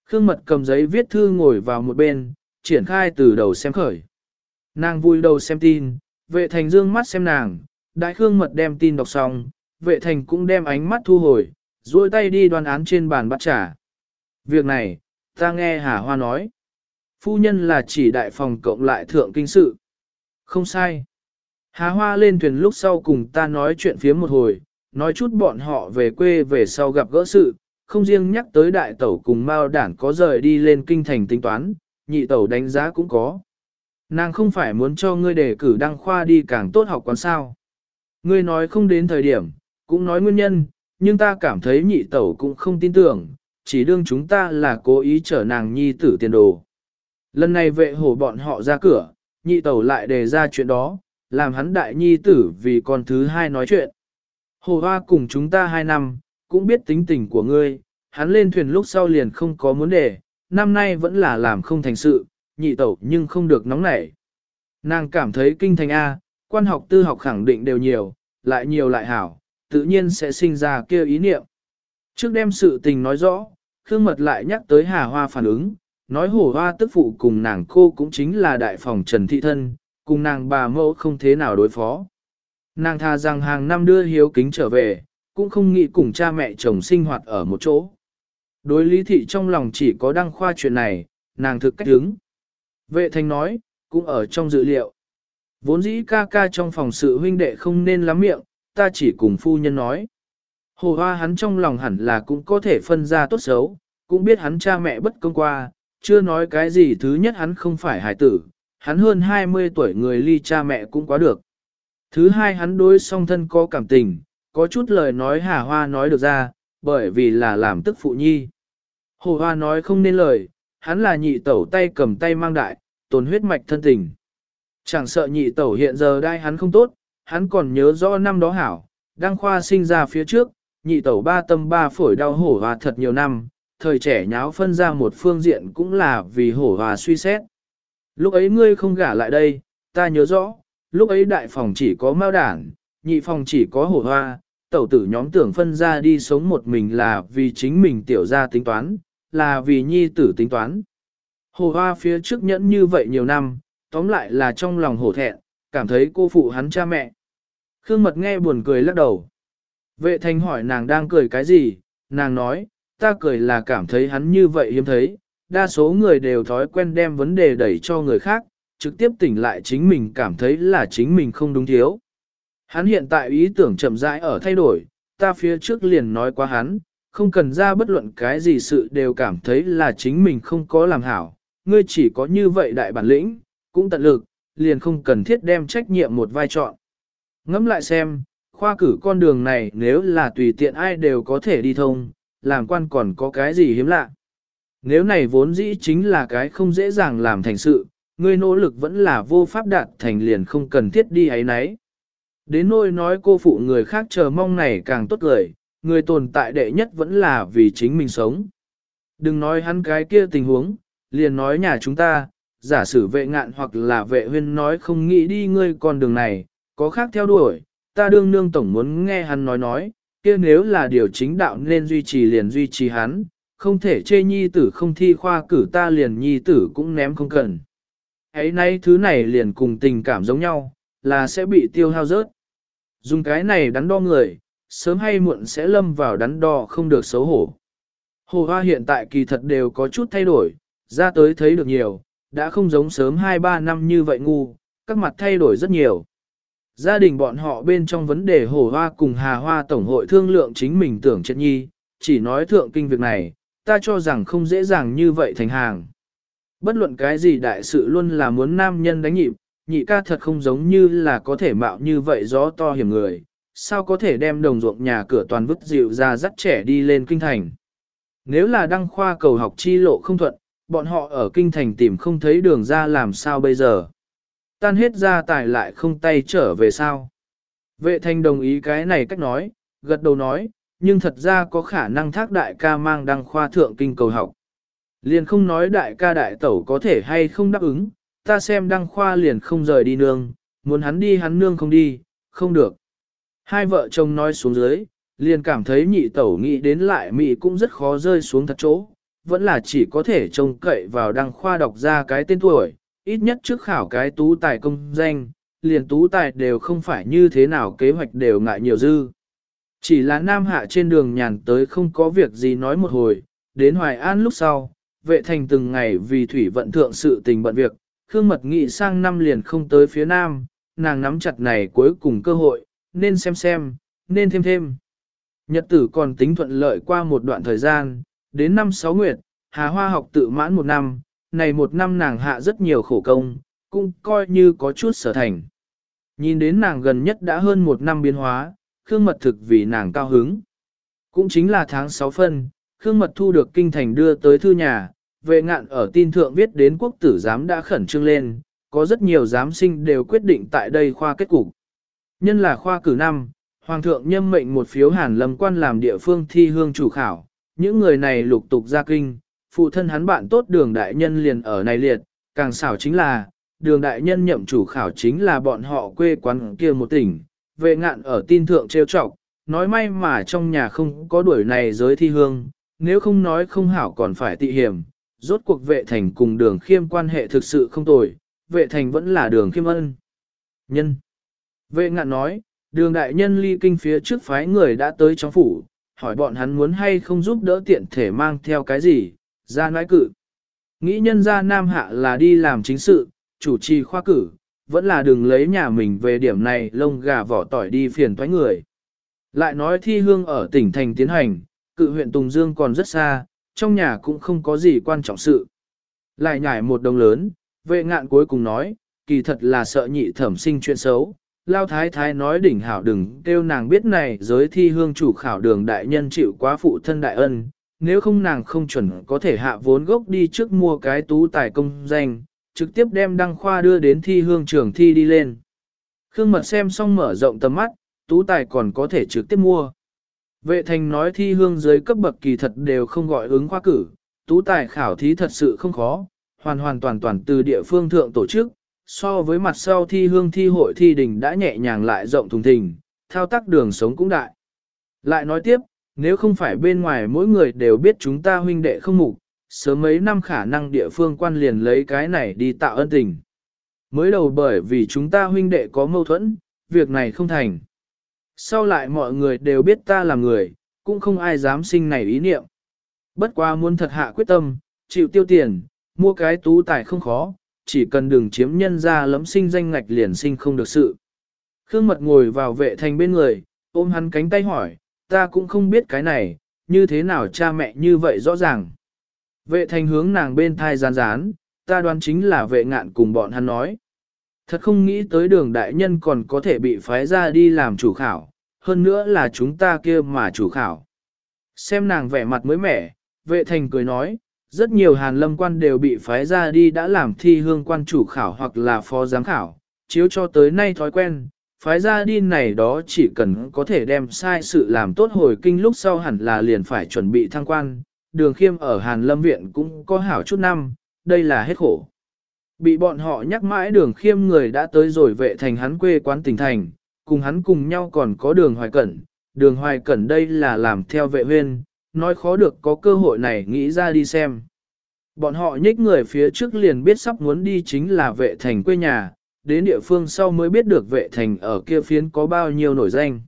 Khương mật cầm giấy viết thư ngồi vào một bên, triển khai từ đầu xem khởi. Nàng vui đầu xem tin, vệ thành dương mắt xem nàng, đại khương mật đem tin đọc xong, vệ thành cũng đem ánh mắt thu hồi, duỗi tay đi đoan án trên bàn bắt trả. Việc này, ta nghe Hà Hoa nói. Phu nhân là chỉ đại phòng cộng lại thượng kinh sự. Không sai. Hà Hoa lên thuyền lúc sau cùng ta nói chuyện phía một hồi, nói chút bọn họ về quê về sau gặp gỡ sự, không riêng nhắc tới đại tẩu cùng Mao đản có rời đi lên kinh thành tính toán, nhị tẩu đánh giá cũng có. Nàng không phải muốn cho ngươi đề cử đăng khoa đi càng tốt học quán sao. Ngươi nói không đến thời điểm, cũng nói nguyên nhân, nhưng ta cảm thấy nhị tẩu cũng không tin tưởng, chỉ đương chúng ta là cố ý trở nàng nhi tử tiền đồ. Lần này vệ hổ bọn họ ra cửa, nhị tẩu lại đề ra chuyện đó, làm hắn đại nhi tử vì con thứ hai nói chuyện. Hồ hoa cùng chúng ta hai năm, cũng biết tính tình của ngươi, hắn lên thuyền lúc sau liền không có muốn để. năm nay vẫn là làm không thành sự, nhị tẩu nhưng không được nóng nảy. Nàng cảm thấy kinh thành A, quan học tư học khẳng định đều nhiều, lại nhiều lại hảo, tự nhiên sẽ sinh ra kêu ý niệm. Trước đem sự tình nói rõ, Khương Mật lại nhắc tới Hà Hoa phản ứng, nói hổ hoa tức phụ cùng nàng cô cũng chính là đại phòng Trần Thị Thân, cùng nàng bà mẫu không thế nào đối phó. Nàng tha rằng hàng năm đưa hiếu kính trở về, cũng không nghĩ cùng cha mẹ chồng sinh hoạt ở một chỗ. Đối lý thị trong lòng chỉ có đăng khoa chuyện này, nàng thực cách đứng. Vệ thành nói, cũng ở trong dự liệu. Vốn dĩ ca ca trong phòng sự huynh đệ không nên lắm miệng, ta chỉ cùng phu nhân nói. Hồ hoa hắn trong lòng hẳn là cũng có thể phân ra tốt xấu, cũng biết hắn cha mẹ bất công qua, chưa nói cái gì thứ nhất hắn không phải hải tử, hắn hơn 20 tuổi người ly cha mẹ cũng quá được. Thứ hai hắn đối song thân có cảm tình, có chút lời nói hà hoa nói được ra, bởi vì là làm tức phụ nhi. Hồ hoa nói không nên lời, hắn là nhị tẩu tay cầm tay mang đại, tồn huyết mạch thân tình. Chẳng sợ nhị tẩu hiện giờ đai hắn không tốt, hắn còn nhớ rõ năm đó hảo, đăng khoa sinh ra phía trước, nhị tẩu ba tâm ba phổi đau hổ hoa thật nhiều năm, thời trẻ nháo phân ra một phương diện cũng là vì hổ hoa suy xét. Lúc ấy ngươi không gả lại đây, ta nhớ rõ, lúc ấy đại phòng chỉ có mao đảng, nhị phòng chỉ có hổ hoa, tẩu tử nhóm tưởng phân ra đi sống một mình là vì chính mình tiểu ra tính toán, là vì nhi tử tính toán. Hổ hoa phía trước nhẫn như vậy nhiều năm, tóm lại là trong lòng hổ thẹn, cảm thấy cô phụ hắn cha mẹ. Khương mật nghe buồn cười lắc đầu. Vệ thanh hỏi nàng đang cười cái gì, nàng nói, ta cười là cảm thấy hắn như vậy hiếm thấy, đa số người đều thói quen đem vấn đề đẩy cho người khác, trực tiếp tỉnh lại chính mình cảm thấy là chính mình không đúng thiếu. Hắn hiện tại ý tưởng chậm rãi ở thay đổi, ta phía trước liền nói qua hắn, không cần ra bất luận cái gì sự đều cảm thấy là chính mình không có làm hảo, ngươi chỉ có như vậy đại bản lĩnh, cũng tận lực, liền không cần thiết đem trách nhiệm một vai trọn. Ngẫm lại xem, khoa cử con đường này nếu là tùy tiện ai đều có thể đi thông, làm quan còn có cái gì hiếm lạ. Nếu này vốn dĩ chính là cái không dễ dàng làm thành sự, ngươi nỗ lực vẫn là vô pháp đạt thành liền không cần thiết đi ấy nấy. Đến nỗi nói cô phụ người khác chờ mong này càng tốt lời, người tồn tại đệ nhất vẫn là vì chính mình sống. Đừng nói hắn cái kia tình huống, liền nói nhà chúng ta, giả sử vệ ngạn hoặc là vệ huyên nói không nghĩ đi ngươi con đường này, có khác theo đuổi, ta đương nương tổng muốn nghe hắn nói nói, kia nếu là điều chính đạo nên duy trì liền duy trì hắn, không thể chê nhi tử không thi khoa cử ta liền nhi tử cũng ném không cần. Ấy nay thứ này liền cùng tình cảm giống nhau, là sẽ bị tiêu hao rớt. Dùng cái này đắn đo người, sớm hay muộn sẽ lâm vào đắn đo không được xấu hổ. Hồ hoa hiện tại kỳ thật đều có chút thay đổi, ra tới thấy được nhiều, đã không giống sớm 2-3 năm như vậy ngu, các mặt thay đổi rất nhiều. Gia đình bọn họ bên trong vấn đề hổ hoa cùng hà hoa tổng hội thương lượng chính mình tưởng chất nhi, chỉ nói thượng kinh việc này, ta cho rằng không dễ dàng như vậy thành hàng. Bất luận cái gì đại sự luôn là muốn nam nhân đánh nhịp, nhị ca thật không giống như là có thể mạo như vậy gió to hiểm người, sao có thể đem đồng ruộng nhà cửa toàn vứt dịu ra dắt trẻ đi lên kinh thành. Nếu là đăng khoa cầu học chi lộ không thuận, bọn họ ở kinh thành tìm không thấy đường ra làm sao bây giờ. Tan hết ra tài lại không tay trở về sao. Vệ thanh đồng ý cái này cách nói, gật đầu nói, nhưng thật ra có khả năng thác đại ca mang đăng khoa thượng kinh cầu học. Liền không nói đại ca đại tẩu có thể hay không đáp ứng, ta xem đăng khoa liền không rời đi nương, muốn hắn đi hắn nương không đi, không được. Hai vợ chồng nói xuống dưới, liền cảm thấy nhị tẩu nghĩ đến lại mị cũng rất khó rơi xuống thật chỗ, vẫn là chỉ có thể trông cậy vào đăng khoa đọc ra cái tên tuổi, ít nhất trước khảo cái tú tài công danh, liền tú tài đều không phải như thế nào kế hoạch đều ngại nhiều dư. Chỉ là nam hạ trên đường nhàn tới không có việc gì nói một hồi, đến Hoài An lúc sau, vệ thành từng ngày vì thủy vận thượng sự tình bận việc, Khương Mật nghị sang năm liền không tới phía nam, nàng nắm chặt này cuối cùng cơ hội, nên xem xem, nên thêm thêm. Nhật tử còn tính thuận lợi qua một đoạn thời gian, đến năm sáu nguyệt, Hà Hoa học tự mãn một năm, này một năm nàng hạ rất nhiều khổ công, cũng coi như có chút sở thành. Nhìn đến nàng gần nhất đã hơn một năm biến hóa, Khương Mật thực vì nàng cao hứng. Cũng chính là tháng 6 phân, Khương Mật thu được kinh thành đưa tới thư nhà, vệ ngạn ở tin thượng viết đến quốc tử giám đã khẩn trương lên, có rất nhiều giám sinh đều quyết định tại đây khoa kết cục. Nhân là khoa cử năm, Hoàng thượng nhâm mệnh một phiếu hàn lâm quan làm địa phương thi hương chủ khảo, những người này lục tục ra kinh, phụ thân hắn bạn tốt đường đại nhân liền ở này liệt, càng xảo chính là, đường đại nhân nhậm chủ khảo chính là bọn họ quê quán kia một tỉnh, vệ ngạn ở tin thượng trêu chọc, nói may mà trong nhà không có đuổi này giới thi hương, nếu không nói không hảo còn phải tị hiểm, rốt cuộc vệ thành cùng đường khiêm quan hệ thực sự không tồi, vệ thành vẫn là đường khiêm ân. Nhân. Vệ ngạn nói, đường đại nhân ly kinh phía trước phái người đã tới trong phủ, hỏi bọn hắn muốn hay không giúp đỡ tiện thể mang theo cái gì, ra nói cự. Nghĩ nhân ra Nam Hạ là đi làm chính sự, chủ trì khoa cử, vẫn là đừng lấy nhà mình về điểm này lông gà vỏ tỏi đi phiền thoái người. Lại nói thi hương ở tỉnh thành tiến hành, cự huyện Tùng Dương còn rất xa, trong nhà cũng không có gì quan trọng sự. Lại nhảy một đồng lớn, vệ ngạn cuối cùng nói, kỳ thật là sợ nhị thẩm sinh chuyện xấu. Lao thái thái nói đỉnh hảo đừng kêu nàng biết này giới thi hương chủ khảo đường đại nhân chịu quá phụ thân đại ân, nếu không nàng không chuẩn có thể hạ vốn gốc đi trước mua cái tú tài công danh, trực tiếp đem đăng khoa đưa đến thi hương trường thi đi lên. Khương mật xem xong mở rộng tầm mắt, tú tài còn có thể trực tiếp mua. Vệ thành nói thi hương dưới cấp bậc kỳ thật đều không gọi ứng khoa cử, tú tài khảo thí thật sự không khó, hoàn hoàn toàn toàn từ địa phương thượng tổ chức, so với mặt sau thi hương thi hội thi đình đã nhẹ nhàng lại rộng thùng thình, thao tác đường sống cũng đại. Lại nói tiếp, nếu không phải bên ngoài mỗi người đều biết chúng ta huynh đệ không mục, sớm mấy năm khả năng địa phương quan liền lấy cái này đi tạo ân tình. Mới đầu bởi vì chúng ta huynh đệ có mâu thuẫn, việc này không thành. Sau lại mọi người đều biết ta là người, cũng không ai dám sinh này ý niệm. Bất quá muốn thật hạ quyết tâm, chịu tiêu tiền, mua cái tú tài không khó, chỉ cần đừng chiếm nhân ra lấm sinh danh ngạch liền sinh không được sự. Khương mật ngồi vào vệ thành bên người, ôm hắn cánh tay hỏi, ta cũng không biết cái này, như thế nào cha mẹ như vậy rõ ràng. Vệ thành hướng nàng bên thai rán rán, ta đoán chính là vệ ngạn cùng bọn hắn nói. Thật không nghĩ tới đường đại nhân còn có thể bị phái ra đi làm chủ khảo, hơn nữa là chúng ta kia mà chủ khảo. Xem nàng vẻ mặt mới mẻ, vệ thành cười nói, rất nhiều hàn lâm quan đều bị phái ra đi đã làm thi hương quan chủ khảo hoặc là phó giám khảo, chiếu cho tới nay thói quen, phái ra đi này đó chỉ cần có thể đem sai sự làm tốt hồi kinh lúc sau hẳn là liền phải chuẩn bị thăng quan, đường khiêm ở Hàn Lâm Viện cũng có hảo chút năm, đây là hết khổ. Bị bọn họ nhắc mãi đường khiêm người đã tới rồi vệ thành hắn quê quán tỉnh thành, cùng hắn cùng nhau còn có đường hoài cẩn, đường hoài cẩn đây là làm theo vệ huyên, nói khó được có cơ hội này nghĩ ra đi xem. Bọn họ nhích người phía trước liền biết sắp muốn đi chính là vệ thành quê nhà, đến địa phương sau mới biết được vệ thành ở kia phiến có bao nhiêu nổi danh.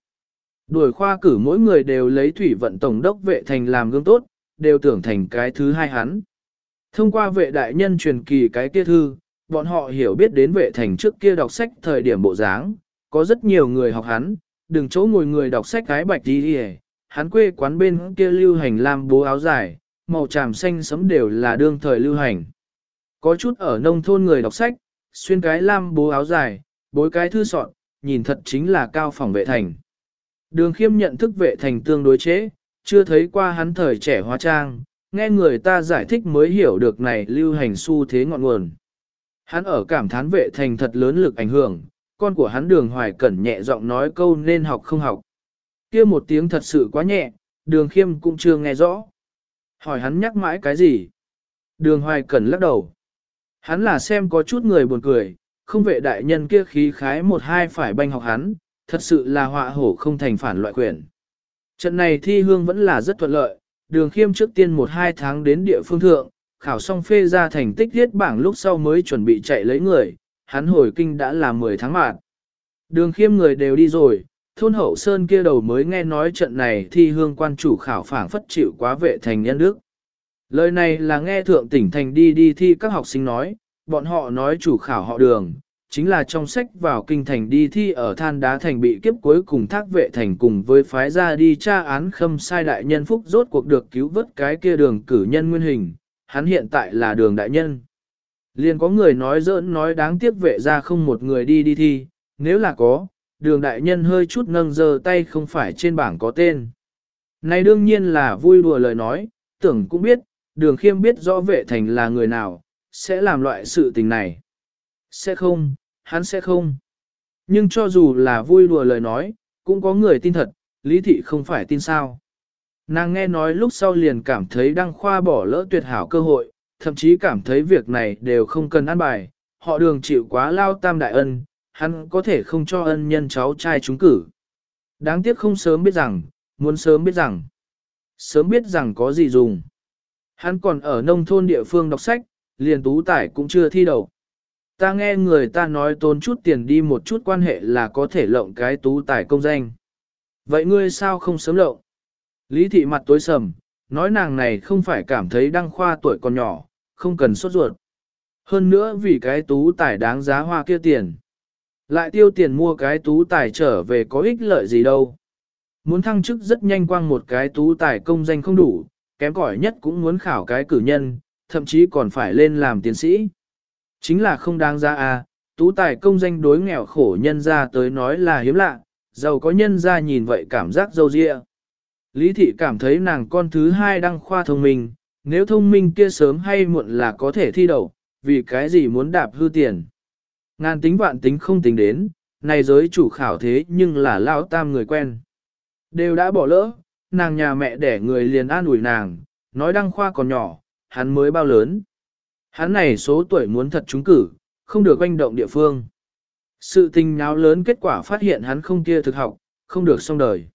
Đuổi khoa cử mỗi người đều lấy thủy vận tổng đốc vệ thành làm gương tốt, đều tưởng thành cái thứ hai hắn. Thông qua vệ đại nhân truyền kỳ cái kia thư, bọn họ hiểu biết đến vệ thành trước kia đọc sách thời điểm bộ dáng, có rất nhiều người học hắn, đừng chỗ ngồi người đọc sách cái bạch đi đi hắn quê quán bên kia lưu hành lam bố áo dài, màu tràm xanh sấm đều là đương thời lưu hành. Có chút ở nông thôn người đọc sách, xuyên cái lam bố áo dài, bối cái thư soạn, nhìn thật chính là cao phòng vệ thành. Đường khiêm nhận thức vệ thành tương đối chế, chưa thấy qua hắn thời trẻ hóa trang, nghe người ta giải thích mới hiểu được này lưu hành xu thế ngọn nguồn. Hắn ở cảm thán vệ thành thật lớn lực ảnh hưởng, con của hắn đường hoài cẩn nhẹ giọng nói câu nên học không học. kia một tiếng thật sự quá nhẹ, đường khiêm cũng chưa nghe rõ. Hỏi hắn nhắc mãi cái gì? Đường hoài cẩn lắc đầu. Hắn là xem có chút người buồn cười, không vệ đại nhân kia khí khái một hai phải banh học hắn, thật sự là họa hổ không thành phản loại quyền. Trận này thi hương vẫn là rất thuận lợi, đường khiêm trước tiên một hai tháng đến địa phương thượng, khảo xong phê ra thành tích viết bảng lúc sau mới chuẩn bị chạy lấy người, hắn hồi kinh đã là 10 tháng mạng. Đường khiêm người đều đi rồi, thôn hậu sơn kia đầu mới nghe nói trận này thi hương quan chủ khảo phảng phất chịu quá vệ thành nhân đức. Lời này là nghe thượng tỉnh thành đi đi thi các học sinh nói, bọn họ nói chủ khảo họ đường, chính là trong sách vào kinh thành đi thi ở than đá thành bị kiếp cuối cùng thác vệ thành cùng với phái ra đi tra án khâm sai đại nhân phúc rốt cuộc được cứu vớt cái kia đường cử nhân nguyên hình, hắn hiện tại là đường đại nhân. Liền có người nói giỡn nói đáng tiếc vệ ra không một người đi đi thi, nếu là có, đường đại nhân hơi chút nâng giơ tay không phải trên bảng có tên. Này đương nhiên là vui đùa lời nói, tưởng cũng biết, đường khiêm biết rõ vệ thành là người nào, sẽ làm loại sự tình này. Sẽ không, hắn sẽ không. Nhưng cho dù là vui đùa lời nói, cũng có người tin thật, lý thị không phải tin sao. Nàng nghe nói lúc sau liền cảm thấy đăng khoa bỏ lỡ tuyệt hảo cơ hội, thậm chí cảm thấy việc này đều không cần ăn bài, họ đường chịu quá lao tam đại ân, hắn có thể không cho ân nhân cháu trai chúng cử. Đáng tiếc không sớm biết rằng, muốn sớm biết rằng, sớm biết rằng có gì dùng. Hắn còn ở nông thôn địa phương đọc sách, liền tú tải cũng chưa thi đầu. Ta nghe người ta nói tốn chút tiền đi một chút quan hệ là có thể lộng cái tú tài công danh. Vậy ngươi sao không sớm lộng? Lý thị mặt tối sầm, nói nàng này không phải cảm thấy đăng khoa tuổi còn nhỏ, không cần sốt ruột. Hơn nữa vì cái tú tài đáng giá hoa kia tiền. Lại tiêu tiền mua cái tú tài trở về có ích lợi gì đâu. Muốn thăng chức rất nhanh quang một cái tú tài công danh không đủ, kém cỏi nhất cũng muốn khảo cái cử nhân, thậm chí còn phải lên làm tiến sĩ. Chính là không đáng ra à, tú tài công danh đối nghèo khổ nhân ra tới nói là hiếm lạ, giàu có nhân ra nhìn vậy cảm giác dâu dịa. Lý thị cảm thấy nàng con thứ hai đăng khoa thông minh, nếu thông minh kia sớm hay muộn là có thể thi đậu, vì cái gì muốn đạp hư tiền. Ngàn tính vạn tính không tính đến, này giới chủ khảo thế nhưng là lao tam người quen. Đều đã bỏ lỡ, nàng nhà mẹ đẻ người liền an ủi nàng, nói đăng khoa còn nhỏ, hắn mới bao lớn. Hắn này số tuổi muốn thật trúng cử, không được quanh động địa phương. Sự tình náo lớn kết quả phát hiện hắn không kia thực học, không được xong đời.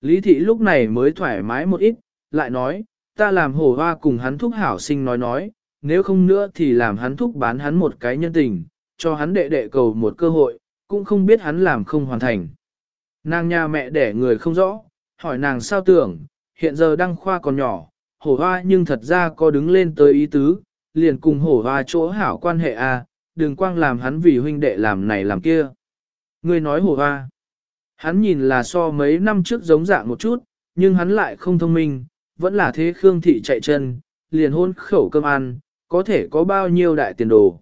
Lý thị lúc này mới thoải mái một ít, lại nói, ta làm hổ hoa cùng hắn thúc hảo sinh nói nói, nếu không nữa thì làm hắn thúc bán hắn một cái nhân tình, cho hắn đệ đệ cầu một cơ hội, cũng không biết hắn làm không hoàn thành. Nàng nhà mẹ đẻ người không rõ, hỏi nàng sao tưởng, hiện giờ đăng khoa còn nhỏ, hổ hoa nhưng thật ra có đứng lên tới ý tứ, liền cùng hổ hoa chỗ hảo quan hệ a, à, đừng quang làm hắn vì huynh đệ làm này làm kia. Người nói hổ hoa, hắn nhìn là so mấy năm trước giống dạng một chút, nhưng hắn lại không thông minh, vẫn là thế Khương Thị chạy chân, liền hôn khẩu cơm ăn, có thể có bao nhiêu đại tiền đồ.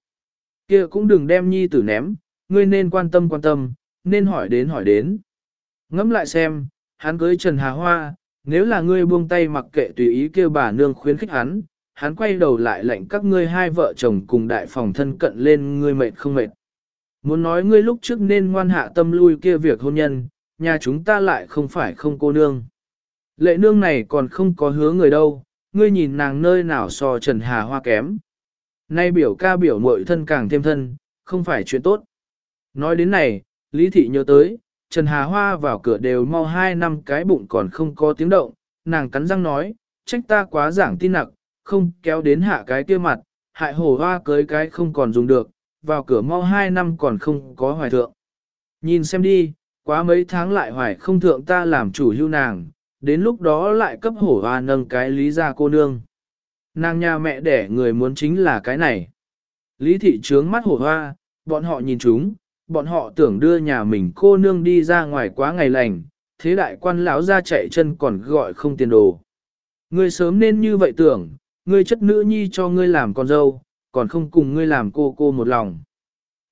Kia cũng đừng đem nhi tử ném, ngươi nên quan tâm quan tâm, nên hỏi đến hỏi đến. Ngẫm lại xem, hắn cưới Trần Hà Hoa, nếu là ngươi buông tay mặc kệ tùy ý kêu bà nương khuyến khích hắn, hắn quay đầu lại lệnh các ngươi hai vợ chồng cùng đại phòng thân cận lên ngươi mệt không mệt. Muốn nói ngươi lúc trước nên ngoan hạ tâm lui kia việc hôn nhân, nhà chúng ta lại không phải không cô nương. Lệ nương này còn không có hứa người đâu, ngươi nhìn nàng nơi nào so Trần Hà Hoa kém. Nay biểu ca biểu mội thân càng thêm thân, không phải chuyện tốt. Nói đến này, Lý Thị nhớ tới, Trần Hà Hoa vào cửa đều mau hai năm cái bụng còn không có tiếng động, nàng cắn răng nói, trách ta quá giảng tin nặng, không kéo đến hạ cái kia mặt, hại hổ hoa cưới cái không còn dùng được, vào cửa mau hai năm còn không có hoài thượng. Nhìn xem đi, quá mấy tháng lại hoài không thượng ta làm chủ hưu nàng, đến lúc đó lại cấp hổ hoa nâng cái lý ra cô nương. Nàng nhà mẹ đẻ người muốn chính là cái này. Lý thị trướng mắt hổ hoa, bọn họ nhìn chúng, bọn họ tưởng đưa nhà mình cô nương đi ra ngoài quá ngày lành, thế đại quan lão ra chạy chân còn gọi không tiền đồ. Ngươi sớm nên như vậy tưởng, ngươi chất nữ nhi cho ngươi làm con dâu, còn không cùng ngươi làm cô cô một lòng.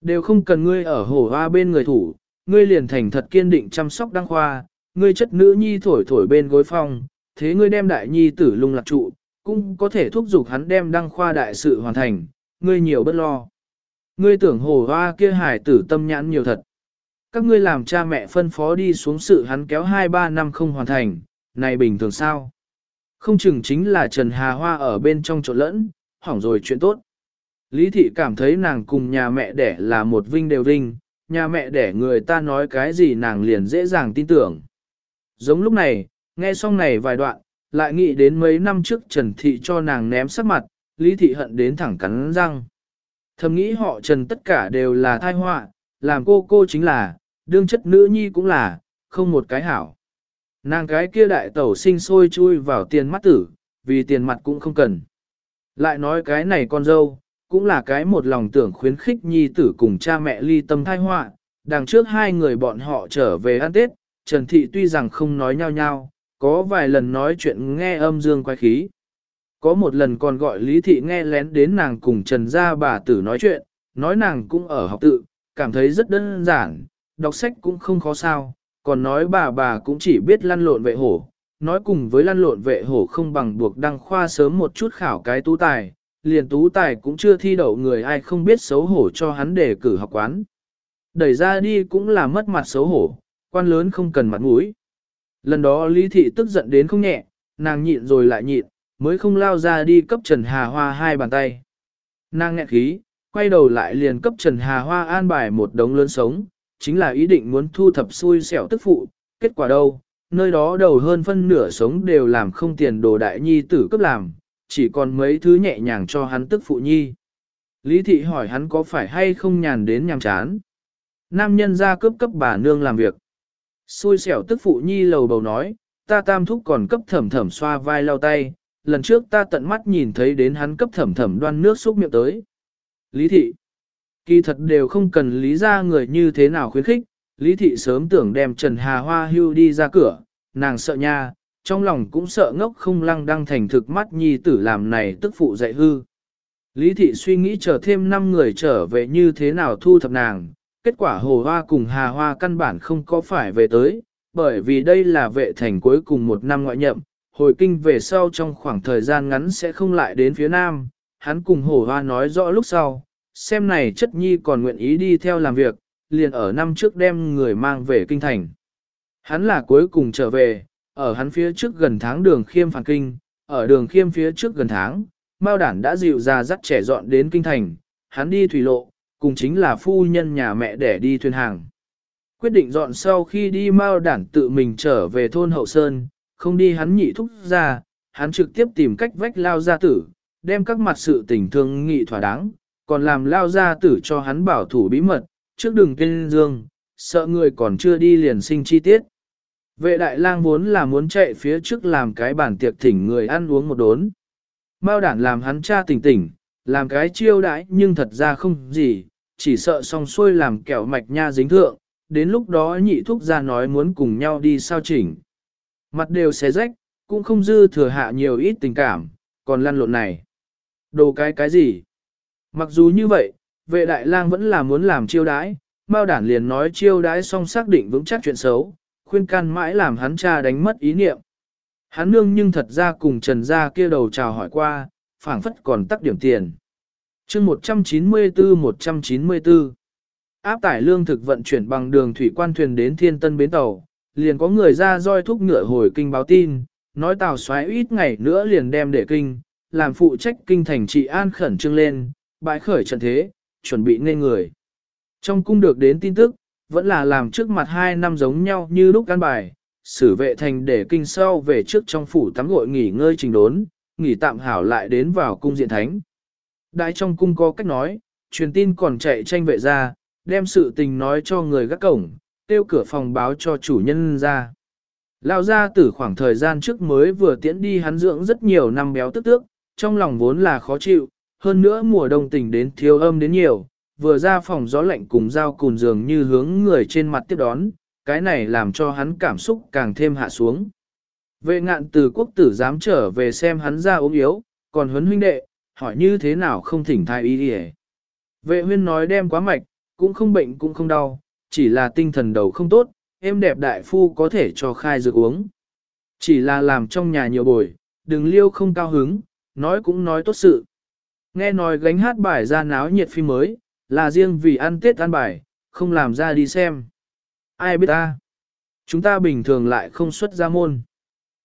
Đều không cần ngươi ở hổ hoa bên người thủ, ngươi liền thành thật kiên định chăm sóc đăng khoa, ngươi chất nữ nhi thổi thổi bên gối phong, thế ngươi đem đại nhi tử lung lạc trụ, cũng có thể thúc giục hắn đem đăng khoa đại sự hoàn thành, ngươi nhiều bất lo. Ngươi tưởng hồ hoa kia hải tử tâm nhãn nhiều thật. Các ngươi làm cha mẹ phân phó đi xuống sự hắn kéo 2-3 năm không hoàn thành, này bình thường sao? Không chừng chính là Trần Hà Hoa ở bên trong chỗ lẫn, hỏng rồi chuyện tốt. Lý thị cảm thấy nàng cùng nhà mẹ đẻ là một vinh đều vinh, nhà mẹ đẻ người ta nói cái gì nàng liền dễ dàng tin tưởng. Giống lúc này, nghe xong này vài đoạn, lại nghĩ đến mấy năm trước Trần Thị cho nàng ném sắc mặt, Lý Thị hận đến thẳng cắn răng. Thầm nghĩ họ Trần tất cả đều là thai họa, làm cô cô chính là, đương chất nữ nhi cũng là, không một cái hảo. Nàng cái kia đại tẩu sinh sôi chui vào tiền mắt tử, vì tiền mặt cũng không cần. Lại nói cái này con dâu, cũng là cái một lòng tưởng khuyến khích nhi tử cùng cha mẹ ly tâm thai họa. Đằng trước hai người bọn họ trở về ăn Tết, Trần Thị tuy rằng không nói nhau nhau, có vài lần nói chuyện nghe âm dương quái khí. Có một lần còn gọi Lý Thị nghe lén đến nàng cùng Trần Gia bà tử nói chuyện, nói nàng cũng ở học tự, cảm thấy rất đơn giản, đọc sách cũng không khó sao, còn nói bà bà cũng chỉ biết lăn lộn vệ hổ, nói cùng với lăn lộn vệ hổ không bằng buộc đăng khoa sớm một chút khảo cái tú tài, liền tú tài cũng chưa thi đậu người ai không biết xấu hổ cho hắn để cử học quán. Đẩy ra đi cũng là mất mặt xấu hổ, quan lớn không cần mặt mũi. Lần đó Lý Thị tức giận đến không nhẹ, nàng nhịn rồi lại nhịn, mới không lao ra đi cấp Trần Hà Hoa hai bàn tay. Nàng nghẹn khí, quay đầu lại liền cấp Trần Hà Hoa an bài một đống lớn sống, chính là ý định muốn thu thập xui xẻo tức phụ, kết quả đâu, nơi đó đầu hơn phân nửa sống đều làm không tiền đồ đại nhi tử cấp làm, chỉ còn mấy thứ nhẹ nhàng cho hắn tức phụ nhi. Lý thị hỏi hắn có phải hay không nhàn đến nhàm chán. Nam nhân ra cướp cấp bà nương làm việc. Xui xẻo tức phụ nhi lầu bầu nói, ta tam thúc còn cấp thẩm thẩm xoa vai lau tay, lần trước ta tận mắt nhìn thấy đến hắn cấp thẩm thẩm đoan nước xúc miệng tới. Lý thị, kỳ thật đều không cần lý ra người như thế nào khuyến khích, lý thị sớm tưởng đem Trần Hà Hoa hưu đi ra cửa, nàng sợ nha, trong lòng cũng sợ ngốc không lăng đăng thành thực mắt nhi tử làm này tức phụ dạy hư. Lý thị suy nghĩ chờ thêm 5 người trở về như thế nào thu thập nàng, kết quả hồ hoa cùng hà hoa căn bản không có phải về tới, bởi vì đây là vệ thành cuối cùng một năm ngoại nhậm, hồi kinh về sau trong khoảng thời gian ngắn sẽ không lại đến phía nam, hắn cùng hồ hoa nói rõ lúc sau, xem này chất nhi còn nguyện ý đi theo làm việc, liền ở năm trước đem người mang về kinh thành. Hắn là cuối cùng trở về, ở hắn phía trước gần tháng đường khiêm phản kinh, ở đường khiêm phía trước gần tháng, Mao đản đã dịu ra dắt trẻ dọn đến kinh thành, hắn đi thủy lộ, cùng chính là phu nhân nhà mẹ để đi thuyền hàng. Quyết định dọn sau khi đi Mao đản tự mình trở về thôn Hậu Sơn, không đi hắn nhị thúc ra, hắn trực tiếp tìm cách vách lao gia tử, đem các mặt sự tình thương nghị thỏa đáng, còn làm lao gia tử cho hắn bảo thủ bí mật, trước đường tên dương, sợ người còn chưa đi liền sinh chi tiết. Vệ đại lang vốn là muốn chạy phía trước làm cái bản tiệc thỉnh người ăn uống một đốn. Mao đản làm hắn cha tỉnh tỉnh, làm cái chiêu đãi nhưng thật ra không gì, chỉ sợ xong xuôi làm kẹo mạch nha dính thượng, đến lúc đó nhị thúc ra nói muốn cùng nhau đi sao chỉnh. Mặt đều xé rách, cũng không dư thừa hạ nhiều ít tình cảm, còn lăn lộn này. Đồ cái cái gì? Mặc dù như vậy, vệ đại lang vẫn là muốn làm chiêu đãi, Mao đản liền nói chiêu đãi xong xác định vững chắc chuyện xấu, khuyên can mãi làm hắn cha đánh mất ý niệm. Hắn nương nhưng thật ra cùng trần gia kia đầu chào hỏi qua, phảng phất còn tắc điểm tiền. chương 194-194 Áp tải lương thực vận chuyển bằng đường thủy quan thuyền đến thiên tân bến tàu, liền có người ra roi thúc ngựa hồi kinh báo tin, nói tàu xoáy ít ngày nữa liền đem để kinh, làm phụ trách kinh thành trị an khẩn trương lên, bãi khởi trận thế, chuẩn bị nên người. Trong cung được đến tin tức, vẫn là làm trước mặt hai năm giống nhau như lúc căn bài, xử vệ thành để kinh sau về trước trong phủ tắm gội nghỉ ngơi trình đốn, nghỉ tạm hảo lại đến vào cung diện thánh. Đại trong cung có cách nói, truyền tin còn chạy tranh vệ ra, đem sự tình nói cho người gác cổng, tiêu cửa phòng báo cho chủ nhân ra. Lao ra từ khoảng thời gian trước mới vừa tiễn đi hắn dưỡng rất nhiều năm béo tức tước, trong lòng vốn là khó chịu, hơn nữa mùa đông tình đến thiếu âm đến nhiều, vừa ra phòng gió lạnh cùng dao cùn giường như hướng người trên mặt tiếp đón, cái này làm cho hắn cảm xúc càng thêm hạ xuống. Vệ ngạn từ quốc tử dám trở về xem hắn ra ốm yếu, còn huấn huynh đệ, hỏi như thế nào không thỉnh thai ý đi Vệ huyên nói đem quá mạch, cũng không bệnh cũng không đau, chỉ là tinh thần đầu không tốt, em đẹp đại phu có thể cho khai dược uống. Chỉ là làm trong nhà nhiều bồi, đừng liêu không cao hứng, nói cũng nói tốt sự. Nghe nói gánh hát bài ra náo nhiệt phim mới, là riêng vì ăn tết ăn bài, không làm ra đi xem. Ai biết ta? Chúng ta bình thường lại không xuất ra môn.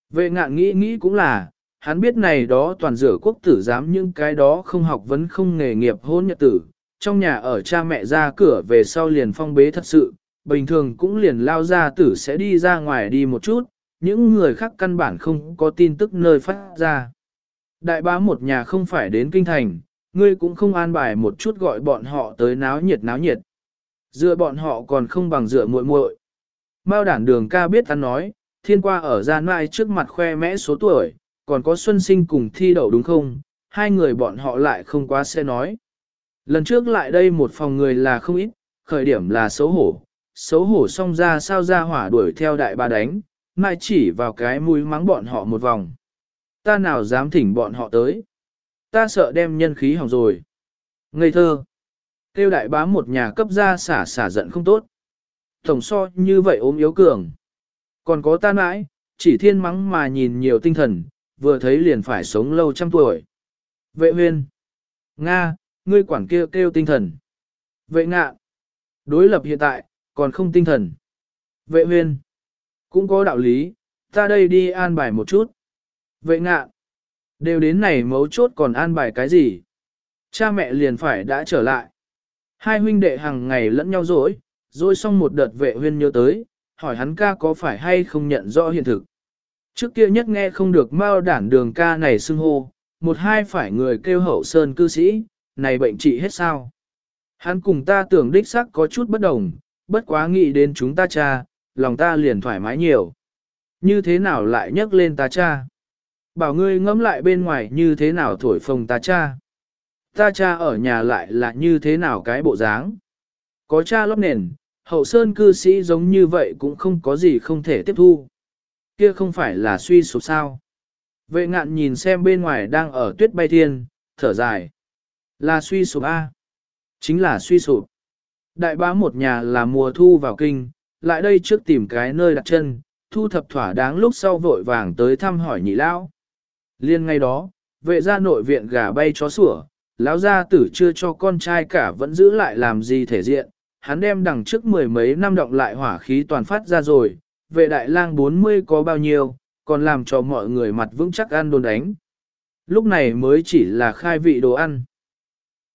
Vệ ngạn nghĩ nghĩ cũng là, hắn biết này đó toàn rửa quốc tử giám những cái đó không học vấn không nghề nghiệp hôn nhật tử, trong nhà ở cha mẹ ra cửa về sau liền phong bế thật sự, bình thường cũng liền lao ra tử sẽ đi ra ngoài đi một chút, những người khác căn bản không có tin tức nơi phát ra. Đại bá một nhà không phải đến kinh thành, ngươi cũng không an bài một chút gọi bọn họ tới náo nhiệt náo nhiệt. Dựa bọn họ còn không bằng dựa muội muội. Mao đản đường ca biết hắn nói, thiên qua ở gian mai trước mặt khoe mẽ số tuổi, còn có xuân sinh cùng thi đậu đúng không? Hai người bọn họ lại không quá sẽ nói. Lần trước lại đây một phòng người là không ít, khởi điểm là xấu hổ, xấu hổ xong ra sao ra hỏa đuổi theo đại ba đánh, mai chỉ vào cái mũi mắng bọn họ một vòng. Ta nào dám thỉnh bọn họ tới. Ta sợ đem nhân khí hỏng rồi. Ngây thơ. Tiêu đại bá một nhà cấp ra xả xả giận không tốt. Tổng so như vậy ốm yếu cường. Còn có ta mãi, chỉ thiên mắng mà nhìn nhiều tinh thần, vừa thấy liền phải sống lâu trăm tuổi. Vệ huyên. Nga, ngươi quản kêu kêu tinh thần. Vệ ngạ. Đối lập hiện tại, còn không tinh thần. Vệ huyên. Cũng có đạo lý, ta đây đi an bài một chút. Vậy ngạ. Đều đến này mấu chốt còn an bài cái gì? Cha mẹ liền phải đã trở lại. Hai huynh đệ hàng ngày lẫn nhau dối, rồi xong một đợt vệ huyên nhớ tới, hỏi hắn ca có phải hay không nhận rõ hiện thực. Trước kia nhất nghe không được mao đản đường ca này xưng hô, một hai phải người kêu hậu sơn cư sĩ, này bệnh trị hết sao. Hắn cùng ta tưởng đích sắc có chút bất đồng, bất quá nghĩ đến chúng ta cha, lòng ta liền thoải mái nhiều. Như thế nào lại nhắc lên ta cha? Bảo ngươi ngẫm lại bên ngoài như thế nào thổi phồng ta cha. Ta cha ở nhà lại là như thế nào cái bộ dáng. Có cha lót nền, hậu sơn cư sĩ giống như vậy cũng không có gì không thể tiếp thu. Kia không phải là suy sụp sao. Vệ ngạn nhìn xem bên ngoài đang ở tuyết bay thiên, thở dài. Là suy sụp A. Chính là suy sụp. Đại bá một nhà là mùa thu vào kinh, lại đây trước tìm cái nơi đặt chân, thu thập thỏa đáng lúc sau vội vàng tới thăm hỏi nhị lão. Liên ngay đó, vệ gia nội viện gà bay chó sủa, lão gia tử chưa cho con trai cả vẫn giữ lại làm gì thể diện, hắn đem đằng trước mười mấy năm động lại hỏa khí toàn phát ra rồi, vệ đại lang 40 có bao nhiêu, còn làm cho mọi người mặt vững chắc ăn đồn đánh. Lúc này mới chỉ là khai vị đồ ăn.